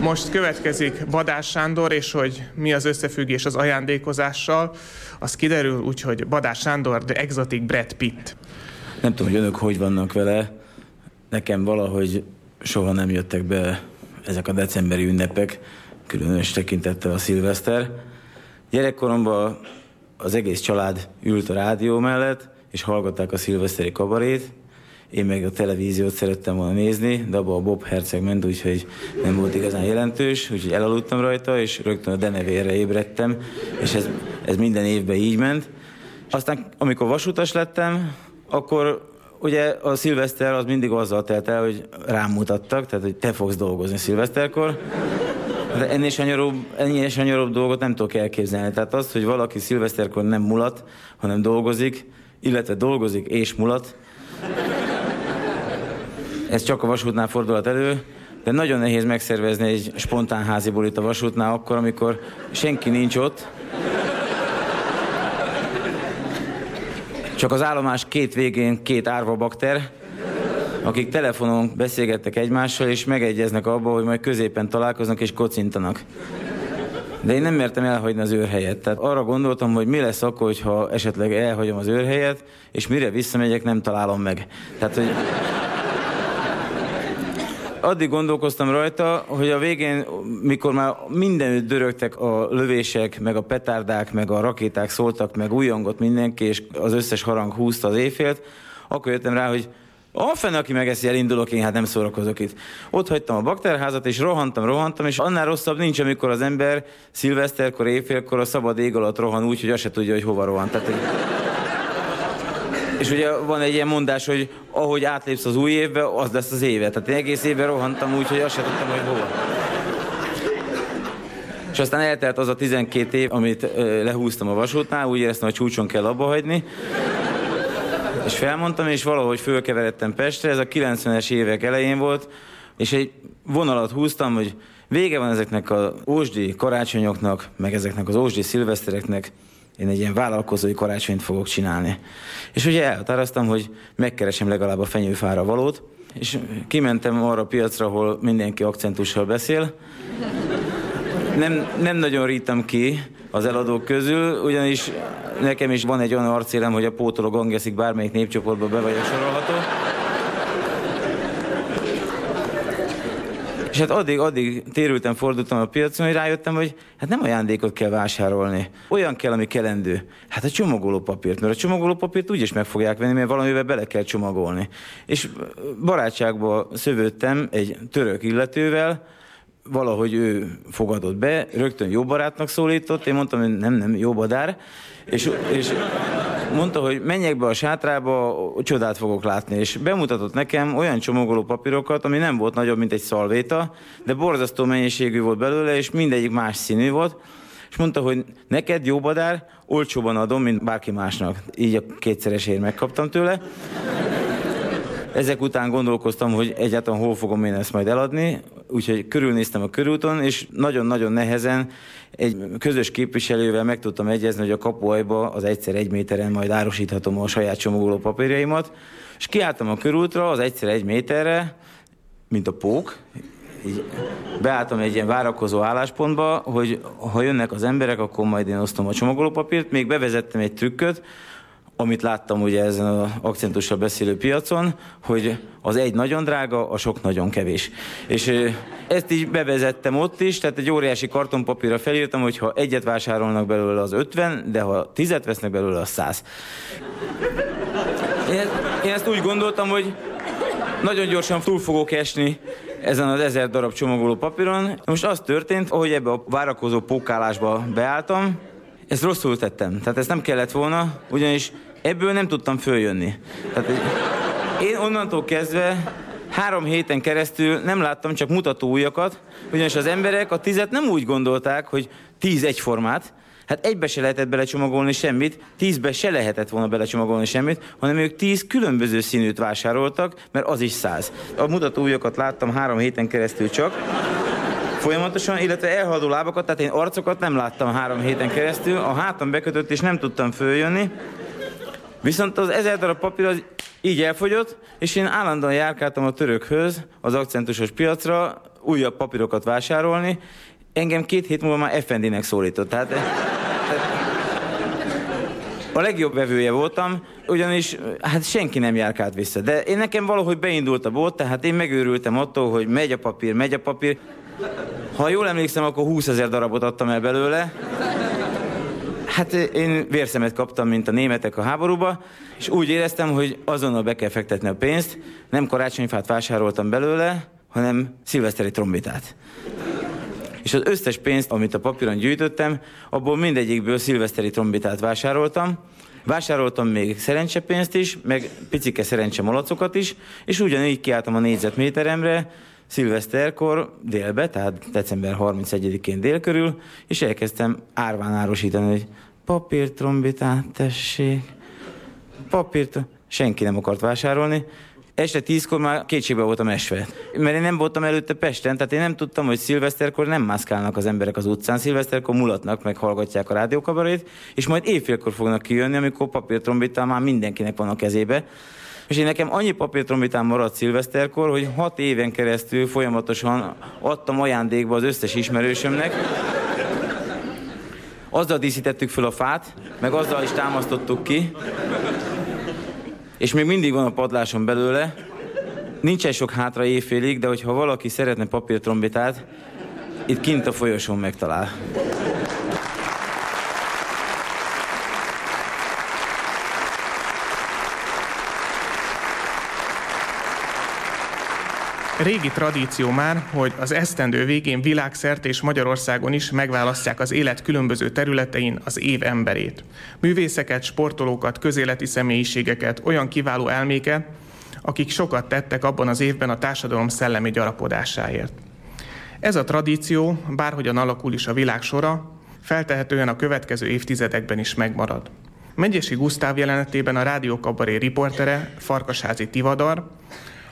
most következik Badás Sándor, és hogy mi az összefüggés az ajándékozással, az kiderül, úgyhogy Badás Sándor, de Exotic Brad Pitt. Nem tudom, hogy önök hogy vannak vele, nekem valahogy soha nem jöttek be ezek a decemberi ünnepek, különös tekintettel a szilveszter. Gyerekkoromban az egész család ült a rádió mellett, és hallgatták a szilveszteri kabarét. Én meg a televíziót szerettem volna nézni, de abban a Bob Herceg ment, úgyhogy nem volt igazán jelentős, úgyhogy elaludtam rajta, és rögtön a denevérre ébredtem, és ez, ez minden évben így ment. Aztán, amikor vasutas lettem, akkor ugye a szilveszter az mindig azzal telt el, hogy rám mutattak, tehát hogy te fogsz dolgozni szilveszterkor. De ennél sanyarúbb, ennél sanyarúbb dolgot nem tudok elképzelni. Tehát az, hogy valaki szilveszterkor nem mulat, hanem dolgozik, illetve dolgozik és mulat, ez csak a vasútnál fordulhat elő, de nagyon nehéz megszervezni egy spontán házi bulit a vasútnál akkor, amikor senki nincs ott. Csak az állomás két végén két árva bakter, akik telefonon beszélgettek egymással, és megegyeznek abba, hogy majd középen találkoznak és kocintanak. De én nem mertem elhagyni az őrhelyet. Tehát arra gondoltam, hogy mi lesz akkor, ha esetleg elhagyom az őrhelyet, és mire visszamegyek, nem találom meg. Tehát, hogy addig gondolkoztam rajta, hogy a végén, mikor már mindenütt dörögtek a lövések, meg a petárdák, meg a rakéták szóltak, meg újongott mindenki, és az összes harang húzta az éjfélt, akkor jöttem rá, hogy a fenn, aki megeszi, elindulok, én hát nem szórakozok itt. Ott hagytam a bakterházat, és rohantam, rohantam, és annál rosszabb nincs, amikor az ember szilveszterkor, éjfélkor a szabad ég alatt rohan úgy, hogy azt se tudja, hogy hova rohan. Tehát, hogy... És ugye van egy ilyen mondás, hogy ahogy átlépsz az új évbe, az lesz az éve. Tehát én egész évben rohantam úgy, hogy azt se tudtam, hogy hova. És aztán eltelt az a 12 év, amit lehúztam a vasútnál, úgy éreztem, hogy csúcson kell abba hagyni. És felmondtam, és valahogy fölkeveredtem Pestre, ez a 90-es évek elején volt, és egy vonalat húztam, hogy vége van ezeknek az ósdi karácsonyoknak, meg ezeknek az ósdi szilvesztereknek, én egy ilyen vállalkozói karácsonyt fogok csinálni. És ugye elhatároztam, hogy megkeresem legalább a fenyőfára valót, és kimentem arra a piacra, ahol mindenki akcentussal beszél. Nem, nem nagyon rítam ki az eladók közül, ugyanis nekem is van egy olyan arcélem, hogy a pótoló gangeszik bármelyik népcsoportba be vagyok sorolható. És hát addig, addig térültem, fordultam a piacon, hogy rájöttem, hogy hát nem ajándékot kell vásárolni. Olyan kell, ami kelendő. Hát a csomagolópapírt, mert a csomagolópapírt úgyis meg fogják venni, mert valamivel bele kell csomagolni. És barátságba szövődtem egy török illetővel, valahogy ő fogadott be, rögtön jó barátnak szólított, én mondtam, hogy nem, nem, jó badár, és, és mondta, hogy menjek be a sátrába, csodát fogok látni, és bemutatott nekem olyan csomagoló papírokat, ami nem volt nagyobb, mint egy szalvéta, de borzasztó mennyiségű volt belőle, és mindegyik más színű volt, és mondta, hogy neked jó badár, olcsóban adom, mint bárki másnak. Így a kétszeresért megkaptam tőle. Ezek után gondolkoztam, hogy egyáltalán hol fogom én ezt majd eladni, úgyhogy körülnéztem a körúton, és nagyon-nagyon nehezen egy közös képviselővel meg tudtam egyezni, hogy a kapuajba az egyszer egy méteren majd árusíthatom a saját csomagoló papírjaimat, és kiálltam a körútra az egyszer egy méterre, mint a pók, így beálltam egy ilyen várakozó álláspontba, hogy ha jönnek az emberek, akkor majd én osztom a csomagolópapírt. Még bevezettem egy trükköt, amit láttam ugye ezen az akcentussal beszélő piacon, hogy az egy nagyon drága, a sok nagyon kevés. És ezt így bevezettem ott is, tehát egy óriási kartonpapírra felírtam, hogy ha egyet vásárolnak belőle az 50, de ha tizet vesznek belőle az 100. Én, ezt úgy gondoltam, hogy nagyon gyorsan túl fogok esni ezen az ezer darab csomagoló papíron. Most az történt, ahogy ebbe a várakozó pókálásba beálltam, ezt rosszul tettem. Tehát ezt nem kellett volna, ugyanis ebből nem tudtam följönni. Tehát én onnantól kezdve három héten keresztül nem láttam csak mutató ujjakat, ugyanis az emberek a tizet nem úgy gondolták, hogy tíz egyformát, Hát egybe se lehetett belecsomagolni semmit, tízbe se lehetett volna belecsomagolni semmit, hanem ők tíz különböző színűt vásároltak, mert az is száz. A mutató ujjakat láttam három héten keresztül csak, folyamatosan, illetve elhaladó lábakat, tehát én arcokat nem láttam három héten keresztül, a hátam bekötött és nem tudtam följönni, Viszont az ezer darab papír az így elfogyott, és én állandóan járkáltam a törökhöz, az akcentusos piacra, újabb papírokat vásárolni. Engem két hét múlva már Effendinek szólított. Tehát, a legjobb vevője voltam, ugyanis hát senki nem járkált vissza. De én nekem valahogy beindult a bolt, tehát én megőrültem attól, hogy megy a papír, megy a papír. Ha jól emlékszem, akkor 20 ezer darabot adtam el belőle. Hát én vérszemet kaptam, mint a németek a háborúba, és úgy éreztem, hogy azonnal be kell fektetni a pénzt. Nem karácsonyfát vásároltam belőle, hanem szilveszteri trombitát. És az összes pénzt, amit a papíron gyűjtöttem, abból mindegyikből szilveszteri trombitát vásároltam. Vásároltam még szerencsepénzt is, meg picike szerencse malacokat is, és ugyanígy kiálltam a négyzetméteremre, szilveszterkor délbe, tehát december 31-én dél körül, és elkezdtem árván árusítani, hogy papírtrombitát tessék, papírt, senki nem akart vásárolni, este tízkor már kétségbe voltam esve. Mert én nem voltam előtte Pesten, tehát én nem tudtam, hogy szilveszterkor nem mászkálnak az emberek az utcán, szilveszterkor mulatnak, meg hallgatják a rádiókabarét, és majd évfélkor fognak kijönni, amikor papírtrombitál már mindenkinek van a kezébe. És én nekem annyi papírtrombitán maradt szilveszterkor, hogy hat éven keresztül folyamatosan adtam ajándékba az összes ismerősömnek. Azzal díszítettük föl a fát, meg azzal is támasztottuk ki, és még mindig van a padláson belőle. Nincsen sok hátra éjfélig, de hogyha valaki szeretne papírtrombitát, itt kint a folyosón megtalál. Régi tradíció már, hogy az esztendő végén világszerte és Magyarországon is megválasztják az élet különböző területein az év emberét. Művészeket, sportolókat, közéleti személyiségeket, olyan kiváló elméket, akik sokat tettek abban az évben a társadalom szellemi gyarapodásáért. Ez a tradíció, bárhogyan alakul is a világ sora, feltehetően a következő évtizedekben is megmarad. Megyesi Gusztáv jelenetében a rádiókabaré riportere, Farkasházi Tivadar,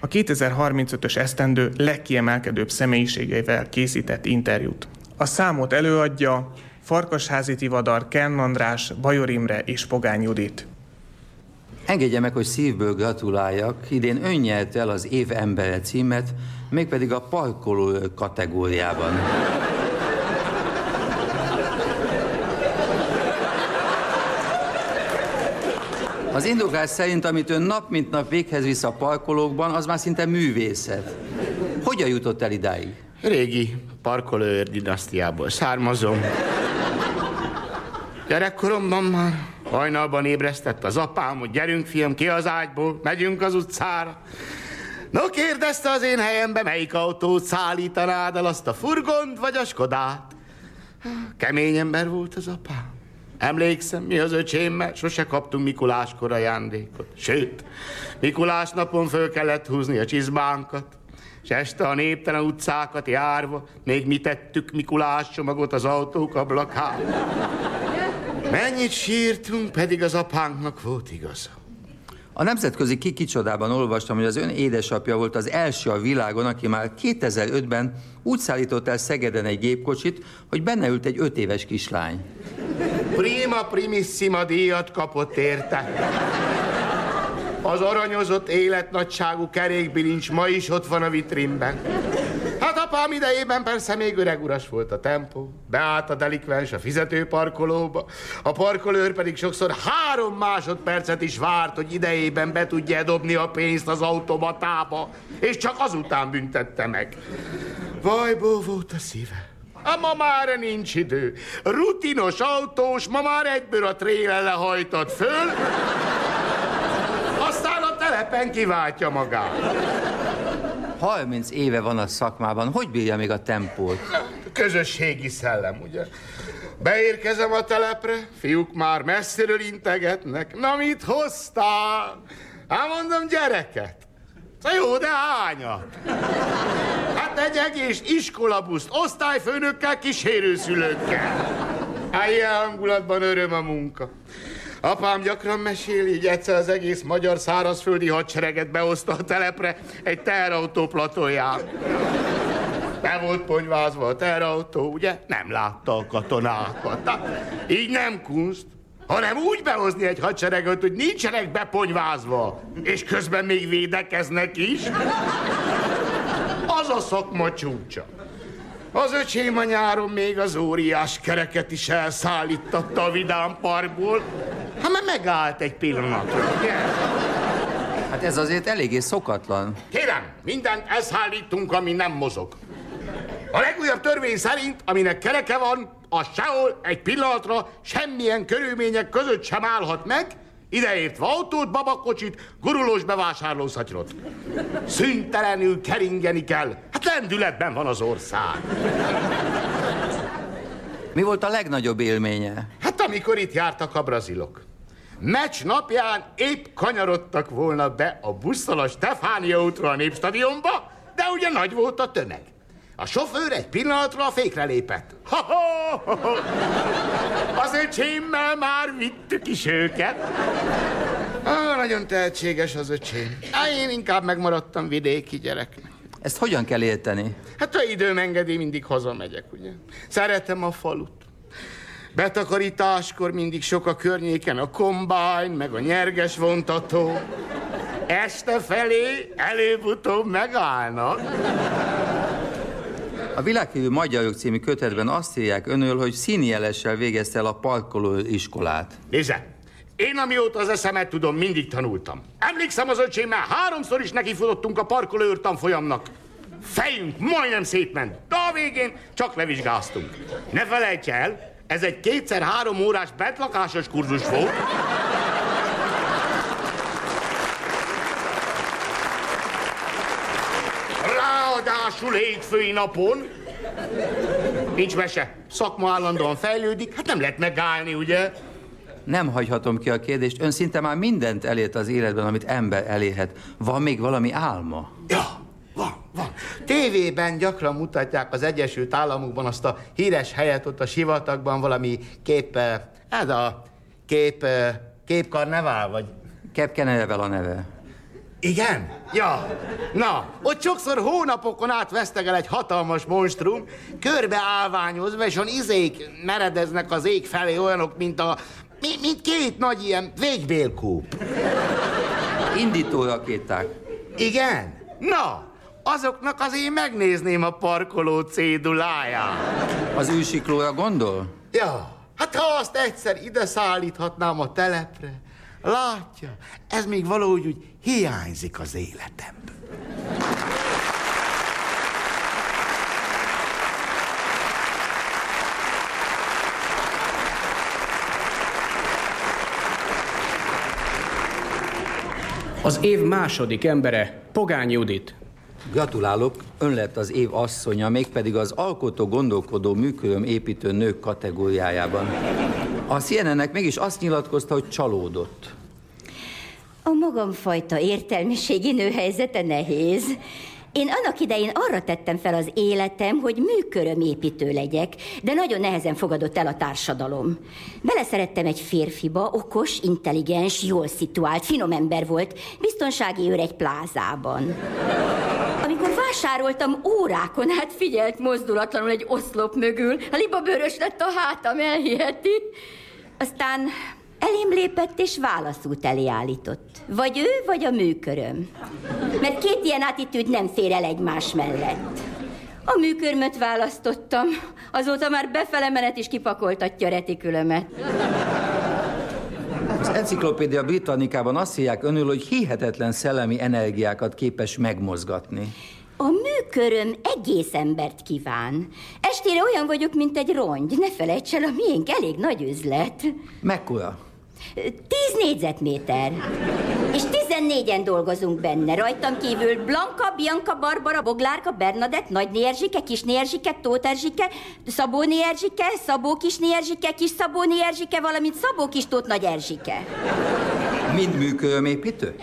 a 2035-ös esztendő legkiemelkedőbb személyiségeivel készített interjút. A számot előadja Farkasházi Tivadar, Ken András, Bajor Imre és Pogány Judit. Engedje meg, hogy szívből gratuláljak. Idén ön el az év embere címet, mégpedig a parkoló kategóriában. Az indoklás szerint, amit ön nap mint nap véghez visz a parkolókban, az már szinte művészet. Hogyan jutott el idáig? Régi parkolőr dinasztiából származom. Gyerekkoromban már hajnalban ébresztett az apám, hogy gyerünk fiam ki az ágyból, megyünk az utcára. No kérdezte az én helyembe, melyik autót szállítanád el, azt a furgont vagy a Skodát? Kemény ember volt az apám. Emlékszem, mi az öcsémmel, sose kaptunk Mikuláskor ajándékot. Sőt, Mikulás napon föl kellett húzni a csizmánkat, és este a néptelen utcákat járva még mi tettük Mikulás csomagot az autók ablakán. Mennyit sírtunk, pedig az apánknak volt igaza. A nemzetközi kikicsodában olvastam, hogy az ön édesapja volt az első a világon, aki már 2005-ben úgy szállított el Szegeden egy gépkocsit, hogy benne ült egy öt éves kislány. Prima primissima díjat kapott érte. Az aranyozott életnagyságú kerékbilincs ma is ott van a vitrínben. Hát apám idejében persze még öreg uras volt a tempó. Beállt a delikvens a fizetőparkolóba, a parkolőr pedig sokszor három másodpercet is várt, hogy idejében be tudja dobni a pénzt az automatába, és csak azután büntette meg. Vajból volt a szíve. Hát ma már nincs idő. Rutinos autós, ma már egyből a tréle lehajtott föl, aztán a telepen kiváltja magát. 30 éve van a szakmában, hogy bírja még a tempót? Közösségi szellem, ugye? Beérkezem a telepre, fiúk már messziről integetnek. Na, mit hoztál? Hát mondom, gyereket. Na jó, de hányat? Hát egy egész iskolabuszt, osztályfőnökkel, kísérőszülőkkel. Hát ilyen hangulatban öröm a munka. Apám gyakran meséli, hogy egyszer az egész magyar szárazföldi hadsereget behozta a telepre egy teherautó platóján. Be volt ponyvázva a teherautó, ugye? Nem látta a katonákat. Na, így nem kunst, hanem úgy behozni egy hadsereget, hogy nincsenek beponyvázva, és közben még védekeznek is. Az a szakma csúcsa. Az öcsém a nyáron még az óriás kereket is elszállítatta a Vidám Parkból. Hát mert megállt egy pillanatra, ugye? Hát ez azért eléggé szokatlan. Kérem, mindent elszállítunk, ami nem mozog. A legújabb törvény szerint, aminek kereke van, az sehol egy pillanatra semmilyen körülmények között sem állhat meg, ideértve autót, babakocsit, gurulós bevásárlószatyrot. Szüntelenül keringeni kell. Hát lendületben van az ország. Mi volt a legnagyobb élménye? Hát amikor itt jártak a brazilok. Meccs napján épp kanyarodtak volna be a busszal a Stefánia útra a Népstadionba, de ugye nagy volt a tömeg. A sofőr egy pillanatra a fékre lépett. Ha, ha, ha, ha. Az öcsémmel már vittük is őket. Ah, nagyon tehetséges az öcsém. Á, én inkább megmaradtam vidéki gyereknek. Ezt hogyan kell érteni? Hát ha időm engedi, mindig hazamegyek, ugye? Szeretem a falut. Betakarításkor mindig sok a környéken a kombány, meg a nyerges vontató. Este felé előbb-utóbb megállnak. A világhívű Magyarok című kötetben azt írják önől, hogy színjelessel végezte el a parkoló iskolát. Nézze, én amióta az eszemet tudom, mindig tanultam. Emlékszem az öcsémmel, háromszor is nekifutottunk a parkolőr tanfolyamnak. Fejünk majdnem szétment, de a végén csak levizsgáztunk. Ne felejts el, ez egy kétszer-három órás betlakásos kurzus volt. Ráadásul hétfői napon. Nincs mese. Szakma állandóan fejlődik, hát nem lehet megállni, ugye? Nem hagyhatom ki a kérdést. Ön szinte már mindent elért az életben, amit ember elérhet. Van még valami álma? Ja, van, van. Tévében gyakran mutatják az Egyesült Államokban azt a híres helyet ott a sivatagban, valami kép... Ez a kép... Képkarnevál, vagy... Kepkenevel a neve. Igen? Ja. Na, ott sokszor hónapokon át vesztegel egy hatalmas monstrum, körbe állványozva, és on izék meredeznek az ég felé olyanok, mint a... Mint, két nagy ilyen végbélkúp. Indító rakéták. Igen? Na, azoknak azért megnézném a parkoló céduláját. Az űrsiklóra gondol? Ja, hát ha azt egyszer ide szállíthatnám a telepre, látja, ez még valahogy úgy hiányzik az életemből. Az év második embere Pogány Judit. Gratulálok, ön lett az év asszonya, mégpedig az alkotó, gondolkodó, működöm építő nők kategóriájában. A CNN-nek mégis azt nyilatkozta, hogy csalódott. A magamfajta értelmiségi nőhelyzete nehéz. Én annak idején arra tettem fel az életem, hogy műkörömépítő legyek, de nagyon nehezen fogadott el a társadalom. Beleszerettem egy férfiba, okos, intelligens, jól szituált, finom ember volt, biztonsági őr egy plázában. Amikor vásároltam órákon át figyelt mozdulatlanul egy oszlop mögül, a libabőrös lett a hátam, elhiheti. Aztán Elém lépett és válaszút elé állított. Vagy ő, vagy a műköröm. Mert két ilyen attitűd nem fér el egymás mellett. A műkörmöt választottam, azóta már befele menet is kipakoltatja retikülömet. Az enciklopédia Britannicában azt írják önül, hogy hihetetlen szellemi energiákat képes megmozgatni. A műköröm egész embert kíván. Estére olyan vagyok, mint egy rongy. Ne felejts el, a miénk elég nagy üzlet. Mekkora? Tíz négyzetméter. És tizennégyen dolgozunk benne. Rajtam kívül Blanka, Bianca, Barbara, Boglárka, Bernadett, Nagy Erzsike, Kis Erzsike, Tóth Erzsike, Szabó Erzsike, Szabó Kis Erzsike, Kis Szabó Erzsike, valamint Szabó Kis Tóth Nagy Erzsike. Mind működőmépítő?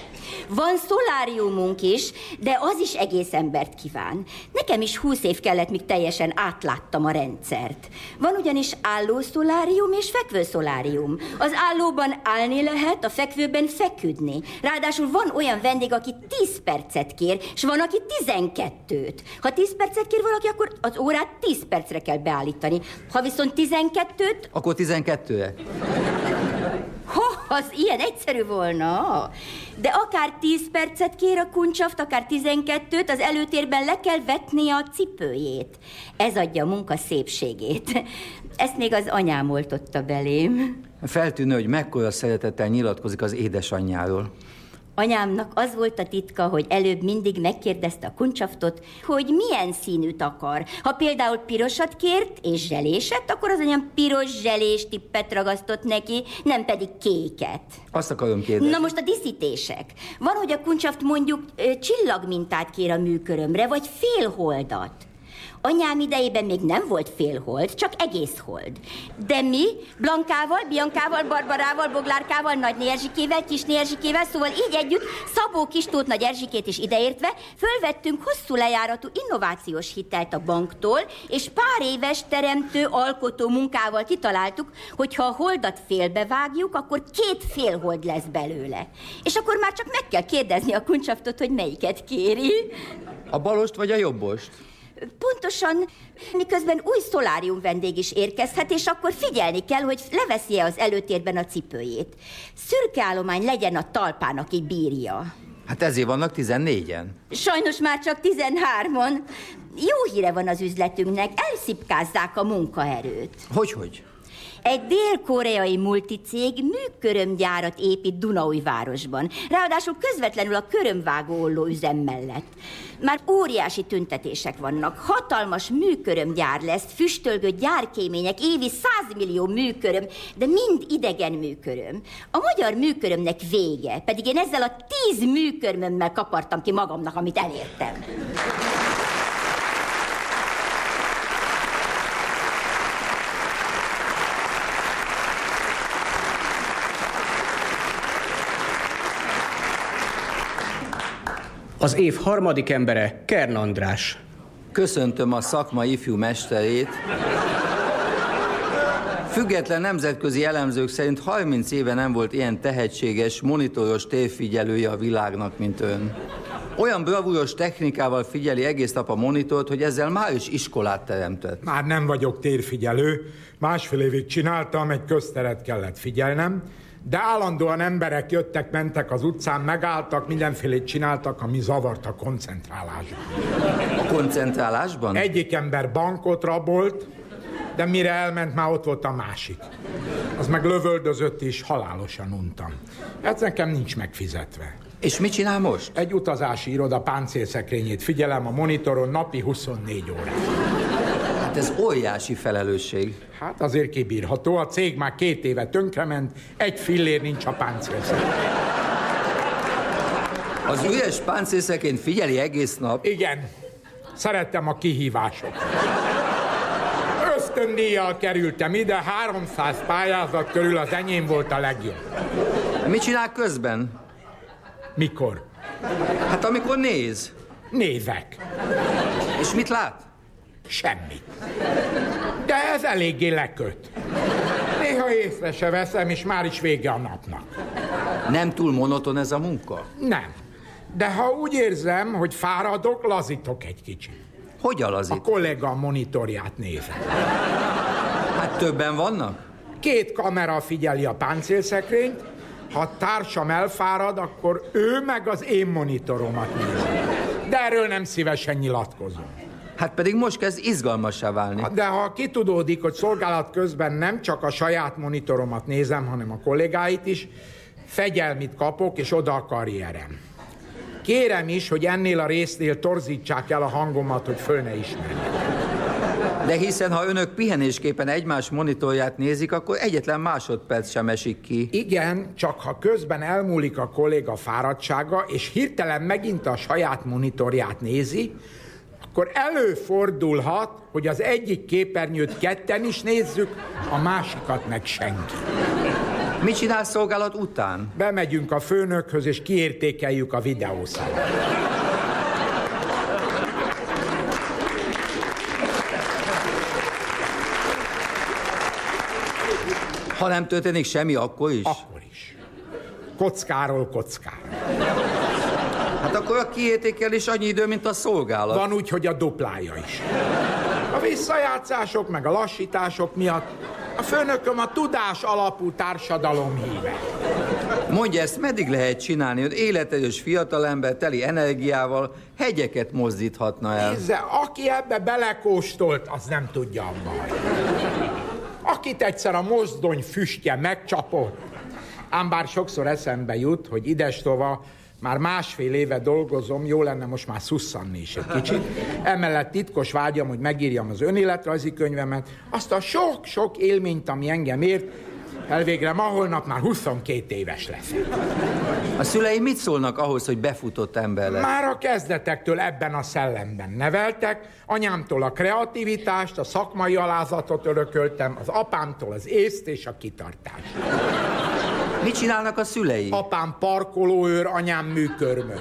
Van szoláriumunk is, de az is egész embert kíván. Nekem is húsz év kellett, míg teljesen átláttam a rendszert. Van ugyanis álló szolárium és fekvő szolárium. Az állóban állni lehet, a fekvőben feküdni. Ráadásul van olyan vendég, aki 10 percet kér, és van, aki 12-t. Ha 10 percet kér valaki, akkor az órát 10 percre kell beállítani. Ha viszont 12-t... Akkor 12-re. Ha, az ilyen egyszerű volna. De akár 10 percet kér a kuncsaft, akár 12-t, az előtérben le kell vetni a cipőjét. Ez adja a munka szépségét. Ezt még az anyám oltotta belém. Feltűnő, hogy mekkora szeretettel nyilatkozik az édesanyjáról. Anyámnak az volt a titka, hogy előbb mindig megkérdezte a kuncsaftot, hogy milyen színűt akar. Ha például pirosat kért és zseléset, akkor az anyám piros zselés tippet ragasztott neki, nem pedig kéket. Azt akarom kérdezni. Na most a diszítések. Van, hogy a kuncsaft mondjuk csillagmintát kér a műkörömre, vagy félholdat. Anyám idejében még nem volt félhold, csak egész hold. De mi Blankával, Biankával, Barbarával, Boglárkával, Nagy Erzsikével, Kis Erzsikével, szóval így együtt Szabó Kistót Nagy Erzsikét is ideértve fölvettünk hosszú lejáratú innovációs hitelt a banktól, és pár éves teremtő, alkotó munkával kitaláltuk, hogy ha a holdat félbevágjuk, akkor két félhold lesz belőle. És akkor már csak meg kell kérdezni a kuncsaftot, hogy melyiket kéri. A balost vagy a jobbost? Pontosan, miközben új szolárium vendég is érkezhet, és akkor figyelni kell, hogy leveszi-e az előtérben a cipőjét. Szürke állomány legyen a talpán, aki bírja. Hát ezért vannak tizennégyen. Sajnos már csak tizenhárman. Jó híre van az üzletünknek, elszipkázzák a munkaerőt. Hogy, hogy? Egy dél-koreai multicég műkörömgyárat épít Dunaújvárosban, ráadásul közvetlenül a körömvágó üzem mellett. Már óriási tüntetések vannak, hatalmas műkörömgyár lesz, füstölgő gyárkémények, évi 100 millió műköröm, de mind idegen műköröm. A magyar műkörömnek vége, pedig én ezzel a tíz műkörömmel kapartam ki magamnak, amit elértem. Az év harmadik embere Kern András. Köszöntöm a szakma ifjú mesterét. Független nemzetközi elemzők szerint 30 éve nem volt ilyen tehetséges, monitoros tévfigyelője a világnak, mint ön. Olyan bravúros technikával figyeli egész nap a monitort, hogy ezzel már is iskolát teremtett. Már nem vagyok térfigyelő. Másfél évig csináltam, egy közteret kellett figyelnem, de állandóan emberek jöttek, mentek az utcán, megálltak, mindenfélét csináltak, ami zavart a koncentrálásban. A koncentrálásban? Egyik ember bankot rabolt, de mire elment, már ott volt a másik. Az meg lövöldözött és halálosan untam. Ez nekem nincs megfizetve. És mit csinál most? Egy utazási iroda páncélszekrényét figyelem a monitoron napi 24 órát. Hát ez óriási felelősség. Hát azért kibírható. A cég már két éve tönkrement, egy fillér nincs a páncélszekrényen. Az üres páncélszeként figyeli egész nap? Igen. Szerettem a kihívások. Ösztöndíjjal kerültem ide, 300 pályázat körül az enyém volt a legjobb. Mit csinál közben? Mikor? Hát amikor néz. Nézek. És mit lát? Semmit. De ez eléggé leköt. Néha észre se veszem, és már is vége a napnak. Nem túl monoton ez a munka? Nem. De ha úgy érzem, hogy fáradok, lazítok egy kicsit. Hogy lazít? A kollega monitorját nézem. Hát többen vannak? Két kamera figyeli a páncélszekrényt, ha társam elfárad, akkor ő meg az én monitoromat nézi. De erről nem szívesen nyilatkozom. Hát pedig most kezd izgalmassá válni. De ha kitudódik, hogy szolgálat közben nem csak a saját monitoromat nézem, hanem a kollégáit is, fegyelmit kapok, és oda a karrierem. Kérem is, hogy ennél a résznél torzítsák el a hangomat, hogy föl ne ismerjék. De hiszen, ha önök pihenésképpen egymás monitorját nézik, akkor egyetlen másodperc sem esik ki. Igen, csak ha közben elmúlik a kolléga fáradtsága, és hirtelen megint a saját monitorját nézi, akkor előfordulhat, hogy az egyik képernyőt ketten is nézzük, a másikat meg senki. Mit csinál szolgálat után? Bemegyünk a főnökhöz, és kiértékeljük a videószámot. Ha nem történik semmi, akkor is? Akkor is. Kockáról kockára. Hát akkor a kiértékelés annyi idő, mint a szolgálat. Van úgy, hogy a duplája is. A visszajátszások meg a lassítások miatt a főnököm a tudás alapú társadalom híve. Mondja, ezt meddig lehet csinálni, hogy életerős fiatalember teli energiával hegyeket mozdíthatna el? Nézze, aki ebbe belekóstolt, az nem tudja a baj. Akit egyszer a mozdony füstje megcsapott, ám bár sokszor eszembe jut, hogy idestova már másfél éve dolgozom, jó lenne most már szusszanni is egy kicsit. Emellett titkos vágyam, hogy megírjam az önéletrajzi könyvemet, azt a sok-sok élményt, ami engem ért, elvégre ma holnap már 22 éves lesz. A szülei mit szólnak ahhoz, hogy befutott ember? Már a kezdetektől ebben a szellemben neveltek, anyámtól a kreativitást, a szakmai alázatot örököltem, az apámtól az észt és a kitartást. Mit csinálnak a szülei? Apám parkolóőr, anyám műkörmös.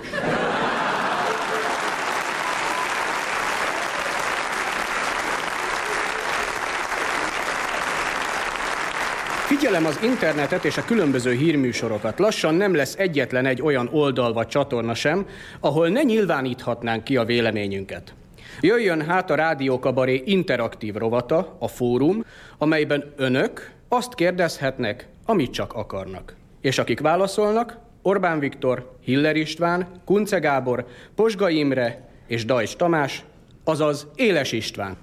Figyelem az internetet és a különböző hírműsorokat. Lassan nem lesz egyetlen egy olyan oldal vagy csatorna sem, ahol ne nyilváníthatnánk ki a véleményünket. Jöjjön hát a Rádiókabaré interaktív rovata, a fórum, amelyben önök azt kérdezhetnek, amit csak akarnak. És akik válaszolnak, Orbán Viktor, Hiller István, Kunce Gábor, Posga Imre és Dajcs Tamás, azaz Éles István.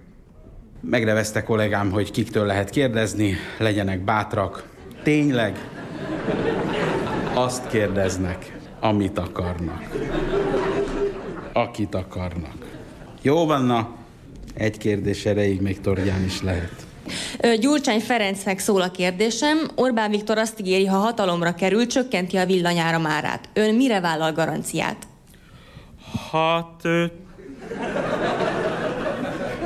Megnevezte kollégám, hogy kiktől lehet kérdezni, legyenek bátrak. Tényleg azt kérdeznek, amit akarnak. Akit akarnak. Jó van, na, egy kérdés erejéig még Torgyán is lehet. Gyurcsány Ferencnek szól a kérdésem. Orbán Viktor azt ígéri, ha hatalomra kerül, csökkenti a villanyáramárát. Ön mire vállal garanciát? Hát...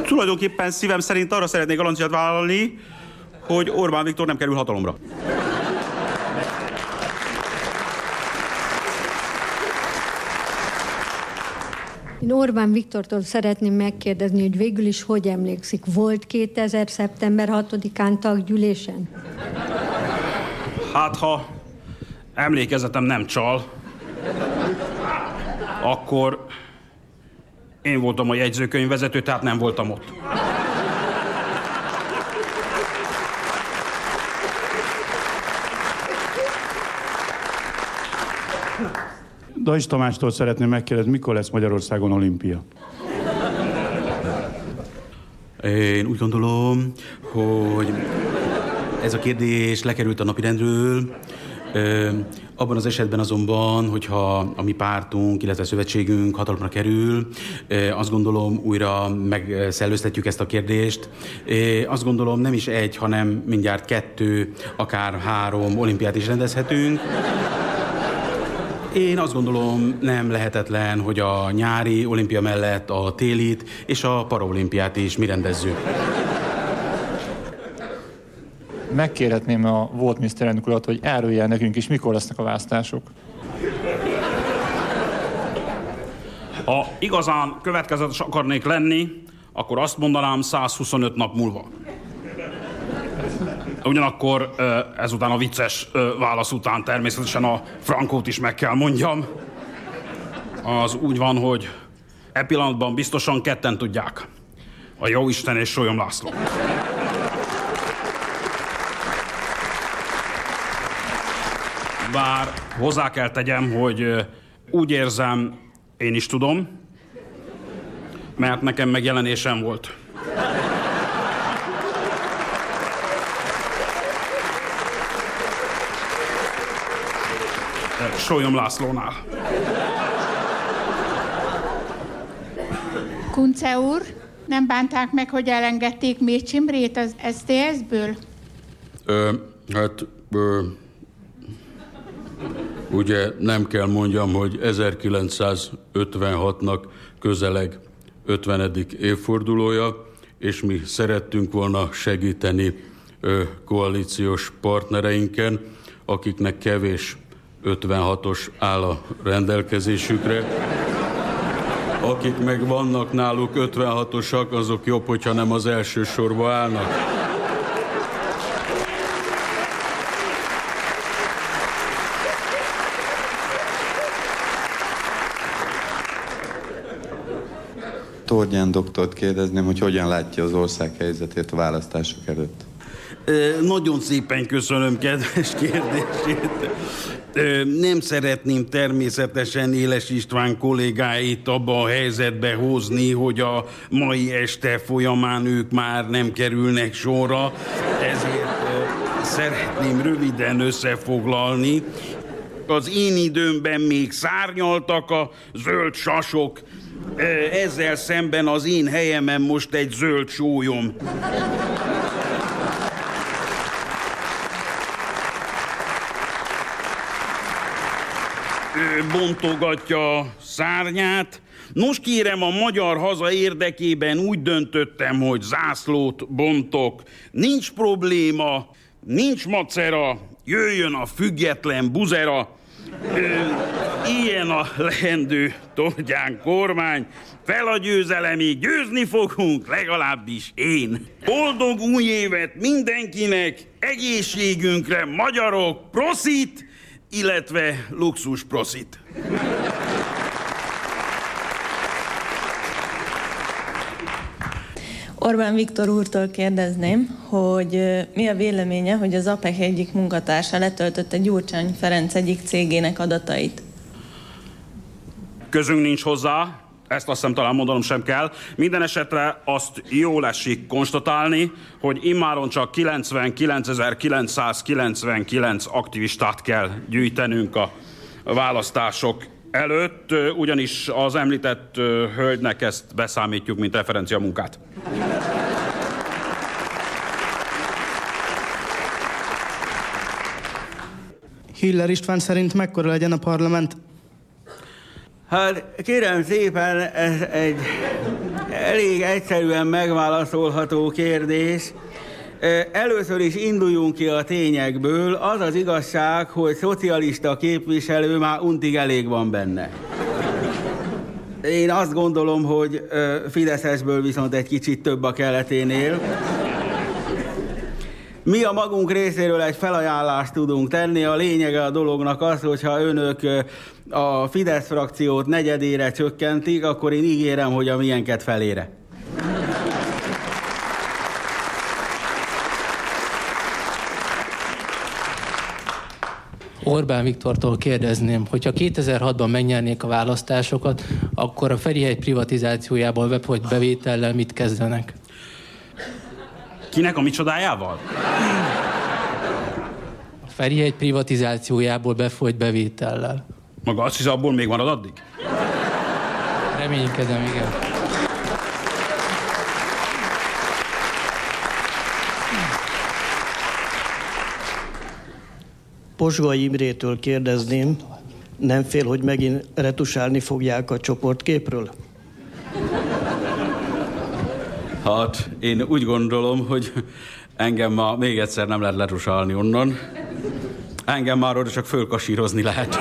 Tulajdonképpen szívem szerint arra szeretnék garanciát vállalni, hogy Orbán Viktor nem kerül hatalomra. Én Orbán Viktortól szeretném megkérdezni, hogy végül is hogy emlékszik. Volt 2000. szeptember 6-án taggyűlésen? Hát, ha emlékezetem nem csal, akkor én voltam a jegyzőkönyvvezető, tehát nem voltam ott. Dajs Tamástól szeretném megkérdezni, mikor lesz Magyarországon olimpia? Én úgy gondolom, hogy ez a kérdés lekerült a napirendről. Abban az esetben azonban, hogyha a mi pártunk, illetve a szövetségünk hatalomra kerül, azt gondolom újra megszellőztetjük ezt a kérdést. Azt gondolom nem is egy, hanem mindjárt kettő, akár három olimpiát is rendezhetünk. Én azt gondolom nem lehetetlen, hogy a nyári olimpia mellett a télit és a paraolimpiát is mi rendezzük. Megkérhetném a volt miniszterelnök urat, hogy árulja nekünk is, mikor lesznek a választások. Ha igazán következetes akarnék lenni, akkor azt mondanám 125 nap múlva. Ugyanakkor ezután a vicces válasz után természetesen a frankót is meg kell mondjam. Az úgy van, hogy e pillanatban biztosan ketten tudják. A Jóisten és Solyom László. Bár hozzá kell tegyem, hogy úgy érzem, én is tudom, mert nekem megjelenésem volt. Sólyom Lászlónál. Kunce úr, nem bánták meg, hogy elengedték Mécsimrét az SZDSZ-ből? Ö, hát, ö, ugye nem kell mondjam, hogy 1956-nak közeleg 50. évfordulója, és mi szerettünk volna segíteni koalíciós partnereinken, akiknek kevés 56-os áll a rendelkezésükre. Akik meg vannak náluk 56-osak, azok jobb, hogyha nem az első sorba állnak. Torgyán doktort kérdezném, hogy hogyan látja az ország helyzetét a választások előtt. Nagyon szépen köszönöm kedves (laughs) kérdését. Nem szeretném természetesen Éles István kollégáit abba a helyzetbe hozni, hogy a mai este folyamán ők már nem kerülnek sorra, ezért szeretném röviden összefoglalni. Az én időmben még szárnyaltak a zöld sasok, ezzel szemben az én helyemen most egy zöld sólyom. bontogatja szárnyát. Nos kérem, a magyar haza érdekében úgy döntöttem, hogy zászlót bontok. Nincs probléma, nincs macera, jöjjön a független buzera. Ilyen a lehendő Tordján kormány. Fel a győzelemig, győzni fogunk, legalábbis én. Boldog új évet mindenkinek, egészségünkre magyarok, proszit, illetve luxus proszit. Orbán Viktor úrtól kérdezném, hogy mi a véleménye, hogy az APEC egyik munkatársa letöltötte Gyurcsány Ferenc egyik cégének adatait. Közünk nincs hozzá, ezt azt hiszem talán mondanom sem kell. Minden esetre azt jól esik konstatálni, hogy immáron csak 99.999 aktivistát kell gyűjtenünk a választások előtt, ugyanis az említett hölgynek ezt beszámítjuk, mint referencia munkát. Hiller István szerint mekkora legyen a parlament? Hát kérem szépen, ez egy elég egyszerűen megválaszolható kérdés. Először is induljunk ki a tényekből. Az az igazság, hogy szocialista képviselő már untig elég van benne. Én azt gondolom, hogy Fideszesből viszont egy kicsit több a keleténél. Mi a magunk részéről egy felajánlást tudunk tenni. A lényege a dolognak az, hogyha önök a Fidesz frakciót negyedére csökkentik, akkor én ígérem, hogy a milyenket felére. Orbán Viktortól kérdezném, hogyha 2006-ban megnyernék a választásokat, akkor a Ferihegy privatizációjából befolyt bevétellel mit kezdenek? Kinek a micsodájával? A Ferihegy privatizációjából befolyt bevétellel. Maga azt hisz, abból még marad addig? Reménykedem, igen. Posgai Imrétől kérdezném, nem fél, hogy megint retusálni fogják a csoportképről? Hát, én úgy gondolom, hogy engem ma még egyszer nem lehet letusalni onnan. Engem már oda csak fölkasírozni lehet.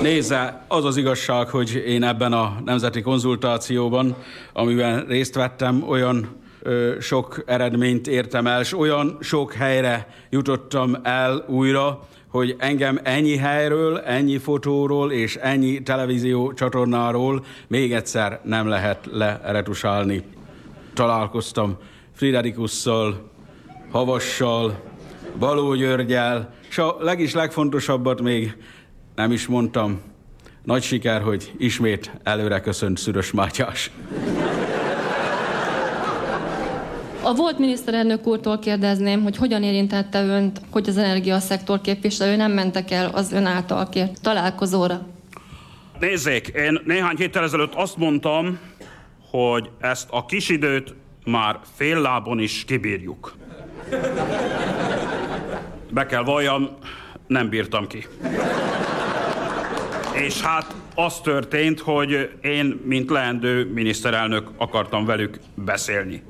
Nézze, az az igazság, hogy én ebben a nemzeti konzultációban, amiben részt vettem, olyan sok eredményt értem el, és olyan sok helyre jutottam el újra, hogy engem ennyi helyről, ennyi fotóról és ennyi televízió csatornáról még egyszer nem lehet leretusálni. Találkoztam Friderikusszal, Havassal, Baló Györgyel, és a legis legfontosabbat még nem is mondtam. Nagy siker, hogy ismét előre köszönt Szürös Mátyás. A volt miniszterelnök úrtól kérdezném, hogy hogyan érintette önt, hogy az energiaszektor képviselő nem mentek el az ön által kért találkozóra. Nézzék, én néhány héttel ezelőtt azt mondtam, hogy ezt a kis időt már fél lábon is kibírjuk. Be kell valljam, nem bírtam ki. És hát az történt, hogy én, mint leendő miniszterelnök akartam velük beszélni.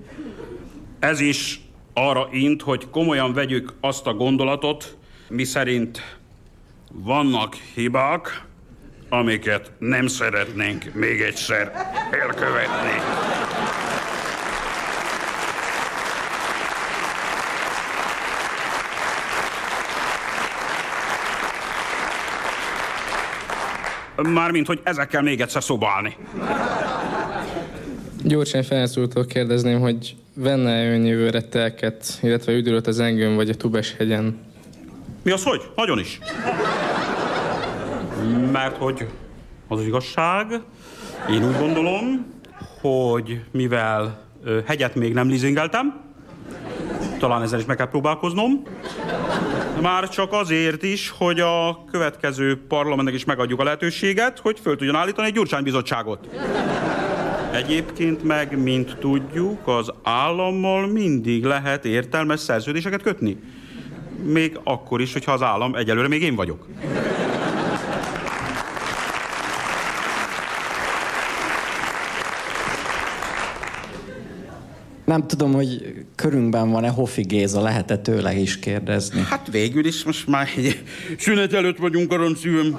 Ez is arra int, hogy komolyan vegyük azt a gondolatot, mi szerint vannak hibák, amiket nem szeretnénk még egyszer elkövetni. Mármint, hogy ezekkel még egyszer szóba. Gyorsan úrtól kérdezném, hogy venne ön jövőre telket, illetve üdülőt az Engőn vagy a Tubes hegyen? Mi az, hogy? Nagyon is. Mert hogy az, az igazság, én úgy gondolom, hogy mivel hegyet még nem lizingeltem, talán ezzel is meg kell próbálkoznom, már csak azért is, hogy a következő parlamentnek is megadjuk a lehetőséget, hogy föl tudjon állítani egy gyurcsánybizottságot. Egyébként meg, mint tudjuk, az állammal mindig lehet értelmes szerződéseket kötni. még akkor is, hogyha az állam egyelőre még én vagyok. Nem tudom, hogy körünkben van-e Hofi Géza, lehet-e tőle is kérdezni? Hát végül is most már egy (laughs) szünet előtt vagyunk, aranszűm.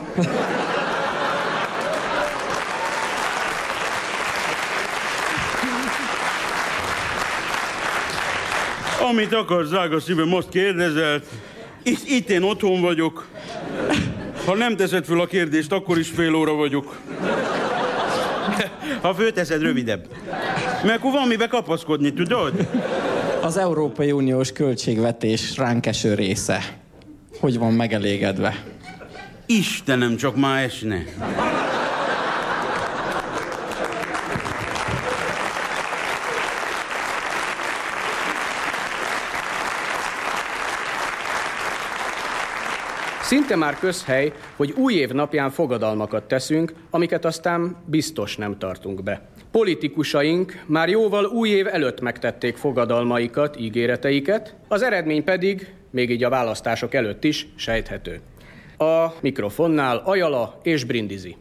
Amit akarsz, drága szívem, most kérdezett. Itt, itt én otthon vagyok. Ha nem teszed föl a kérdést, akkor is fél óra vagyok. Ha fölteszed, rövidebb. Mert akkor van mibe kapaszkodni, tudod? Az Európai Uniós költségvetés ránk eső része. Hogy van megelégedve? Istenem, csak már esne. Szinte már közhely, hogy új év napján fogadalmakat teszünk, amiket aztán biztos nem tartunk be. Politikusaink már jóval új év előtt megtették fogadalmaikat, ígéreteiket, az eredmény pedig, még így a választások előtt is, sejthető. A mikrofonnál Ajala és Brindizi.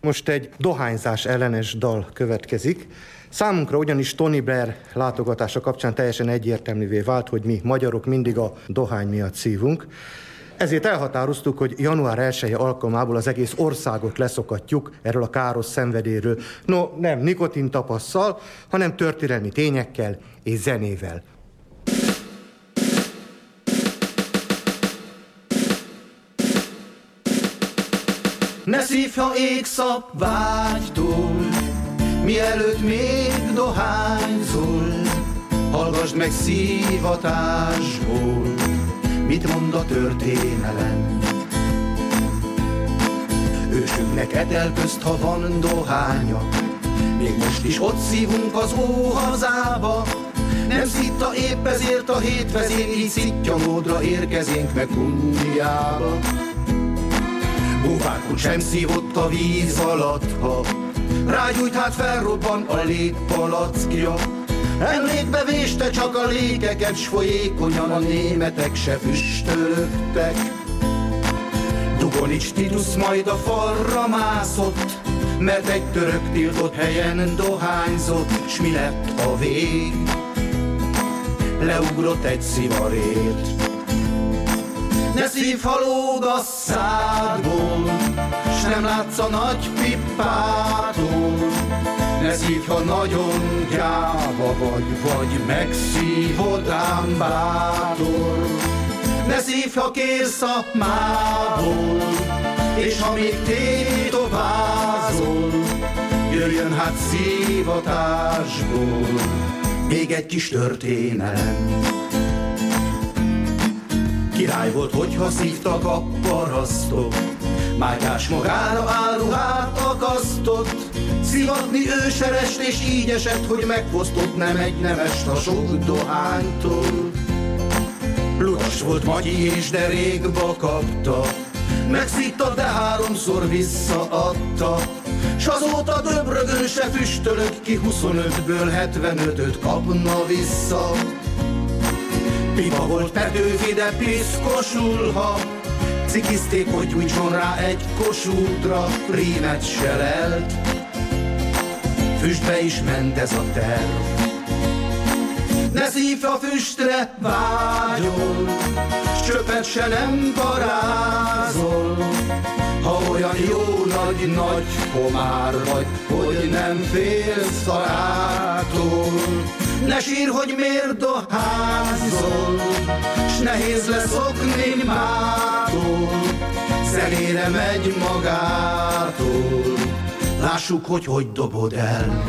Most egy dohányzás ellenes dal következik. Számunkra ugyanis Tony Blair látogatása kapcsán teljesen egyértelművé vált, hogy mi magyarok mindig a dohány miatt szívunk. Ezért elhatároztuk, hogy január 1 alkalmából az egész országot leszokatjuk erről a káros szenvedéről. No, nem nikotin tapasszal, hanem történelmi tényekkel és zenével. Ne szívj, ha égsz vágytól, mielőtt még dohányzol, hallgassd meg szívatásból, mit mond a történelem. Ősünknek etel ha van dohánya, még most is ott szívunk az óhazába, nem szitta épp ezért a hétvezén, így szitja módra érkezénk meg Hundiába. Búvárkut sem szívott a víz alatt, ha rágyújt, hát felrobban a légpalackja. Emlékbe véste csak a lékeket, s folyékonyan a németek se füstölögtek. Dugonics Titus majd a falra mászott, mert egy török tiltott helyen dohányzott, s mi lett a vég? Leugrott egy szivarét. Ne szív halóg a szádból, s nem látsz a nagy pippától. Ne szív, ha nagyon gyáva vagy, vagy megszívod ám bátor. Ne szív, ha kérsz a mából, és ha még tétovázol, jöjjön hát szívatásból még egy kis történelem. Király volt, hogyha szívtak a parasztok, Mátyás magára áruhát akasztott, Szivatni őserest, és így esett, hogy megfosztott nem egy nemest a sok dohánytól. Ludas volt Matyi is, de régba kapta, Megszitta, de háromszor visszaadta, S azóta döbrögön se füstölök ki, 25-ből 75-öt kapna vissza. Pipa volt Petőfi, de piszkosul, ha Cikizték, hogy nyújtson rá egy kosútra, rímet se lelt. Füstbe is ment ez a terv. Ne szívj a füstre, vágyol, s csöpet se nem parázol. Ha olyan jó nagy-nagy pomár vagy, hogy nem félsz szarától. Ne sír, hogy miért dohányzol, s nehéz leszokni mától. Zenére megy magától, lássuk, hogy hogy dobod el.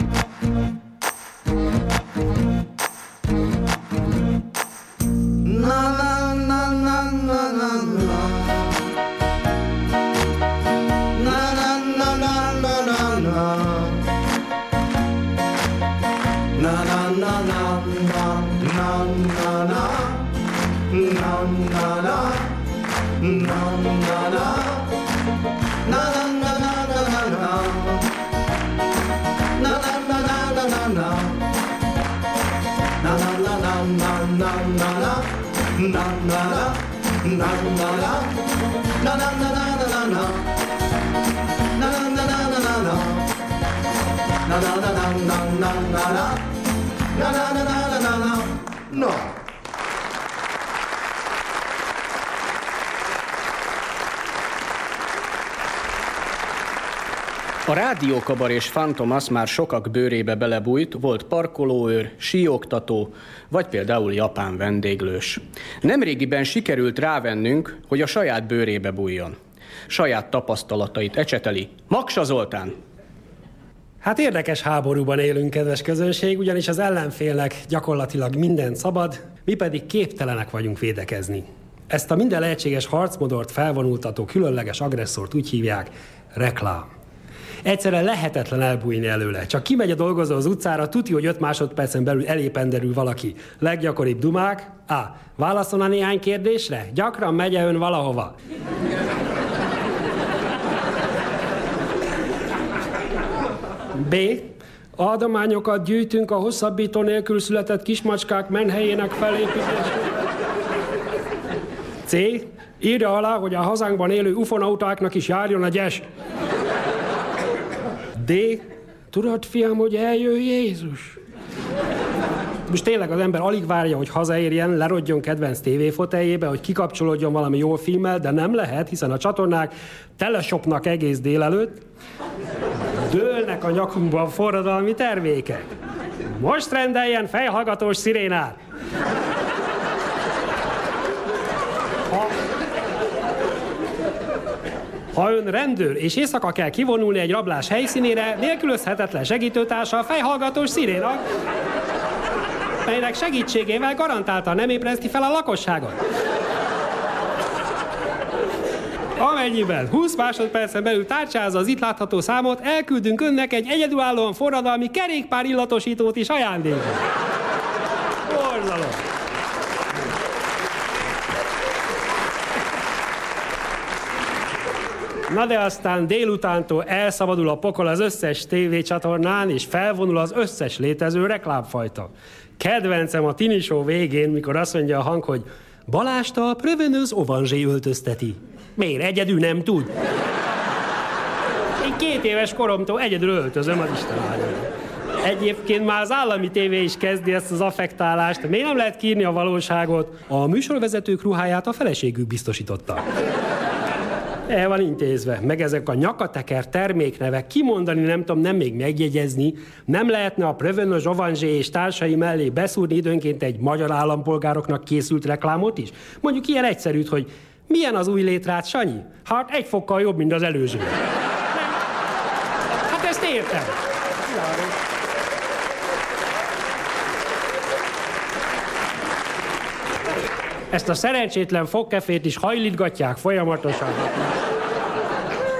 Na na Na na na na na na na na. Na na na na na na. No. A rádiókabar és Fantomas már sokak bőrébe belebújt, volt parkolóőr, síoktató, vagy például japán vendéglős. Nemrégiben sikerült rávennünk, hogy a saját bőrébe bújjon. Saját tapasztalatait ecseteli. Maksa Zoltán! Hát érdekes háborúban élünk, kedves közönség, ugyanis az ellenfélnek gyakorlatilag minden szabad, mi pedig képtelenek vagyunk védekezni. Ezt a minden lehetséges harcmodort felvonultató különleges agresszort úgy hívják reklám. Egyszerűen lehetetlen elbújni előle. Csak kimegy a dolgozó az utcára, tuti, hogy 5 másodpercen belül elépenderül valaki. Leggyakoribb dumák? A. Válaszol a néhány kérdésre? Gyakran megy ön valahova? B. Adományokat gyűjtünk a hosszabbító nélkül született kismacskák menhelyének felépítésére. C. Írja alá, hogy a hazánkban élő ufonautáknak is járjon a gyes. D. Tudod, fiam, hogy eljön Jézus? Most tényleg az ember alig várja, hogy hazaérjen, lerodjon kedvenc tévéfoteljébe, hogy kikapcsolódjon valami jó filmmel, de nem lehet, hiszen a csatornák telesopnak egész délelőtt, dőlnek a nyakunkban forradalmi tervékek. Most rendeljen fejhallgatós szirénát! Ha, ha ön rendőr és éjszaka kell kivonulni egy rablás helyszínére, nélkülözhetetlen segítőtársa a fejhallgatós sziréna, melynek segítségével garantáltan nem ébreszti fel a lakosságot. Amennyiben 20 másodpercen belül tárcsázza az itt látható számot, elküldünk önnek egy egyedülállóan forradalmi kerékpár illatosítót is ajándékba. Borzalom! Na de aztán délutántól elszabadul a pokol az összes tévécsatornán, és felvonul az összes létező reklámfajta. Kedvencem a Tini Show végén, mikor azt mondja a hang, hogy Balásta a Prevenőz Ovanzsé öltözteti. Miért? Egyedül nem tud. Én két éves koromtól egyedül öltözöm az Isten áldja. Egyébként már az állami tévé is kezdi ezt az affektálást. Miért nem lehet kírni a valóságot? A műsorvezetők ruháját a feleségük biztosította. El van intézve, meg ezek a nyakateker terméknevek, kimondani nem tudom, nem még megjegyezni, nem lehetne a Prevenő Zsovanzsé és társai mellé beszúrni időnként egy magyar állampolgároknak készült reklámot is? Mondjuk ilyen egyszerűt, hogy milyen az új létrát, Sanyi? Hát egy fokkal jobb, mint az előző. Hát ezt értem. Ezt a szerencsétlen fogkefét is hajlítgatják folyamatosan.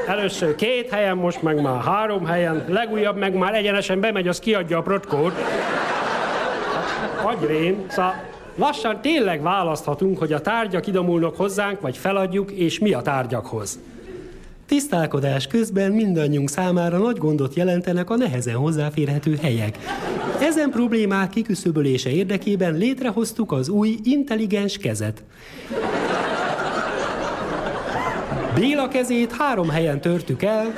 Először két helyen, most meg már három helyen, legújabb meg már egyenesen bemegy, az kiadja a protkót. Agyrém, szóval lassan tényleg választhatunk, hogy a tárgyak idomulnak hozzánk, vagy feladjuk, és mi a tárgyakhoz. Tisztálkodás közben mindannyiunk számára nagy gondot jelentenek a nehezen hozzáférhető helyek. Ezen problémák kiküszöbölése érdekében létrehoztuk az új intelligens kezet. Béla kezét három helyen törtük el,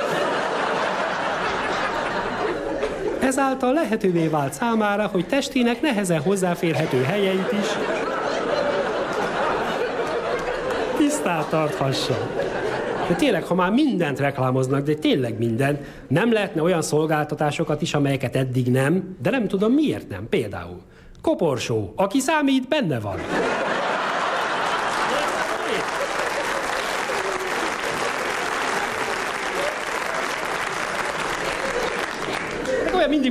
ezáltal lehetővé vált számára, hogy testének nehezen hozzáférhető helyeit is tisztát tarthassa. De tényleg, ha már mindent reklámoznak, de tényleg minden, nem lehetne olyan szolgáltatásokat is, amelyeket eddig nem, de nem tudom miért nem. Például koporsó, aki számít, benne van.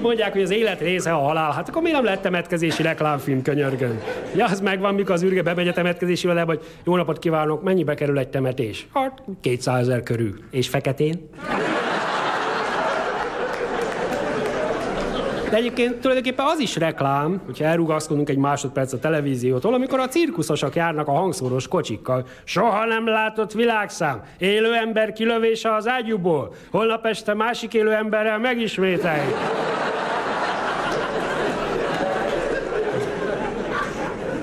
Mindig mondják, hogy az élet része a halál. Hát akkor miért nem lehet temetkezési reklámfilm könyörgön? Ja, az megvan, mikor az űrge bemegy a temetkezési vele, hogy jó napot kívánok, mennyibe kerül egy temetés? Hát 200 ezer körül. És feketén? De egyébként tulajdonképpen az is reklám, hogyha elrugaszkodunk egy másodperc a televíziótól, amikor a cirkuszosok járnak a hangszórós kocsikkal. Soha nem látott világszám. Élő ember kilövése az ágyúból. Holnap este másik élő emberrel megismételjük.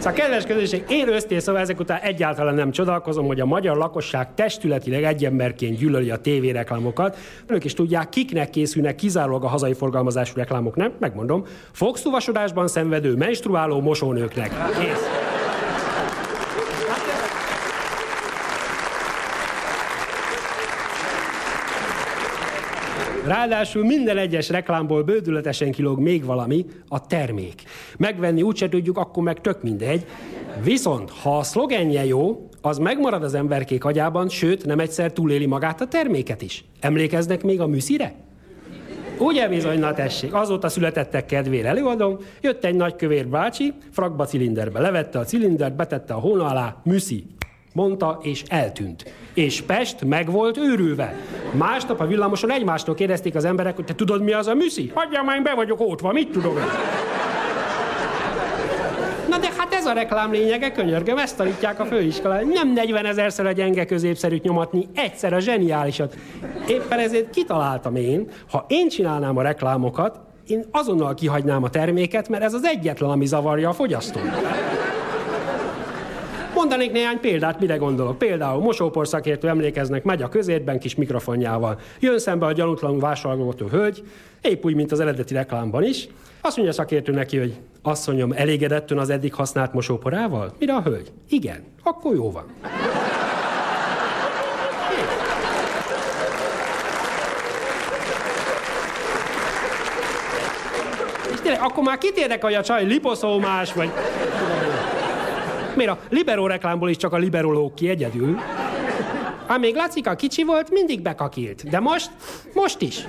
Szóval kedves közösség, én őszintén szóval ezek után egyáltalán nem csodálkozom, hogy a magyar lakosság testületileg egy emberként gyűlöli a tévéreklámokat. Önök is tudják, kiknek készülnek kizárólag a hazai forgalmazású reklámok, nem? Megmondom. Fogszúvasodásban szenvedő, menstruáló mosónőknek. Kész. Ráadásul minden egyes reklámból bődületesen kilóg még valami, a termék. Megvenni úgyse tudjuk, akkor meg tök mindegy. Viszont, ha a szlogenje jó, az megmarad az emberkék agyában, sőt, nem egyszer túléli magát a terméket is. Emlékeznek még a műszire? Ugye bizony, na tessék, azóta születettek kedvére előadom, jött egy nagy kövér bácsi, frakba cilinderbe levette a cilindert, betette a hóna alá, műszi, mondta, és eltűnt. És Pest meg volt őrülve. Másnap a villamoson egymástól kérdezték az emberek, hogy te tudod, mi az a műszi? Hagyjál már, én be vagyok ótva, mit tudom én? Na de hát ez a reklám lényege, könyörgöm, ezt tanítják a főiskolán. Nem 40 ezerszer a gyenge középszerűt nyomatni, egyszer a zseniálisat. Éppen ezért kitaláltam én, ha én csinálnám a reklámokat, én azonnal kihagynám a terméket, mert ez az egyetlen, ami zavarja a fogyasztót. Mondanék néhány példát, mire gondolok. Például mosópor szakértő emlékeznek, megy a közértben kis mikrofonjával. Jön szembe a gyanútlanul vásárolgató hölgy, épp úgy, mint az eredeti reklámban is. Azt mondja a szakértő neki, hogy asszonyom, elégedett ön az eddig használt mosóporával? Mire a hölgy? Igen. Akkor jó van. És tényleg, akkor már kit érdekel, hogy a csaj liposzómás, vagy Miért a liberó reklámból is csak a liberó lóg ki egyedül? Amíg Lacika kicsi volt, mindig bekakilt. De most, most is.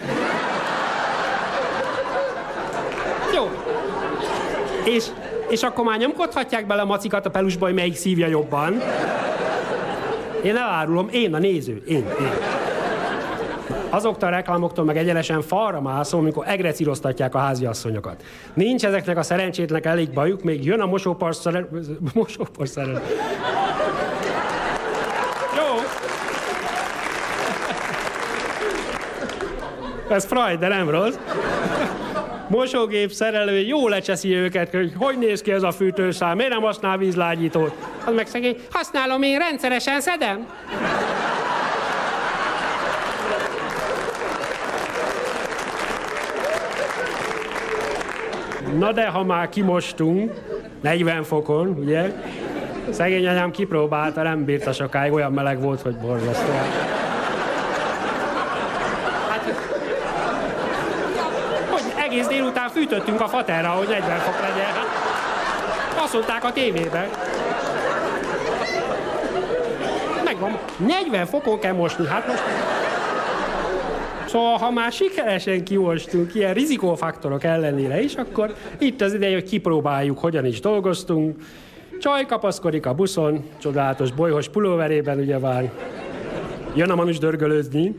Jó. És, és akkor már nyomkodhatják bele a macikat a pelusba, hogy melyik szívja jobban. Én elárulom, én a néző, én, én. Azoktól a reklámoktól meg egyenesen falra mászom, amikor egrecíroztatják a háziasszonyokat. Nincs ezeknek a szerencsétnek elég bajuk, még jön a mosópor szerel... Mosópor szerel... Jó. Ez Freud, de nem rossz. Mosógép szerelő jó lecseszi őket, hogy hogy néz ki ez a fűtőszám, miért nem használ vízlágyítót? Az meg szegény, használom én, rendszeresen szedem. Na de ha már kimostunk, 40 fokon, ugye? Szegény anyám kipróbálta, nem bírta sokáig, olyan meleg volt, hogy borzasztó. Hát, hogy egész délután fűtöttünk a faterra, hogy 40 fok legyen. Hát, azt mondták a tévében. Megvan, 40 fokon kell mosni, hát most... Szóval, ha már sikeresen kiolstunk ilyen rizikófaktorok ellenére is, akkor itt az ideje, hogy kipróbáljuk, hogyan is dolgoztunk. Csaj kapaszkodik a buszon, csodálatos bolyhos pulóverében, ugye vár. Jön a manus dörgölőzni.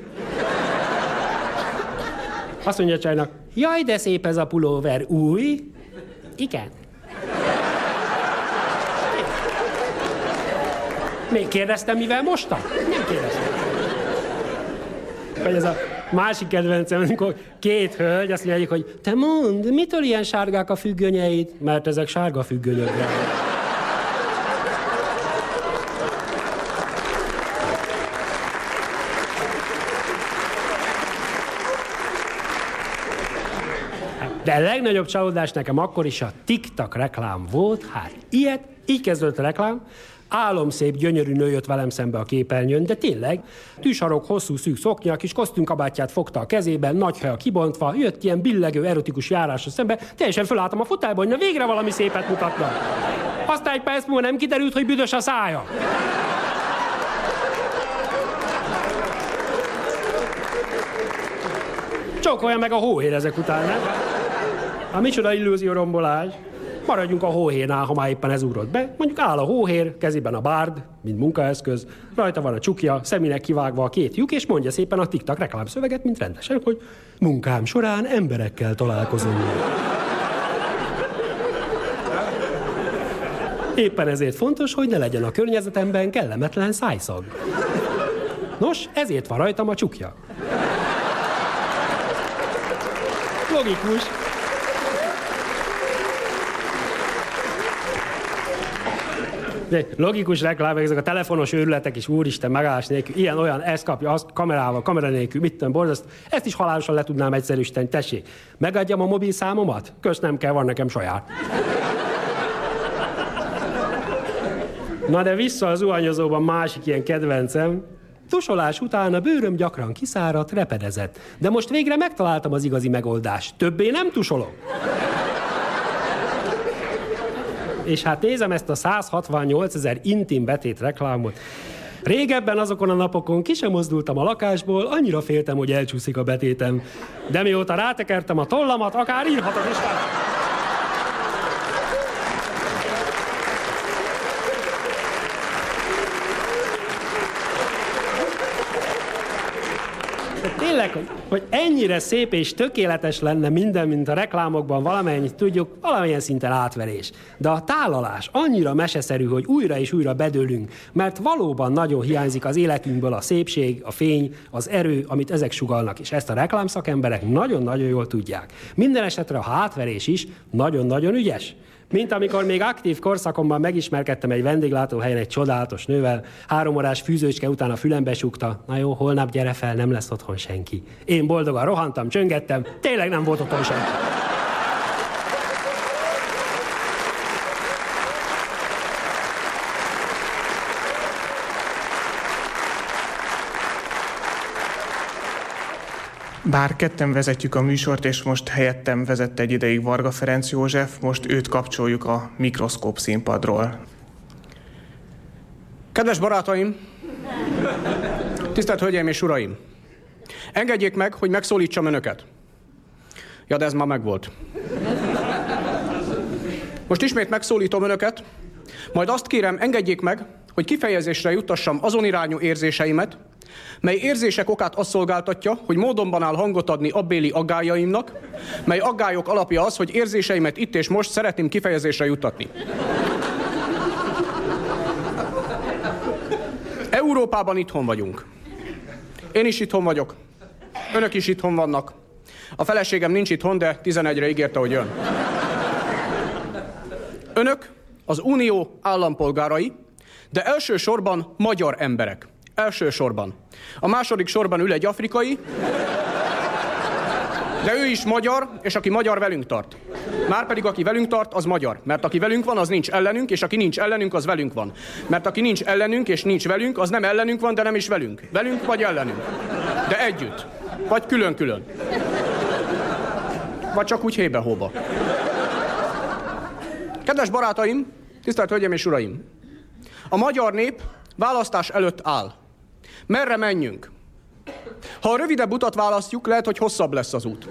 Azt mondja a csajnak, jaj, de szép ez a pulóver, új? Igen. Még kérdeztem, mivel mostam? Nem kérdeztem. Vagy ez a Másik kedvencem, amikor két hölgy azt mondják, hogy te mondd, mitől ilyen sárgák a függönyeid? Mert ezek sárga függönyök. De a legnagyobb csalódás nekem akkor is a TikTok reklám volt. Hát ilyet, így kezdődött a reklám, álomszép, gyönyörű nő jött velem szembe a képernyőn, de tényleg, tűsarok, hosszú szűk szoknya, kis kosztümkabátját fogta a kezében, nagy haja kibontva, jött ilyen billegő, erotikus járásra szembe, teljesen fölálltam a fotelba, hogy na végre valami szépet mutatna. Aztán egy perc múlva nem kiderült, hogy büdös a szája. Csókolja meg a hóhér ezek után, nem? A micsoda illúzió rombolás maradjunk a hóhénál, ha már éppen ez ugrott be. Mondjuk áll a hóhér, kezében a bárd, mint munkaeszköz, rajta van a csukja, szemének kivágva a két lyuk, és mondja szépen a tiktak reklámszöveget, mint rendesen, hogy munkám során emberekkel találkozom. Éppen ezért fontos, hogy ne legyen a környezetemben kellemetlen szájszag. Nos, ezért van rajtam a csukja. Logikus. Logikus reklám, ezek a telefonos őrületek is, úristen, megállás nélkül, ilyen, olyan, ezt kapja, azt kamerával, kamera nélkül, mit tudom, borzaszt. Ezt is halálosan le tudnám egyszerűsíteni, tessék. Megadjam a mobil számomat? Kösz nem kell, van nekem saját. Na de vissza az zuhanyozóban másik ilyen kedvencem. Tusolás után a bőröm gyakran kiszáradt, repedezett. De most végre megtaláltam az igazi megoldást. Többé nem tusolok. És hát nézem ezt a 168 ezer intim betét reklámot. Régebben azokon a napokon ki sem mozdultam a lakásból, annyira féltem, hogy elcsúszik a betétem. De mióta rátekertem a tollamat, akár írhatok is rá. tényleg, hogy, hogy ennyire szép és tökéletes lenne minden, mint a reklámokban valamennyit tudjuk, valamilyen szinten átverés. De a tálalás annyira meseszerű, hogy újra és újra bedőlünk, mert valóban nagyon hiányzik az életünkből a szépség, a fény, az erő, amit ezek sugalnak, és ezt a reklámszakemberek nagyon-nagyon jól tudják. Minden esetre a hátverés is nagyon-nagyon ügyes. Mint amikor még aktív korszakomban megismerkedtem egy vendéglátóhelyen egy csodálatos nővel, három órás fűzőcske után a fülembe sukta. Na jó, holnap gyere fel, nem lesz otthon senki. Én boldogan rohantam, csöngettem, tényleg nem volt otthon senki. Bár ketten vezetjük a műsort, és most helyettem vezette egy ideig Varga Ferenc József, most őt kapcsoljuk a mikroszkóp színpadról. Kedves barátaim, tisztelt Hölgyeim és Uraim! Engedjék meg, hogy megszólítsam Önöket. Ja, de ez már megvolt. Most ismét megszólítom Önöket, majd azt kérem, engedjék meg, hogy kifejezésre juttassam azon irányú érzéseimet, mely érzések okát azt szolgáltatja, hogy módonban áll hangot adni abbéli aggájaimnak, mely aggályok alapja az, hogy érzéseimet itt és most szeretném kifejezésre juttatni. Európában itthon vagyunk. Én is itthon vagyok. Önök is itthon vannak. A feleségem nincs itthon, de 11-re ígérte, hogy jön. Önök az unió állampolgárai, de elsősorban magyar emberek. Elsősorban. A második sorban ül egy afrikai, de ő is magyar, és aki magyar velünk tart. Márpedig aki velünk tart, az magyar. Mert aki velünk van, az nincs ellenünk, és aki nincs ellenünk, az velünk van. Mert aki nincs ellenünk, és nincs velünk, az nem ellenünk van, de nem is velünk. Velünk vagy ellenünk. De együtt. Vagy külön-külön. Vagy csak úgy hébe-hóba. Kedves barátaim, tisztelt Hölgyeim és Uraim! A magyar nép választás előtt áll. Merre menjünk? Ha a rövidebb utat választjuk, lehet, hogy hosszabb lesz az út.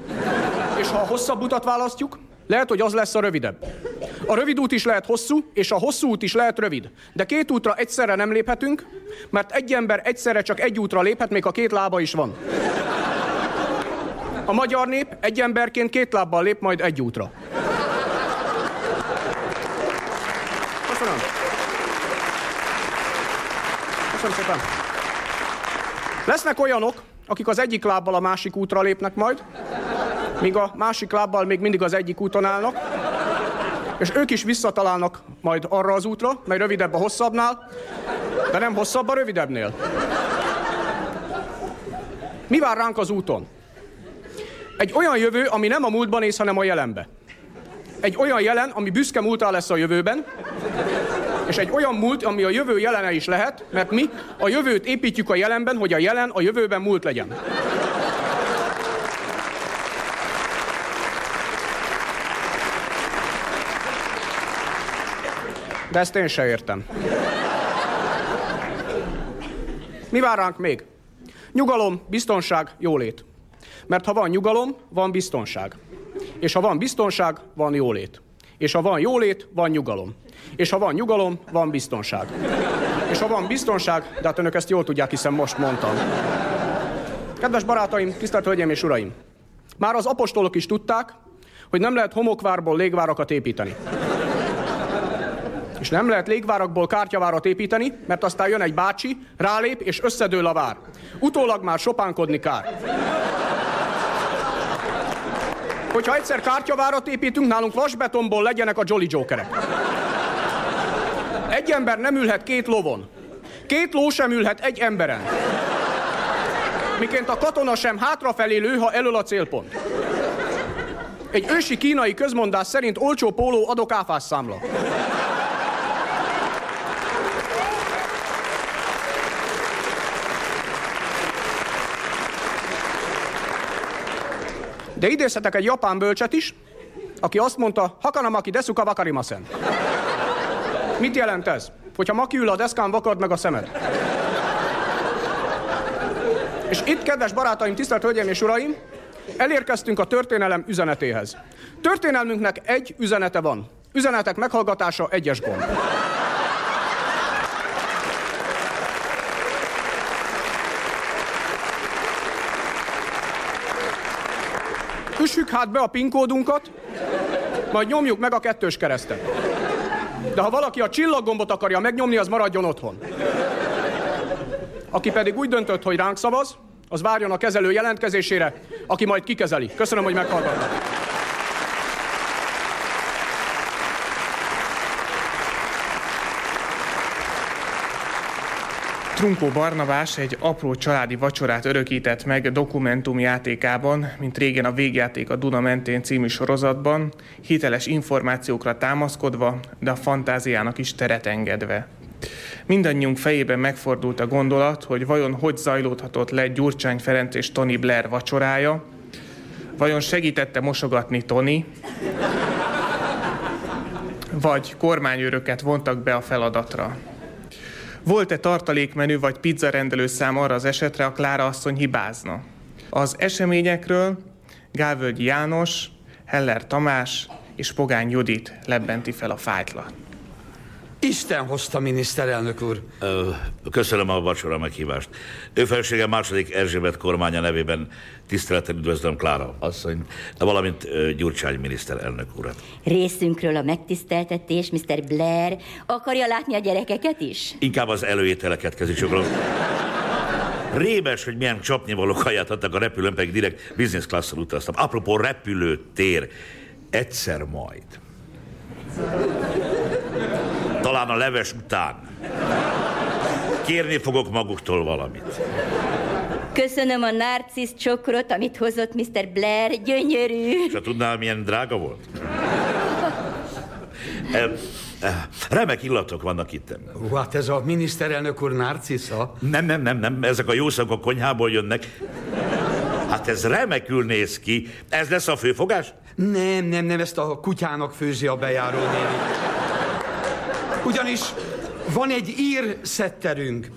És ha a hosszabb utat választjuk, lehet, hogy az lesz a rövidebb. A rövid út is lehet hosszú, és a hosszú út is lehet rövid. De két útra egyszerre nem léphetünk, mert egy ember egyszerre csak egy útra léphet, még a két lába is van. A magyar nép egy emberként két lábbal lép majd egy útra. Köszönöm. Köszönöm szépen. Lesznek olyanok, akik az egyik lábbal a másik útra lépnek majd, míg a másik lábbal még mindig az egyik úton állnak, és ők is visszatalálnak majd arra az útra, mely rövidebb a hosszabbnál, de nem hosszabb a rövidebbnél. Mi vár ránk az úton? Egy olyan jövő, ami nem a múltban néz, hanem a jelenbe. Egy olyan jelen, ami büszke múltá lesz a jövőben, és egy olyan múlt, ami a jövő jelene is lehet, mert mi a jövőt építjük a jelenben, hogy a jelen a jövőben múlt legyen. De ezt én se értem. Mi vár ránk még? Nyugalom, biztonság, jólét. Mert ha van nyugalom, van biztonság. És ha van biztonság, van jólét. És ha van jólét, van nyugalom. És ha van nyugalom, van biztonság. És ha van biztonság, de hát önök ezt jól tudják, hiszen most mondtam. Kedves barátaim, tisztelt Hölgyeim és Uraim! Már az apostolok is tudták, hogy nem lehet homokvárból légvárakat építeni. És nem lehet légvárakból kártyavárat építeni, mert aztán jön egy bácsi, rálép és összedől a vár. Utólag már sopánkodni kár. Hogyha egyszer kártyavárat építünk, nálunk vasbetonból legyenek a Jolly Jokerek. Egy ember nem ülhet két lovon. Két ló sem ülhet egy emberen. Miként a katona sem hátrafelé lő, ha elől a célpont. Egy ősi kínai közmondás szerint olcsó póló adok áfás számla. De idézhetek egy japán bölcset is, aki azt mondta, Hakanamaki desuka vakarimasen. Mit jelent ez? Hogyha maki ül a deszkán, vakard meg a szemed. És itt, kedves barátaim, tisztelt hölgyeim és uraim, elérkeztünk a történelem üzenetéhez. Történelmünknek egy üzenete van. Üzenetek meghallgatása egyes gomb. Üssük hát be a PIN kódunkat, majd nyomjuk meg a kettős keresztet. De ha valaki a csillaggombot akarja megnyomni, az maradjon otthon. Aki pedig úgy döntött, hogy ránk szavaz, az várjon a kezelő jelentkezésére, aki majd kikezeli. Köszönöm, hogy meghallgattak. Trunkó Barnabás egy apró családi vacsorát örökített meg dokumentumjátékában, mint régen a Végjáték a Duna mentén című sorozatban, hiteles információkra támaszkodva, de a fantáziának is teret engedve. Mindannyiunk fejében megfordult a gondolat, hogy vajon hogy zajlódhatott le Gyurcsány Ferenc és Tony Blair vacsorája, vajon segítette mosogatni Tony, vagy kormányőröket vontak be a feladatra. Volt-e tartalékmenü vagy pizzarendelőszám arra az esetre, a Klára asszony hibázna? Az eseményekről Gálvölgyi János, Heller Tamás és Pogány Judit lebbenti fel a fájtlat. Isten hozta, miniszterelnök úr. Köszönöm a vacsora meghívást. Ő felsége második Erzsébet kormánya nevében tisztelettel üdvözlöm Klára asszony, valamint Gyurcsány miniszterelnök urat. Részünkről a megtiszteltetés, Mr. Blair. Akarja látni a gyerekeket is? Inkább az előételeket kezicsokolom. Rémes, hogy milyen csapnivaló kaját adtak a repülőn, pedig direkt business class-szal utaztam. Apropó repülőtér, egyszer majd. Talán a leves után. Kérni fogok maguktól valamit. Köszönöm a narcisz csokrot, amit hozott Mr. Blair. Gyönyörű. És ha tudnál, milyen drága volt? Eh, Remek illatok vannak itt. Hú, hát ez a miniszterelnök úr narcisza. Nem, nem, nem, nem, ezek a jószak a konyhából jönnek. Hát ez remekül néz ki. Ez lesz a főfogás? Nem, nem, nem, ezt a kutyának főzi a bejáró néni. Ugyanis van egy ír szetterünk,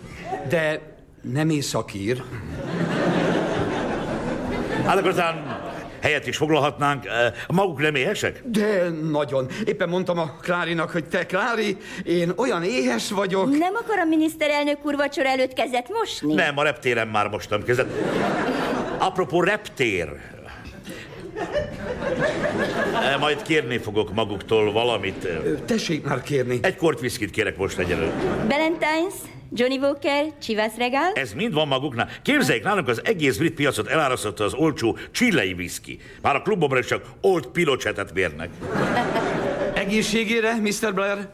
de nem északír. Hát akkor talán helyet is foglalhatnánk. Maguk nem éhesek? De nagyon. Éppen mondtam a Klárinak, hogy te, Klári, én olyan éhes vagyok. Nem akar a miniszterelnök úr vacsora előtt kezet mosni? Nem, a reptéren már mostam kezet. Apropó reptér. Majd kérni fogok maguktól valamit. Tessék már kérni. Egy kort viszkit kérek most egyelőre. Valentine's, Johnny Walker, Chivas Regal. Ez mind van maguknál. Képzeljék, nálunk az egész brit piacot elárasztotta az olcsó csillei viszki. Már a klubomra is csak Old Pilocsetet mérnek. Egészségére, Mr. Blair?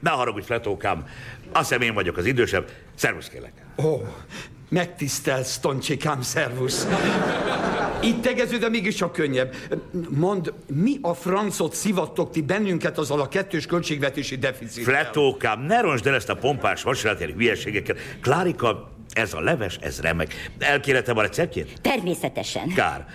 Ne haragudj, Fletókám. Azt hiszem én vagyok az idősebb. Szervusz kérlek. Ó, megtisztelsz, Toncsikám, szervusz. Itt tegező, de mégiscsak könnyebb. Mond, mi a francot szivattok ti bennünket azzal a kettős költségvetési deficittel? Fletókám, ne roncsd el ezt a pompás vacsorát ilyen hülyeségekkel. Klárika, ez a leves, ez remek. Elkérhetem a receptjét? Természetesen. Kár.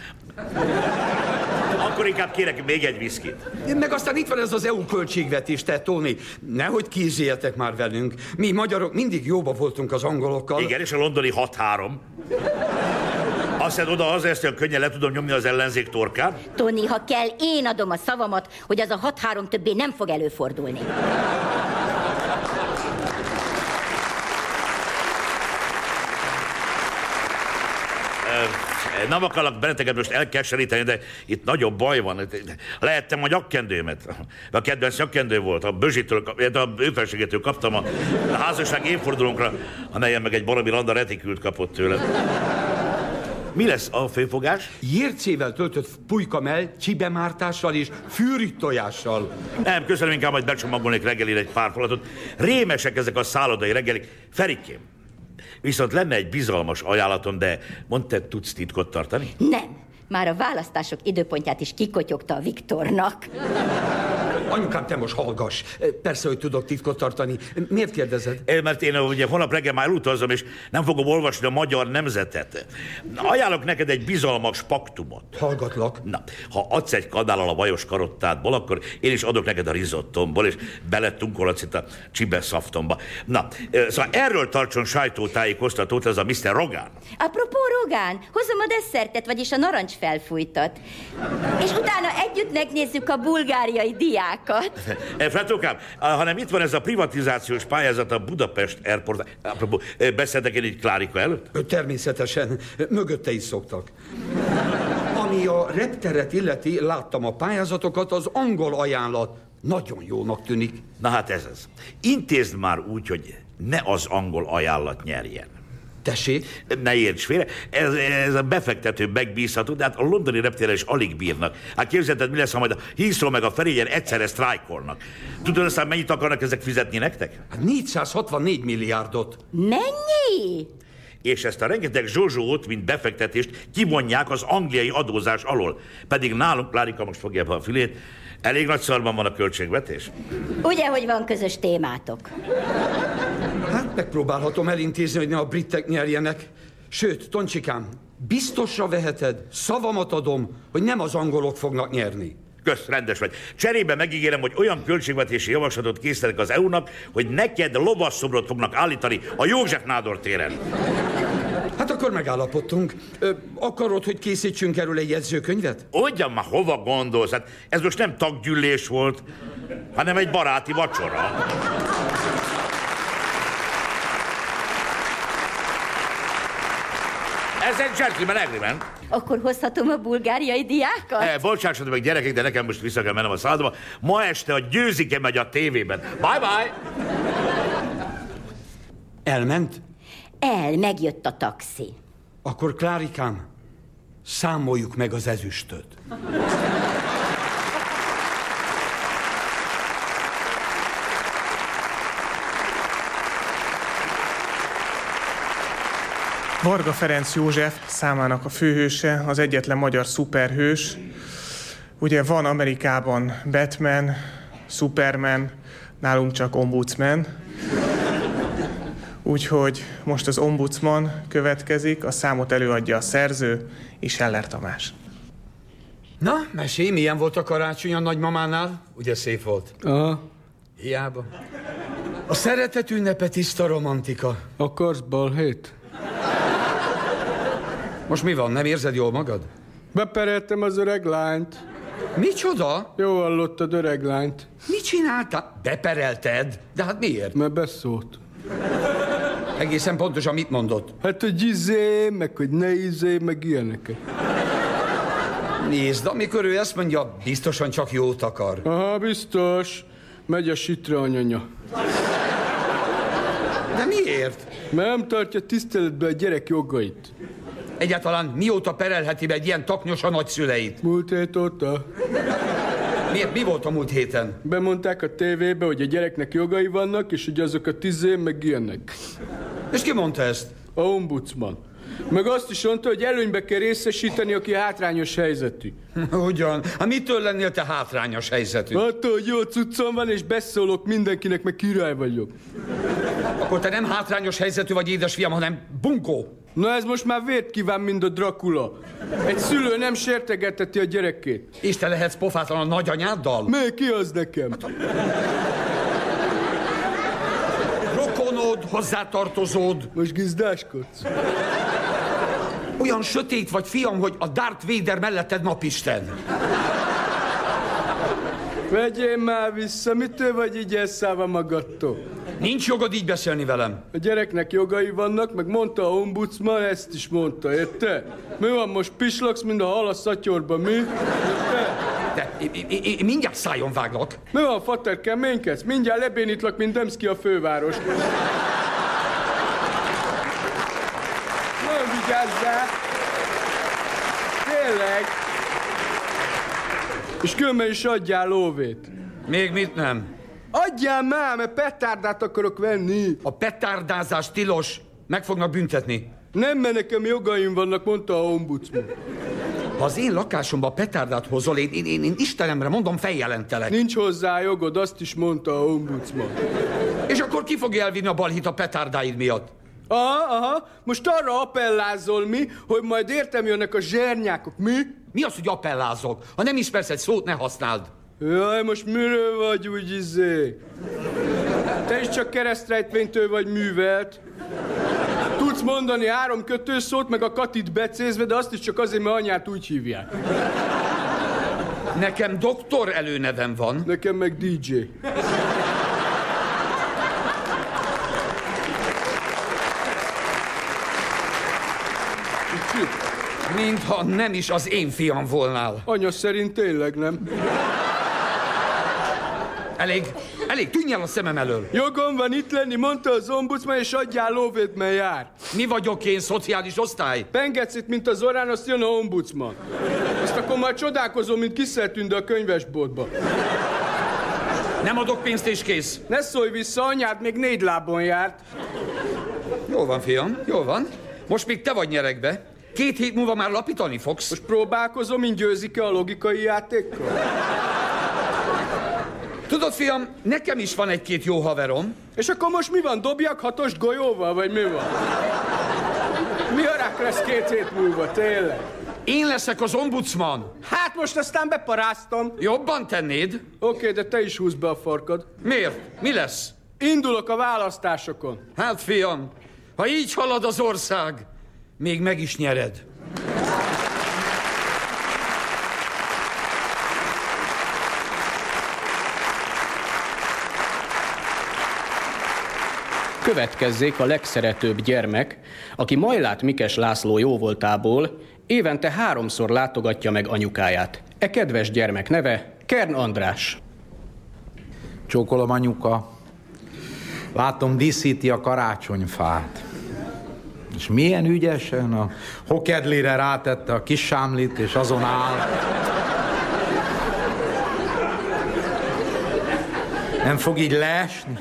Akkor inkább kérek még egy viszkit. Meg aztán itt van ez az EU költségvetés, te, Tóni. Nehogy kísérjetek már velünk. Mi magyarok mindig jóba voltunk az angolokkal. Igen, és a londoni 6-3. Azt hiszed oda az ezt, hogy könnyen le tudom nyomni az ellenzék torkát? Tony, ha kell, én adom a szavamat, hogy az a 6-3 többé nem fog előfordulni. Ö, Nem akarok benneteket most elkeseríteni, de itt nagyobb baj van. Lehettem a nyakkendőmet. A kedvenc nyakkendő volt. A Bözsitől, kap- a őfelségétől kaptam a házasság évfordulónkra. A nejem meg egy baromi randa retikült kapott tőle. Mi lesz a főfogás? Jircével töltött pulykamell, csibemártással és fűrit tojással. Nem, köszönöm, inkább majd becsomagolnék reggelire egy pár falatot. Rémesek ezek a szállodai reggelik. Ferikém, viszont lenne egy bizalmas ajánlatom, de mondd, te tudsz titkot tartani? Nem. Már a választások időpontját is kikotyogta a Viktornak. Anyukám, te most hallgass. Persze, hogy tudok titkot tartani. Miért kérdezed? É, Mert én ugye holnap reggel már utazom, és nem fogom olvasni a magyar nemzetet. Ajánlok neked egy bizalmas paktumot. Hallgatlak. Na, ha adsz egy kadállal a vajos karottádból, akkor én is adok neked a rizottomból, és belettunkolhatsz itt a csibeszaftomba. Na, szóval erről tartson sajtótájékoztatót ez a Mr. Rogán. Apropó Rogán, hozom a desszertet, vagyis a narancs felfújtat. És utána együtt megnézzük a bulgáriai diákat. Eh, Fratókám, ah, hanem itt van ez a privatizációs pályázat a Budapest Airport. Apropó, eh, beszéltek én így Klárika előtt? Természetesen. Mögötte is szoktak. Ami a repteret illeti, láttam a pályázatokat, az angol ajánlat nagyon jónak tűnik. Na hát ez az. Intézd már úgy, hogy ne az angol ajánlat nyerjen. Tessék? Ne érts félre, ez, ez a befektető megbízható, de hát a londoni reptére is alig bírnak. Hát képzelted, mi lesz, ha majd a Heathrow meg a Ferényen egyszerre sztrájkolnak. Tudod aztán mennyit akarnak ezek fizetni nektek? 464 milliárdot. Mennyi? És ezt a rengeteg zsozsót, mint befektetést kivonják az angliai adózás alól. Pedig nálunk, Klárika most fogja be a filét, elég nagy szarban van a költségvetés. Ugye, hogy van közös témátok? Hát megpróbálhatom elintézni, hogy ne a britek nyerjenek. Sőt, Toncsikám, biztosra veheted, szavamat adom, hogy nem az angolok fognak nyerni. Kösz, rendes vagy. Cserébe megígérem, hogy olyan költségvetési javaslatot készítenek az EU-nak, hogy neked lovasszobrot fognak állítani a József Nádor téren. Hát akkor megállapodtunk. Ö, akarod, hogy készítsünk erről egy jegyzőkönyvet? Ugyan már hova gondolsz? Hát ez most nem taggyűlés volt, hanem egy baráti vacsora. Ez egy gentleman agreement. Akkor hozhatom a bulgáriai diákat? Eh, bocsássatok meg gyerekek, de nekem most vissza kell mennem a szállodába. Ma este a győzike megy a tévében. Bye-bye! Elment? El, megjött a taxi. Akkor Klárikám, számoljuk meg az ezüstöt. Varga Ferenc József számának a főhőse, az egyetlen magyar szuperhős. Ugye van Amerikában Batman, Superman, nálunk csak Ombudsman. Úgyhogy most az Ombudsman következik, a számot előadja a szerző, és Heller Tamás. Na, mesélj, milyen volt a karácsony a nagymamánál? Ugye szép volt? Aha. Hiába. A szeretet ünnepe tiszta romantika. Akarsz balhét? Most mi van, nem érzed jól magad? Bepereltem az öreg lányt. Micsoda? Jó hallottad öreg lányt. Mit csináltál? Beperelted? De hát miért? Mert beszólt. Egészen pontosan mit mondott? Hát, hogy izé, meg hogy ne izé, meg ilyeneket. Nézd, amikor ő ezt mondja, biztosan csak jót akar. Aha, biztos. Megy a sitre anyanya. De miért? Mert nem tartja tiszteletbe a gyerek jogait. Egyáltalán mióta perelheti be egy ilyen taknyos a nagyszüleit? Múlt hét óta. Miért? Mi volt a múlt héten? Bemondták a tévébe, hogy a gyereknek jogai vannak, és hogy azok a tizé meg ilyenek. És ki mondta ezt? A ombudsman. Meg azt is mondta, hogy előnybe kell részesíteni, aki hátrányos helyzetű. (laughs) Ugyan. Hát mitől lennél te hátrányos helyzetű? Attól, hogy jó cuccom van, és beszólok mindenkinek, meg király vagyok. Akkor te nem hátrányos helyzetű vagy, édesfiam, hanem bunkó. Na ez most már vért kíván, mint a Dracula. Egy szülő nem sértegeteti a gyerekét. És te lehetsz pofátlan a nagyanyáddal? Még ki az nekem? Rokonod, hozzátartozód. Most gizdáskodsz. Olyan sötét vagy, fiam, hogy a Darth Vader melletted napisten. Vegyél már vissza, mitől vagy így elszállva magadtól? Nincs jogod így beszélni velem. A gyereknek jogai vannak, meg mondta a ombudsman, ezt is mondta, érte? Mi van most pislogsz, mint a hal a szatyorba, mi? Érte? De én, én, én mindjárt szájon váglak. Mi van, fater, keménykedsz? Mindjárt lebénítlak, mint Demszki a főváros. Nem vigyázzál! Tényleg. És különben is adjál lóvét. Még mit nem? Adjál már, mert petárdát akarok venni. A petárdázás tilos. Meg fognak büntetni. Nem, mert nekem jogaim vannak, mondta a ombudsman. Ha az én lakásomba petárdát hozol, én, én, én, én Istenemre mondom, feljelentelek. Nincs hozzá jogod, azt is mondta a ombudsman. És akkor ki fogja elvinni a balhit a petárdáid miatt? Aha, aha, most arra appellázol mi, hogy majd értem jönnek a zsernyákok, mi? Mi az, hogy appellázok? Ha nem ismersz egy szót, ne használd. Jaj, most miről vagy úgy izé? Te is csak keresztrejtvénytől vagy művelt. Tudsz mondani három kötőszót, meg a katit becézve, de azt is csak azért, mert anyát úgy hívják. Nekem doktor előnevem van. Nekem meg DJ. Mintha nem is az én fiam volnál. Anya szerint tényleg nem. Elég, elég, tűnj el a szemem elől. Jogom van itt lenni, mondta az ombudsman, és adjál lóvét, mert jár. Mi vagyok én, szociális osztály? Pengetsz itt, mint az orrán, azt jön a ombudsman. Ezt akkor már csodálkozom, mint kiszeltünde a könyvesboltba. Nem adok pénzt és kész. Ne szólj vissza, anyád még négy lábon járt. Jól van, fiam, jól van. Most még te vagy nyerekbe. Két hét múlva már lapítani fogsz. Most próbálkozom, mint győzik-e a logikai játékkal? Tudod, fiam, nekem is van egy-két jó haverom. És akkor most mi van, dobjak hatos golyóval, vagy mi van? Mi rák lesz két hét múlva, tényleg? Én leszek az ombudsman. Hát most aztán beparáztam. Jobban tennéd. Oké, okay, de te is húzd be a farkad. Miért? Mi lesz? Indulok a választásokon. Hát, fiam, ha így halad az ország, még meg is nyered. Következzék a legszeretőbb gyermek, aki Majlát Mikes László jóvoltából évente háromszor látogatja meg anyukáját. E kedves gyermek neve Kern András. Csókolom anyuka. Látom, díszíti a karácsonyfát. És milyen ügyesen a hokedlire rátette a kis sámlit, és azon áll. Nem fog így leesni?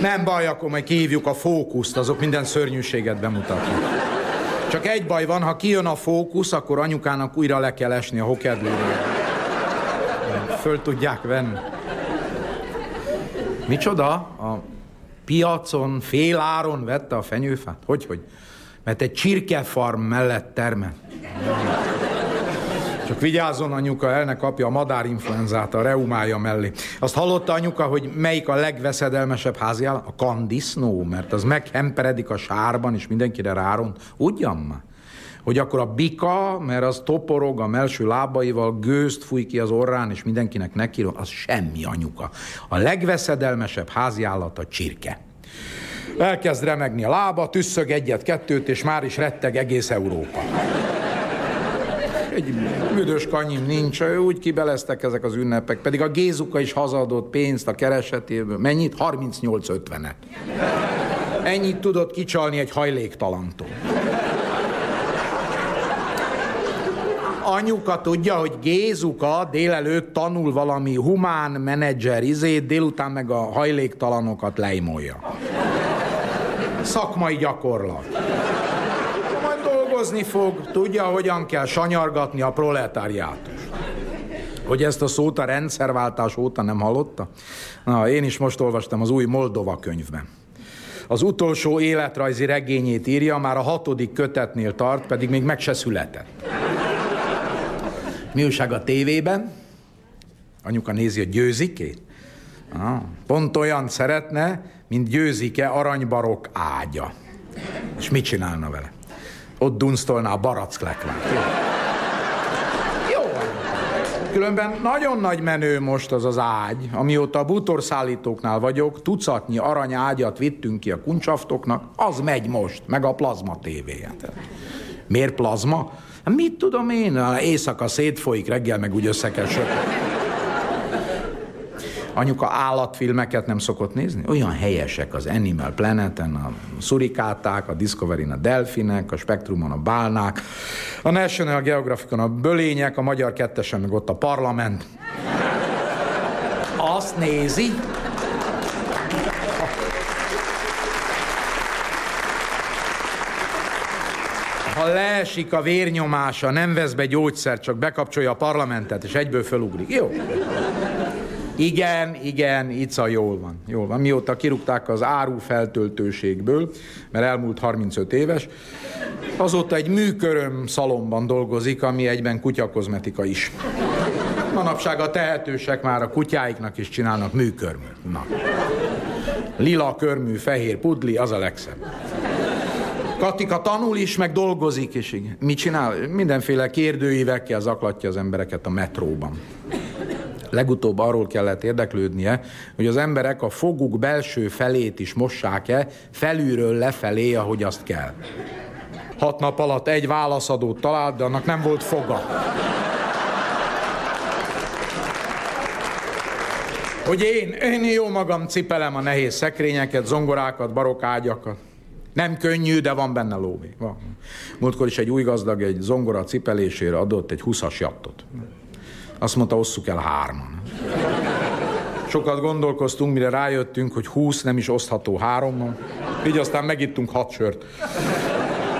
Nem baj, akkor majd kihívjuk a fókuszt, azok minden szörnyűséget bemutatnak. Csak egy baj van, ha kijön a fókusz, akkor anyukának újra le kell esni a hokedlire. Föl tudják venni. Micsoda? A piacon fél áron vette a fenyőfát? Hogy, hogy? Mert egy csirkefarm mellett termel. Csak vigyázzon anyuka, el ne kapja a madárinfluenzát a reumája mellé. Azt hallotta anyuka, hogy melyik a legveszedelmesebb háziállat? A kandisznó, mert az meghemperedik a sárban, és mindenkire ráront. Ugyan már? Hogy akkor a bika, mert az toporog a melső lábaival, gőzt fúj ki az orrán, és mindenkinek neki, az semmi anyuka. A legveszedelmesebb háziállat a csirke. Elkezd remegni a lába, tüsszög egyet-kettőt, és már is retteg egész Európa. Egy büdös kanyim nincs, úgy kibeleztek ezek az ünnepek, pedig a Gézuka is hazadott pénzt a keresetéből. Mennyit? 38-50-et. Ennyit tudott kicsalni egy hajléktalantól. Anyuka tudja, hogy Gézuka délelőtt tanul valami humán menedzser izét, délután meg a hajléktalanokat leimolja. Szakmai gyakorlat. Dolgozni fog, tudja, hogyan kell sanyargatni a proletáriátus. Hogy ezt a szót a rendszerváltás óta nem hallotta? Na, én is most olvastam az új Moldova könyvben. Az utolsó életrajzi regényét írja, már a hatodik kötetnél tart, pedig még meg se született. Mi újság a tévében? Anyuka nézi a győzikét? Ah, pont olyan szeretne, mint győzike aranybarok ágya. És mit csinálna vele? Ott dunsztolná a baracklekvát. Jó. Jó. Különben nagyon nagy menő most az az ágy, amióta a bútorszállítóknál vagyok, tucatnyi aranyágyat vittünk ki a kuncsaftoknak, az megy most, meg a plazma tévéje. Miért plazma? Hát mit tudom én, éjszaka szétfolyik, reggel meg úgy össze kell söpörni. Anyuka állatfilmeket nem szokott nézni? Olyan helyesek az Animal Planeten, a szurikáták, a Discovery-n a delfinek, a Spectrumon a bálnák, a National Geographicon a bölények, a magyar kettesen meg ott a parlament. Azt nézi, ha leesik a vérnyomása, nem vesz be gyógyszert, csak bekapcsolja a parlamentet, és egyből fölugrik. Jó. Igen, igen, Ica, jól van. Jól van. Mióta kirúgták az áru feltöltőségből, mert elmúlt 35 éves, azóta egy műköröm szalomban dolgozik, ami egyben kutyakozmetika is. Manapság a tehetősek már a kutyáiknak is csinálnak műkörműt. Na. Lila körmű, fehér pudli, az a legszebb. Katika tanul is, meg dolgozik is. Igen. Mit csinál? Mindenféle kérdőívekkel zaklatja az embereket a metróban. Legutóbb arról kellett érdeklődnie, hogy az emberek a foguk belső felét is mossák-e felülről lefelé, ahogy azt kell. Hat nap alatt egy válaszadót talált, de annak nem volt foga. Hogy én, én jó magam cipelem a nehéz szekrényeket, zongorákat, barokágyakat. Nem könnyű, de van benne lóvé. Van. Múltkor is egy új gazdag egy zongora cipelésére adott egy 20-as jattot. Azt mondta, osszuk el hárman. Sokat gondolkoztunk, mire rájöttünk, hogy 20 nem is osztható hárommal. Így aztán megittunk hat sört.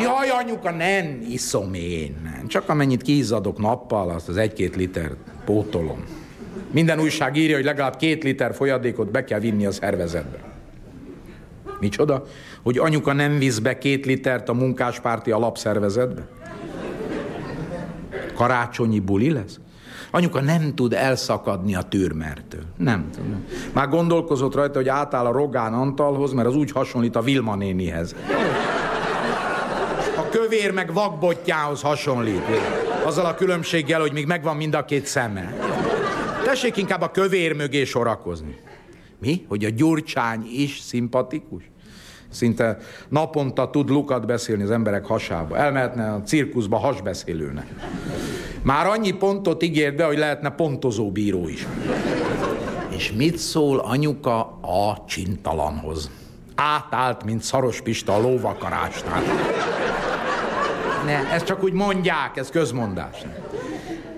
Jaj, anyuka, nem iszom én. Csak amennyit kiizzadok nappal, azt az egy-két liter pótolom. Minden újság írja, hogy legalább két liter folyadékot be kell vinni a szervezetbe. Micsoda? Hogy anyuka nem visz be két litert a munkáspárti alapszervezetbe? Karácsonyi buli lesz? Anyuka nem tud elszakadni a türmertől. Nem tud. Már gondolkozott rajta, hogy átáll a Rogán Antalhoz, mert az úgy hasonlít a Vilma nénihez. A kövér meg vakbottyához hasonlít. Azzal a különbséggel, hogy még megvan mind a két szeme. Tessék inkább a kövér mögé sorakozni. Mi? Hogy a Gyurcsány is szimpatikus? Szinte naponta tud lukat beszélni az emberek hasába. Elmehetne a cirkuszba hasbeszélőnek. Már annyi pontot ígért be, hogy lehetne pontozó bíró is. És mit szól anyuka a csintalanhoz? Átállt, mint Szaros Pista a lóvakarásnál. Ne, ezt csak úgy mondják, ez közmondás.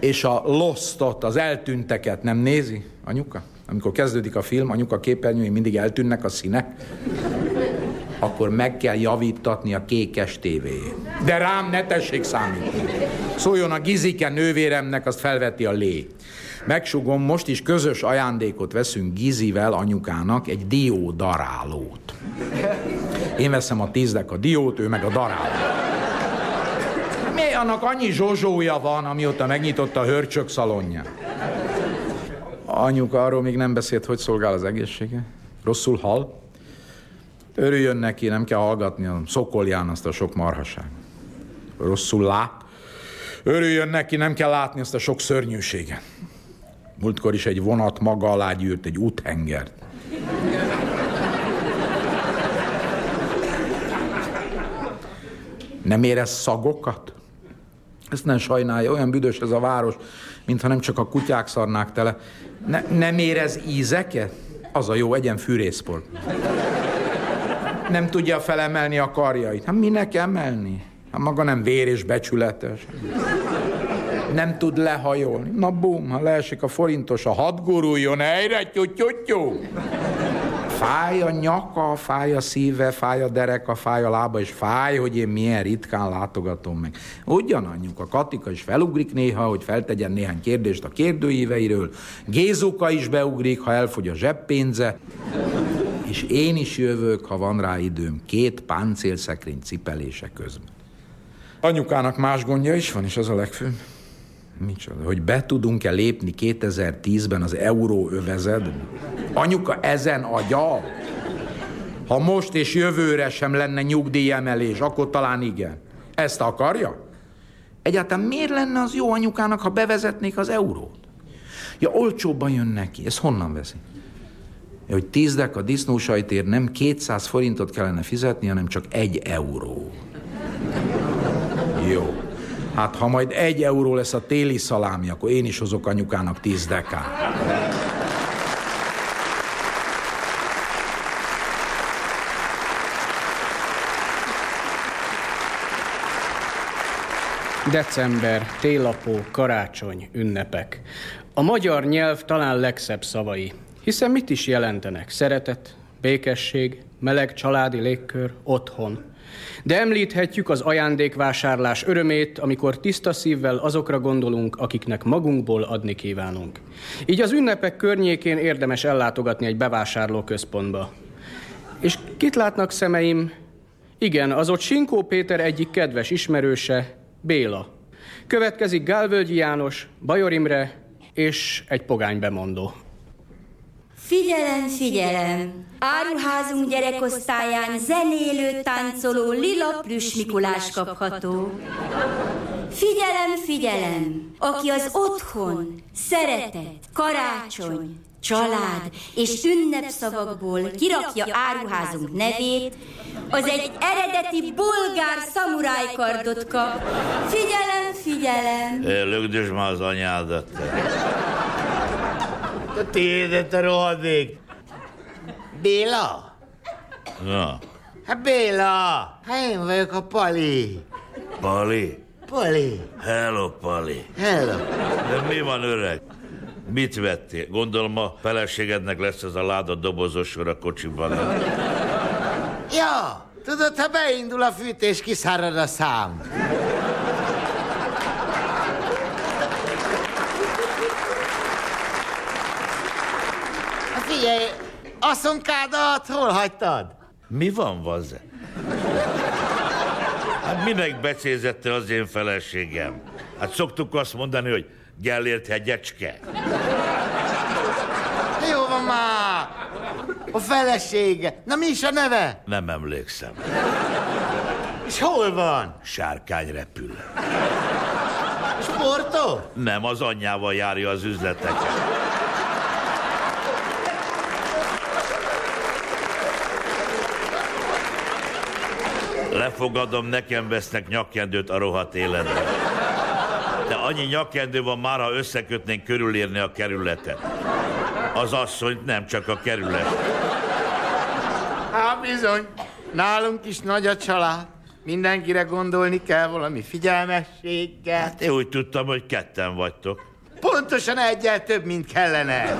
És a lostot, az eltűnteket nem nézi, anyuka? Amikor kezdődik a film, anyuka képernyői mindig eltűnnek a színek akkor meg kell javítatni a kékes tévéjét. De rám ne tessék számítani. Szóljon a Gizike nővéremnek, azt felveti a lé. Megsugom, most is közös ajándékot veszünk Gizivel anyukának, egy dió darálót. Én veszem a tízdek a diót, ő meg a darálót. Mi annak annyi zsozsója van, amióta megnyitotta a hörcsök szalonját? Anyuka arról még nem beszélt, hogy szolgál az egészsége? Rosszul hal? Örüljön neki, nem kell hallgatni a szokolján azt a sok marhaság. Rosszul lát. Örüljön neki, nem kell látni azt a sok szörnyűséget. Múltkor is egy vonat maga alá gyűrt egy úthengert. Nem érez szagokat? Ezt nem sajnálja, olyan büdös ez a város, mintha nem csak a kutyák szarnák tele. Ne, nem érez ízeket? Az a jó, egyen fűrészport nem tudja felemelni a karjait. Hát minek emelni? Hát maga nem vér és becsületes. Nem tud lehajolni. Na bum, ha leesik a forintos, a hat guruljon helyre, tyutyutyú. Fáj a nyaka, fáj a szíve, fáj a dereka, fáj a lába, és fáj, hogy én milyen ritkán látogatom meg. Ugyananyjuk, a Katika is felugrik néha, hogy feltegyen néhány kérdést a kérdőíveiről. Gézuka is beugrik, ha elfogy a zseppénze és én is jövök, ha van rá időm, két páncélszekrény cipelése közben. Anyukának más gondja is van, és az a legfőbb. Micsoda, hogy be tudunk-e lépni 2010-ben az euróövezetbe? Anyuka ezen agya? Ha most és jövőre sem lenne nyugdíjemelés, akkor talán igen. Ezt akarja? Egyáltalán miért lenne az jó anyukának, ha bevezetnék az eurót? Ja, olcsóbban jön neki. Ez honnan veszi? hogy 10 dek a disznósajtért nem 200 forintot kellene fizetni, hanem csak egy euró. Jó. Hát ha majd egy euró lesz a téli szalámi, akkor én is hozok anyukának 10 dekát. December, télapó, karácsony, ünnepek. A magyar nyelv talán legszebb szavai hiszen mit is jelentenek? Szeretet, békesség, meleg családi légkör, otthon. De említhetjük az ajándékvásárlás örömét, amikor tiszta szívvel azokra gondolunk, akiknek magunkból adni kívánunk. Így az ünnepek környékén érdemes ellátogatni egy bevásárlóközpontba. És kit látnak szemeim? Igen, az ott Sinkó Péter egyik kedves ismerőse, Béla. Következik Gálvölgyi János, Bajor Imre és egy pogány bemondó. Figyelem, figyelem! Áruházunk gyerekosztályán zenélő, táncoló lila plüss Mikulás kapható. Figyelem, figyelem! Aki az otthon, szeretet, karácsony, család és ünnepszavakból kirakja áruházunk nevét, az egy eredeti bolgár szamurájkardot kap. Figyelem, figyelem! Lögdös már az anyádat. Tiédet a rohadék. Béla? Na, Hát Béla! Hát én vagyok a Pali. Pali? Pali. Hello, Pali. Hello. De mi van, öreg? Mit vettél? Gondolom a feleségednek lesz ez a láda dobozos sor a kocsiban. Ja, tudod, ha beindul a fűtés, kiszárad a szám. Figyelj, asszonkádat hol hagytad? Mi van, vaze? Hát minek becézette az én feleségem? Hát szoktuk azt mondani, hogy Gellért hegyecske. Jó van már! A felesége. Na mi is a neve? Nem emlékszem. És hol van? Sárkány repül. Sportó? Nem, az anyjával járja az üzleteket. Lefogadom, nekem vesznek nyakkendőt a rohadt életben. De annyi nyakkendő van már, ha összekötnénk körülírni a kerületet. Az asszonyt nem csak a kerület. Hát bizony, nálunk is nagy a család. Mindenkire gondolni kell valami figyelmességgel. Hát én úgy tudtam, hogy ketten vagytok. Pontosan egyel több, mint kellene.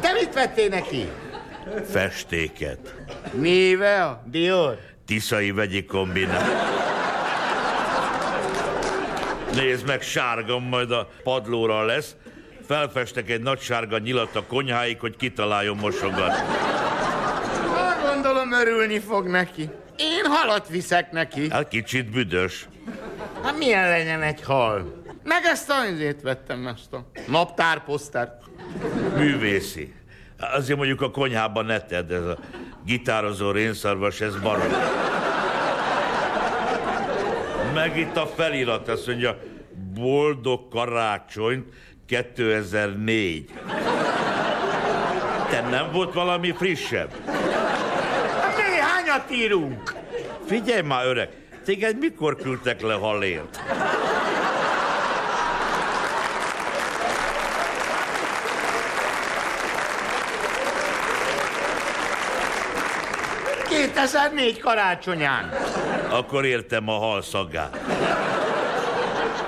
Te mit vettél neki? Festéket. Neve, Dior. Tiszai vegyi kombinát. Nézd meg, sárga majd a padlóra lesz. Felfestek egy nagy sárga nyilat a konyháig, hogy kitaláljon mosogatni. Hát gondolom örülni fog neki. Én halat viszek neki. Hát kicsit büdös. Hát milyen legyen egy hal? Meg ezt a izét vettem, ezt a naptárposztert. Művészi. Azért mondjuk a konyhában ne tedd, ez a gitározó rénszarvas, ez barom. Meg itt a felirat, azt mondja, boldog karácsonyt 2004. Te nem volt valami frissebb? Mi hányat írunk? Figyelj már, öreg, téged mikor küldtek le halért? 2004 karácsonyán. Akkor értem a halszagát.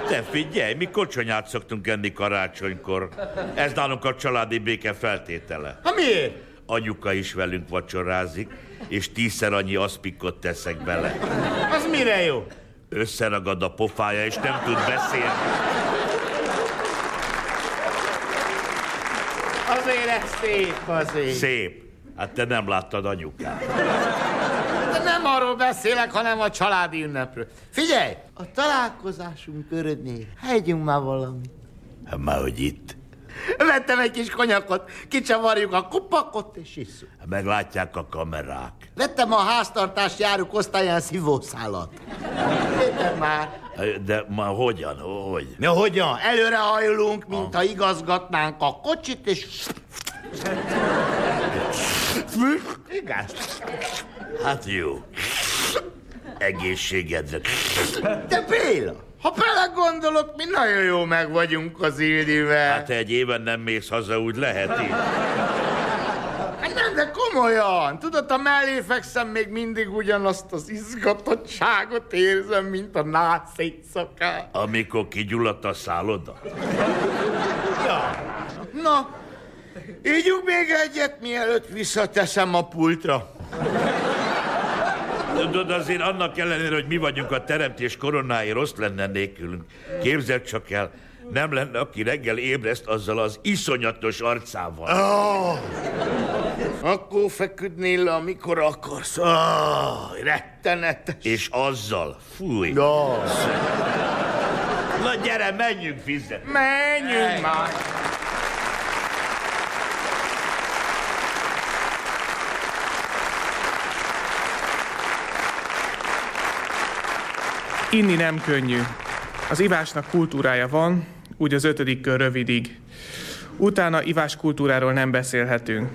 Te figyelj, mi kocsonyát szoktunk enni karácsonykor. Ez nálunk a családi béke feltétele. Ha miért? Anyuka is velünk vacsorázik, és tízszer annyi aszpikot teszek bele. Az mire jó? Összeragad a pofája, és nem tud beszélni. Azért ez szép azért. Szép. Hát te nem láttad anyukát. De nem arról beszélek, hanem a családi ünnepről. Figyelj! A találkozásunk körödnél hegyünk már valamit. Hát már, hogy itt. Vettem egy kis konyakot, kicsavarjuk a kupakot és isszuk. Meglátják a kamerák. Vettem a háztartás járuk osztályán szívószálat. Értem már. De ma hogyan? Hogy? Mi hogyan? Előre hajlunk, mint ha igazgatnánk a kocsit, és... Igaz? Hát jó. Egészségedre. De Béla, ha belegondolok, mi nagyon jó meg vagyunk az Ildivel. Hát egy éven nem mész haza, úgy lehet így. Hát Nem, de komolyan. Tudod, a mellé fekszem, még mindig ugyanazt az izgatottságot érzem, mint a nász éjszakán. Amikor kigyulladt a szálloda. Ja. Na, ígyunk még egyet, mielőtt visszateszem a pultra. Tudod, azért annak ellenére, hogy mi vagyunk a teremtés koronái, rossz lenne nélkülünk. Képzeld csak el, nem lenne, aki reggel ébreszt azzal az iszonyatos arcával. Oh, akkor feküdnél le, amikor akarsz. Oh, rettenetes. És azzal. Fúj. Ja. Na gyere, menjünk, fizet. Menjünk már. Inni nem könnyű. Az ivásnak kultúrája van, úgy az ötödik kör rövidig. Utána ivás kultúráról nem beszélhetünk.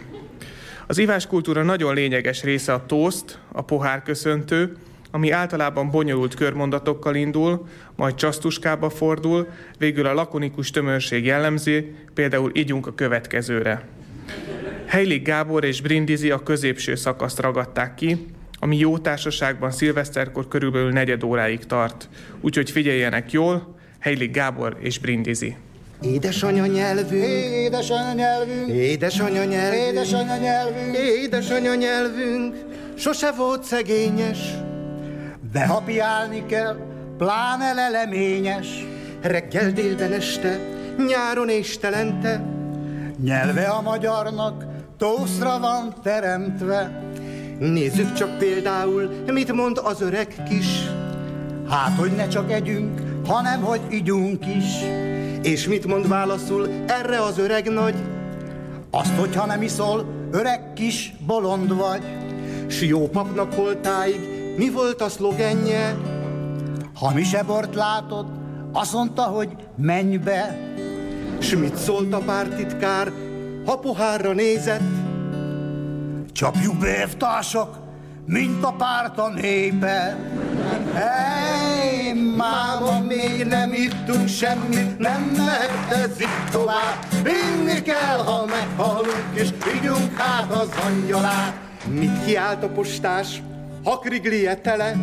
Az ivás kultúra nagyon lényeges része a tószt, a pohárköszöntő, ami általában bonyolult körmondatokkal indul, majd csasztuskába fordul, végül a lakonikus tömörség jellemzi, például ígyunk a következőre. Heilig Gábor és Brindisi a középső szakaszt ragadták ki, ami jó társaságban szilveszterkor körülbelül negyed óráig tart. Úgyhogy figyeljenek jól, Heilig Gábor és Brindisi. Édesanya nyelvünk, Édesanya nyelvünk, édesanya nyelvünk, édesanya nyelvünk, édesanya nyelvünk, sose volt szegényes. de ha piálni kell, pláne leleményes. Reggel, délben, este, nyáron és telente. Nyelve a magyarnak tószra van teremtve. Nézzük csak például, mit mond az öreg kis. Hát, hogy ne csak együnk, hanem hogy igyunk is. És mit mond válaszul erre az öreg nagy? Azt, hogyha nem iszol, öreg kis bolond jó papnak holtáig mi volt a szlogenje? Ha mi se bort látod, azt mondta, hogy menj be. S mit szólt a pártitkár, ha pohárra nézett? Csapjuk be, évtársak, mint a párt a népe. Hey, máma, még nem ittunk semmit, nem mehet ez itt tovább. Inni kell, ha meghalunk, és igyunk hát az angyalát. Mit kiált a postás, ha kriglie tele?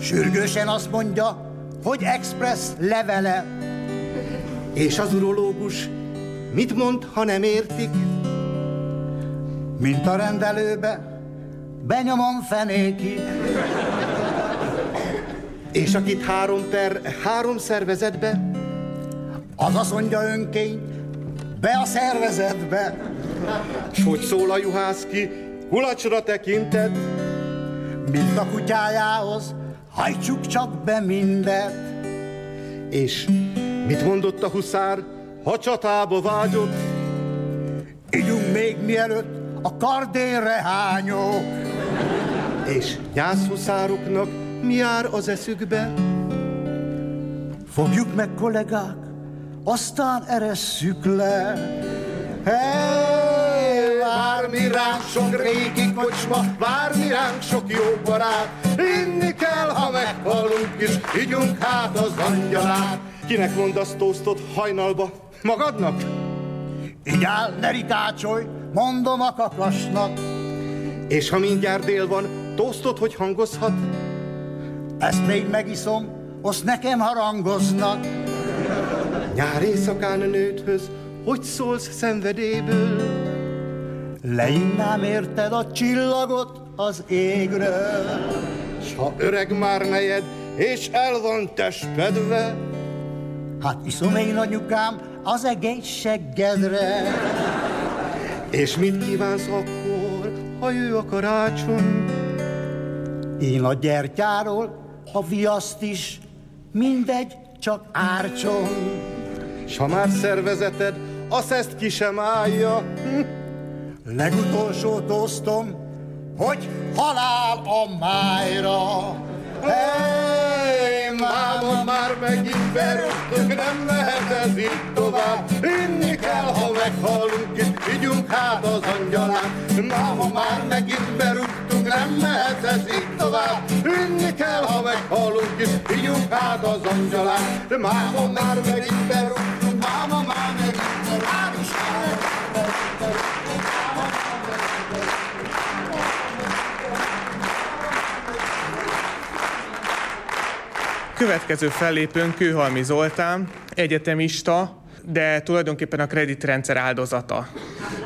Sürgősen azt mondja, hogy express levele. És az urológus mit mond, ha nem értik? Mint a rendelőbe, benyomom fenéki. És akit három per három szervezetbe? Az azt mondja önkény, be a szervezetbe. S hogy szól a juhászki, kulacsra tekintet? Mint a kutyájához, hajtsuk csak be mindet. És mit mondott a huszár, ha csatába vágyott? Igyunk még mielőtt a kardérre hányok. És gyászhuszároknak mi jár az eszükbe? Fogjuk meg, kollégák, aztán eresszük le. Hey, vár mi ránk sok régi kocsma, vár mi ránk sok jó barát. Inni kell, ha meghalunk is, igyunk hát az angyalát. Kinek mondasz tosztot hajnalba? Magadnak? Igyál, ne rikácsolj, mondom a kakasnak. És ha mindjárt dél van, tosztot, hogy hangozhat? Ezt még megiszom, azt nekem harangoznak. Nyár éjszakán a nőthöz, hogy szólsz szenvedéből? Leinnám érted a csillagot az égről. S ha öreg már nejed, és el van testpedve, Hát iszom én anyukám az egész seggedre. És mit kívánsz akkor, ha jő a karácsony? Én a gyertyáról, ha viaszt is, mindegy, csak árcson. S ha már szervezeted, azt ezt ki sem állja. Hm? Legutolsó tosztom, hogy halál a májra. Hey, máma, már megint berúgtunk, nem lehet ez itt tovább. Inni kell, ha meghalunk, és igyunk hát az angyalát. Máma, már megint berúgtunk, nem mehet ez itt tovább. Inni kell, ha meghalunk, és igyunk hát az angyalát. Máma, már megint berúgtunk, máma, már megint Következő fellépőnk Kőhalmi Zoltán, egyetemista, de tulajdonképpen a kreditrendszer áldozata.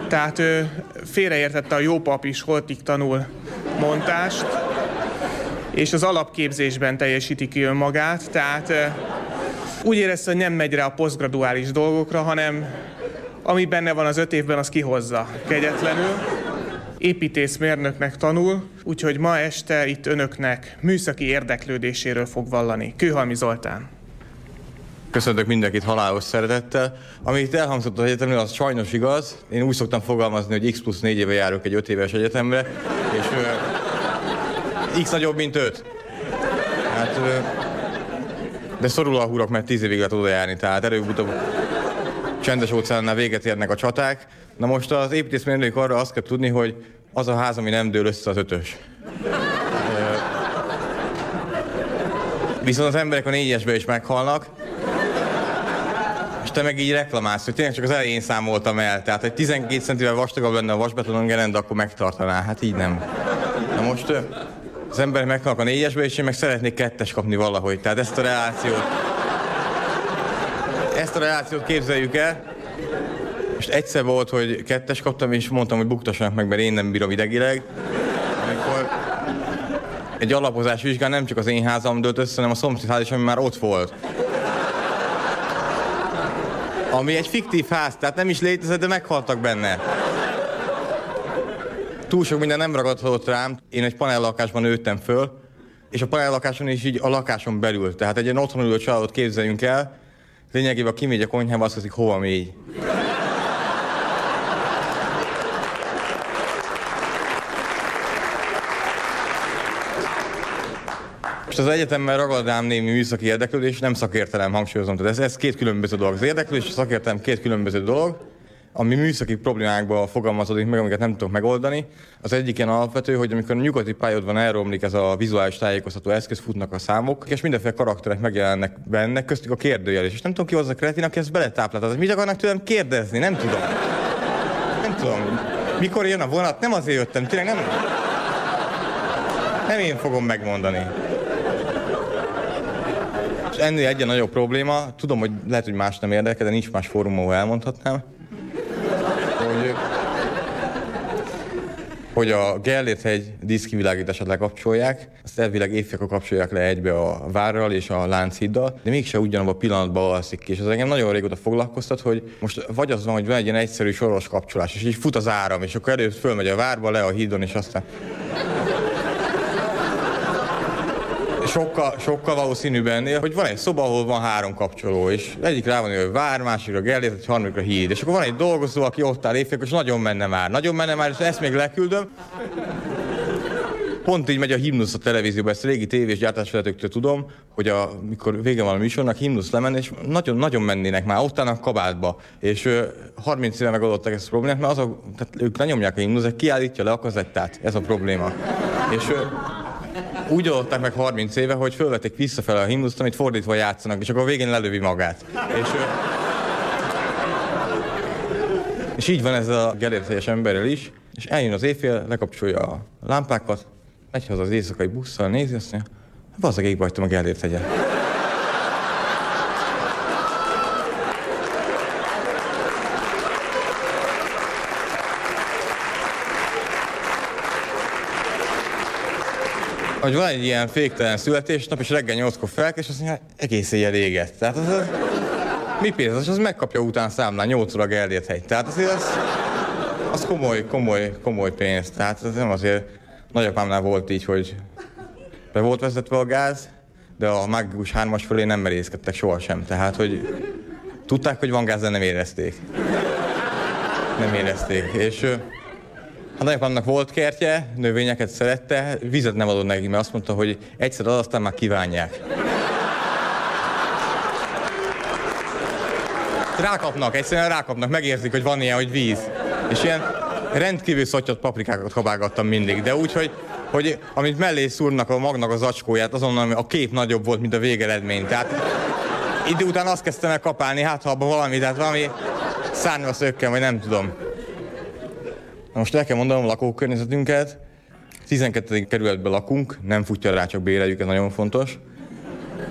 Tehát ő félreértette a jó pap is holtig tanul montást, és az alapképzésben teljesíti ki önmagát, tehát úgy érezte, hogy nem megy rá a posztgraduális dolgokra, hanem ami benne van az öt évben, az kihozza kegyetlenül. Építészmérnöknek tanul, úgyhogy ma este itt önöknek műszaki érdeklődéséről fog vallani. Kőhalmi Zoltán. Köszöntök mindenkit halálos szeretettel. Amit elhangzott az egyetemről, az sajnos igaz. Én úgy szoktam fogalmazni, hogy X plusz 4 éve járok egy 5 éves egyetemre, és ö, X nagyobb, mint 5. Hát, de szorul a hurok, mert 10 évig lehet oda járni, tehát előbb-utóbb csendes óceánnál véget érnek a csaták. Na most az építészmérnök arra azt kell tudni, hogy az a ház, ami nem dől össze az ötös. Viszont az emberek a négyesbe is meghalnak, és te meg így reklamálsz, hogy tényleg csak az elején számoltam el. Tehát, hogy 12 centivel vastagabb lenne a vasbetonon gerenda, akkor megtartaná. Hát így nem. Na most az emberek meghalnak a négyesbe, és én meg szeretnék kettes kapni valahogy. Tehát ezt a relációt... Ezt a relációt képzeljük el. És egyszer volt, hogy kettes kaptam, és mondtam, hogy buktassanak meg, mert én nem bírom idegileg. Amikor egy alapozás vizsgán nem csak az én házam dőlt össze, hanem a szomszéd is, ami már ott volt. Ami egy fiktív ház, tehát nem is létezett, de meghaltak benne. Túl sok minden nem ragadhatott rám. Én egy panellakásban nőttem föl, és a panellakáson is így a lakáson belül. Tehát egy ilyen otthon ülő családot képzeljünk el, lényegében kimegy a konyhába, azt hiszik, hova mély. És az egyetemmel ragadám némi műszaki érdeklődés, nem szakértelem, hangsúlyozom. Tehát ez, ez két különböző dolog. Az érdeklődés és a szakértelem két különböző dolog, ami műszaki problémákban fogalmazódik meg, amiket nem tudok megoldani. Az egyik ilyen alapvető, hogy amikor a nyugati pályadban elromlik ez a vizuális tájékoztató eszköz, futnak a számok, és mindenféle karakterek megjelennek benne, köztük a kérdőjel is. És nem tudom ki az a kretin, aki ezt beletáplálta. Mit akarnak tőlem kérdezni? Nem tudom. Nem tudom. Mikor jön a vonat? Nem azért jöttem, tényleg nem... Nem én fogom megmondani. Ennél egy nagyobb probléma, tudom, hogy lehet, hogy más nem érdekel, de nincs más fórum, ahol elmondhatnám, hogy, hogy a Gellért hegy diszkivilágítását lekapcsolják, azt elvileg évfekor kapcsolják le egybe a várral és a Lánchiddal, de mégse ugyanabban a pillanatban alszik ki. És az engem nagyon régóta foglalkoztat, hogy most vagy az van, hogy van egy ilyen egyszerű soros kapcsolás, és így fut az áram, és akkor előtt fölmegy a várba, le a hídon, és aztán sokkal, sokkal valószínűbb ennél, hogy van egy szoba, ahol van három kapcsoló, és egyik rá van, hogy vár, másikra gellért, egy harmadikra híd. És akkor van egy dolgozó, aki ott áll évfél, és nagyon menne már, nagyon menne már, és ezt még leküldöm. Pont így megy a himnusz a televízióban, ezt régi tévés gyártásvezetőktől tudom, hogy a, mikor vége van a műsornak, himnusz lemenni, és nagyon, nagyon mennének már, ott állnak kabátba. És ö, 30 éve megoldották ezt a problémát, mert azok, tehát ők lenyomják a himnusz, kiállítja le a kazettát. Ez a probléma. És ö, úgy oldották meg 30 éve, hogy fölvették visszafele a himnuszt, amit fordítva játszanak, és akkor a végén lelövi magát. És, és így van ez a gelérthelyes emberrel is, és eljön az éjfél, lekapcsolja a lámpákat, megy haza az éjszakai busszal, nézi, azt mondja, bazzag égbe hagytam a gelérthegyet. Hogy van egy ilyen féktelen születésnap, és reggel nyolckor felkel, és azt mondja, egész éjjel éget. Tehát az, az mi pénz? Az, az megkapja után számlán 8 óra Gellért hegy. Tehát azért az, az komoly, komoly, komoly pénz. Tehát az nem azért, nagyapámnál volt így, hogy be volt vezetve a gáz, de a mágikus hármas fölé nem merészkedtek sohasem. Tehát, hogy tudták, hogy van gáz, de nem érezték. Nem érezték. És a nagyapámnak volt kertje, növényeket szerette, vizet nem adott neki, mert azt mondta, hogy egyszer ad, aztán már kívánják. Rákapnak, egyszerűen rákapnak, megérzik, hogy van ilyen, hogy víz. És ilyen rendkívül szottyot paprikákat kabálgattam mindig, de úgy, hogy, hogy amit mellé szúrnak a magnak az acskóját, azonnal a kép nagyobb volt, mint a végeredmény. Tehát idő után azt kezdtem el kapálni, hát ha abban valami, tehát valami szárnyva szökkem, vagy nem tudom. Na most el kell mondanom lakókörnyezetünket. 12. kerületben lakunk, nem futja rá, csak béreljük, ez nagyon fontos.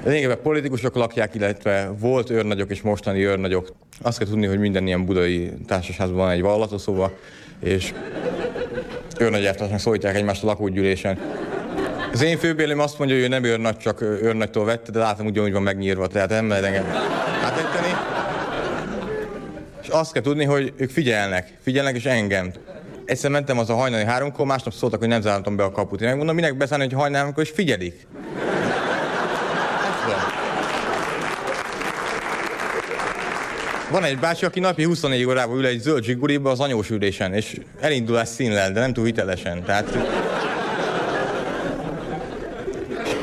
Lényegében politikusok lakják, illetve volt őrnagyok és mostani őrnagyok. Azt kell tudni, hogy minden ilyen budai társasházban van egy vallatószoba, és őrnagyártásnak szólítják egymást a lakógyűlésen. Az én főbélém azt mondja, hogy ő nem őrnagy, csak őrnagytól vette, de látom ugyanúgy van megnyírva, tehát nem lehet engem átejteni. És azt kell tudni, hogy ők figyelnek, figyelnek és engem. Egyszer mentem az a hajnali háromkor, másnap szóltak, hogy nem zártam be a kaput. Én megmondom, minek beszállni, hogy hajnalamikor is figyelik. Van egy bácsi, aki napi 24 órában ül egy zöld zsiguliba az anyós ülésen, és elindulás színlel, de nem túl hitelesen. Tehát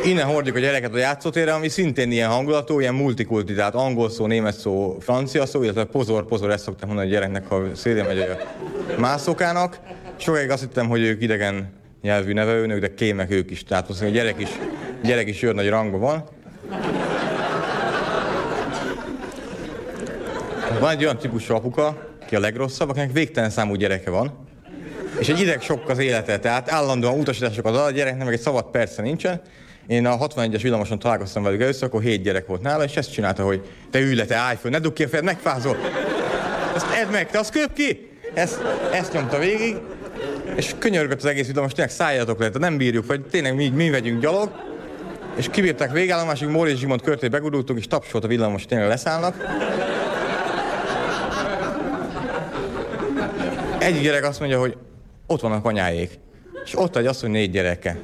innen hordjuk a gyereket a játszótérre, ami szintén ilyen hangulatú, ilyen multikulti, tehát angol szó, német szó, francia szó, illetve pozor, pozor, ezt szoktam mondani a gyereknek, ha szélén megy a mászókának. Sokáig azt hittem, hogy ők idegen nyelvű nevelőnök, de kémek ők is. Tehát a gyerek is, gyerek is nagy rangban van. Van egy olyan típusú apuka, ki a legrosszabb, akinek végtelen számú gyereke van, és egy ideg sok az élete, tehát állandóan utasításokat ad a gyereknek, meg egy szabad perce nincsen. Én a 61-es villamoson találkoztam velük először, akkor hét gyerek volt nála, és ezt csinálta, hogy te ülj le, te állj föl, ne dugj ki a fejed, megfázol. Ezt edd meg, te azt köp ki! Ezt, ezt nyomta végig, és könyörgött az egész villamos, tényleg szálljatok le, nem bírjuk, vagy tényleg mi, mi vegyünk gyalog, és kibírták végállomásig, Móricz Zsigmond körté begurultunk, és tapsolt a villamos, tényleg leszállnak. Egy gyerek azt mondja, hogy ott vannak anyáék. És ott egy asszony négy gyereke.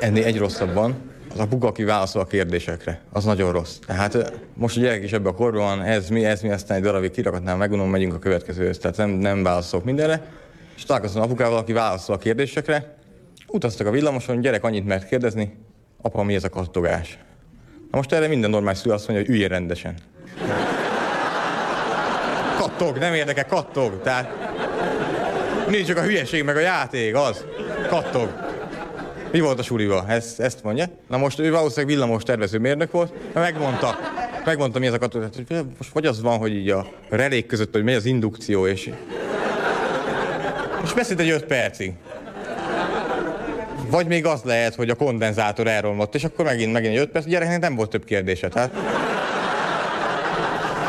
Ennél egy rosszabb van, az a puka, aki válaszol a kérdésekre. Az nagyon rossz. Tehát most a gyerek is ebben a korban ez mi, ez mi, aztán egy darabig kirakatnál megunom, megyünk a következőhöz. Tehát nem, nem válaszolok mindenre. És találkoztam apukával, aki válaszol a kérdésekre. Utaztak a villamoson, gyerek annyit mert kérdezni, apa, mi ez a kattogás? Na most erre minden normális szülő azt mondja, hogy üljél rendesen. Kattog, nem érdekel, kattog. Tehát nincs csak a hülyeség, meg a játék, az. Kattog. Mi volt a suliba? Ezt, ezt mondja. Na most ő valószínűleg villamos tervező mérnök volt, megmondta, megmondta mi ez a kattog. Most vagy az van, hogy így a relék között, hogy megy az indukció, és... És beszélt egy öt percig. Vagy még az lehet, hogy a kondenzátor elromlott, és akkor megint, megint egy öt perc, a gyereknek nem volt több kérdése. Tehát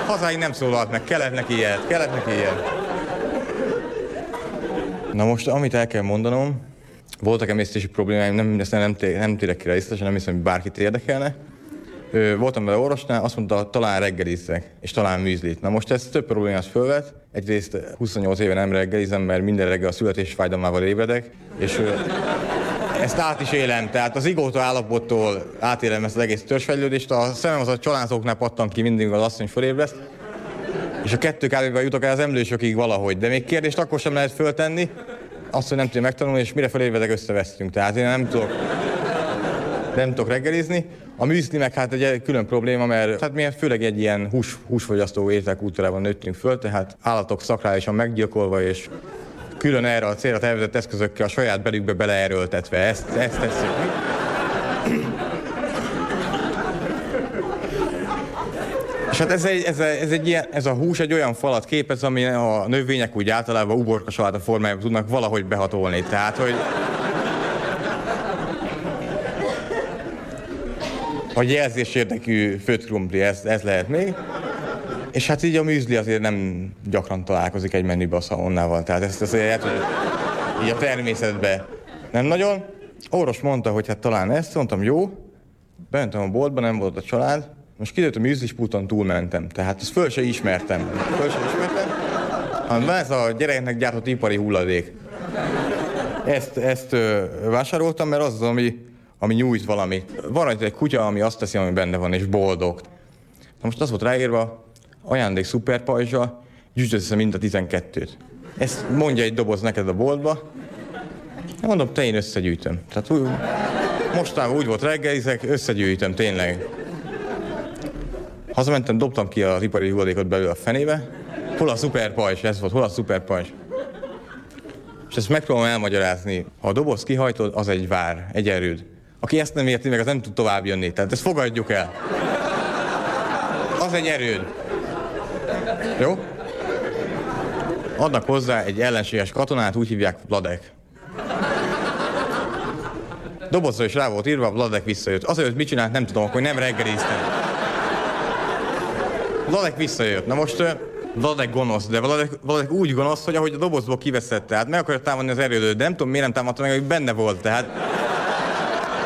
hazáig nem szólalt meg, kellett neki ilyet, kellett neki ilyet. Na most, amit el kell mondanom, voltak emésztési problémáim, nem, ezt nem, nem térek ki részletesen, nem hiszem, hogy bárkit érdekelne. Voltam vele orvosnál, azt mondta, talán reggelizzek, és talán műzlit. Na most ez több problémát fölvet. Egyrészt 28 éve nem reggelizem, mert minden reggel a születés fájdalmával ébredek, és ezt át is élem, tehát az igóta állapottól átélem ezt az egész törzsfejlődést, a szemem az a csalánzóknál pattan ki mindig az asszony fölébreszt, és a kettő kávéval jutok el az emlősökig valahogy, de még kérdést akkor sem lehet föltenni, azt, hogy nem tudom megtanulni, és mire felébredek, összevesztünk. Tehát én nem tudok, nem tudok reggelizni. A műszli meg hát egy külön probléma, mert hát mi főleg egy ilyen hús, húsfogyasztó ételkultúrában nőttünk föl, tehát állatok szakrálisan meggyilkolva, és külön erre a célra tervezett eszközökkel a saját belükbe beleerőltetve. Ezt, ezt tesszük hát ez, egy, ez, ez, egy ilyen, ez a hús egy olyan falat képez, ami a növények úgy általában uborka saláta formájában tudnak valahogy behatolni. Tehát, hogy... A jelzés érdekű főtt ez, ez lehet még. És hát így a műzli azért nem gyakran találkozik egy menübe a szalonnával. Tehát ezt azért hogy így a természetbe nem nagyon. Orvos mondta, hogy hát talán ezt, mondtam jó. Bementem a boltba, nem volt a család. Most kiderült, a műzlispúton túlmentem. Tehát ezt föl se ismertem. Föl se ismertem. Hanem ez a gyereknek gyártott ipari hulladék. Ezt, ezt ö, vásároltam, mert az az, ami, ami nyújt valami. Van rajta egy kutya, ami azt teszi, ami benne van, és boldog. Na most az volt ráírva, ajándék szuperpajzsa, gyűjtsd össze mind a 12-t. Ezt mondja egy doboz neked a boltba. Mondom, te én összegyűjtöm. Tehát úgy, mostanában úgy volt reggelizek, összegyűjtöm tényleg. Hazamentem, dobtam ki az ipari hulladékot belőle a fenébe. Hol a szuperpajzs? Ez volt, hol a szuperpajzs? És ezt megpróbálom elmagyarázni. Ha a doboz kihajtod, az egy vár, egy erőd. Aki ezt nem érti meg, az nem tud tovább jönni. Tehát ezt fogadjuk el. Az egy erőd. Jó? adnak hozzá egy ellenséges katonát, úgy hívják Vladek. Dobozra is rá volt írva, Vladek visszajött. Azért, hogy mit csinált, nem tudom, akkor nem reggeliztem. Vladek visszajött. Na most Vladek gonosz, de Vladek, Vladek úgy gonosz, hogy ahogy a dobozból kiveszett, tehát meg akarja támadni az erődőt, de nem tudom, miért nem támadta meg, hogy benne volt, tehát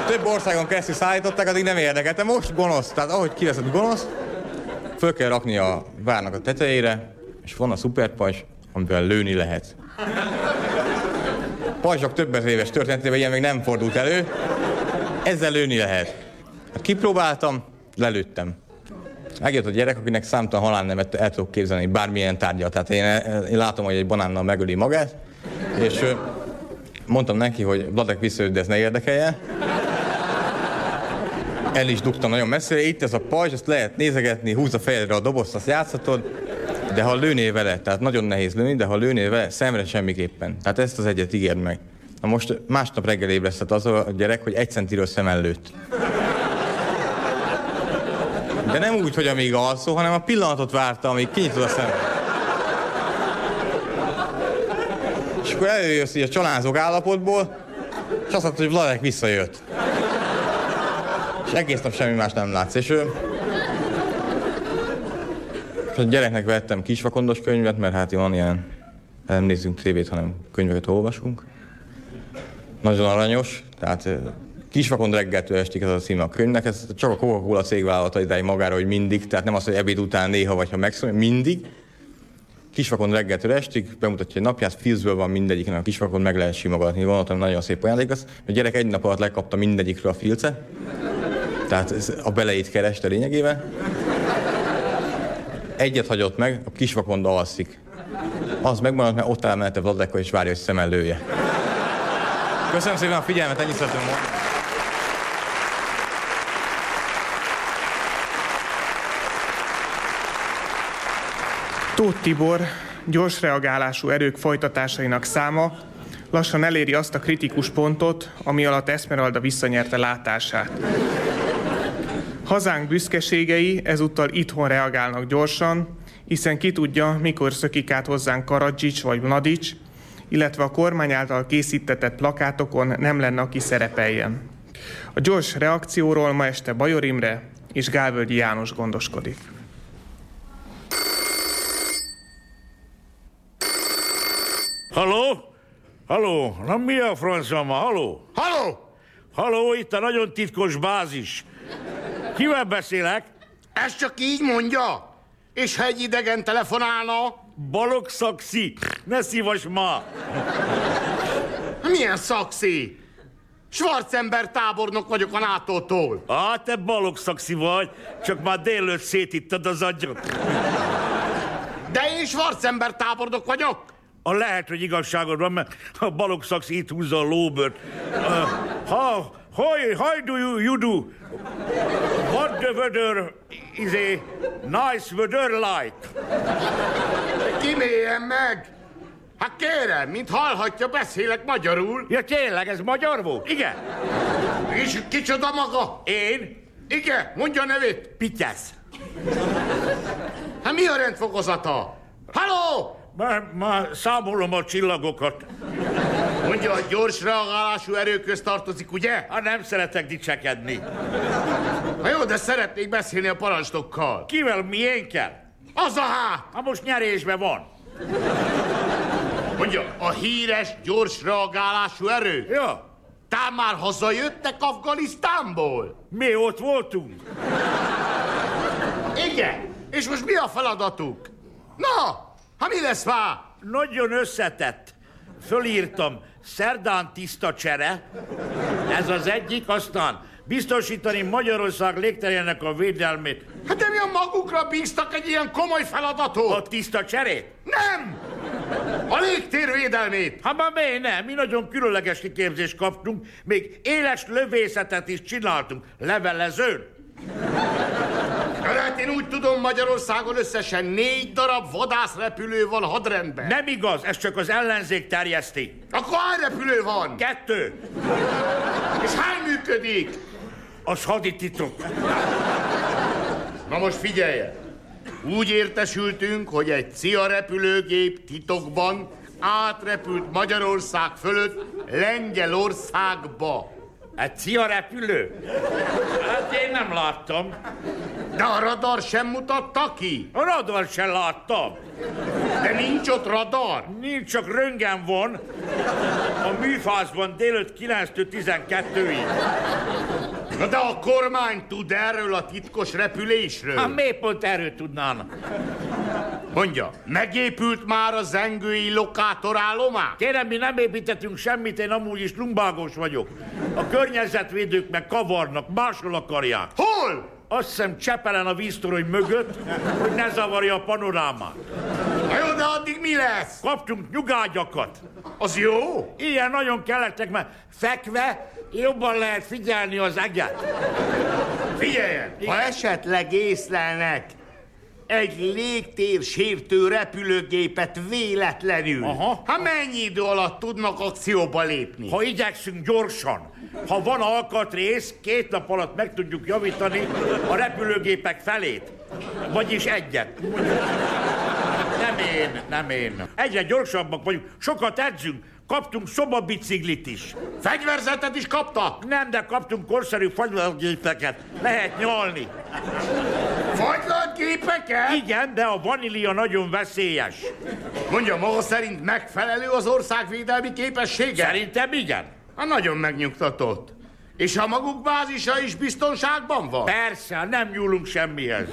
több országon keresztül szállították, addig nem érdekelte, most gonosz, tehát ahogy kiveszett gonosz, föl kell rakni a várnak a tetejére, és van a szuperpajzs, amivel lőni lehet. Pajzsok több ezer éves történetében ilyen még nem fordult elő. Ezzel lőni lehet. Hát kipróbáltam, lelőttem. Megjött a gyerek, akinek számtalan halálnemet el tudok képzelni, bármilyen tárgyat. Tehát én, én látom, hogy egy banánnal megöli magát, és mondtam neki, hogy Vladek visszajött, de ez ne érdekelje. El is dugtam nagyon messzire, itt ez a pajzs, ezt lehet nézegetni, húz a fejedre a dobozt, azt játszhatod, de ha lőnél vele, tehát nagyon nehéz lőni, de ha lőnél vele, szemre semmiképpen. Tehát ezt az egyet ígérd meg. Na most másnap reggel ébresztett az a gyerek, hogy egy centiről szem előtt. De nem úgy, hogy amíg alszó, hanem a pillanatot várta, amíg kinyitod a szemed. És akkor előjössz így a csalázok állapotból, és azt mondta, hogy Vladek visszajött. És egész nap semmi más nem látsz. És ő... És a gyereknek vettem kisvakondos könyvet, mert hát van ilyen, nem nézzünk tévét, hanem könyveket olvasunk. Nagyon aranyos, tehát Kisvakond reggeltől estig ez a címe a könyvnek, ez csak a Coca-Cola cég vállalta ideig magára, hogy mindig, tehát nem az, hogy ebéd után néha vagy ha megszól, mindig. Kisvakond reggeltől estig, bemutatja egy napját, filzből van mindegyiknek, a kisvakon meg lehet simogatni. Ott nagyon szép ajándék, az, a gyerek egy nap alatt lekapta mindegyikről a filce, tehát ez a beleit kereste lényegében. Egyet hagyott meg, a kisvakond alszik. Az megmaradt, mert ott elmelte Vladekko és várja, hogy szemellője. Köszönöm szépen a figyelmet, ennyit szeretném mondani. Tóth Tibor gyors reagálású erők folytatásainak száma lassan eléri azt a kritikus pontot, ami alatt Esmeralda visszanyerte látását. Hazánk büszkeségei ezúttal itthon reagálnak gyorsan, hiszen ki tudja, mikor szökik át hozzánk Karadzsics vagy Mladics, illetve a kormány által készítetett plakátokon nem lenne, aki szerepeljen. A gyors reakcióról ma este Bajor Imre és Gálvölgyi János gondoskodik. Haló? Haló? Na mi a francia ma? Haló? Haló? Haló, itt a nagyon titkos bázis. Kivel beszélek? Ezt csak így mondja? És ha egy idegen telefonálna? Balog szakszi, ne szívas ma! Milyen szakszi? Schwarzenberg tábornok vagyok a NATO-tól. Á, te balog szakszi vagy, csak már délőtt szétittad az agyat. De én Schwarzenberg tábornok vagyok. A lehet, hogy igazságod van, mert a balog szakszi itt húzza a lóbört. Uh, how, how, how do you, you do? What the weather is a nice weather like? Kiméljen meg! Hát kérem, mint hallhatja, beszélek magyarul. Ja, tényleg, ez magyar volt? Igen. És kicsoda maga? Én? Igen, mondja a nevét. Pityesz. Hát mi a rendfokozata? Halló! Már, már számolom a csillagokat. Mondja, a gyors reagálású erőköz tartozik, ugye? Hát nem szeretek dicsekedni. Na jó, de szeretnék beszélni a parancsnokkal. Kivel, miénkkel? Az a há! Ha most nyerésben van. Mondja, a híres gyors reagálású erő? Ja. Tám már hazajöttek Afganisztánból? Mi ott voltunk? Igen. És most mi a feladatuk? Na, ha mi lesz már? Nagyon összetett. Fölírtam, szerdán tiszta csere. Ez az egyik, aztán biztosítani Magyarország légterének a védelmét. Hát de mi a magukra bíztak egy ilyen komoly feladatot? A tiszta cserét? Nem! A légtér védelmét! Hát már miért nem? Mi nagyon különleges kiképzést kaptunk, még éles lövészetet is csináltunk. Levelezőn. Hát én úgy tudom, Magyarországon összesen négy darab vadászrepülő van hadrendben. Nem igaz, ez csak az ellenzék terjeszti. Akkor hány repülő van? Kettő. És hány működik? Az hadititok. Na most figyelje. Úgy értesültünk, hogy egy CIA repülőgép titokban átrepült Magyarország fölött Lengyelországba. Egy CIA repülő? Hát én nem láttam. De a radar sem mutatta ki? A radar sem láttam. De nincs ott radar? Nincs, csak röngen van. A műfázban délőtt 9-től 12-ig. Na de a kormány tud erről a titkos repülésről? Hát miért pont erről tudnának? Mondja, megépült már a zengői lokátorállomás? Kérem, mi nem építettünk semmit, én amúgy is lumbágos vagyok. A környezetvédők meg kavarnak, máshol akarják. Hol? Azt hiszem Csepelen a víztorony mögött, hogy ne zavarja a panorámát. Na jó, de addig mi lesz? Kaptunk nyugágyakat. Az jó? Ilyen nagyon kellettek, mert fekve jobban lehet figyelni az eget. Figyeljen, ha esetleg észlelnek egy légtérsértő repülőgépet véletlenül. Aha. Hát mennyi idő alatt tudnak akcióba lépni? Ha igyekszünk gyorsan, ha van alkatrész, két nap alatt meg tudjuk javítani a repülőgépek felét. Vagyis egyet. Nem én, nem én. Egyre gyorsabbak vagyunk, sokat edzünk, kaptunk szobabiciklit is. Fegyverzetet is kaptak? Nem, de kaptunk korszerű fagylalgépeket. Lehet nyalni. Fagylalgépeket? Igen, de a vanília nagyon veszélyes. Mondja, maga szerint megfelelő az ország védelmi képessége? Szerintem igen. Hát nagyon megnyugtatott. És a maguk bázisa is biztonságban van? Persze, nem nyúlunk semmihez.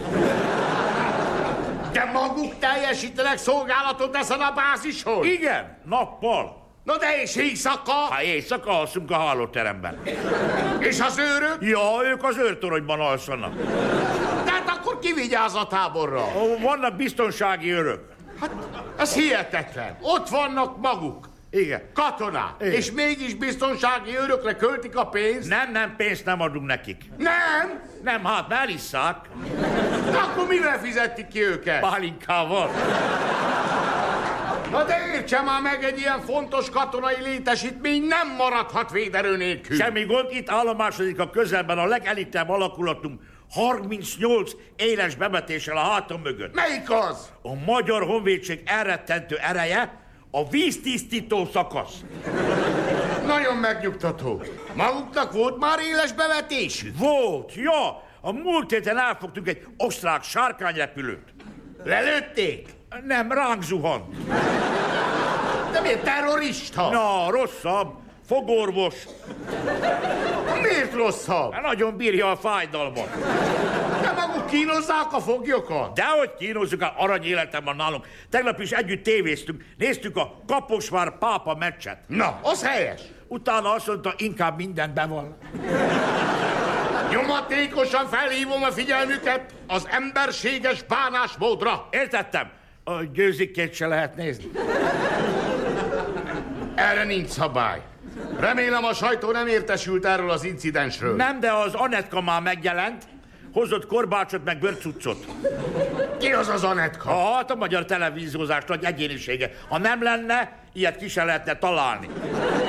De maguk teljesítenek szolgálatot ezen a bázishoz? Igen, nappal. Na de és éjszaka? Ha éjszaka alszunk a hálóteremben. És az őrök? Ja, ők az őrtoronyban alszanak. Tehát akkor ki vigyáz a táborra? Vannak biztonsági őrök. Hát, ez hihetetlen. Ott vannak maguk. Igen. Katonák. Igen. És mégis biztonsági őrökre költik a pénzt? Nem, nem, pénzt nem adunk nekik. Nem? Nem, hát elisszák. De akkor mivel fizetik ki őket? Pálinkával. Na de értse már meg, egy ilyen fontos katonai létesítmény nem maradhat véderő nélkül. Semmi gond, itt állomásodik a közelben a legelitebb alakulatunk 38 éles bemetéssel a hátam mögött. Melyik az? A Magyar Honvédség elrettentő ereje, a víztisztító szakasz. Nagyon megnyugtató. Maguknak volt már éles bevetésük? Volt, ja. A múlt héten elfogtunk egy osztrák sárkányrepülőt. Lelőtték? Nem, ránk zuhant. De miért terrorista? Na, rosszabb. Fogorvos. Miért rosszabb? Hát nagyon bírja a fájdalmat. De maguk kínozzák a foglyokat? Dehogy kínozzuk, a arany életem van nálunk. Tegnap is együtt tévéztünk, néztük a Kaposvár pápa meccset. Na, az helyes. Utána azt mondta, inkább mindent bevall. Nyomatékosan felhívom a figyelmüket az emberséges bánásmódra. Értettem. A győzikét se lehet nézni. Erre nincs szabály. Remélem a sajtó nem értesült erről az incidensről. Nem, de az Anetka már megjelent, hozott korbácsot meg bőrcuccot. Ki az az Anetka? Hát a magyar televíziózás nagy egyénisége. Ha nem lenne, ilyet ki se lehetne találni.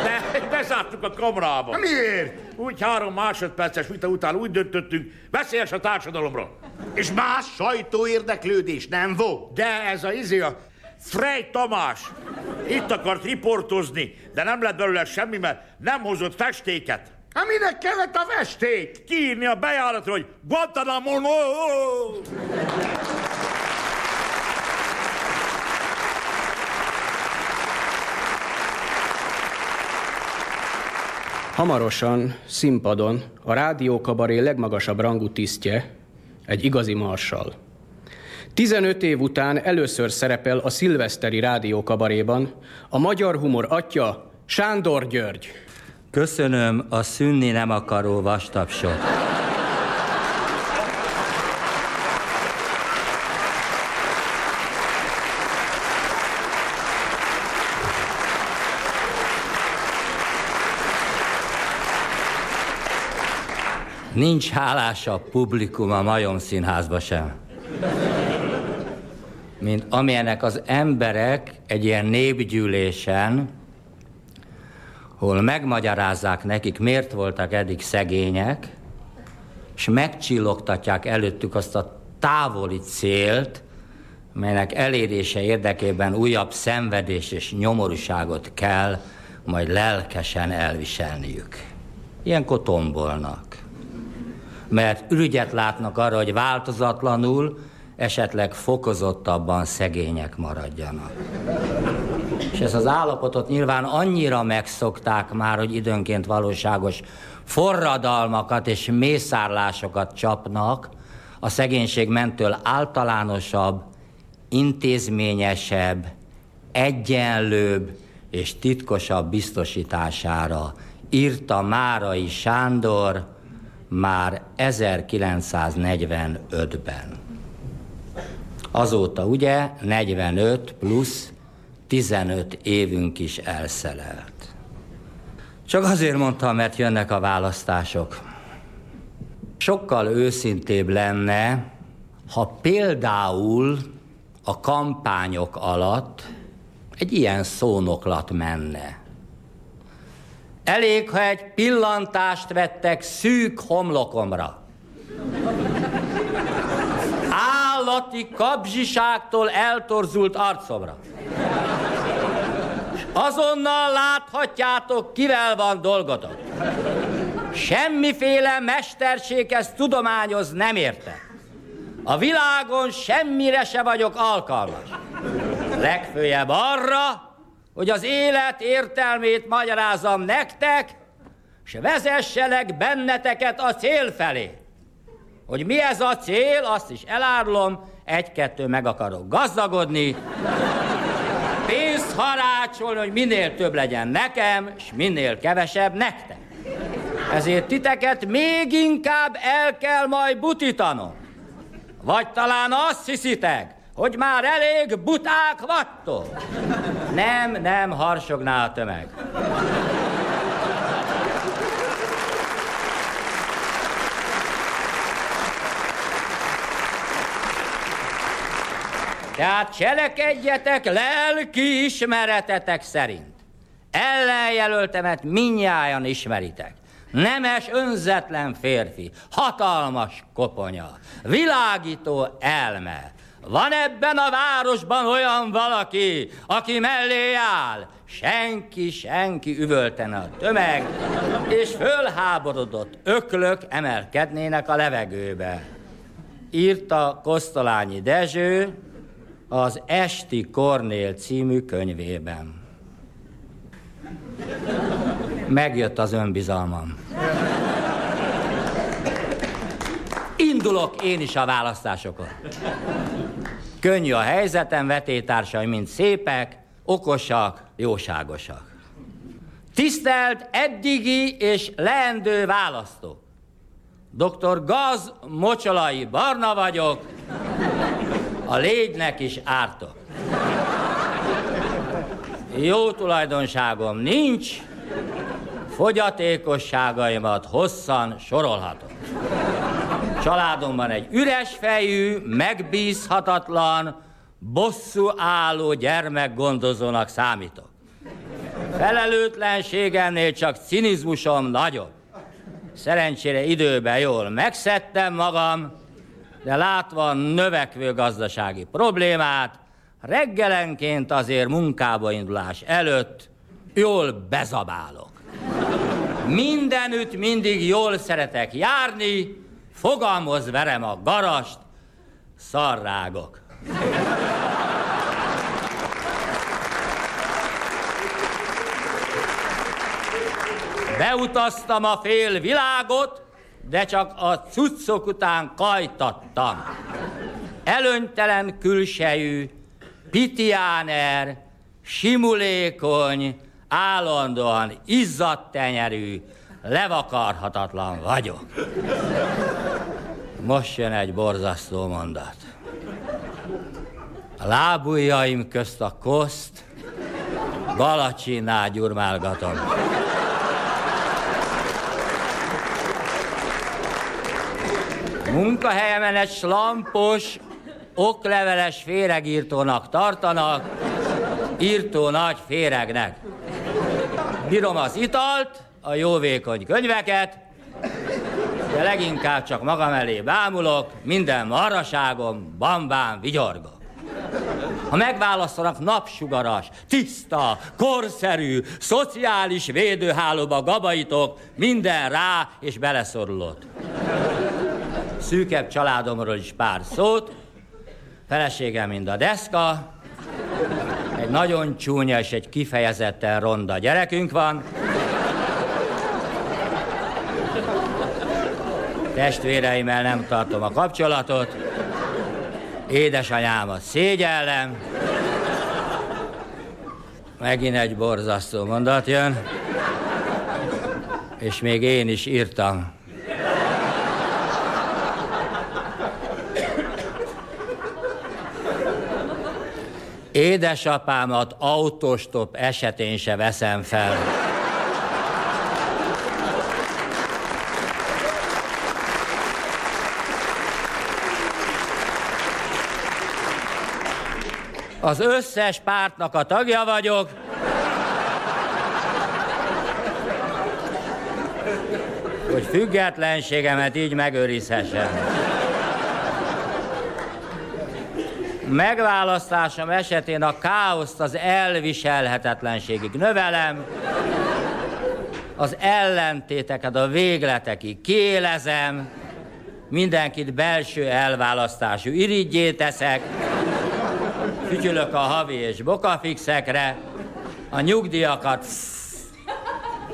De (laughs) bezártuk a kamrába. Miért? Úgy három másodperces vita után úgy döntöttünk, veszélyes a társadalomra. És más sajtó érdeklődés nem volt? De ez a izé a Frey Tamás itt akart riportozni, de nem lett belőle semmi, mert nem hozott festéket. Hát minek kellett a festék? Kiírni a bejáratra, hogy Guantanamo! Hamarosan színpadon a rádiókabaré legmagasabb rangú tisztje, egy igazi marsal. 15 év után először szerepel a szilveszteri rádiókabaréban a magyar humor atya Sándor György. Köszönöm a szünni nem akaró vastapsot. Nincs hálásabb publikum a Majom Színházba sem. Mint amilyenek az emberek egy ilyen népgyűlésen, hol megmagyarázzák nekik, miért voltak eddig szegények, és megcsillogtatják előttük azt a távoli célt, melynek elérése érdekében újabb szenvedés és nyomorúságot kell majd lelkesen elviselniük. Ilyenkor tombolnak. Mert ürügyet látnak arra, hogy változatlanul, esetleg fokozottabban szegények maradjanak. És ezt az állapotot nyilván annyira megszokták már, hogy időnként valóságos forradalmakat és mészárlásokat csapnak, a szegénység mentől általánosabb, intézményesebb, egyenlőbb és titkosabb biztosítására írta Márai Sándor már 1945-ben. Azóta ugye 45 plusz 15 évünk is elszelelt. Csak azért mondtam, mert jönnek a választások. Sokkal őszintébb lenne, ha például a kampányok alatt egy ilyen szónoklat menne. Elég, ha egy pillantást vettek szűk homlokomra. Állati kapzsiságtól eltorzult arcomra. Azonnal láthatjátok, kivel van dolgotok. Semmiféle mesterséghez tudományoz nem érte. A világon semmire se vagyok alkalmas. Legfőjebb arra, hogy az élet értelmét magyarázam nektek, és vezesselek benneteket a cél felé. Hogy mi ez a cél, azt is elárulom, egy-kettő meg akarok gazdagodni, pénzt harácsolni, hogy minél több legyen nekem, és minél kevesebb nektek. Ezért titeket még inkább el kell majd butítanom. Vagy talán azt hiszitek, hogy már elég buták vagytok. Nem, nem harsogná a tömeg. Tehát cselekedjetek lelki ismeretetek szerint. Ellenjelöltemet minnyájan ismeritek. Nemes, önzetlen férfi, hatalmas koponya, világító elme. Van ebben a városban olyan valaki, aki mellé áll? Senki, senki üvöltene a tömeg, és fölháborodott öklök emelkednének a levegőbe. Írta Kosztolányi Dezső, az Esti Kornél című könyvében. Megjött az önbizalmam. Indulok én is a választásokon. Könnyű a helyzetem, vetétársai mind szépek, okosak, jóságosak. Tisztelt eddigi és leendő választó. Dr. Gaz Mocsolai Barna vagyok, a légynek is ártok. Jó tulajdonságom nincs, fogyatékosságaimat hosszan sorolhatom. Családomban egy üres fejű, megbízhatatlan, bosszú álló gyermekgondozónak számítok. Felelőtlenségemnél csak cinizmusom nagyobb. Szerencsére időben jól megszedtem magam, de látva a növekvő gazdasági problémát, reggelenként azért munkába indulás előtt jól bezabálok. Mindenütt mindig jól szeretek járni, fogalmoz verem a garast, szarrágok. Beutaztam a fél világot, de csak a cuccok után kajtattam. Előnytelen külsejű, pitiáner, simulékony, állandóan izzadt tenyerű, levakarhatatlan vagyok. Most jön egy borzasztó mondat. A lábujjaim közt a koszt, Galacsinál gyurmálgatom. Munkahelyemen egy slampos, okleveles féregírtónak tartanak, írtó nagy féregnek. Bírom az italt, a jóvékony könyveket, de leginkább csak magam elé bámulok, minden marraságom, bambán vigyorgok. Ha megválasztanak napsugaras, tiszta, korszerű, szociális védőhálóba gabaitok, minden rá és beleszorulott. Szűkebb családomról is pár szót. Feleségem mind a deszka, egy nagyon csúnya és egy kifejezetten ronda gyerekünk van. Testvéreimmel nem tartom a kapcsolatot. Édesanyámat szégyellem. Megint egy borzasztó mondat jön. És még én is írtam. Édesapámat autostop esetén se veszem fel. Az összes pártnak a tagja vagyok. Hogy függetlenségemet így megőrizhessem. Megválasztásom esetén a káoszt az elviselhetetlenségig növelem, az ellentéteket a végletekig kiélezem, mindenkit belső elválasztású irigyé teszek, fütyülök a havi és bokafixekre, a nyugdíjakat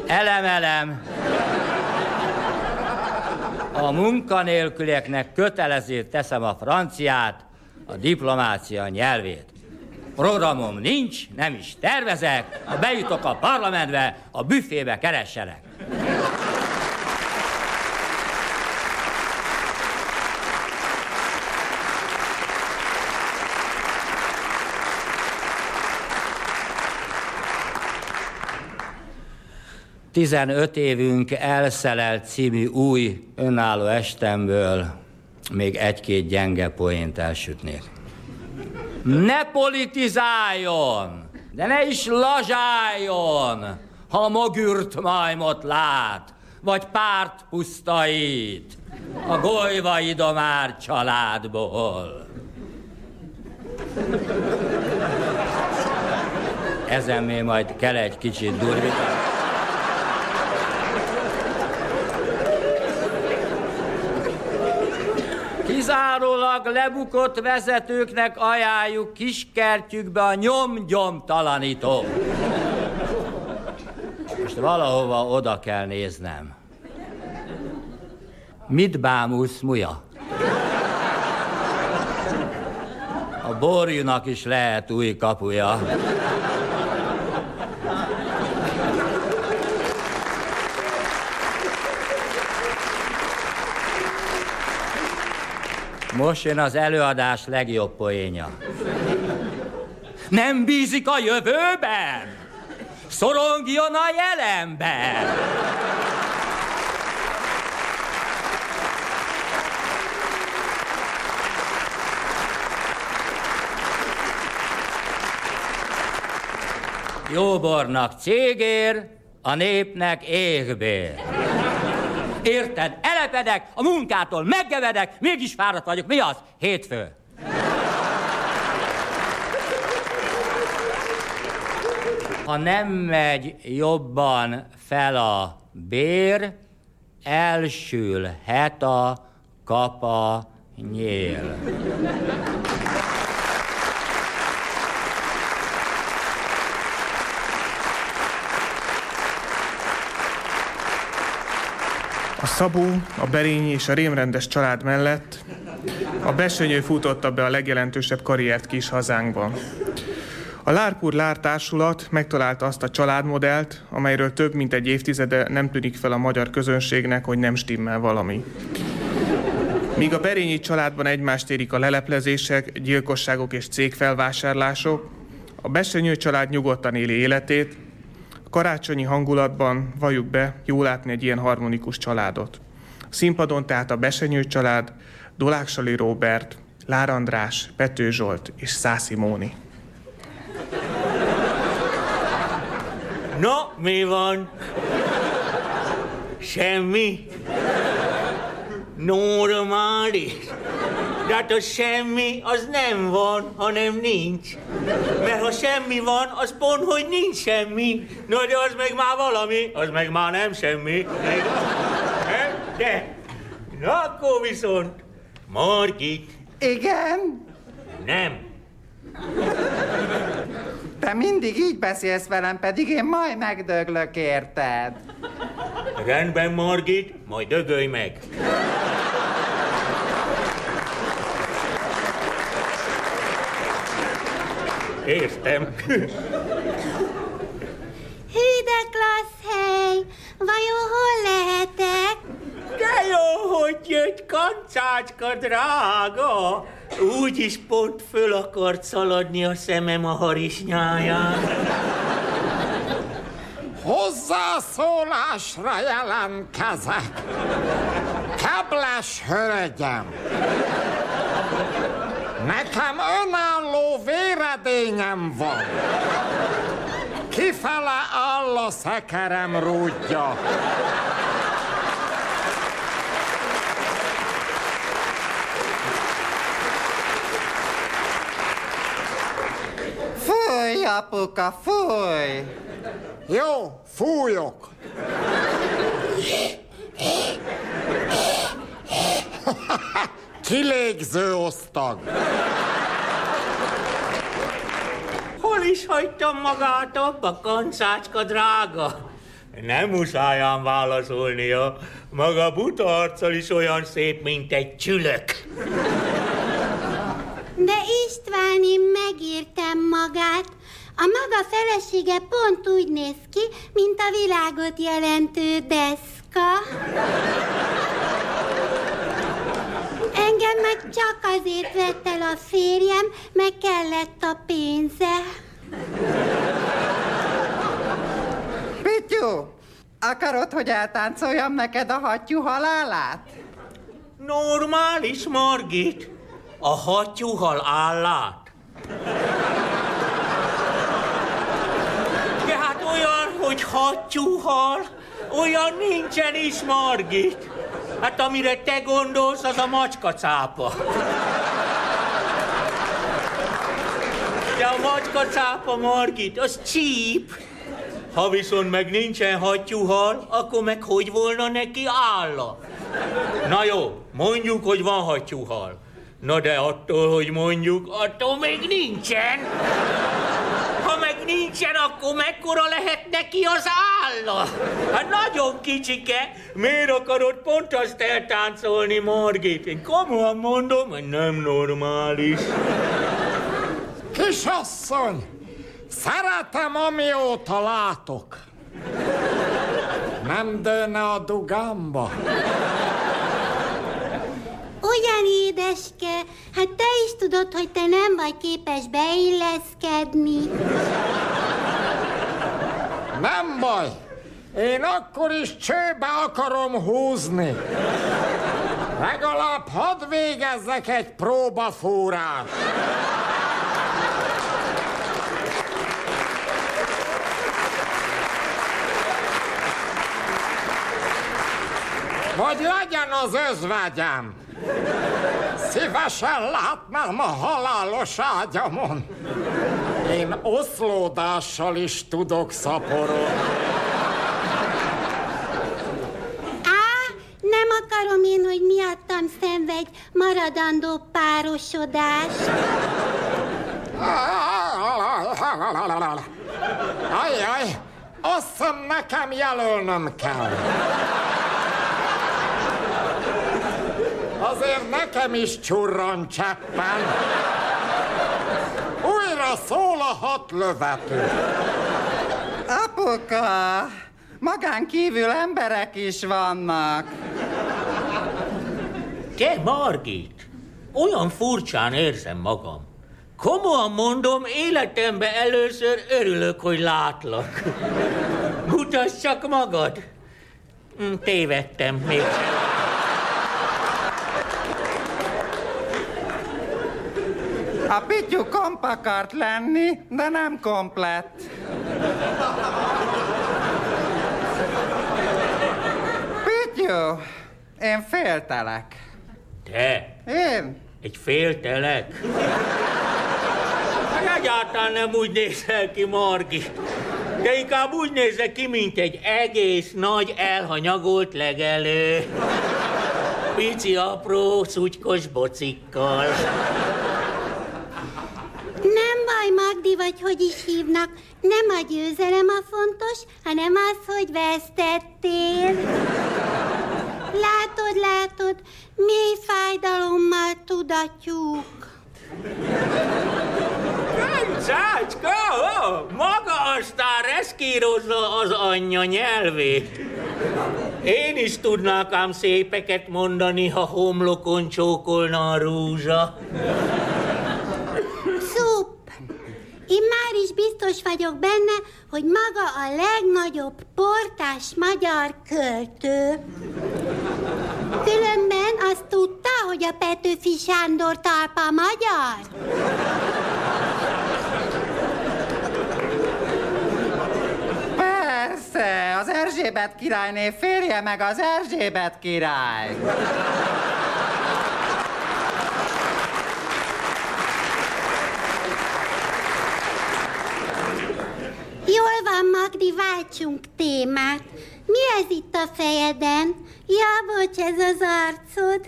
elemelem, a munkanélkülieknek kötelező teszem a franciát, a diplomácia nyelvét. Programom nincs, nem is tervezek, ha bejutok a parlamentbe, a büfébe keressenek. 15 évünk elszelelt című új önálló estemből még egy-két gyenge poént elsütnék. Ne politizáljon, de ne is lazsáljon, ha mogürt majmot lát, vagy párt pusztait a golyvai domár családból. Ezen még majd kell egy kicsit durvítani. Kizárólag lebukott vezetőknek ajánljuk kiskertjükbe a nyom-gyomtalanító. Most valahova oda kell néznem. Mit bámulsz, muja? A borjúnak is lehet új kapuja. Most jön az előadás legjobb poénja. Nem bízik a jövőben? Szorongjon a jelenben! Jóbornak cégér, a népnek égbér. Érted? Elepedek, a munkától meggevedek, mégis fáradt vagyok. Mi az? Hétfő. Ha nem megy jobban fel a bér, elsülhet a kapa nyél. A Szabó, a Berényi és a rémrendes család mellett a Besönyő futotta be a legjelentősebb karriert kis hazánkban. A Lárpur Lár társulat megtalálta azt a családmodellt, amelyről több mint egy évtizede nem tűnik fel a magyar közönségnek, hogy nem stimmel valami. Míg a Berényi családban egymást érik a leleplezések, gyilkosságok és cégfelvásárlások, a Besenyő család nyugodtan éli életét, karácsonyi hangulatban, valljuk be, jó látni egy ilyen harmonikus családot. A színpadon tehát a Besenyő család, Doláksali Róbert, Lár András, Pető Zsolt és Szászi Móni. Na, mi van? Semmi? Normális. De hát a semmi, az nem van, hanem nincs. Mert ha semmi van, az pont, hogy nincs semmi. Na, de az meg már valami, az meg már nem semmi. De, na akkor viszont, Margit. Igen? Nem. Te mindig így beszélsz velem, pedig én majd megdöglök, érted? Rendben, Margit, majd dögölj meg. Értem. Hű, de klassz hely! Vajon hol lehetek? De jó, hogy jött, kancácska drága! Úgy is pont föl akart szaladni a szemem a harisnyáján. Hozzászólásra jelentkezek. Kebles hölgyem. Nekem önálló véredényem van. Kifele áll a szekerem rúdja. Fúj, apuka, fúj! Jó, fújok. Kilégző osztag. Hol is hagytam magát abba, kancácska drága? Nem muszáján válaszolnia. Maga buta arccal is olyan szép, mint egy csülök. De István, én megírtam magát. A maga felesége pont úgy néz ki, mint a világot jelentő deszka. Engem meg csak azért vett el a férjem, meg kellett a pénze. Pityu, akarod, hogy eltáncoljam neked a hattyú halálát? Normális, Margit. A hattyúhal állát. De hát olyan, hogy hattyúhal, olyan nincsen is, Margit. Hát amire te gondolsz, az a macskacápa. De a macskacápa, Margit, az csíp. Ha viszont meg nincsen hattyúhal, akkor meg hogy volna neki álla? Na jó, mondjuk, hogy van hattyúhal. Na de attól, hogy mondjuk, attól még nincsen. Ha meg nincsen, akkor mekkora lehet neki az álla? Hát nagyon kicsike. Miért akarod pont azt eltáncolni, Margit? Én komolyan mondom, hogy nem normális. Kisasszony, szeretem, amióta látok. Nem dőne a dugámba. Olyan édeske, hát te is tudod, hogy te nem vagy képes beilleszkedni. Nem baj. Én akkor is csőbe akarom húzni. Legalább hadd végezzek egy próbafúrát. Vagy legyen az özvegyem. Szívesen látnám a halálos ágyamon. Én oszlódással is tudok szaporolni. Á, nem akarom én, hogy miattam szenvedj maradandó párosodást. Ajjaj, azt nekem jelölnöm kell. Azért nekem is csurran cseppen. Újra szól a hat lövető. Apuka, magán kívül emberek is vannak. Te, Margit, olyan furcsán érzem magam. Komolyan mondom, életemben először örülök, hogy látlak. Mutasd csak magad. Hm, Tévedtem még. A Pityu komp akart lenni, de nem komplett. Pityu, én féltelek. Te? Én? Egy féltelek? Hát egyáltalán nem úgy nézel ki, Margi. De inkább úgy nézek ki, mint egy egész nagy elhanyagolt legelő. Pici, apró, szutykos bocikkal. Nem baj, Magdi, vagy hogy is hívnak. Nem a győzelem a fontos, hanem az, hogy vesztettél. Látod, látod, mély fájdalommal tudatjuk. Cácska, ó, maga aztán reszkírozza az anyja nyelvét. Én is tudnák ám szépeket mondani, ha homlokon csókolna a rúzsa. Szup! Én már is biztos vagyok benne, hogy maga a legnagyobb portás magyar költő. Különben azt tudta, hogy a Petőfi Sándor talpa magyar? Persze, az Erzsébet királyné férje meg az Erzsébet király. Jól van, Magdi, váltsunk témát. Mi ez itt a fejeden? Ja, bocs, ez az arcod.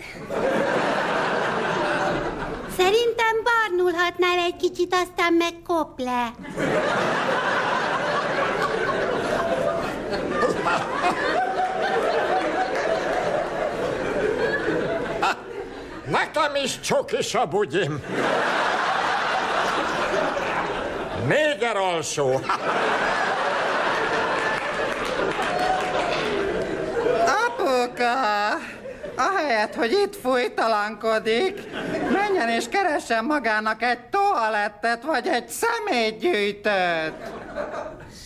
Szerintem barnulhatnál egy kicsit, aztán meg kop le. Nekem is csokis a bugyim. Néger alsó. Apuka, ahelyett, hogy itt fújtalankodik, menjen és keressen magának egy toalettet vagy egy szemétgyűjtőt.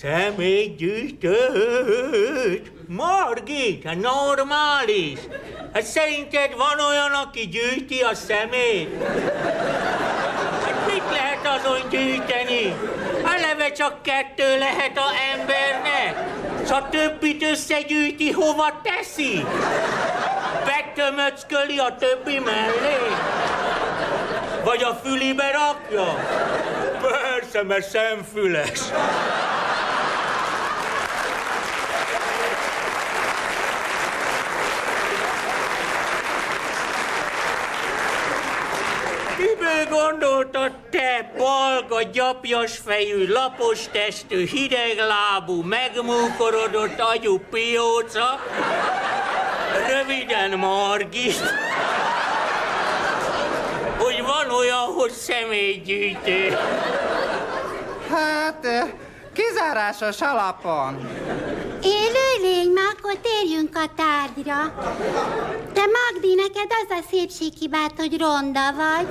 Személygyűjtőt? Margit, normális. Hát szerinted van olyan, aki gyűjti a szemét? Azon gyűjteni? Eleve csak kettő lehet a embernek. S a többit összegyűjti, hova teszi? Betömöcköli a többi mellé? Vagy a fülibe rakja? Persze, mert szemfüles. Miből gondoltad te, balga, gyapjas fejű, lapos testű, hideglábú, megmúkorodott agyú pióca, röviden Margit, hogy van olyan, hogy személygyűjtő. Hát, eh, kizárásos alapon. Élő lény, már akkor térjünk a tárgyra. Te Magdi, neked az a szépséghibád, hogy ronda vagy.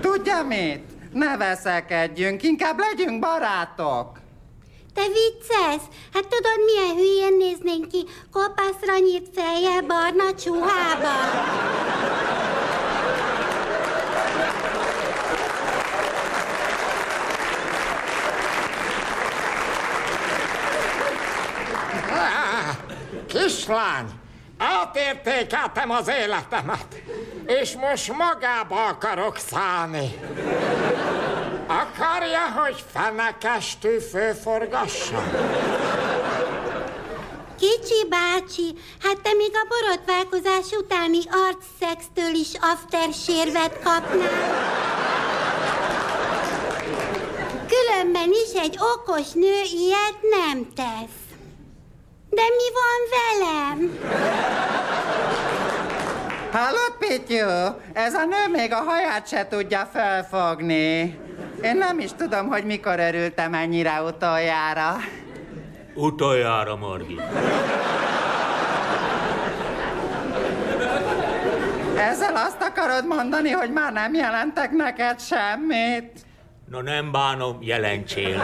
Tudja mit? Ne veszekedjünk, inkább legyünk barátok. Te vicces? Hát tudod, milyen hülyén néznénk ki kopaszra nyírt fejjel barna csuhában? Á, Kislány, átértékeltem az életemet, és most magába akarok szállni. Akarja, hogy fenekestű főforgassa? Kicsi bácsi, hát te még a borotválkozás utáni arcszextől is aftersérvet kapnál. Különben is egy okos nő ilyet nem tesz. De mi van velem? Hallod, Pityu? Ez a nő még a haját se tudja felfogni. Én nem is tudom, hogy mikor örültem ennyire utoljára. Utoljára, Margit. Ezzel azt akarod mondani, hogy már nem jelentek neked semmit? Na nem bánom, jelentsél.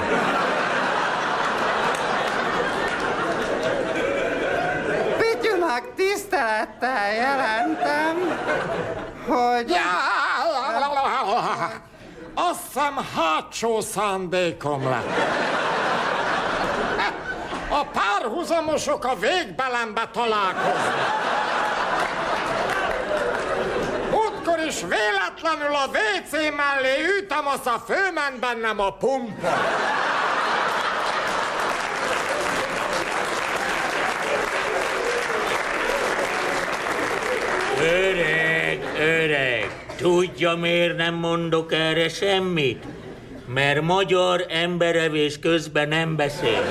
Pityunak tisztelettel jelentem, hogy... Azt hiszem hátsó szándékom lett. A pár párhuzamosok a végbelembe találkozni. Múltkor is véletlenül a WC mellé ütem, az a főment bennem a pumpa. Öreg, öreg, tudja miért nem mondok erre semmit? Mert magyar emberevés közben nem beszél.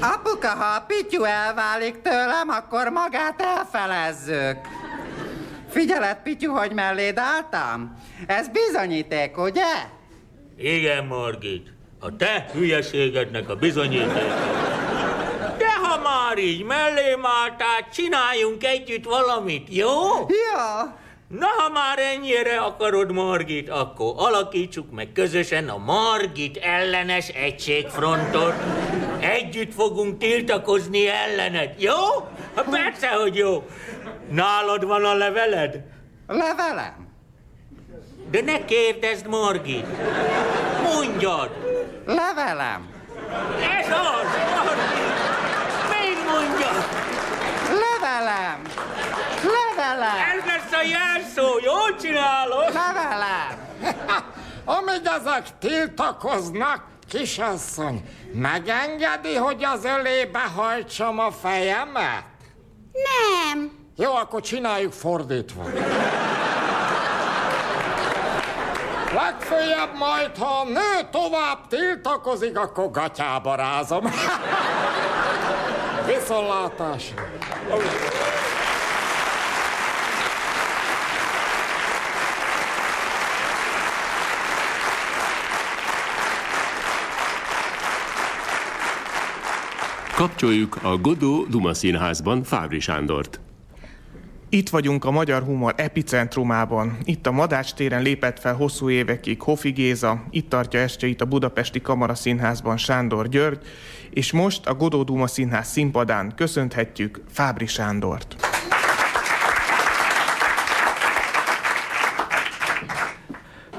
Apuka, ha a Pityu elválik tőlem, akkor magát elfelezzük. Figyeled, Pityu, hogy melléd álltam? Ez bizonyíték, ugye? Igen, Margit, a te hülyeségednek a bizonyíték. Ha már így mellém álltál, csináljunk együtt valamit, jó? Jó. Na, ha már ennyire akarod, Margit, akkor alakítsuk meg közösen a Margit ellenes egységfrontot. Együtt fogunk tiltakozni ellened, jó? Ha persze, hogy jó. Nálad van a leveled? Levelem? De ne kérdezd, Margit. Mondjad. Levelem. Ez az, Margit. Még mondjad. Levelem. Levelem. Ez lesz a jelszó, jól csinálod? Levelem. (laughs) Amíg ezek tiltakoznak, kisasszony, megengedi, hogy az ölébe hajtsam a fejemet? Nem. Jó, akkor csináljuk fordítva. Legfőjebb majd, ha a nő tovább tiltakozik, akkor gatyába rázom. (laughs) Viszontlátásra. Kapcsoljuk a Godó Duma Színházban Fábri Sándort. Itt vagyunk a magyar humor epicentrumában. Itt a Madács téren lépett fel hosszú évekig Hofi Géza, itt tartja estjeit a Budapesti Kamara Színházban Sándor György, és most a Godó Duma Színház színpadán köszönhetjük Fábri Sándort.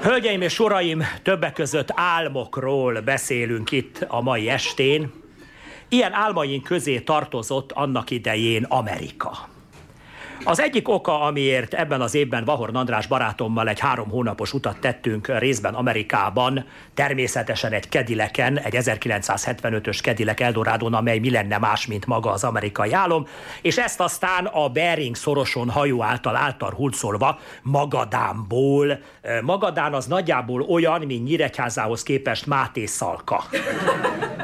Hölgyeim és uraim, többek között álmokról beszélünk itt a mai estén. Ilyen álmaink közé tartozott annak idején Amerika. Az egyik oka, amiért ebben az évben Vahor András barátommal egy három hónapos utat tettünk részben Amerikában, természetesen egy Kedileken, egy 1975-ös Kedilek Eldorádon, amely mi lenne más, mint maga az amerikai álom, és ezt aztán a Bering szoroson hajó által által hulcolva Magadánból. Magadán az nagyjából olyan, mint Nyíregyházához képest Máté Szalka.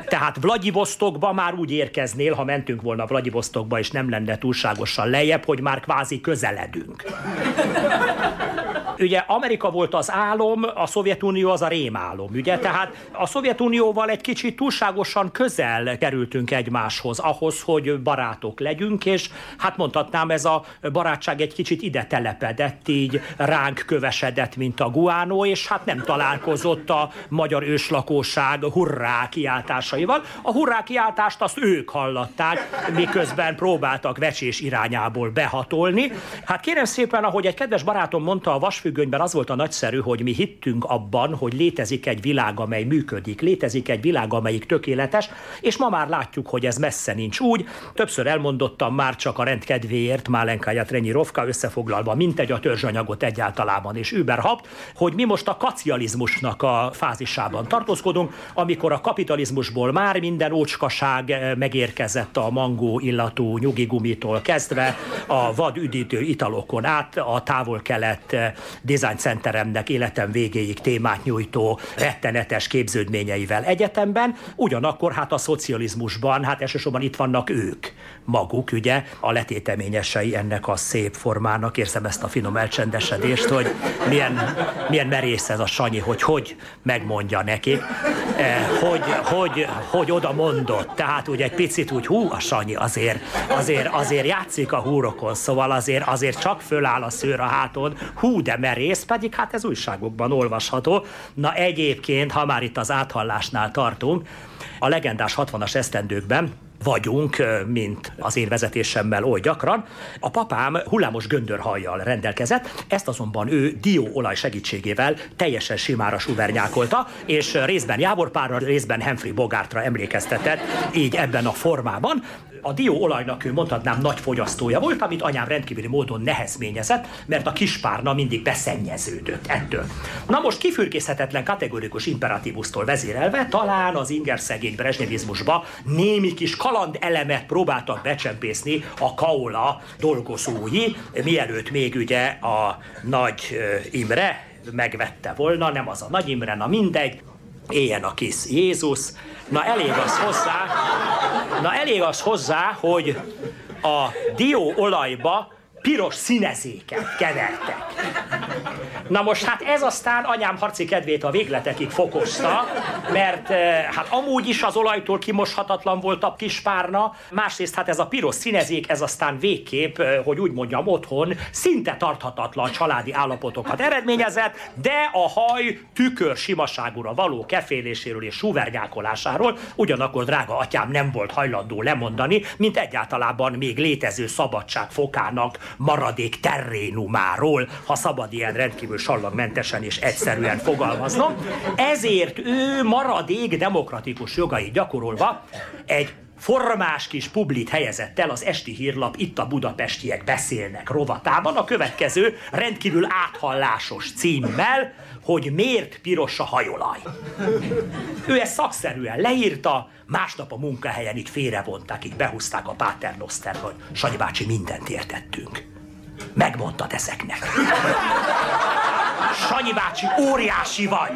Tehát Vladivostokba már úgy érkeznél, ha mentünk volna Vladivostokba, és nem lenne túlságosan lejjebb, hogy már kvázi közeledünk. Ugye Amerika volt az álom, a Szovjetunió az a rémálom, ugye? Tehát a Szovjetunióval egy kicsit túlságosan közel kerültünk egymáshoz, ahhoz, hogy barátok legyünk, és hát mondhatnám, ez a barátság egy kicsit ide telepedett, így ránk kövesedett, mint a guánó, és hát nem találkozott a magyar őslakóság hurrá kiáltásaival. A hurrá kiáltást azt ők hallatták, miközben próbáltak vecsés irányából behatolni. Hát kérem szépen, ahogy egy kedves barátom mondta, a vasfüggönyben az volt a nagyszerű, hogy mi hittünk abban, hogy létezik egy világ, amely működik, létezik egy világ, amelyik tökéletes, és ma már látjuk, hogy ez messze nincs úgy. Többször elmondottam már csak a rendkedvéért, Málenkája Trenyirovka összefoglalva, mint egy a törzsanyagot egyáltalában, és überhapt, hogy mi most a kacializmusnak a fázisában tartózkodunk, amikor a kapitalizmusból már minden ócskaság megérkezett a mangó illatú nyugigumitól kezdve, a vad üdítő italokon át, a távol-kelet design centeremnek életem végéig témát nyújtó rettenetes képződményeivel egyetemben, ugyanakkor hát a szocializmusban, hát elsősorban itt vannak ők, maguk, ugye, a letéteményesei ennek a szép formának, érzem ezt a finom elcsendesedést, hogy milyen, milyen merész ez a Sanyi, hogy hogy megmondja neki, eh, hogy, hogy, hogy oda mondott, tehát ugye egy picit úgy, hú, a Sanyi azért, azért, azért játszik a húrokon, szóval azért, azért csak föláll a szőr a hátod, hú, de merész, pedig hát ez újságokban olvasható. Na egyébként, ha már itt az áthallásnál tartunk, a legendás 60-as esztendőkben vagyunk, mint az én vezetésemmel oly gyakran. A papám hullámos göndörhajjal rendelkezett, ezt azonban ő dióolaj segítségével teljesen simára suvernyákolta, és részben Jávorpárra, részben Humphrey Bogartra emlékeztetett, így ebben a formában. A dióolajnak ő mondhatnám nagy fogyasztója volt, amit anyám rendkívüli módon nehezményezett, mert a kispárna mindig beszennyeződött ettől. Na most kifürkészhetetlen kategorikus imperatívusztól vezérelve, talán az inger szegény brezsnyevizmusba némi kis kaland elemet próbáltak becsempészni a kaola dolgozói, mielőtt még ugye a nagy Imre megvette volna, nem az a nagy Imre, na mindegy, éljen a kis Jézus. Na elég az hozzá, na elég az hozzá, hogy a dióolajba piros színezéket kevertek. Na most hát ez aztán anyám harci kedvét a végletekig fokozta, mert eh, hát amúgy is az olajtól kimoshatatlan volt a kis párna, másrészt hát ez a piros színezék, ez aztán végképp, eh, hogy úgy mondjam, otthon szinte tarthatatlan családi állapotokat eredményezett, de a haj tükör simaságúra való keféléséről és suvergákolásáról ugyanakkor drága atyám nem volt hajlandó lemondani, mint egyáltalában még létező szabadság fokának maradék terrénumáról, ha szabad ilyen rendkívül sallagmentesen és egyszerűen fogalmaznom. Ezért ő maradék demokratikus jogait gyakorolva egy formás kis publit helyezett el az esti hírlap Itt a budapestiek beszélnek rovatában a következő rendkívül áthallásos címmel, hogy miért piros a hajolaj. Ő ezt szakszerűen leírta, másnap a munkahelyen így félrevonták, így behúzták a páternoszter, hogy Sanyi bácsi, mindent értettünk. Megmondtad ezeknek. Sanyi bácsi, óriási vagy!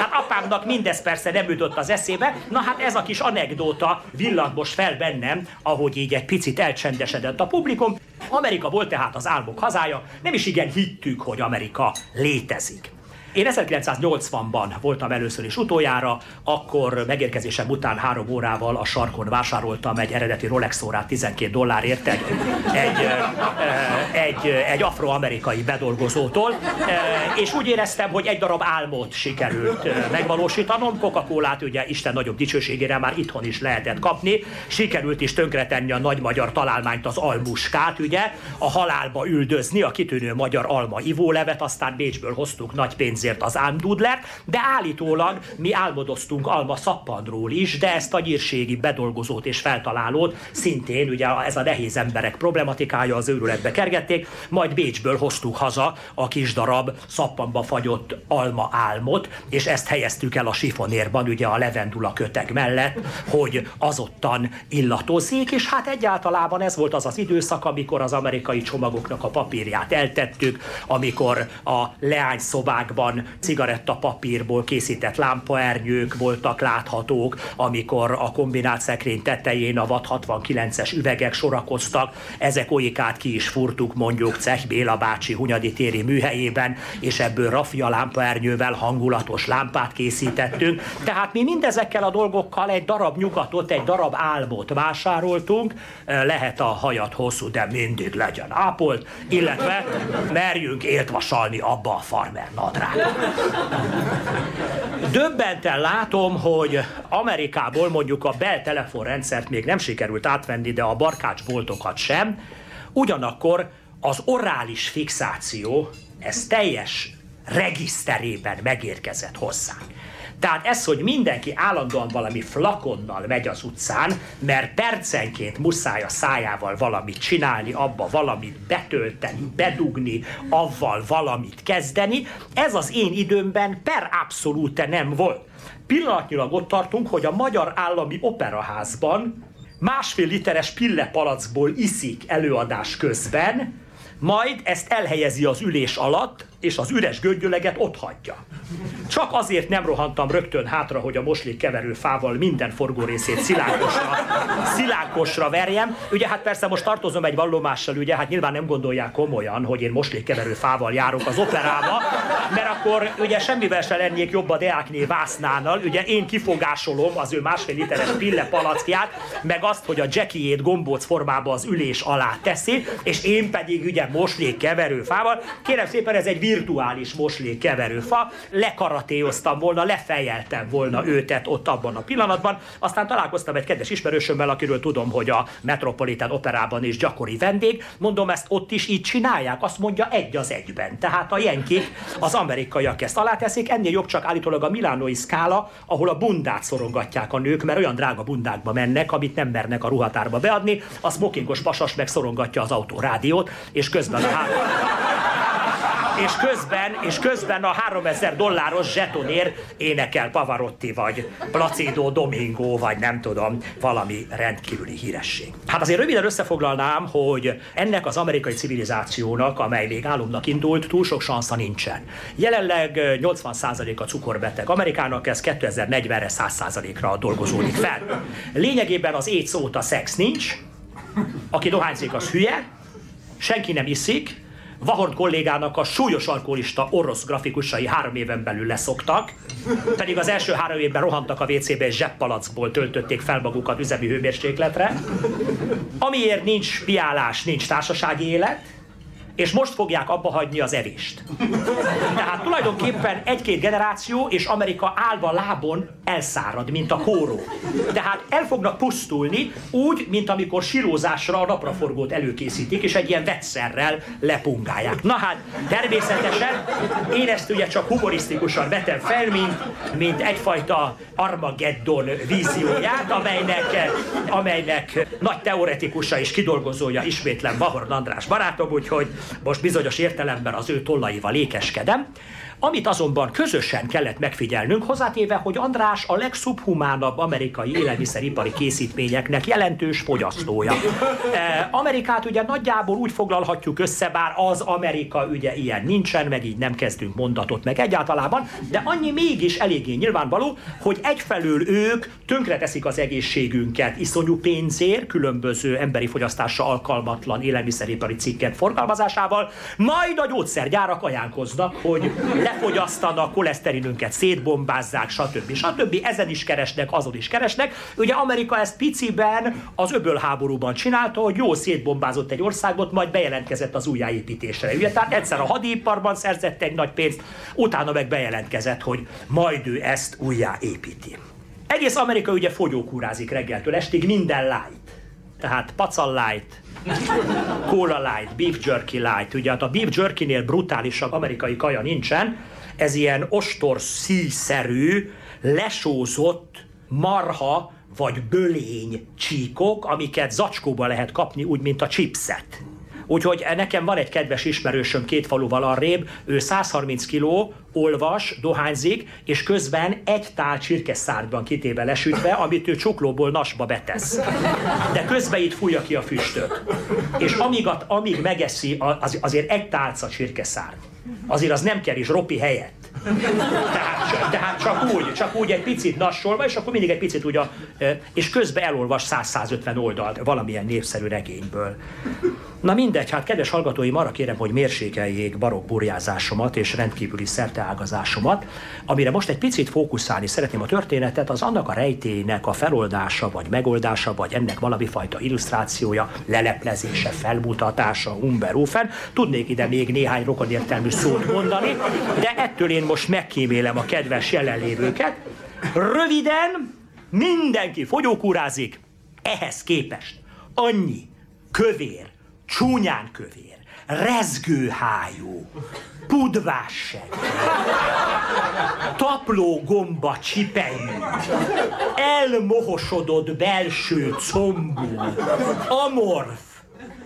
Hát apámnak mindez persze nem jutott az eszébe, na hát ez a kis anekdóta villant most fel bennem, ahogy így egy picit elcsendesedett a publikum. Amerika volt tehát az álmok hazája, nem is igen hittük, hogy Amerika létezik. Én 1980-ban voltam először is utoljára, akkor megérkezésem után három órával a sarkon vásároltam egy eredeti Rolex órát 12 dollárért egy, egy, eh, egy, egy afroamerikai bedolgozótól, eh, és úgy éreztem, hogy egy darab álmot sikerült eh, megvalósítanom. Coca-Colát ugye Isten nagyobb dicsőségére már itthon is lehetett kapni. Sikerült is tönkretenni a nagy magyar találmányt, az almuskát, ugye, a halálba üldözni a kitűnő magyar alma ivólevet, aztán Bécsből hoztuk nagy pénzért az álmdudlert, de állítólag mi álmodoztunk alma szappandról is, de ezt a nyírségi bedolgozót és feltalálót szintén ugye ez a nehéz emberek problematikája az őrületbe kergették, majd Bécsből hoztuk haza a kis darab szappanba fagyott alma álmot, és ezt helyeztük el a sifonérban, ugye a levendula köteg mellett, hogy azottan illatozzék, és hát egyáltalában ez volt az az időszak, amikor az amerikai csomagoknak a papírját eltettük, amikor a leányszobákban cigarettapapírból készített lámpaernyők voltak láthatók, amikor a kombinált szekrény tetején a VAT 69-es üvegek sorakoztak, ezek olyikát ki is furtuk mondjuk Cech Béla bácsi Hunyadi téri műhelyében, és ebből raffia lámpaernyővel hangulatos lámpát készítettünk. Tehát mi mindezekkel a dolgokkal egy darab nyugatot, egy darab álmot vásároltunk, lehet a hajat hosszú, de mindig legyen ápolt, illetve merjünk élt vasalni abba a farmer nadrágba. Döbbenten látom, hogy Amerikából mondjuk a Bell telefonrendszert még nem sikerült átvenni, de a barkács boltokat sem. Ugyanakkor az orális fixáció, ez teljes regiszterében megérkezett hozzánk. Tehát ez, hogy mindenki állandóan valami flakonnal megy az utcán, mert percenként muszáj a szájával valamit csinálni, abba valamit betölteni, bedugni, avval valamit kezdeni, ez az én időmben per abszolúte nem volt. Pillanatnyilag ott tartunk, hogy a Magyar Állami Operaházban másfél literes pillepalackból iszik előadás közben, majd ezt elhelyezi az ülés alatt, és az üres göngyöleget ott hagyja. Csak azért nem rohantam rögtön hátra, hogy a moslék keverő fával minden forgórészét szilánkosra, szilánkosra verjem. Ugye hát persze most tartozom egy vallomással, ugye hát nyilván nem gondolják komolyan, hogy én moslék keverő fával járok az operába, mert akkor ugye semmivel se lennék jobb a Deákné Vásznánal, ugye én kifogásolom az ő másfél literes pille palackját, meg azt, hogy a Jackiét gombóc formába az ülés alá teszi, és én pedig ugye moslék keverőfával. Kérem szépen, ez egy virtuális moslék keverőfa, lekaratéoztam volna, lefejeltem volna őtet ott abban a pillanatban, aztán találkoztam egy kedves ismerősömmel, akiről tudom, hogy a Metropolitan Operában is gyakori vendég. Mondom, ezt ott is így csinálják, azt mondja egy az egyben. Tehát a jenkik, az amerikaiak ezt aláteszik, ennél jobb csak állítólag a milánói szkála, ahol a bundát szorongatják a nők, mert olyan drága bundákba mennek, amit nem mernek a ruhatárba beadni, a smokingos pasas meg szorongatja az autórádiót, és közben a há- és közben, és közben a 3000 dolláros zsetonér énekel Pavarotti, vagy Placido Domingo, vagy nem tudom, valami rendkívüli híresség. Hát azért röviden összefoglalnám, hogy ennek az amerikai civilizációnak, amely még álomnak indult, túl sok sansza nincsen. Jelenleg 80% a cukorbeteg. Amerikának ez 2040-re 100%-ra dolgozódik fel. Lényegében az AIDS óta szex nincs, aki dohányzik, az hülye, senki nem iszik, Vahorn kollégának a súlyos alkoholista orosz grafikusai három éven belül leszoktak, pedig az első három évben rohantak a WC-be és zseppalackból töltötték fel magukat üzemi hőmérsékletre. Amiért nincs piálás, nincs társasági élet, és most fogják abba hagyni az evést. Tehát tulajdonképpen egy-két generáció, és Amerika állva lábon elszárad, mint a kóró. Tehát el fognak pusztulni, úgy, mint amikor sírózásra a napraforgót előkészítik, és egy ilyen vegyszerrel lepungálják. Na hát, természetesen én ezt ugye csak humorisztikusan vetem fel, mint, mint egyfajta Armageddon vízióját, amelynek, amelynek nagy teoretikusa és kidolgozója ismétlen Bahorn András barátom, úgyhogy most bizonyos értelemben az ő tollaival ékeskedem. Amit azonban közösen kellett megfigyelnünk, hozzátéve, hogy András a legszubhumánabb amerikai élelmiszeripari készítményeknek jelentős fogyasztója. E, Amerikát ugye nagyjából úgy foglalhatjuk össze, bár az Amerika ugye ilyen nincsen, meg így nem kezdünk mondatot meg egyáltalában, de annyi mégis eléggé nyilvánvaló, hogy egyfelől ők tönkreteszik az egészségünket iszonyú pénzért, különböző emberi fogyasztásra alkalmatlan élelmiszeripari cikkek forgalmazásával, majd a gyógyszergyárak ajánlkoznak, hogy lefogyasztanak, koleszterinünket szétbombázzák, stb. stb. Ezen is keresnek, azon is keresnek. Ugye Amerika ezt piciben az öbölháborúban csinálta, hogy jó szétbombázott egy országot, majd bejelentkezett az újjáépítésre. Ugye, tehát egyszer a hadiparban szerzett egy nagy pénzt, utána meg bejelentkezett, hogy majd ő ezt újjáépíti. Egész Amerika ugye fogyókúrázik reggeltől estig, minden light. Tehát pacal light, (laughs) Cola Light, Beef Jerky Light. Ugye hát a Beef Jerkynél brutálisabb amerikai kaja nincsen. Ez ilyen ostor szíszerű, lesózott marha vagy bölény csíkok, amiket zacskóba lehet kapni, úgy, mint a chipset. Úgyhogy nekem van egy kedves ismerősöm két faluval arrébb, ő 130 kiló, olvas, dohányzik, és közben egy tál csirkeszárban kitéve lesütve, amit ő csuklóból nasba betesz. De közben itt fújja ki a füstöt. És amíg, amíg megeszi, az, azért egy tálca csirkeszár. Azért az nem kell is ropi helyett. Tehát, tehát csak úgy, csak úgy egy picit nassolva, és akkor mindig egy picit úgy a, és közben elolvas 100-150 oldalt valamilyen népszerű regényből. Na mindegy, hát kedves hallgatóim, arra kérem, hogy mérsékeljék barokk burjázásomat és rendkívüli szerteágazásomat, amire most egy picit fókuszálni szeretném a történetet, az annak a rejtének a feloldása, vagy megoldása, vagy ennek valami fajta illusztrációja, leleplezése, felmutatása, umberufen. Tudnék ide még néhány rokonértelmű szót mondani, de ettől én most megkímélem a kedves jelenlévőket. Röviden, mindenki fogyókúrázik, ehhez képest annyi kövér, csúnyán kövér, rezgőhájú, pudvásseg, tapló gomba csipejű, elmohosodott belső combú, amorf,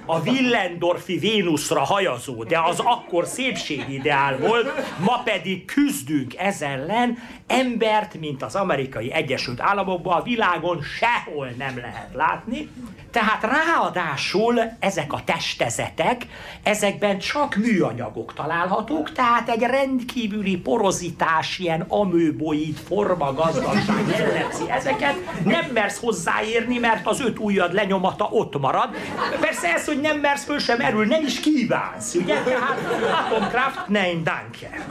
a Willendorfi Vénuszra hajazó, de az akkor szépségideál volt, ma pedig küzdünk ez ellen, embert, mint az amerikai Egyesült Államokban a világon sehol nem lehet látni, tehát ráadásul ezek a testezetek, ezekben csak műanyagok találhatók, tehát egy rendkívüli porozitás, ilyen amőboid forma gazdaság jellemzi ezeket, nem mersz hozzáérni, mert az öt ujjad lenyomata ott marad. Persze ez hogy nem mersz föl sem erül, nem is kívánsz, ugye? Tehát Atomkraft, nein, danke.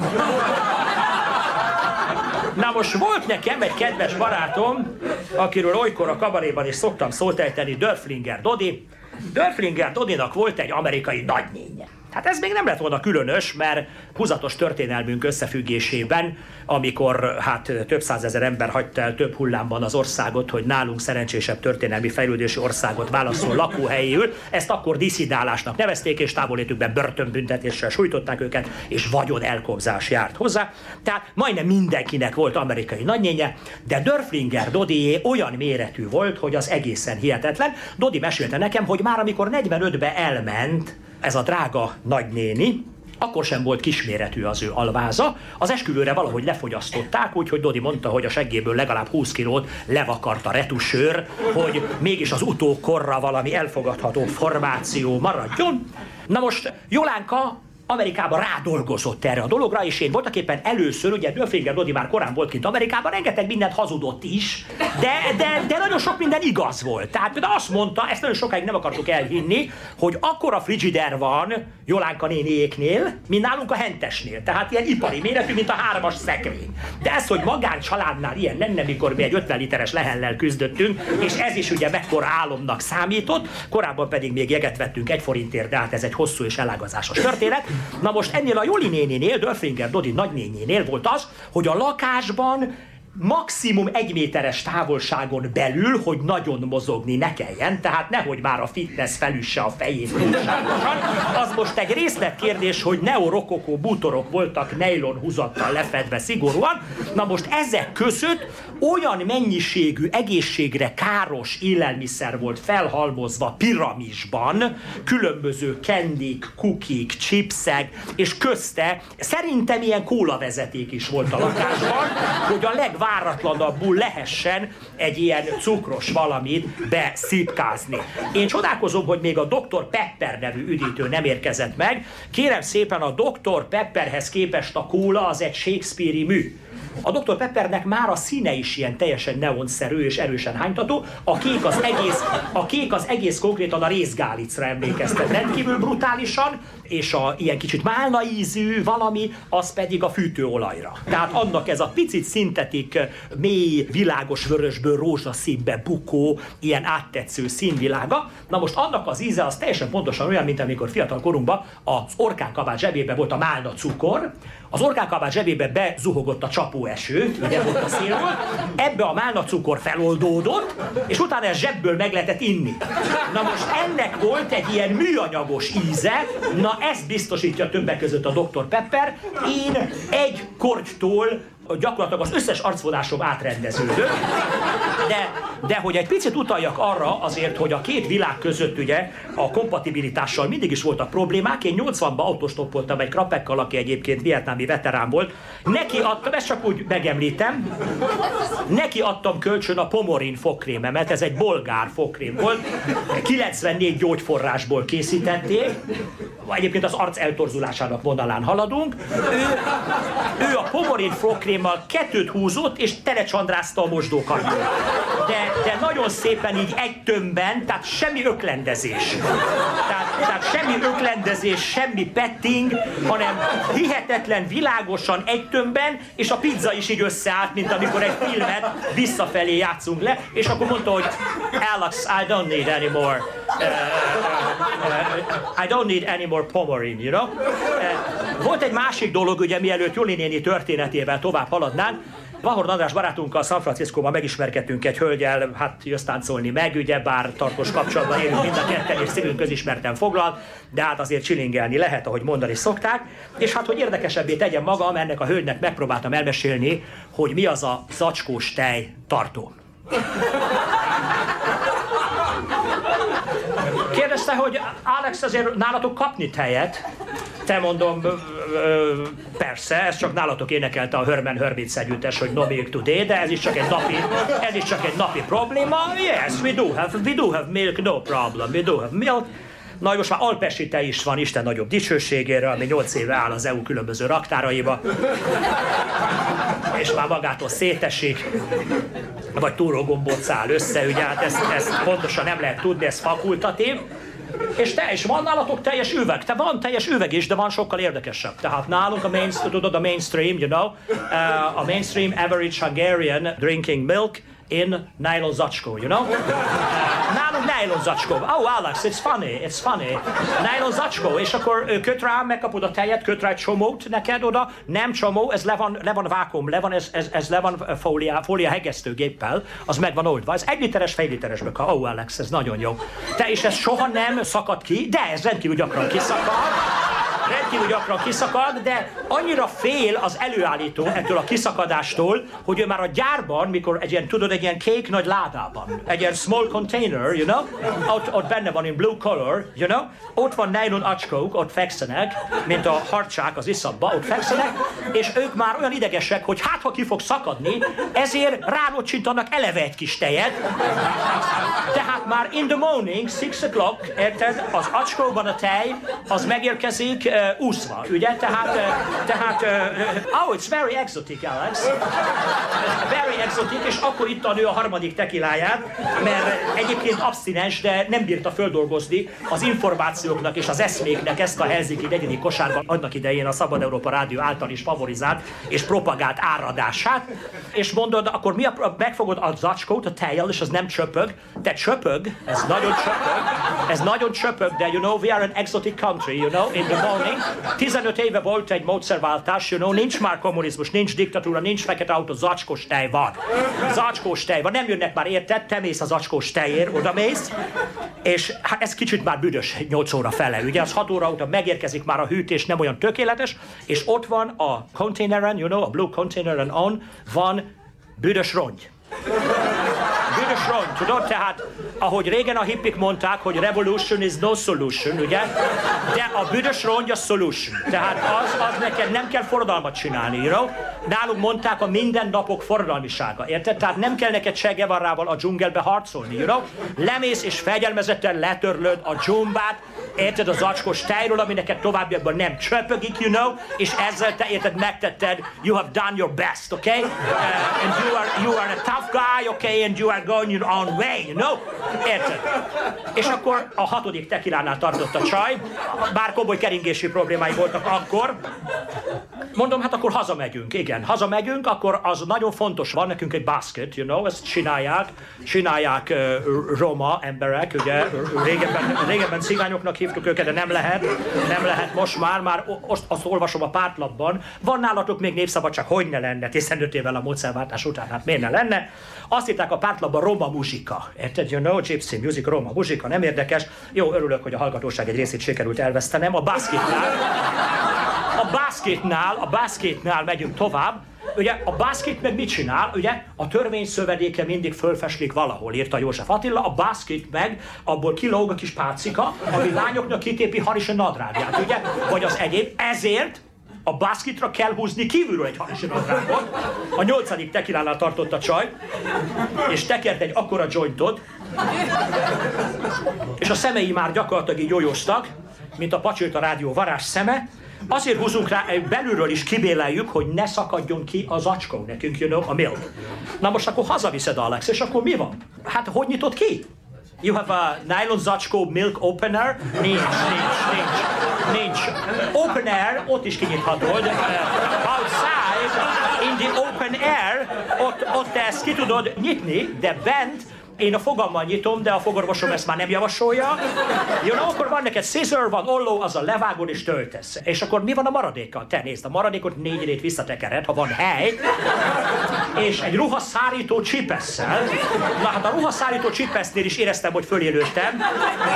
Na most volt nekem egy kedves barátom, akiről olykor a kabaréban is szoktam szót ejteni, Dörflinger Dodi. Dörflinger Dodinak volt egy amerikai nagynénye. Hát ez még nem lett volna különös, mert húzatos történelmünk összefüggésében, amikor hát több százezer ember hagyta el több hullámban az országot, hogy nálunk szerencsésebb történelmi fejlődési országot válaszol lakóhelyéül, ezt akkor diszidálásnak nevezték, és távolétükben börtönbüntetéssel sújtották őket, és vagyon elkobzás járt hozzá. Tehát majdnem mindenkinek volt amerikai nagynénye, de Dörflinger Dodié olyan méretű volt, hogy az egészen hihetetlen. Dodi mesélte nekem, hogy már amikor 45-be elment, ez a drága nagynéni, akkor sem volt kisméretű az ő alváza. Az esküvőre valahogy lefogyasztották, úgyhogy Dodi mondta, hogy a seggéből legalább 20 kilót levakart a retusőr, hogy mégis az utókorra valami elfogadható formáció maradjon. Na most Jolánka Amerikában rádolgozott erre a dologra, és én voltak éppen először, ugye Dörfinger Dodi már korán volt kint Amerikában, rengeteg mindent hazudott is, de, de, de nagyon sok minden igaz volt. Tehát de azt mondta, ezt nagyon sokáig nem akartuk elhinni, hogy akkora frigider van Jolánka néniéknél, mint nálunk a hentesnél. Tehát ilyen ipari méretű, mint a hármas szekrény. De ez, hogy magáncsaládnál ilyen lenne, mikor mi egy 50 literes lehellel küzdöttünk, és ez is ugye mekkora álomnak számított, korábban pedig még jeget vettünk egy forintért, de hát ez egy hosszú és elágazásos történet. Na most ennél a Joli néninél, Dörfinger Dodi nagynényénél volt az, hogy a lakásban maximum egy méteres távolságon belül, hogy nagyon mozogni ne kelljen, tehát nehogy már a fitness felüsse a fejét. Az most egy részletkérdés, hogy neorokokó bútorok voltak nejlon húzattal lefedve szigorúan. Na most ezek között olyan mennyiségű egészségre káros élelmiszer volt felhalmozva piramisban, különböző kendik, kukik, chipszek, és közte szerintem ilyen kólavezeték is volt a lakásban, hogy a leg legváratlanabbul lehessen egy ilyen cukros valamit beszipkázni. Én csodálkozom, hogy még a Dr. Pepper nevű üdítő nem érkezett meg. Kérem szépen, a Dr. Pepperhez képest a kóla az egy Shakespeare-i mű. A Dr. Peppernek már a színe is ilyen teljesen neonszerű és erősen hánytató. A kék az egész, a kék az egész konkrétan a részgálicra emlékeztet rendkívül brutálisan, és a ilyen kicsit málna ízű valami, az pedig a fűtőolajra. Tehát annak ez a picit szintetik, mély, világos vörösből rózsaszínbe bukó, ilyen áttetsző színvilága. Na most annak az íze az teljesen pontosan olyan, mint amikor fiatal korunkban az orkánkabát zsebében volt a málna cukor, az orkánkabát zsebébe bezuhogott a csapóeső, ugye volt a szél ebbe a málna cukor feloldódott, és utána ez zsebből meg lehetett inni. Na most ennek volt egy ilyen műanyagos íze, na ezt biztosítja többek között a Dr. Pepper. Én egy kortytól gyakorlatilag az összes arcvonásom átrendeződött, de, de hogy egy picit utaljak arra azért, hogy a két világ között ugye a kompatibilitással mindig is voltak problémák. Én 80-ban autostoppoltam egy krapekkal, aki egyébként vietnámi veterán volt. Neki adtam, ezt csak úgy megemlítem, neki adtam kölcsön a pomorin fogkrémemet, ez egy bolgár fogkrém volt, 94 gyógyforrásból készítették, egyébként az arc eltorzulásának vonalán haladunk. Ő, ő a pomorin fogkrémmal kettőt húzott, és telecsandrázta a mosdókat. De, de nagyon szépen így egy tömbben, tehát semmi öklendezés. Tehát, tehát semmi öklendezés, semmi petting, hanem hihetetlen világosan egy tömbben, és a pizza is így összeállt, mint amikor egy filmet visszafelé játszunk le, és akkor mondta, hogy Alex, I don't need any more. Uh, uh, I don't need any more Pomerin, you know? Uh, volt egy másik dolog, ugye mielőtt Joli néni történetével tovább haladnánk, Vahor András barátunkkal San Franciscóban megismerkedtünk egy hölgyel, hát jössz táncolni meg, ugye, bár tartós kapcsolatban élünk mind a ketten, és szívünk közismerten foglal, de hát azért csilingelni lehet, ahogy mondani szokták. És hát, hogy érdekesebbé tegyem magam, ennek a hölgynek megpróbáltam elmesélni, hogy mi az a zacskós tej tartó. Kérdezte, hogy Alex, azért nálatok kapni tejet? Te mondom, persze, ez csak nálatok énekelte a Herman Herbitz együttes, hogy no milk today, de ez is csak egy napi, ez is csak egy napi probléma. Yes, we do have, we do have milk, no problem, we do have milk. Na, most már alpesi tej is van, Isten nagyobb dicsőségére, ami 8 éve áll az EU különböző raktáraiba, és már magától szétesik, vagy túrógombóc áll össze, ugye hát ezt, ezt pontosan nem lehet tudni, ez fakultatív. És te is van nálatok teljes üveg. Te van teljes üveg is, de van sokkal érdekesebb. Tehát nálunk a, main, tudod, a mainstream, you know, uh, a mainstream average Hungarian drinking milk in nylon zacskó, you know? Uh, nálunk nylon zacskó. Oh, Alex, it's funny, it's funny. Nylon zacskó, és akkor köt rá, megkapod a tejet, köt rá egy csomót neked oda. Nem csomó, ez le van, le van vákum, le van, ez, ez, ez le van fólia, fólia hegesztőgéppel, az meg van oldva. Ez egy literes, fél literes böka. Oh, Alex, ez nagyon jó. Te és ez soha nem szakad ki, de ez rendkívül gyakran kiszakad rendkívül gyakran kiszakad, de annyira fél az előállító ettől a kiszakadástól, hogy ő már a gyárban, mikor egy ilyen, tudod, egy ilyen kék nagy ládában, egy ilyen small container, you know, ott, ott benne van in blue color, you know, ott van nylon acskók, ott fekszenek, mint a harcsák az iszapba, ott fekszenek, és ők már olyan idegesek, hogy hát ha ki fog szakadni, ezért ránocsintanak eleve egy kis tejet, tehát már in the morning, six o'clock, érted, az acskóban a tej, az megérkezik uh, úszva, ugye? Tehát, uh, tehát, uh, oh, it's very exotic, Alex. Very exotic, és akkor itt a nő a harmadik tekiláját, mert egyébként abszinens, de nem bírta földolgozni az információknak és az eszméknek ezt a Helsinki negyedik kosárban annak idején a Szabad Európa Rádió által is favorizált és propagált áradását, és mondod, akkor mi a, megfogod a zacskót, a tejjel, és az nem csöpög, de csöpög, ez nagyon csöpög, ez nagyon csöpög, de you know, we are an exotic country, you know, in the morning. 15 éve volt egy módszerváltás, you know, nincs már kommunizmus, nincs diktatúra, nincs fekete autó, zacskós tej van. Zacskós tej van, nem jönnek már érted, te mész az zacskós tejért, oda mész, és hát ez kicsit már büdös 8 óra fele, ugye, az 6 óra után megérkezik már a hűtés, nem olyan tökéletes, és ott van a containeren, you know, a blue containeren on, van büdös rongy. Büdös rongy, tudod? Tehát, ahogy régen a hippik mondták, hogy revolution is no solution, ugye? De a büdös rongy a solution. Tehát az, az neked nem kell forradalmat csinálni, you know? Nálunk mondták a mindennapok forradalmisága, érted? Tehát nem kell neked Guevarával a dzsungelbe harcolni, you know? Lemész és fegyelmezetten letörlöd a dzsumbát, érted az acskos tejről, ami neked továbbiakban nem csöpögik, you know? És ezzel te érted, megtetted, you have done your best, okay? Uh, and you are, you are a tough guy, okay? And you are going own way, you know? Érted? És akkor a hatodik tekilánál tartott a csaj, bár komoly keringési problémái voltak akkor. Mondom, hát akkor hazamegyünk, igen. Hazamegyünk, akkor az nagyon fontos. Van nekünk egy basket, you know, ezt csinálják, csinálják uh, roma emberek, ugye, régebben, régebben cigányoknak hívtuk őket, de nem lehet, nem lehet most már, már azt, azt olvasom a pártlapban. Van nálatok még népszabadság, hogy ne lenne, 15 évvel a módszerváltás után, hát miért ne lenne? Azt írták a pártlapban roma muzsika. Érted? You know, gypsy music, roma muzsika, nem érdekes. Jó, örülök, hogy a hallgatóság egy részét sikerült elvesztenem. A basketnál, a basketnál, a basketnál megyünk tovább. Ugye a basket meg mit csinál? Ugye a törvény szövedéke mindig fölfeslik valahol, írta József Attila, a basket meg abból kilóg a kis pálcika, ami lányoknak kitépi haris a nadrágját, ugye? Vagy az egyéb. Ezért a basketra kell húzni kívülről egy haris nadrágot. A nyolcadik tekilánál tartott a csaj, és tekert egy akkora jointot, és a szemei már gyakorlatilag így jójóztak, mint a pacsőt a rádió varázs szeme, Azért húzunk rá, eh, belülről is kibéleljük, hogy ne szakadjon ki az acskó nekünk, you know, a milk. Na most akkor hazaviszed, Alex, és akkor mi van? Hát hogy nyitott ki? You have a nylon zacskó milk opener? Nincs, nincs, nincs, nincs. Open air, ott is kinyithatod. Uh, outside, in the open air, ott, ott ezt ki tudod nyitni, de bent én a fogammal nyitom, de a fogorvosom ezt már nem javasolja. Jó, na akkor van neked scissor, van olló, az a levágod és töltesz. És akkor mi van a maradékkal? Te nézd, a maradékot négy rét visszatekered, ha van hely, és egy ruhaszárító csipesszel. Na hát a ruhaszárító csipesznél is éreztem, hogy fölélődtem.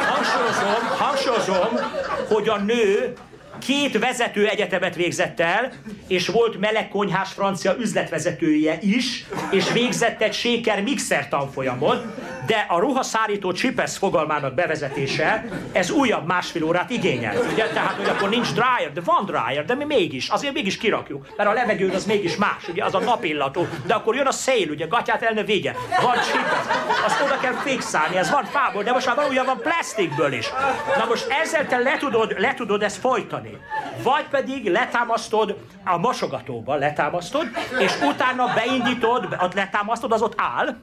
Hangsúlyozom, hangsúlyozom, hogy a nő két vezető egyetemet végzett el, és volt melegkonyhás francia üzletvezetője is, és végzett egy séker mixer tanfolyamot, de a ruhaszárító csipesz fogalmának bevezetése, ez újabb másfél órát igényel. Ugye? Tehát, hogy akkor nincs dryer, de van dryer, de mi mégis, azért mégis kirakjuk, mert a levegő az mégis más, ugye, az a napillató, de akkor jön a szél, ugye, gatyát el ne van csipesz, azt oda kell fixálni, ez van fából, de most már valójában van plastikből is. Na most ezzel te le tudod, le tudod ezt folytani. Vagy pedig letámasztod a mosogatóba, letámasztod, és utána beindítod, ott letámasztod, az ott áll,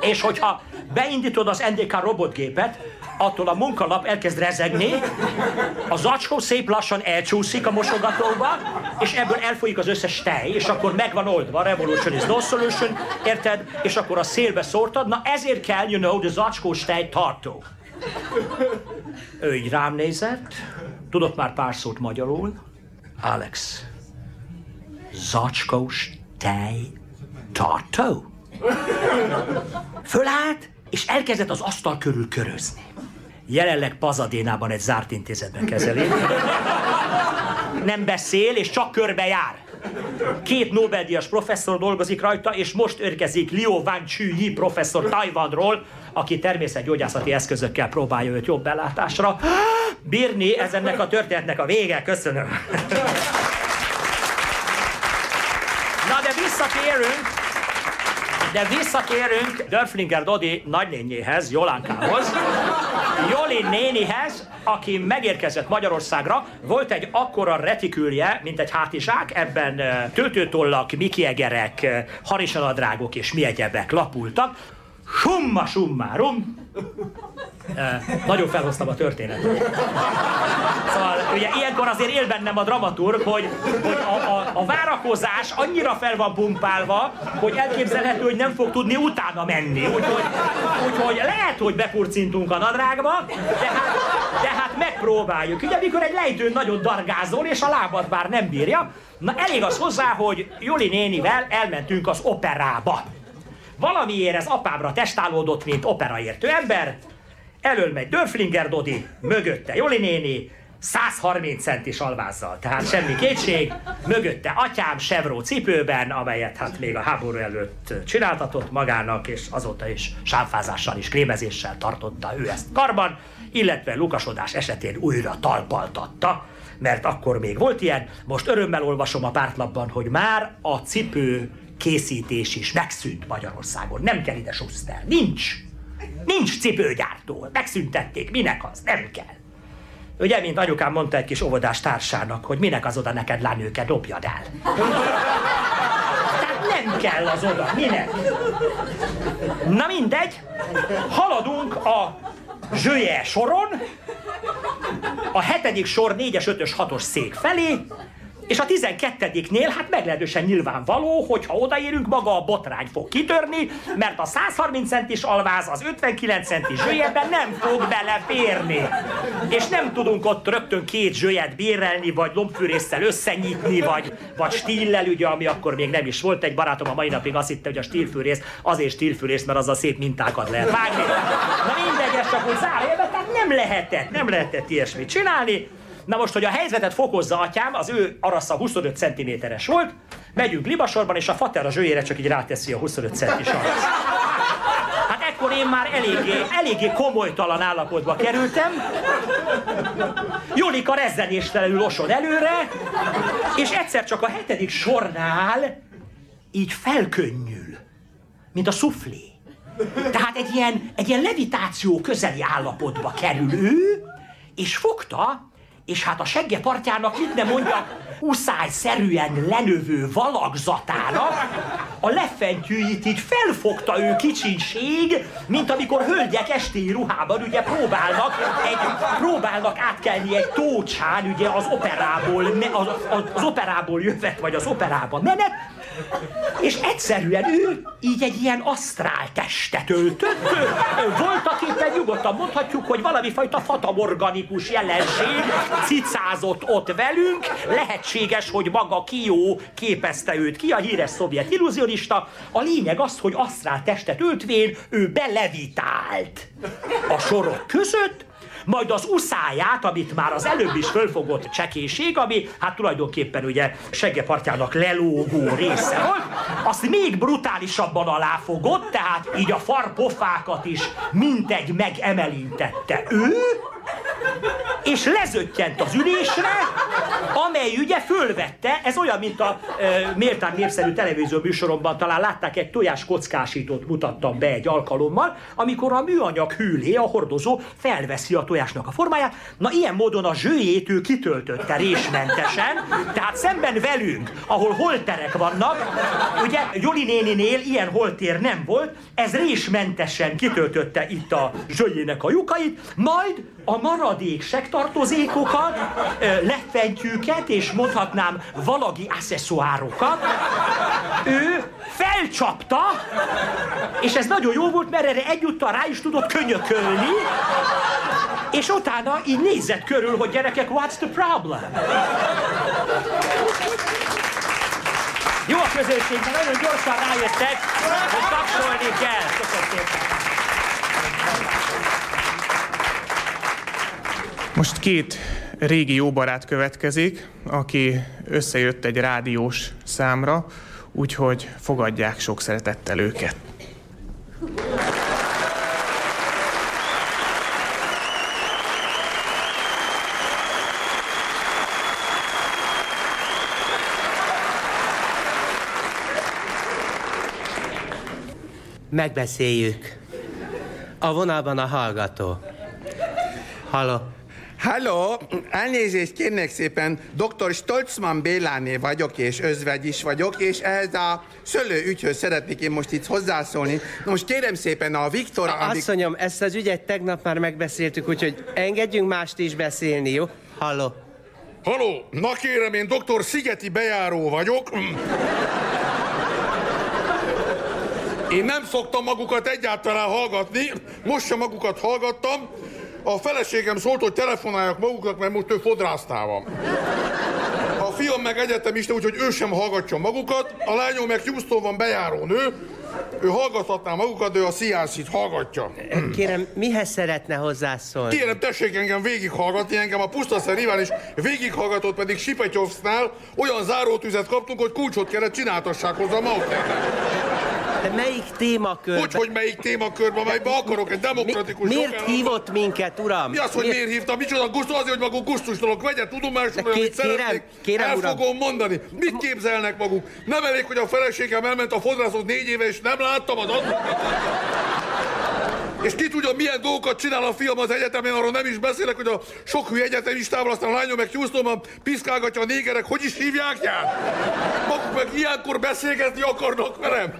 és hogyha beindítod az NDK robotgépet, attól a munkalap elkezd rezegni, a zacskó szép lassan elcsúszik a mosogatóba, és ebből elfolyik az összes tej, és akkor megvan oldva, revolution is no solution, érted? És akkor a szélbe szórtad, na ezért kell, you know, the zacskós tej tartó. (laughs) Ő így rám nézett, tudok már pár szót magyarul. Alex, zacskós tej tartó? Fölállt, és elkezdett az asztal körül körözni. Jelenleg Pazadénában egy zárt intézetben kezeli. Nem beszél, és csak körbe jár. Két Nobel-díjas professzor dolgozik rajta, és most érkezik Liu Wang-Chuyi professzor Tajvanról, aki természetgyógyászati eszközökkel próbálja őt jobb belátásra. Bírni ez ennek a történetnek a vége. Köszönöm. Na de visszatérünk, de visszatérünk Dörflinger Dodi nagynényéhez, Jolánkához. Joli nénihez, aki megérkezett Magyarországra, volt egy akkora retikülje, mint egy hátizsák, ebben töltőtollak, mikiegerek, ö, harisanadrágok és mi egyebek lapultak. Summa summarum. Nagyon felhoztam a történetet. Szóval ugye ilyenkor azért él bennem a dramaturg, hogy, hogy a, a, a várakozás annyira fel van pumpálva, hogy elképzelhető, hogy nem fog tudni utána menni. Úgyhogy, úgyhogy lehet, hogy bepurcintunk a nadrágba, de hát, de hát megpróbáljuk. Ugye, amikor egy lejtőn nagyon dargázol, és a lábad már nem bírja, na elég az hozzá, hogy Joli nénivel elmentünk az operába. Valamiért ez apámra testálódott, mint operaértő ember. Elől megy Dörflinger Dodi, mögötte Joli néni, 130 centis alvázzal, tehát semmi kétség. Mögötte atyám Chevrolet cipőben, amelyet hát még a háború előtt csináltatott magának, és azóta is sámfázással és krémezéssel tartotta ő ezt karban, illetve lukasodás esetén újra talpaltatta, mert akkor még volt ilyen. Most örömmel olvasom a pártlapban, hogy már a cipő készítés is megszűnt Magyarországon. Nem kell ide Schuster. Nincs. Nincs cipőgyártó. Megszüntették. Minek az? Nem kell. Ugye, mint anyukám mondta egy kis óvodás társának, hogy minek az oda neked lányőke, dobjad el. Tehát nem kell az oda, minek? Na mindegy, haladunk a zsője soron, a hetedik sor 4-es, 5-ös, 6-os szék felé, és a 12-nél hát meglehetősen nyilvánvaló, hogy ha odaérünk, maga a botrány fog kitörni, mert a 130 centis alváz az 59 centis zsőjeben nem fog beleférni. És nem tudunk ott rögtön két zsőjet bérelni, vagy lombfűrészsel összenyitni, vagy, vagy stíllel, ugye, ami akkor még nem is volt. Egy barátom a mai napig azt hitte, hogy a stílfűrész azért stílfűrész, mert az a szép mintákat lehet vágni. Na mindegy, ez csak úgy zárójelben, tehát nem lehetett, nem lehetett ilyesmit csinálni. Na most, hogy a helyzetet fokozza atyám, az ő arasza 25 cm-es volt, megyünk libasorban, és a fater a zsőjére csak így ráteszi a 25 centis arasz. Hát ekkor én már eléggé, eléggé komolytalan állapotba kerültem. Jolika rezzenéstelenül oson előre, és egyszer csak a hetedik sornál így felkönnyül, mint a szuflé. Tehát egy ilyen, egy ilyen levitáció közeli állapotba kerül ő, és fogta, és hát a segge partjának mit nem mondja, uszályszerűen lenövő valagzatának a lefentyűit így felfogta ő kicsinség, mint amikor hölgyek esti ruhában ugye próbálnak, egy, próbálnak átkelni egy tócsán ugye az operából, az, az, az operából jövet, vagy az operába menet, és egyszerűen ő így egy ilyen asztrál testet öltött. Voltak éppen nyugodtan mondhatjuk, hogy valami fajta fatamorganikus jelenség cicázott ott velünk. Lehetséges, hogy maga Kió képezte őt ki, a híres szovjet illúzionista. A lényeg az, hogy asztrál testet öltvén ő belevitált a sorok között, majd az uszáját, amit már az előbb is fölfogott csekéség, ami hát tulajdonképpen ugye seggepartjának lelógó része volt, azt még brutálisabban aláfogott, tehát így a farpofákat is mintegy megemelintette ő, és lezöttyent az ülésre, amely ugye fölvette, ez olyan, mint a e, méltán népszerű televízió műsoromban talán látták, egy tojás kockásítót mutattam be egy alkalommal, amikor a műanyag hűlé, a hordozó felveszi a tojásnak a formáját. Na ilyen módon a zsőjét ő kitöltötte résmentesen, tehát szemben velünk, ahol holterek vannak, ugye Joli néninél ilyen holtér nem volt, ez résmentesen kitöltötte itt a zsőjének a lyukait, majd a maradék sektartozékokat, lefentjüket és mondhatnám valagi asszeszoárokat ő felcsapta, és ez nagyon jó volt, mert erre egyúttal rá is tudott könyökölni, és utána így nézett körül, hogy gyerekek, what's the problem? Jó a közönség, mert nagyon gyorsan rájöttek, hogy kapcsolni kell. Köszönöm szépen. Most két régi jó barát következik, aki összejött egy rádiós számra, úgyhogy fogadják sok szeretettel őket. Megbeszéljük. A vonalban a hallgató. Halló. Halló, elnézést kérnek szépen, dr. Stolzmann Béláné vagyok, és özvegy is vagyok, és ehhez a szőlő ügyhöz szeretnék én most itt hozzászólni. Na most kérem szépen a Viktor... A, asszonyom, ezt az ügyet tegnap már megbeszéltük, úgyhogy engedjünk mást is beszélni, jó? Halló. Halló, na kérem, én dr. Szigeti Bejáró vagyok. Én nem szoktam magukat egyáltalán hallgatni, most sem magukat hallgattam. A feleségem szólt, hogy telefonáljak maguknak, mert most ő fodrásznál van. A fiam meg egyetemista, úgyhogy ő sem hallgatja magukat. A lányom meg Houston van bejáró nő. Ő hallgathatná magukat, de ő a CRC-t hallgatja. Kérem, mihez szeretne hozzászólni? Kérem, tessék engem végighallgatni, engem a pusztaszer Iván is végighallgatott, pedig Sipetyovsznál olyan zárótüzet kaptunk, hogy kulcsot kellett csináltassák hozzá a de melyik témakörben? Hogy, hogy melyik témakörben, melybe akarok egy demokratikus Mi, Miért jogállam? hívott minket, uram? Mi az, hogy miért, miért hívta? Micsoda gusztus? Azért, hogy maguk gusztustalok. Vegye tudomásul, hogy amit kérem, szeretnék, kérem, el uram. fogom mondani. Mit képzelnek maguk? Nem elég, hogy a feleségem elment a fodrászhoz négy éve, és nem láttam az és ki tudja, milyen dolgokat csinál a fiam az egyetemen, arról nem is beszélek, hogy a sok hülye egyetemistával, aztán a lányom meg Houstonban piszkálgatja a négerek, hogy is hívják jár? Maguk meg ilyenkor beszélgetni akarnak velem.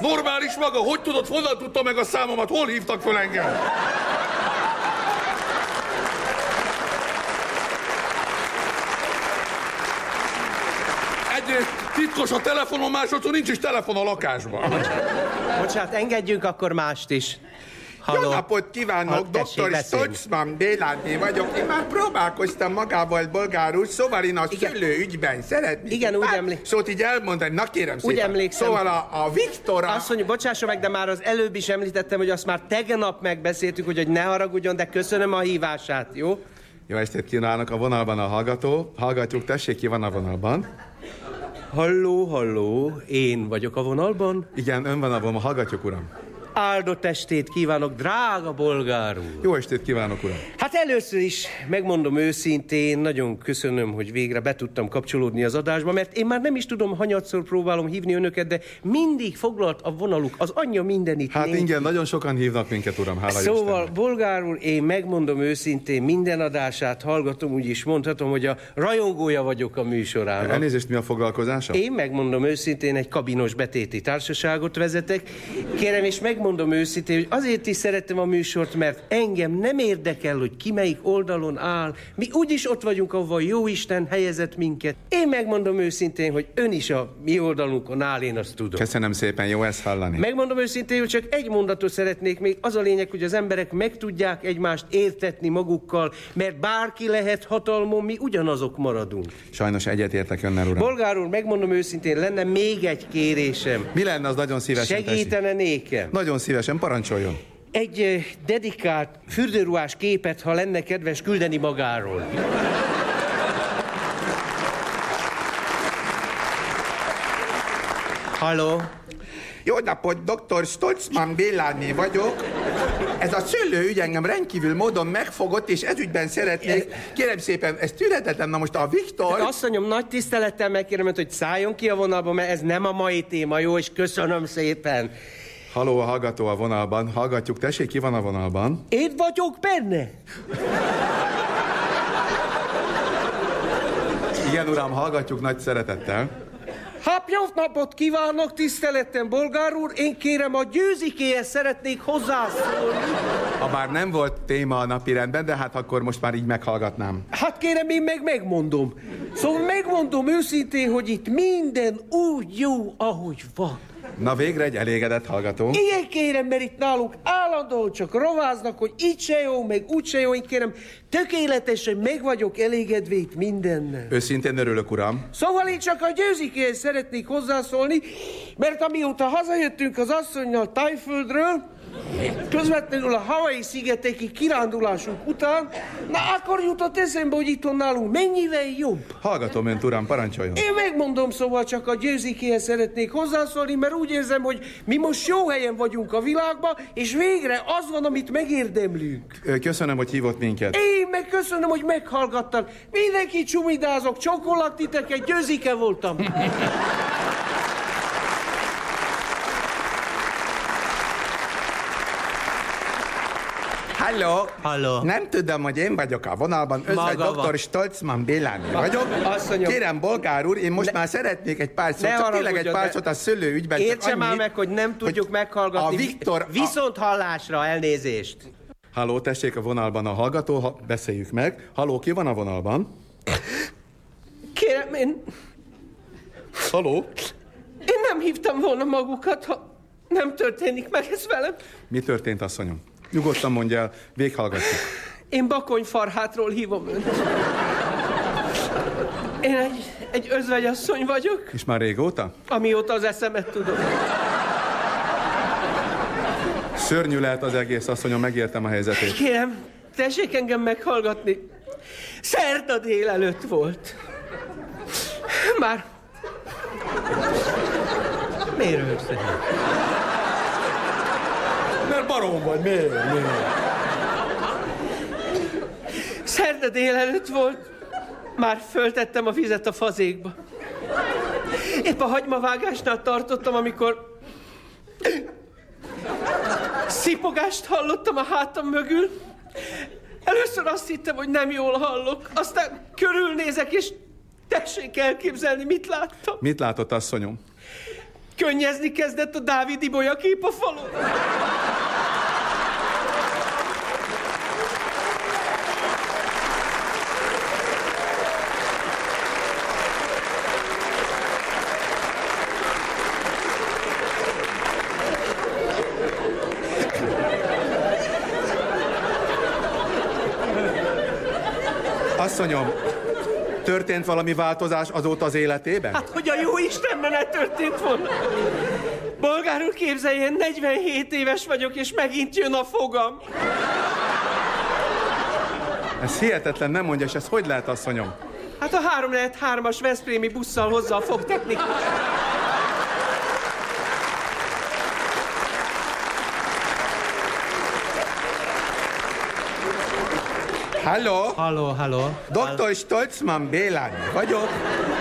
Normális maga, hogy tudod, honnan tudta meg a számomat, hol hívtak fel engem? Egyrészt titkos a telefonom, másodszor nincs is telefon a lakásban. Bocsánat, engedjünk akkor mást is. Halló. Jó napot kívánok, dr. Stolzmann Béláné vagyok. Én már próbálkoztam magával bolgárul, szóval én a szülő ügyben szeretnék. Igen, úgy emlékszem. Szóval így elmondani, na kérem szépen. Úgy emlékszem. Szóval a, a Viktor... Azt mondja, bocsássa meg, de már az előbb is említettem, hogy azt már tegnap megbeszéltük, hogy, hogy ne haragudjon, de köszönöm a hívását, jó? Jó estét kívánok, a vonalban a hallgató. Hallgatjuk, tessék, ki van a vonalban? Halló, halló, én vagyok a vonalban? Igen, ön van a vonalban, hallgatjuk, uram. Áldott estét kívánok, drága bolgár úr! Jó estét kívánok, uram! Hát először is megmondom őszintén, nagyon köszönöm, hogy végre be tudtam kapcsolódni az adásba, mert én már nem is tudom, hanyatszor próbálom hívni önöket, de mindig foglalt a vonaluk, az anyja mindenit. Hát nincs. igen, nagyon sokan hívnak minket, uram, hála Szóval, Istennek. bolgár úr, én megmondom őszintén, minden adását hallgatom, úgy is mondhatom, hogy a rajongója vagyok a műsorának. Elnézést, mi a foglalkozása? Én megmondom őszintén, egy kabinos betéti társaságot vezetek. Kérem, és meg megmondom őszintén, hogy azért is szeretem a műsort, mert engem nem érdekel, hogy ki melyik oldalon áll. Mi úgyis ott vagyunk, ahova jó Isten helyezett minket. Én megmondom őszintén, hogy ön is a mi oldalunkon áll, én azt tudom. Köszönöm szépen, jó ezt hallani. Megmondom őszintén, hogy csak egy mondatot szeretnék még. Az a lényeg, hogy az emberek meg tudják egymást értetni magukkal, mert bárki lehet hatalmon, mi ugyanazok maradunk. Sajnos egyetértek önnel, uram. Bolgár úr, megmondom őszintén, lenne még egy kérésem. Mi lenne, az nagyon szívesen Segítene teszi. nékem. Nagyon nagyon szívesen, parancsoljon. Egy dedikált fürdőruhás képet, ha lenne kedves küldeni magáról. Halló? Jó napot, dr. Stolzmann Béláné vagyok. Ez a szőlőügy engem rendkívül módon megfogott, és ezügyben szeretnék, kérem szépen, ez tűrhetetlen, na most a Viktor... De asszonyom, nagy tisztelettel megkérem hogy szálljon ki a vonalba, mert ez nem a mai téma, jó, és köszönöm szépen. Haló, a hallgató a vonalban. Hallgatjuk, tessék, ki van a vonalban? Én vagyok benne? Igen, uram, hallgatjuk nagy szeretettel. Hát jó napot kívánok, tiszteletem, bolgár úr! Én kérem, a győzikéhez szeretnék hozzászólni. Ha bár nem volt téma a napi rendben, de hát akkor most már így meghallgatnám. Hát kérem, én meg megmondom. Szóval megmondom őszintén, hogy itt minden úgy jó, ahogy van. Na végre egy elégedett hallgató. Igen, kérem, mert itt nálunk állandóan csak rováznak, hogy itt se jó, meg úgy se jó. Én kérem, tökéletesen meg vagyok elégedve itt mindennel. Őszintén örülök, uram. Szóval én csak a győzikéhez szeretnék hozzászólni, mert amióta hazajöttünk az asszonynal Tájföldről, közvetlenül a Hawaii szigeteki kirándulásunk után, na akkor jutott eszembe, hogy itt nálunk mennyivel jobb. Hallgatom önt, uram, parancsoljon. Én megmondom, szóval csak a győzikéhez szeretnék hozzászólni, mert úgy érzem, hogy mi most jó helyen vagyunk a világban, és végre az van, amit megérdemlünk. Köszönöm, hogy hívott minket. Én meg köszönöm, hogy meghallgattak. Mindenki csumidázok, csokolak titeket, győzike voltam. Halló! Halló! Nem tudom, hogy én vagyok a vonalban, özvegy dr. van. Stolzman Béláni vagyok. Asszonyom. Kérem, bolgár úr, én most Ne- már szeretnék egy pár szót, csak tényleg egy pár szót a szőlő ügyben. Értse már meg, hogy nem tudjuk meghallgatni. a Viktor... Viszont hallásra, elnézést. Halló, tessék a vonalban a hallgató, ha beszéljük meg. Halló, ki van a vonalban? Kérem, én, Halló? én nem hívtam volna magukat, ha nem történik meg ez velem. Mi történt, asszonyom? Nyugodtan mondja el, véghallgatjuk. Én Bakony Farhátról hívom önt. Én egy, egy özvegyasszony vagyok, És már régóta? amióta az eszemet tudom. Szörnyű lehet az egész, asszonyom, megértem a helyzetét. Kérem, tessék engem meghallgatni. Szerda délelőtt volt. Már... Miért rögzön? Barom vagy, miért? miért? Szerda délelőtt volt. Már föltettem a vizet a fazékba. Épp a hagymavágásnál tartottam, amikor... Szipogást hallottam a hátam mögül. Először azt hittem, hogy nem jól hallok. Aztán körülnézek, és tessék elképzelni, mit láttam. Mit látott, asszonyom? Könnyezni kezdett a Dávid Ibolya kép a falon. Asszonyom, történt valami változás azóta az életében? Hát, hogy a jó Istenben ne történt volna. Bolgár úr, képzeljen, 47 éves vagyok, és megint jön a fogam. Ez hihetetlen, nem mondja, és ez hogy lehet, asszonyom? Hát a 3 lehet 3-as Veszprémi busszal hozza a fogtechnikát. Halló? Halló, halló. Dr. Stolzman Béláni vagyok.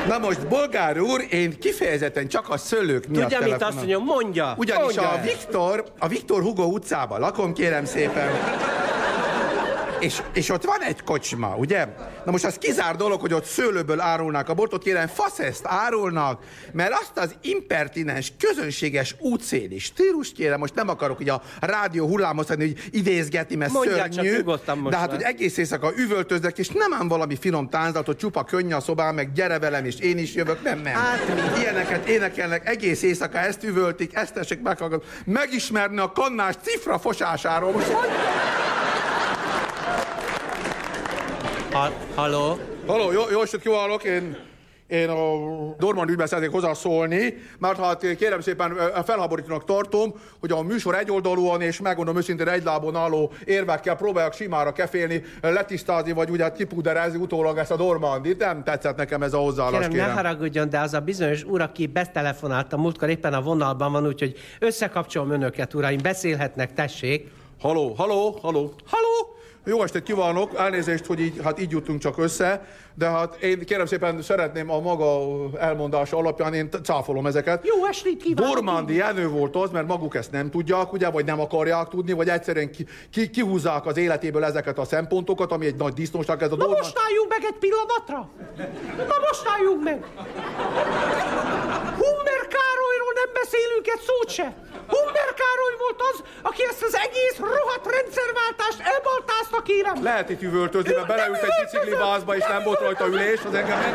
Na most, bolgár úr, én kifejezetten csak a szőlők miatt Tudja mit, telefonálok. asszonyom, mondja. Ugyanis mondja a. Viktor, a Viktor Hugo utcában lakom, kérem szépen. És, és ott van egy kocsma, ugye? Na most az kizár dolog, hogy ott szőlőből árulnak a bort, ott kérem faszeszt árulnak, mert azt az impertinens, közönséges útszéli stílust kérem, most nem akarok ugye a rádió hullámhoz tenni, hogy idézgetni, mert Mondjál csak szörnyű, de hát, hogy egész éjszaka üvöltöznek, és nem ám valami finom tánzatot, csupa könny a szobám, meg gyere velem, és én is jövök, nem, nem. Hát? Ilyeneket énekelnek, egész éjszaka ezt üvöltik, ezt tessék meghallgatni. Megismerni a kannás cifra fosásáról. Most hogy? Ha, halló? Halló, jó, jó estét kívánok, én, én a Dorman ügyben szeretnék hozzászólni, mert hát kérem szépen felháborítónak tartom, hogy a műsor egyoldalúan és megmondom őszintén egy lábon álló érvekkel próbálják simára kefélni, letisztázni, vagy ugye kipuderezni utólag ezt a Dormandit. Nem tetszett nekem ez a hozzáállás, Kérem, kérem. ne haragudjon, de az a bizonyos úr, aki betelefonált a múltkor éppen a vonalban van, úgyhogy összekapcsolom önöket, uraim, beszélhetnek, tessék. Haló, haló, haló, haló! Jó estét kívánok, elnézést, hogy így, hát így jutunk csak össze, de hát én kérem szépen szeretném a maga elmondása alapján, én cáfolom ezeket. Jó estét kívánok! Dormándi Jenő volt az, mert maguk ezt nem tudják, ugye, vagy nem akarják tudni, vagy egyszerűen ki, ki, kihúzzák az életéből ezeket a szempontokat, ami egy nagy disznóság. Ez a Na Dormán... most álljunk meg egy pillanatra! Na most álljunk meg! Hummer Károlyról nem beszélünk egy szót se! Hummer Károly volt az, aki ezt az egész rohadt rendszerváltást elbaltázta, kérem! Lehet itt üvöltözni, mert beleült egy biciklivázba, és nem volt rajta ülés, az engem meg...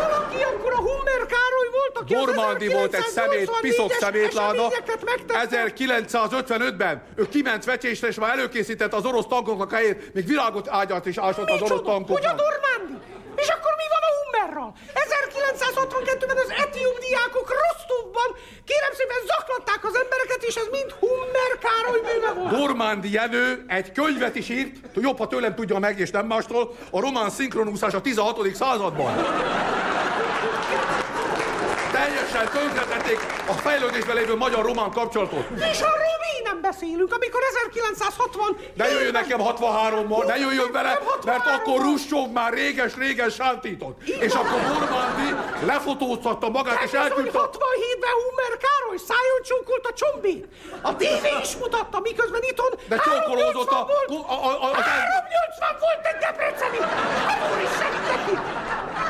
Valaki akkor a Hummer Károly volt, aki Dormandi az volt egy szemét, piszok 1984-es szemétláda. eseményeket megtette. 1955-ben ő kiment vecsésre, és már előkészített az orosz tankoknak helyét, még világot ágyat is ásott az orosz Hogy a tankoknak. És akkor mi van a Hummerral? 1962-ben az etium diákok Rostovban kérem szépen zaklatták az embereket, és ez mind Hummer Károly műve volt. Dormándi Jenő egy könyvet is írt, jobb, ha tőlem tudja meg, és nem mástól, a román szinkronúszás a 16. században. Teljesen tönkretették a fejlődésben lévő magyar-román kapcsolatot. És arról mi nem beszélünk, amikor 1960... Ne jöjjön nekem 63-mal, ne jöjjön vele, mert akkor Ruscsov már réges-régen sántított. És akkor Dormándi lefotóztatta magát, és elküldte... 67-ben Hummer Károly szájon csókolt a csombét. A tévé is mutatta, miközben itthon De csókolózott a... 380 volt. a, a, a, a 380 volt egy debreceni! Hát úr is segít neki!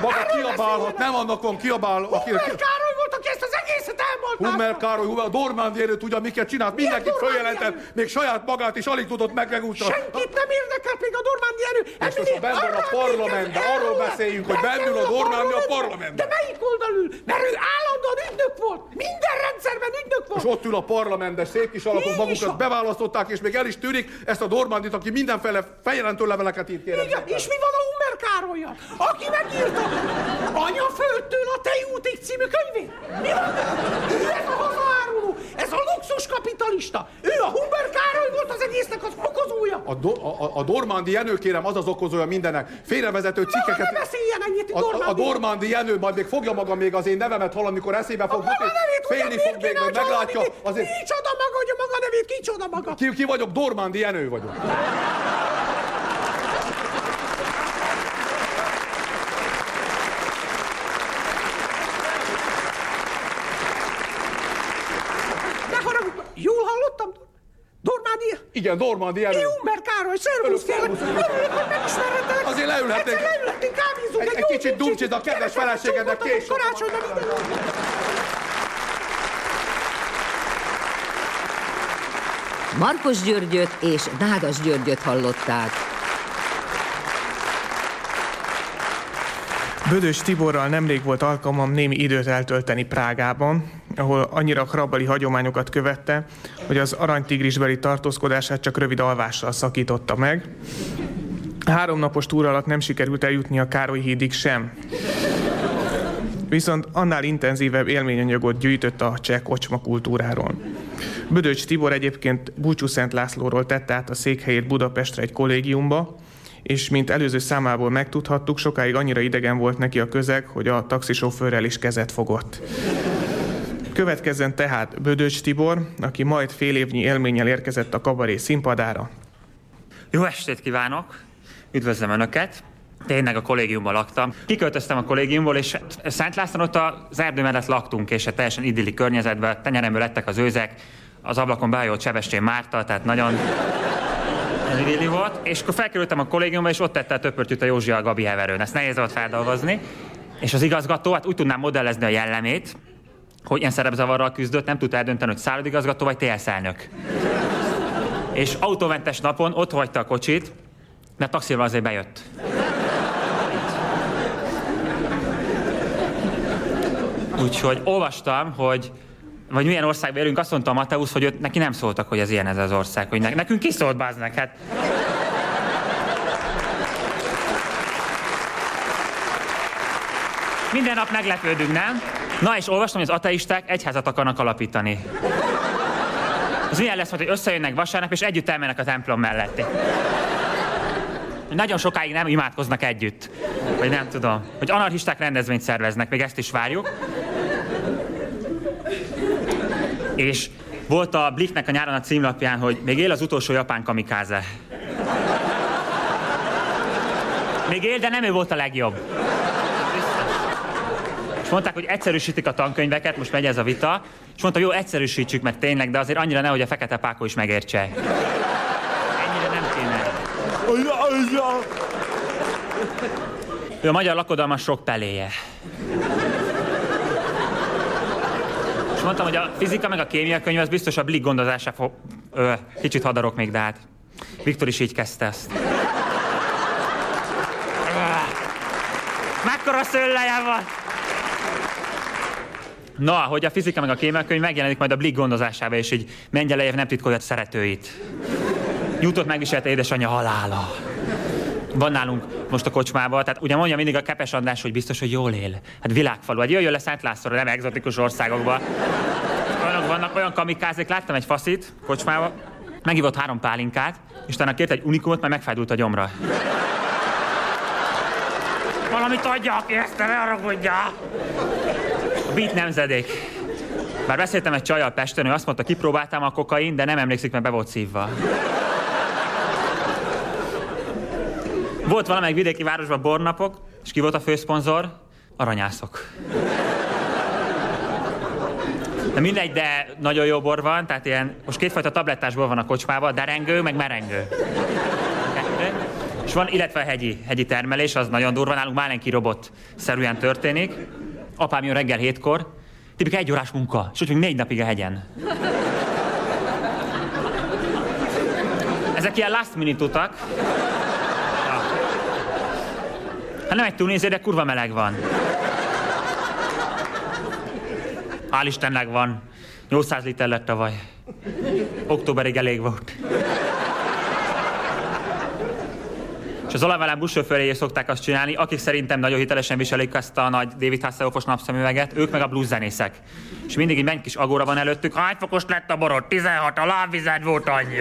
maga kiabálhat, nem annak van kiabál. Hummer Károly volt, aki ezt az egészet elmondta. Hummer Károly, Hummer, a Dormándi erő tudja, miket csinált, mindenkit följelentett, még saját magát is alig tudott megmegúszni. Senkit nem érdekelt még a Dormándi erő. És most benn van a parlamentben, arról beszéljünk, hogy bennül a Dormándi a parlamentben. De melyik oldalül? Mert ő állandóan ügynök volt. Minden rendszerben ügynök volt. És ott ül a parlamentben, szép kis alakok magukat beválasztották, és még el is tűrik ezt a Dormandit, aki mindenféle feljelentő leveleket írt, kérem. Igen, és mi van a Hummer Károlyjal? Aki megírta Anya földtől a tejútig című könyvét? Mi van? Ő ez a hazaáruló, ez a luxus kapitalista. Ő a Humber Károly volt az egésznek az okozója. A, do, a, a Dormándi Jenő, kérem, az az okozója mindennek. Félrevezető cikkeket... Ne beszéljen ennyit, A, a, a Dormándi. Jenő majd még fogja maga még az én nevemet hall, amikor eszébe fog maga jutni. Félni fog még, csalni? meglátja. Azért Kicsoda maga, hogy a maga nevét, kicsoda maga. ki, ki vagyok? Dormándi Jenő vagyok. Ne haragudj, jól hallottam? Dormádi? Igen, Dormándi Jenő. Én Humber Károly, szervusz, kérlek. Örülök, hogy megismerhetelek. Azért leülhetnénk. Egyszer leülhetünk, kávézunk. Egy- egy jó kicsit dumcsid a kedves feleségednek később. Karácsonyra. Markos Györgyöt és Nádas Györgyöt hallották. Bödös Tiborral nemrég volt alkalmam némi időt eltölteni Prágában, ahol annyira krabali hagyományokat követte, hogy az aranytigrisbeli tartózkodását csak rövid alvással szakította meg. Három napos túra alatt nem sikerült eljutni a Károly hídig sem. Viszont annál intenzívebb élményanyagot gyűjtött a cseh kocsma kultúráról. Bödöcs Tibor egyébként Búcsú Szent Lászlóról tette át a székhelyét Budapestre egy kollégiumba, és mint előző számából megtudhattuk, sokáig annyira idegen volt neki a közeg, hogy a taxisofőrrel is kezet fogott. Következzen tehát Bödöcs Tibor, aki majd fél évnyi élménnyel érkezett a kabaré színpadára. Jó estét kívánok! Üdvözlöm Önöket! Tényleg a kollégiumban laktam. Kiköltöztem a kollégiumból, és Szent Lászlón ott az erdő mellett laktunk, és egy teljesen idilli környezetben. Tenyeremből lettek az őzek, az ablakon behajolt Sebestyén Márta, tehát nagyon idilli volt. És akkor felkerültem a kollégiumba, és ott tette a töpörtyűt a Józsi a Gabi heverőn. Ezt nehéz volt feldolgozni. És az igazgató, hát úgy tudnám modellezni a jellemét, hogy ilyen szerepzavarral küzdött, nem tudta eldönteni, hogy szállodigazgató vagy TSZ. És autómentes napon ott hagyta a kocsit, de taxival azért bejött. Úgyhogy olvastam, hogy vagy milyen országban élünk, azt mondta a Mateusz, hogy őt, neki nem szóltak, hogy ez ilyen ez az ország, hogy ne, nekünk ki szólt báznak, hát. Minden nap meglepődünk, nem? Na, és olvastam, hogy az ateisták egyházat akarnak alapítani. Az milyen lesz, hogy összejönnek vasárnap, és együtt elmennek a templom melletti. Nagyon sokáig nem imádkoznak együtt. Vagy nem tudom. Hogy anarchisták rendezvényt szerveznek, még ezt is várjuk. És Volt a Blicknek a nyáron a címlapján, hogy még él az utolsó japán kamikáze. Még él, de nem ő volt a legjobb. És mondták, hogy egyszerűsítik a tankönyveket, most megy ez a vita, és mondta, jó, egyszerűsítsük meg tényleg, de azért annyira nehogy a fekete pákó is megértse. Ennyire nem kéne. Ő a magyar lakodalmas sok peléje. És mondtam, hogy a fizika meg a kémia könyv az biztos a Blick gondozása fog... Ö, kicsit hadarok még, de hát Viktor is így kezdte ezt. Mekkora szőlleje van! Na, hogy a fizika meg a kémia könyv megjelenik majd a Blick gondozásába, és így Mengyelejev nem titkolja szeretőit. Newton megviselte édesanyja halála. Van nálunk most a kocsmában, tehát ugye mondja mindig a Kepes András, hogy biztos, hogy jól él. Hát világfalu, hát jöjjön le Szent Lászlóra, nem egzotikus országokba. Olyanok vannak, olyan kamikázék, láttam egy faszit kocsmába, megívott három pálinkát, és utána kért egy unikumot, mert megfájdult a gyomra. Valamit adja, aki ezt ne haragudja! A beat nemzedék. Már beszéltem egy csajjal Pesten, ő azt mondta, kipróbáltam a kokain, de nem emlékszik, mert be volt szívva. Volt valamelyik vidéki városban bornapok, és ki volt a főszponzor? Aranyászok. De mindegy, de nagyon jó bor van, tehát ilyen, most kétfajta tablettás bor van a kocsmában, derengő, meg merengő. És van, illetve hegyi, hegyi termelés, az nagyon durva, nálunk Málenki robot szerűen történik. Apám jön reggel hétkor, tipik egy órás munka, és úgy még négy napig a hegyen. Ezek ilyen last minute utak. Hát nem egy túlnéző, de kurva meleg van. Hál' Istennek van. 800 liter lett tavaly. Októberig elég volt. És az olajvelem buszsofőrjei szokták azt csinálni, akik szerintem nagyon hitelesen viselik ezt a nagy David Hasselhoffos napszemüveget, ők meg a blues zenészek. És mindig egy kis agóra van előttük, hány fokos lett a borod? 16, a lábvized volt annyi.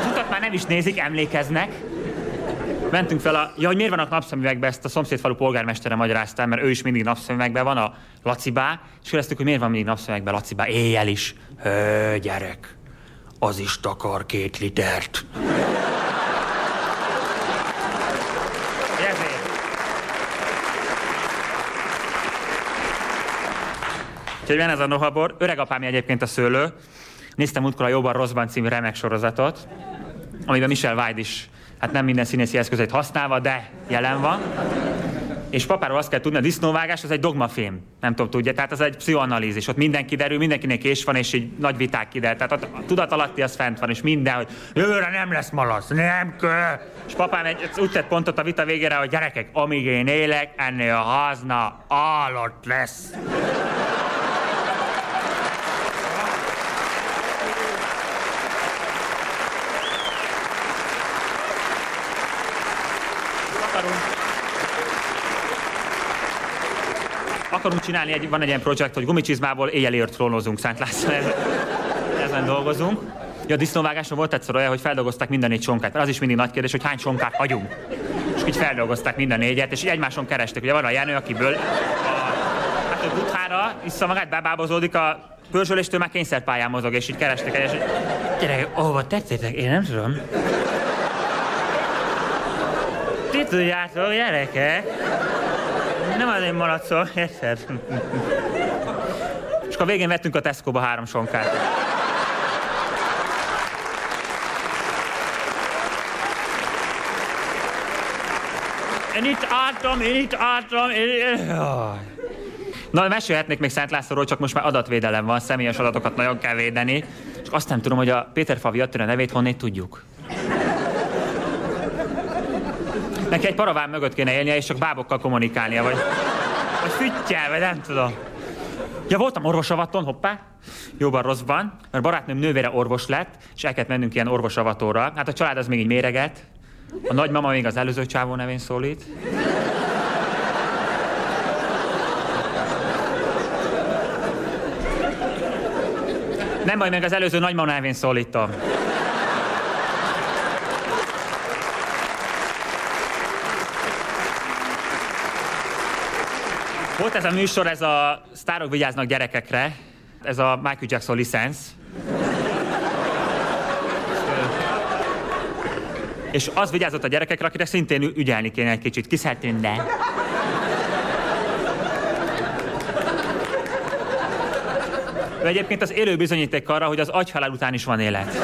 Az utat már nem is nézik, emlékeznek, mentünk fel a... Ja, hogy miért vannak napszemüvegbe, ezt a szomszédfalu polgármestere magyarázta, mert ő is mindig napszemüvegben van, a Lacibá, és kérdeztük, hogy miért van mindig napszemüvegben Lacibá, éjjel is. Hő, gyerek, az is takar két litert. Ezért. Úgyhogy van ez a nohabor. Öregapám egyébként a szőlő. Néztem útkor a Jobban Rosszban című remek sorozatot, amiben Michel Vájd is hát nem minden színészi eszközét használva, de jelen van. És papáról azt kell tudni, a disznóvágás az egy dogmafilm. Nem tudom, tudja, tehát az egy pszichoanalízis. Ott minden kiderül, mindenkinek és van, és így nagy viták kiderül. Tehát a tudat alatti az fent van, és minden, hogy jövőre nem lesz malasz, nem kö. És papám egy, úgy tett pontot a vita végére, hogy gyerekek, amíg én élek, ennél a házna állat lesz. Akarunk csinálni, egy, van egy ilyen projekt, hogy gumicsizmából éjjelért klónozunk Szent László. Ezen dolgozunk. Ja, a disznóvágáson volt egyszer olyan, hogy feldolgozták minden négy sonkát. Az is mindig nagy kérdés, hogy hány sonkát hagyunk. És így feldolgozták minden négyet, és így egymáson keresték. Ugye van a Jenő, akiből a, hát a buthára vissza magát bebábozódik a pörzsöléstől már kényszerpályán mozog, és így keresték egyes, hogy gyerek, ahova tetszettek, én nem tudom. Ti tudjátok, gyerekek? Nem az én malacom, érted? És akkor a végén vettünk a Tesco-ba három sonkát. Én itt álltam, én itt álltam, én... Na, mesélhetnék még Szent Lászlóról, csak most már adatvédelem van, személyes adatokat nagyon kell védeni. És azt nem tudom, hogy a Péter Favi Attila nevét honnét tudjuk. Neki egy paraván mögött kéne élnie, és csak bábokkal kommunikálnia, vagy, vagy füttyel, vagy nem tudom. Ja, voltam orvosavaton, hoppá, jóban rosszban, mert barátnőm nővére orvos lett, és el kellett mennünk ilyen orvosavatóra. Hát a család az még így méreget. A nagymama még az előző csávó nevén szólít. Nem baj, meg az előző nagymama nevén szólítom. Volt ez a műsor, ez a Sztárok vigyáznak gyerekekre, ez a Michael Jackson licensz. És az vigyázott a gyerekekre, akire szintén ügyelni kéne egy kicsit. Kiszertünde. Ő egyébként az élő bizonyíték arra, hogy az agyhalál után is van élet.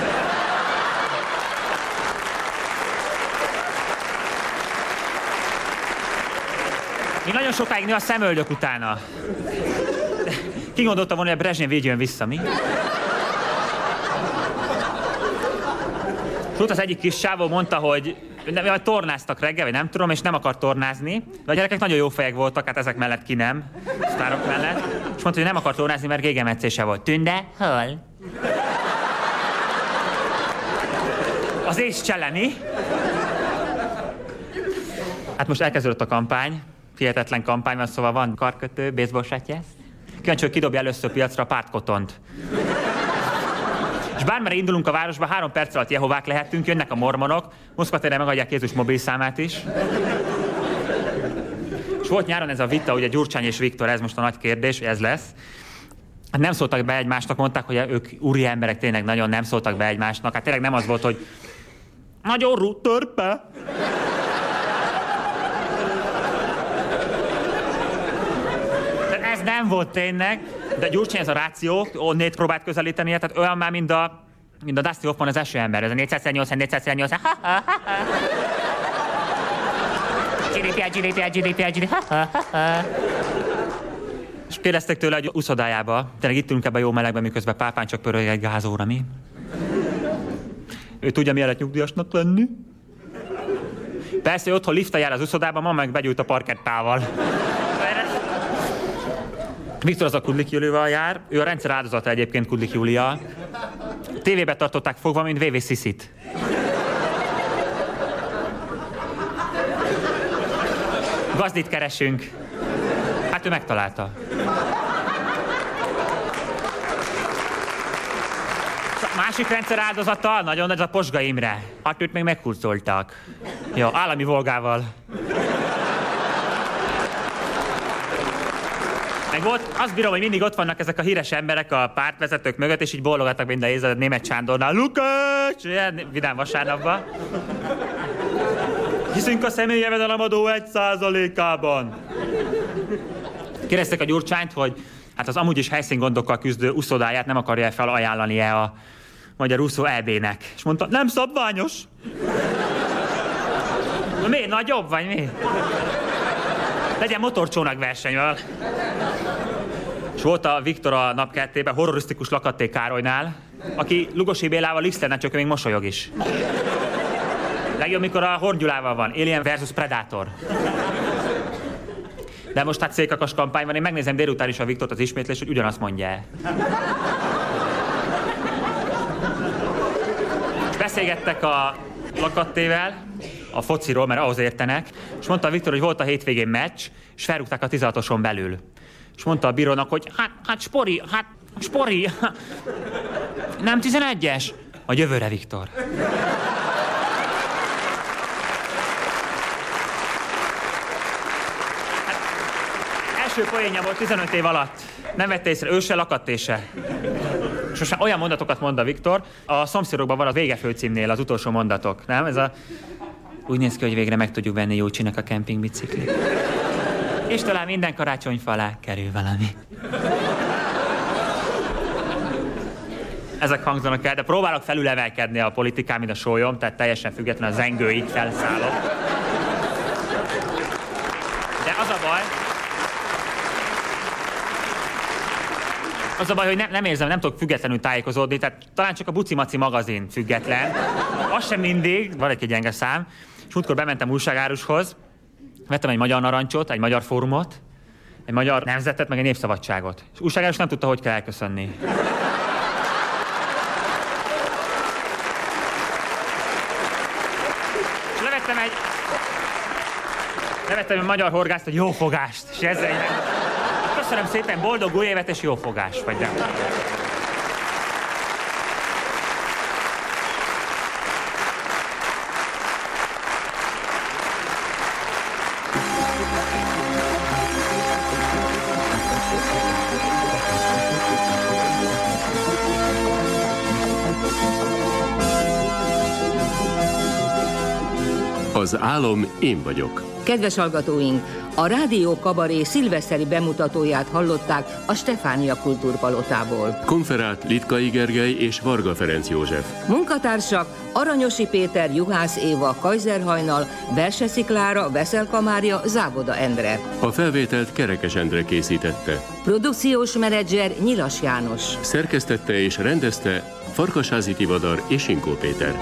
Még nagyon sokáig nő a szemöldök utána. Ki gondolta volna, hogy a Brezsnyev így jön vissza, mi? Tudod, az egyik kis sávó mondta, hogy nem, tornáztak reggel, vagy nem tudom, és nem akar tornázni. De a gyerekek nagyon jó fejek voltak, hát ezek mellett ki nem, sztárok mellett. És mondta, hogy nem akar tornázni, mert gégemetszése volt. Tünde, hol? Az és cselemi. Hát most elkezdődött a kampány, hihetetlen kampány van, szóval van karkötő, baseball setyesz. Kíváncsi, hogy kidobja először piacra a pártkotont. És bármere indulunk a városba, három perc alatt Jehovák lehetünk, jönnek a mormonok, Moszkva téren megadják Jézus mobilszámát is. És volt nyáron ez a vita, ugye Gyurcsány és Viktor, ez most a nagy kérdés, ez lesz. Hát nem szóltak be egymásnak, mondták, hogy ők úri emberek tényleg nagyon nem szóltak be egymásnak. Hát tényleg nem az volt, hogy nagyon rú, törpe. De ez nem volt tényleg, de Gyurcsány ez a ráció, onnét próbált közelíteni, tehát olyan már, mint a, mint a Dusty Hoffman az eső ember, ez a 480, 480, ha, ha, ha, ha. GDPR, GDPR, GDPR, GDPR, És kérdezték tőle, hogy uszodájába, tényleg itt ülünk ebben a jó melegben, miközben pápán csak pörög egy gázóra, mi? Ő tudja, milyen lett nyugdíjasnak lenni? Persze, hogy otthon lifta jár az uszodában, ma meg begyújt a parkettával. Viktor az a Kudlik Júlival jár, ő a rendszer áldozata egyébként Kudlik Júlia. Tévébe tartották fogva, mint VV Sziszit. Gazdit keresünk. Hát ő megtalálta. Másik rendszer áldozata, nagyon ez a Posga Imre. Hát őt még meghurcoltak. Jó, állami volgával. Meg volt, azt bírom, hogy mindig ott vannak ezek a híres emberek a pártvezetők mögött, és így bólogatnak minden a német Sándornál. Lukács! Ilyen vidám vasárnapban. Hiszünk a személyi jövedelemadó egy százalékában. Kérdeztek a Gyurcsányt, hogy hát az amúgy is helyszíngondokkal küzdő uszodáját nem akarja felajánlani-e a Magyar Úszó EB-nek. És mondta, nem szabványos. Mi? Nagyobb vagy mi? Legyen motorcsónak versenyvel. És volt a Viktor a napkertében horrorisztikus lakatték Károlynál, aki Lugosi Bélával Liszterne, csak még mosolyog is. Legjobb, mikor a Horgyulával van. Alien versus Predator. De most hát székakas kampány van, én megnézem délután is a Viktort az ismétlés, hogy ugyanazt mondja el. Beszélgettek a lakattével, a fociról, mert ahhoz értenek, és mondta Viktor, hogy volt a hétvégén meccs, és felrúgták a 16-oson belül. És mondta a bírónak, hogy hát, hát Spori, hát Spori, (laughs) nem 11-es? A jövőre, Viktor. Hát, első poénja volt 15 év alatt. Nem vette észre, ő se lakadt és se. Sose olyan mondatokat mond a Viktor. A szomszédokban van a vége főcímnél az utolsó mondatok, nem? Ez a úgy néz ki, hogy végre meg tudjuk venni Jócsinak a kempingbiciklit. És talán minden karácsonyfa alá kerül valami. Ezek hangzanak el, de próbálok felülemelkedni a politikán, mint a sólyom, tehát teljesen független a zengőig felszállok. De az a baj, Az a baj, hogy ne, nem érzem, nem tudok függetlenül tájékozódni, tehát talán csak a Buci Maci magazin független. Az sem mindig, van egy gyenge szám. És múltkor bementem újságárushoz, vettem egy magyar narancsot, egy magyar fórumot, egy magyar nemzetet, meg egy népszabadságot. És újságárus nem tudta, hogy kell elköszönni. És levettem egy... Levettem egy magyar horgászt, egy jó fogást, és ezzel egy... Köszönöm szépen, boldog új évet és jó fogás, vagy nem. Az álom én vagyok. Kedves hallgatóink, a Rádió Kabaré szilveszteri bemutatóját hallották a Stefánia Kultúrpalotából. Konferált Litkai Gergely és Varga Ferenc József. Munkatársak Aranyosi Péter, Juhász Éva, Kajzerhajnal, Verseszi Klára, Veszel Mária, Závoda Endre. A felvételt Kerekes Endre készítette. Produkciós menedzser Nyilas János. Szerkesztette és rendezte Farkasházi Tivadar és Sinkó Péter.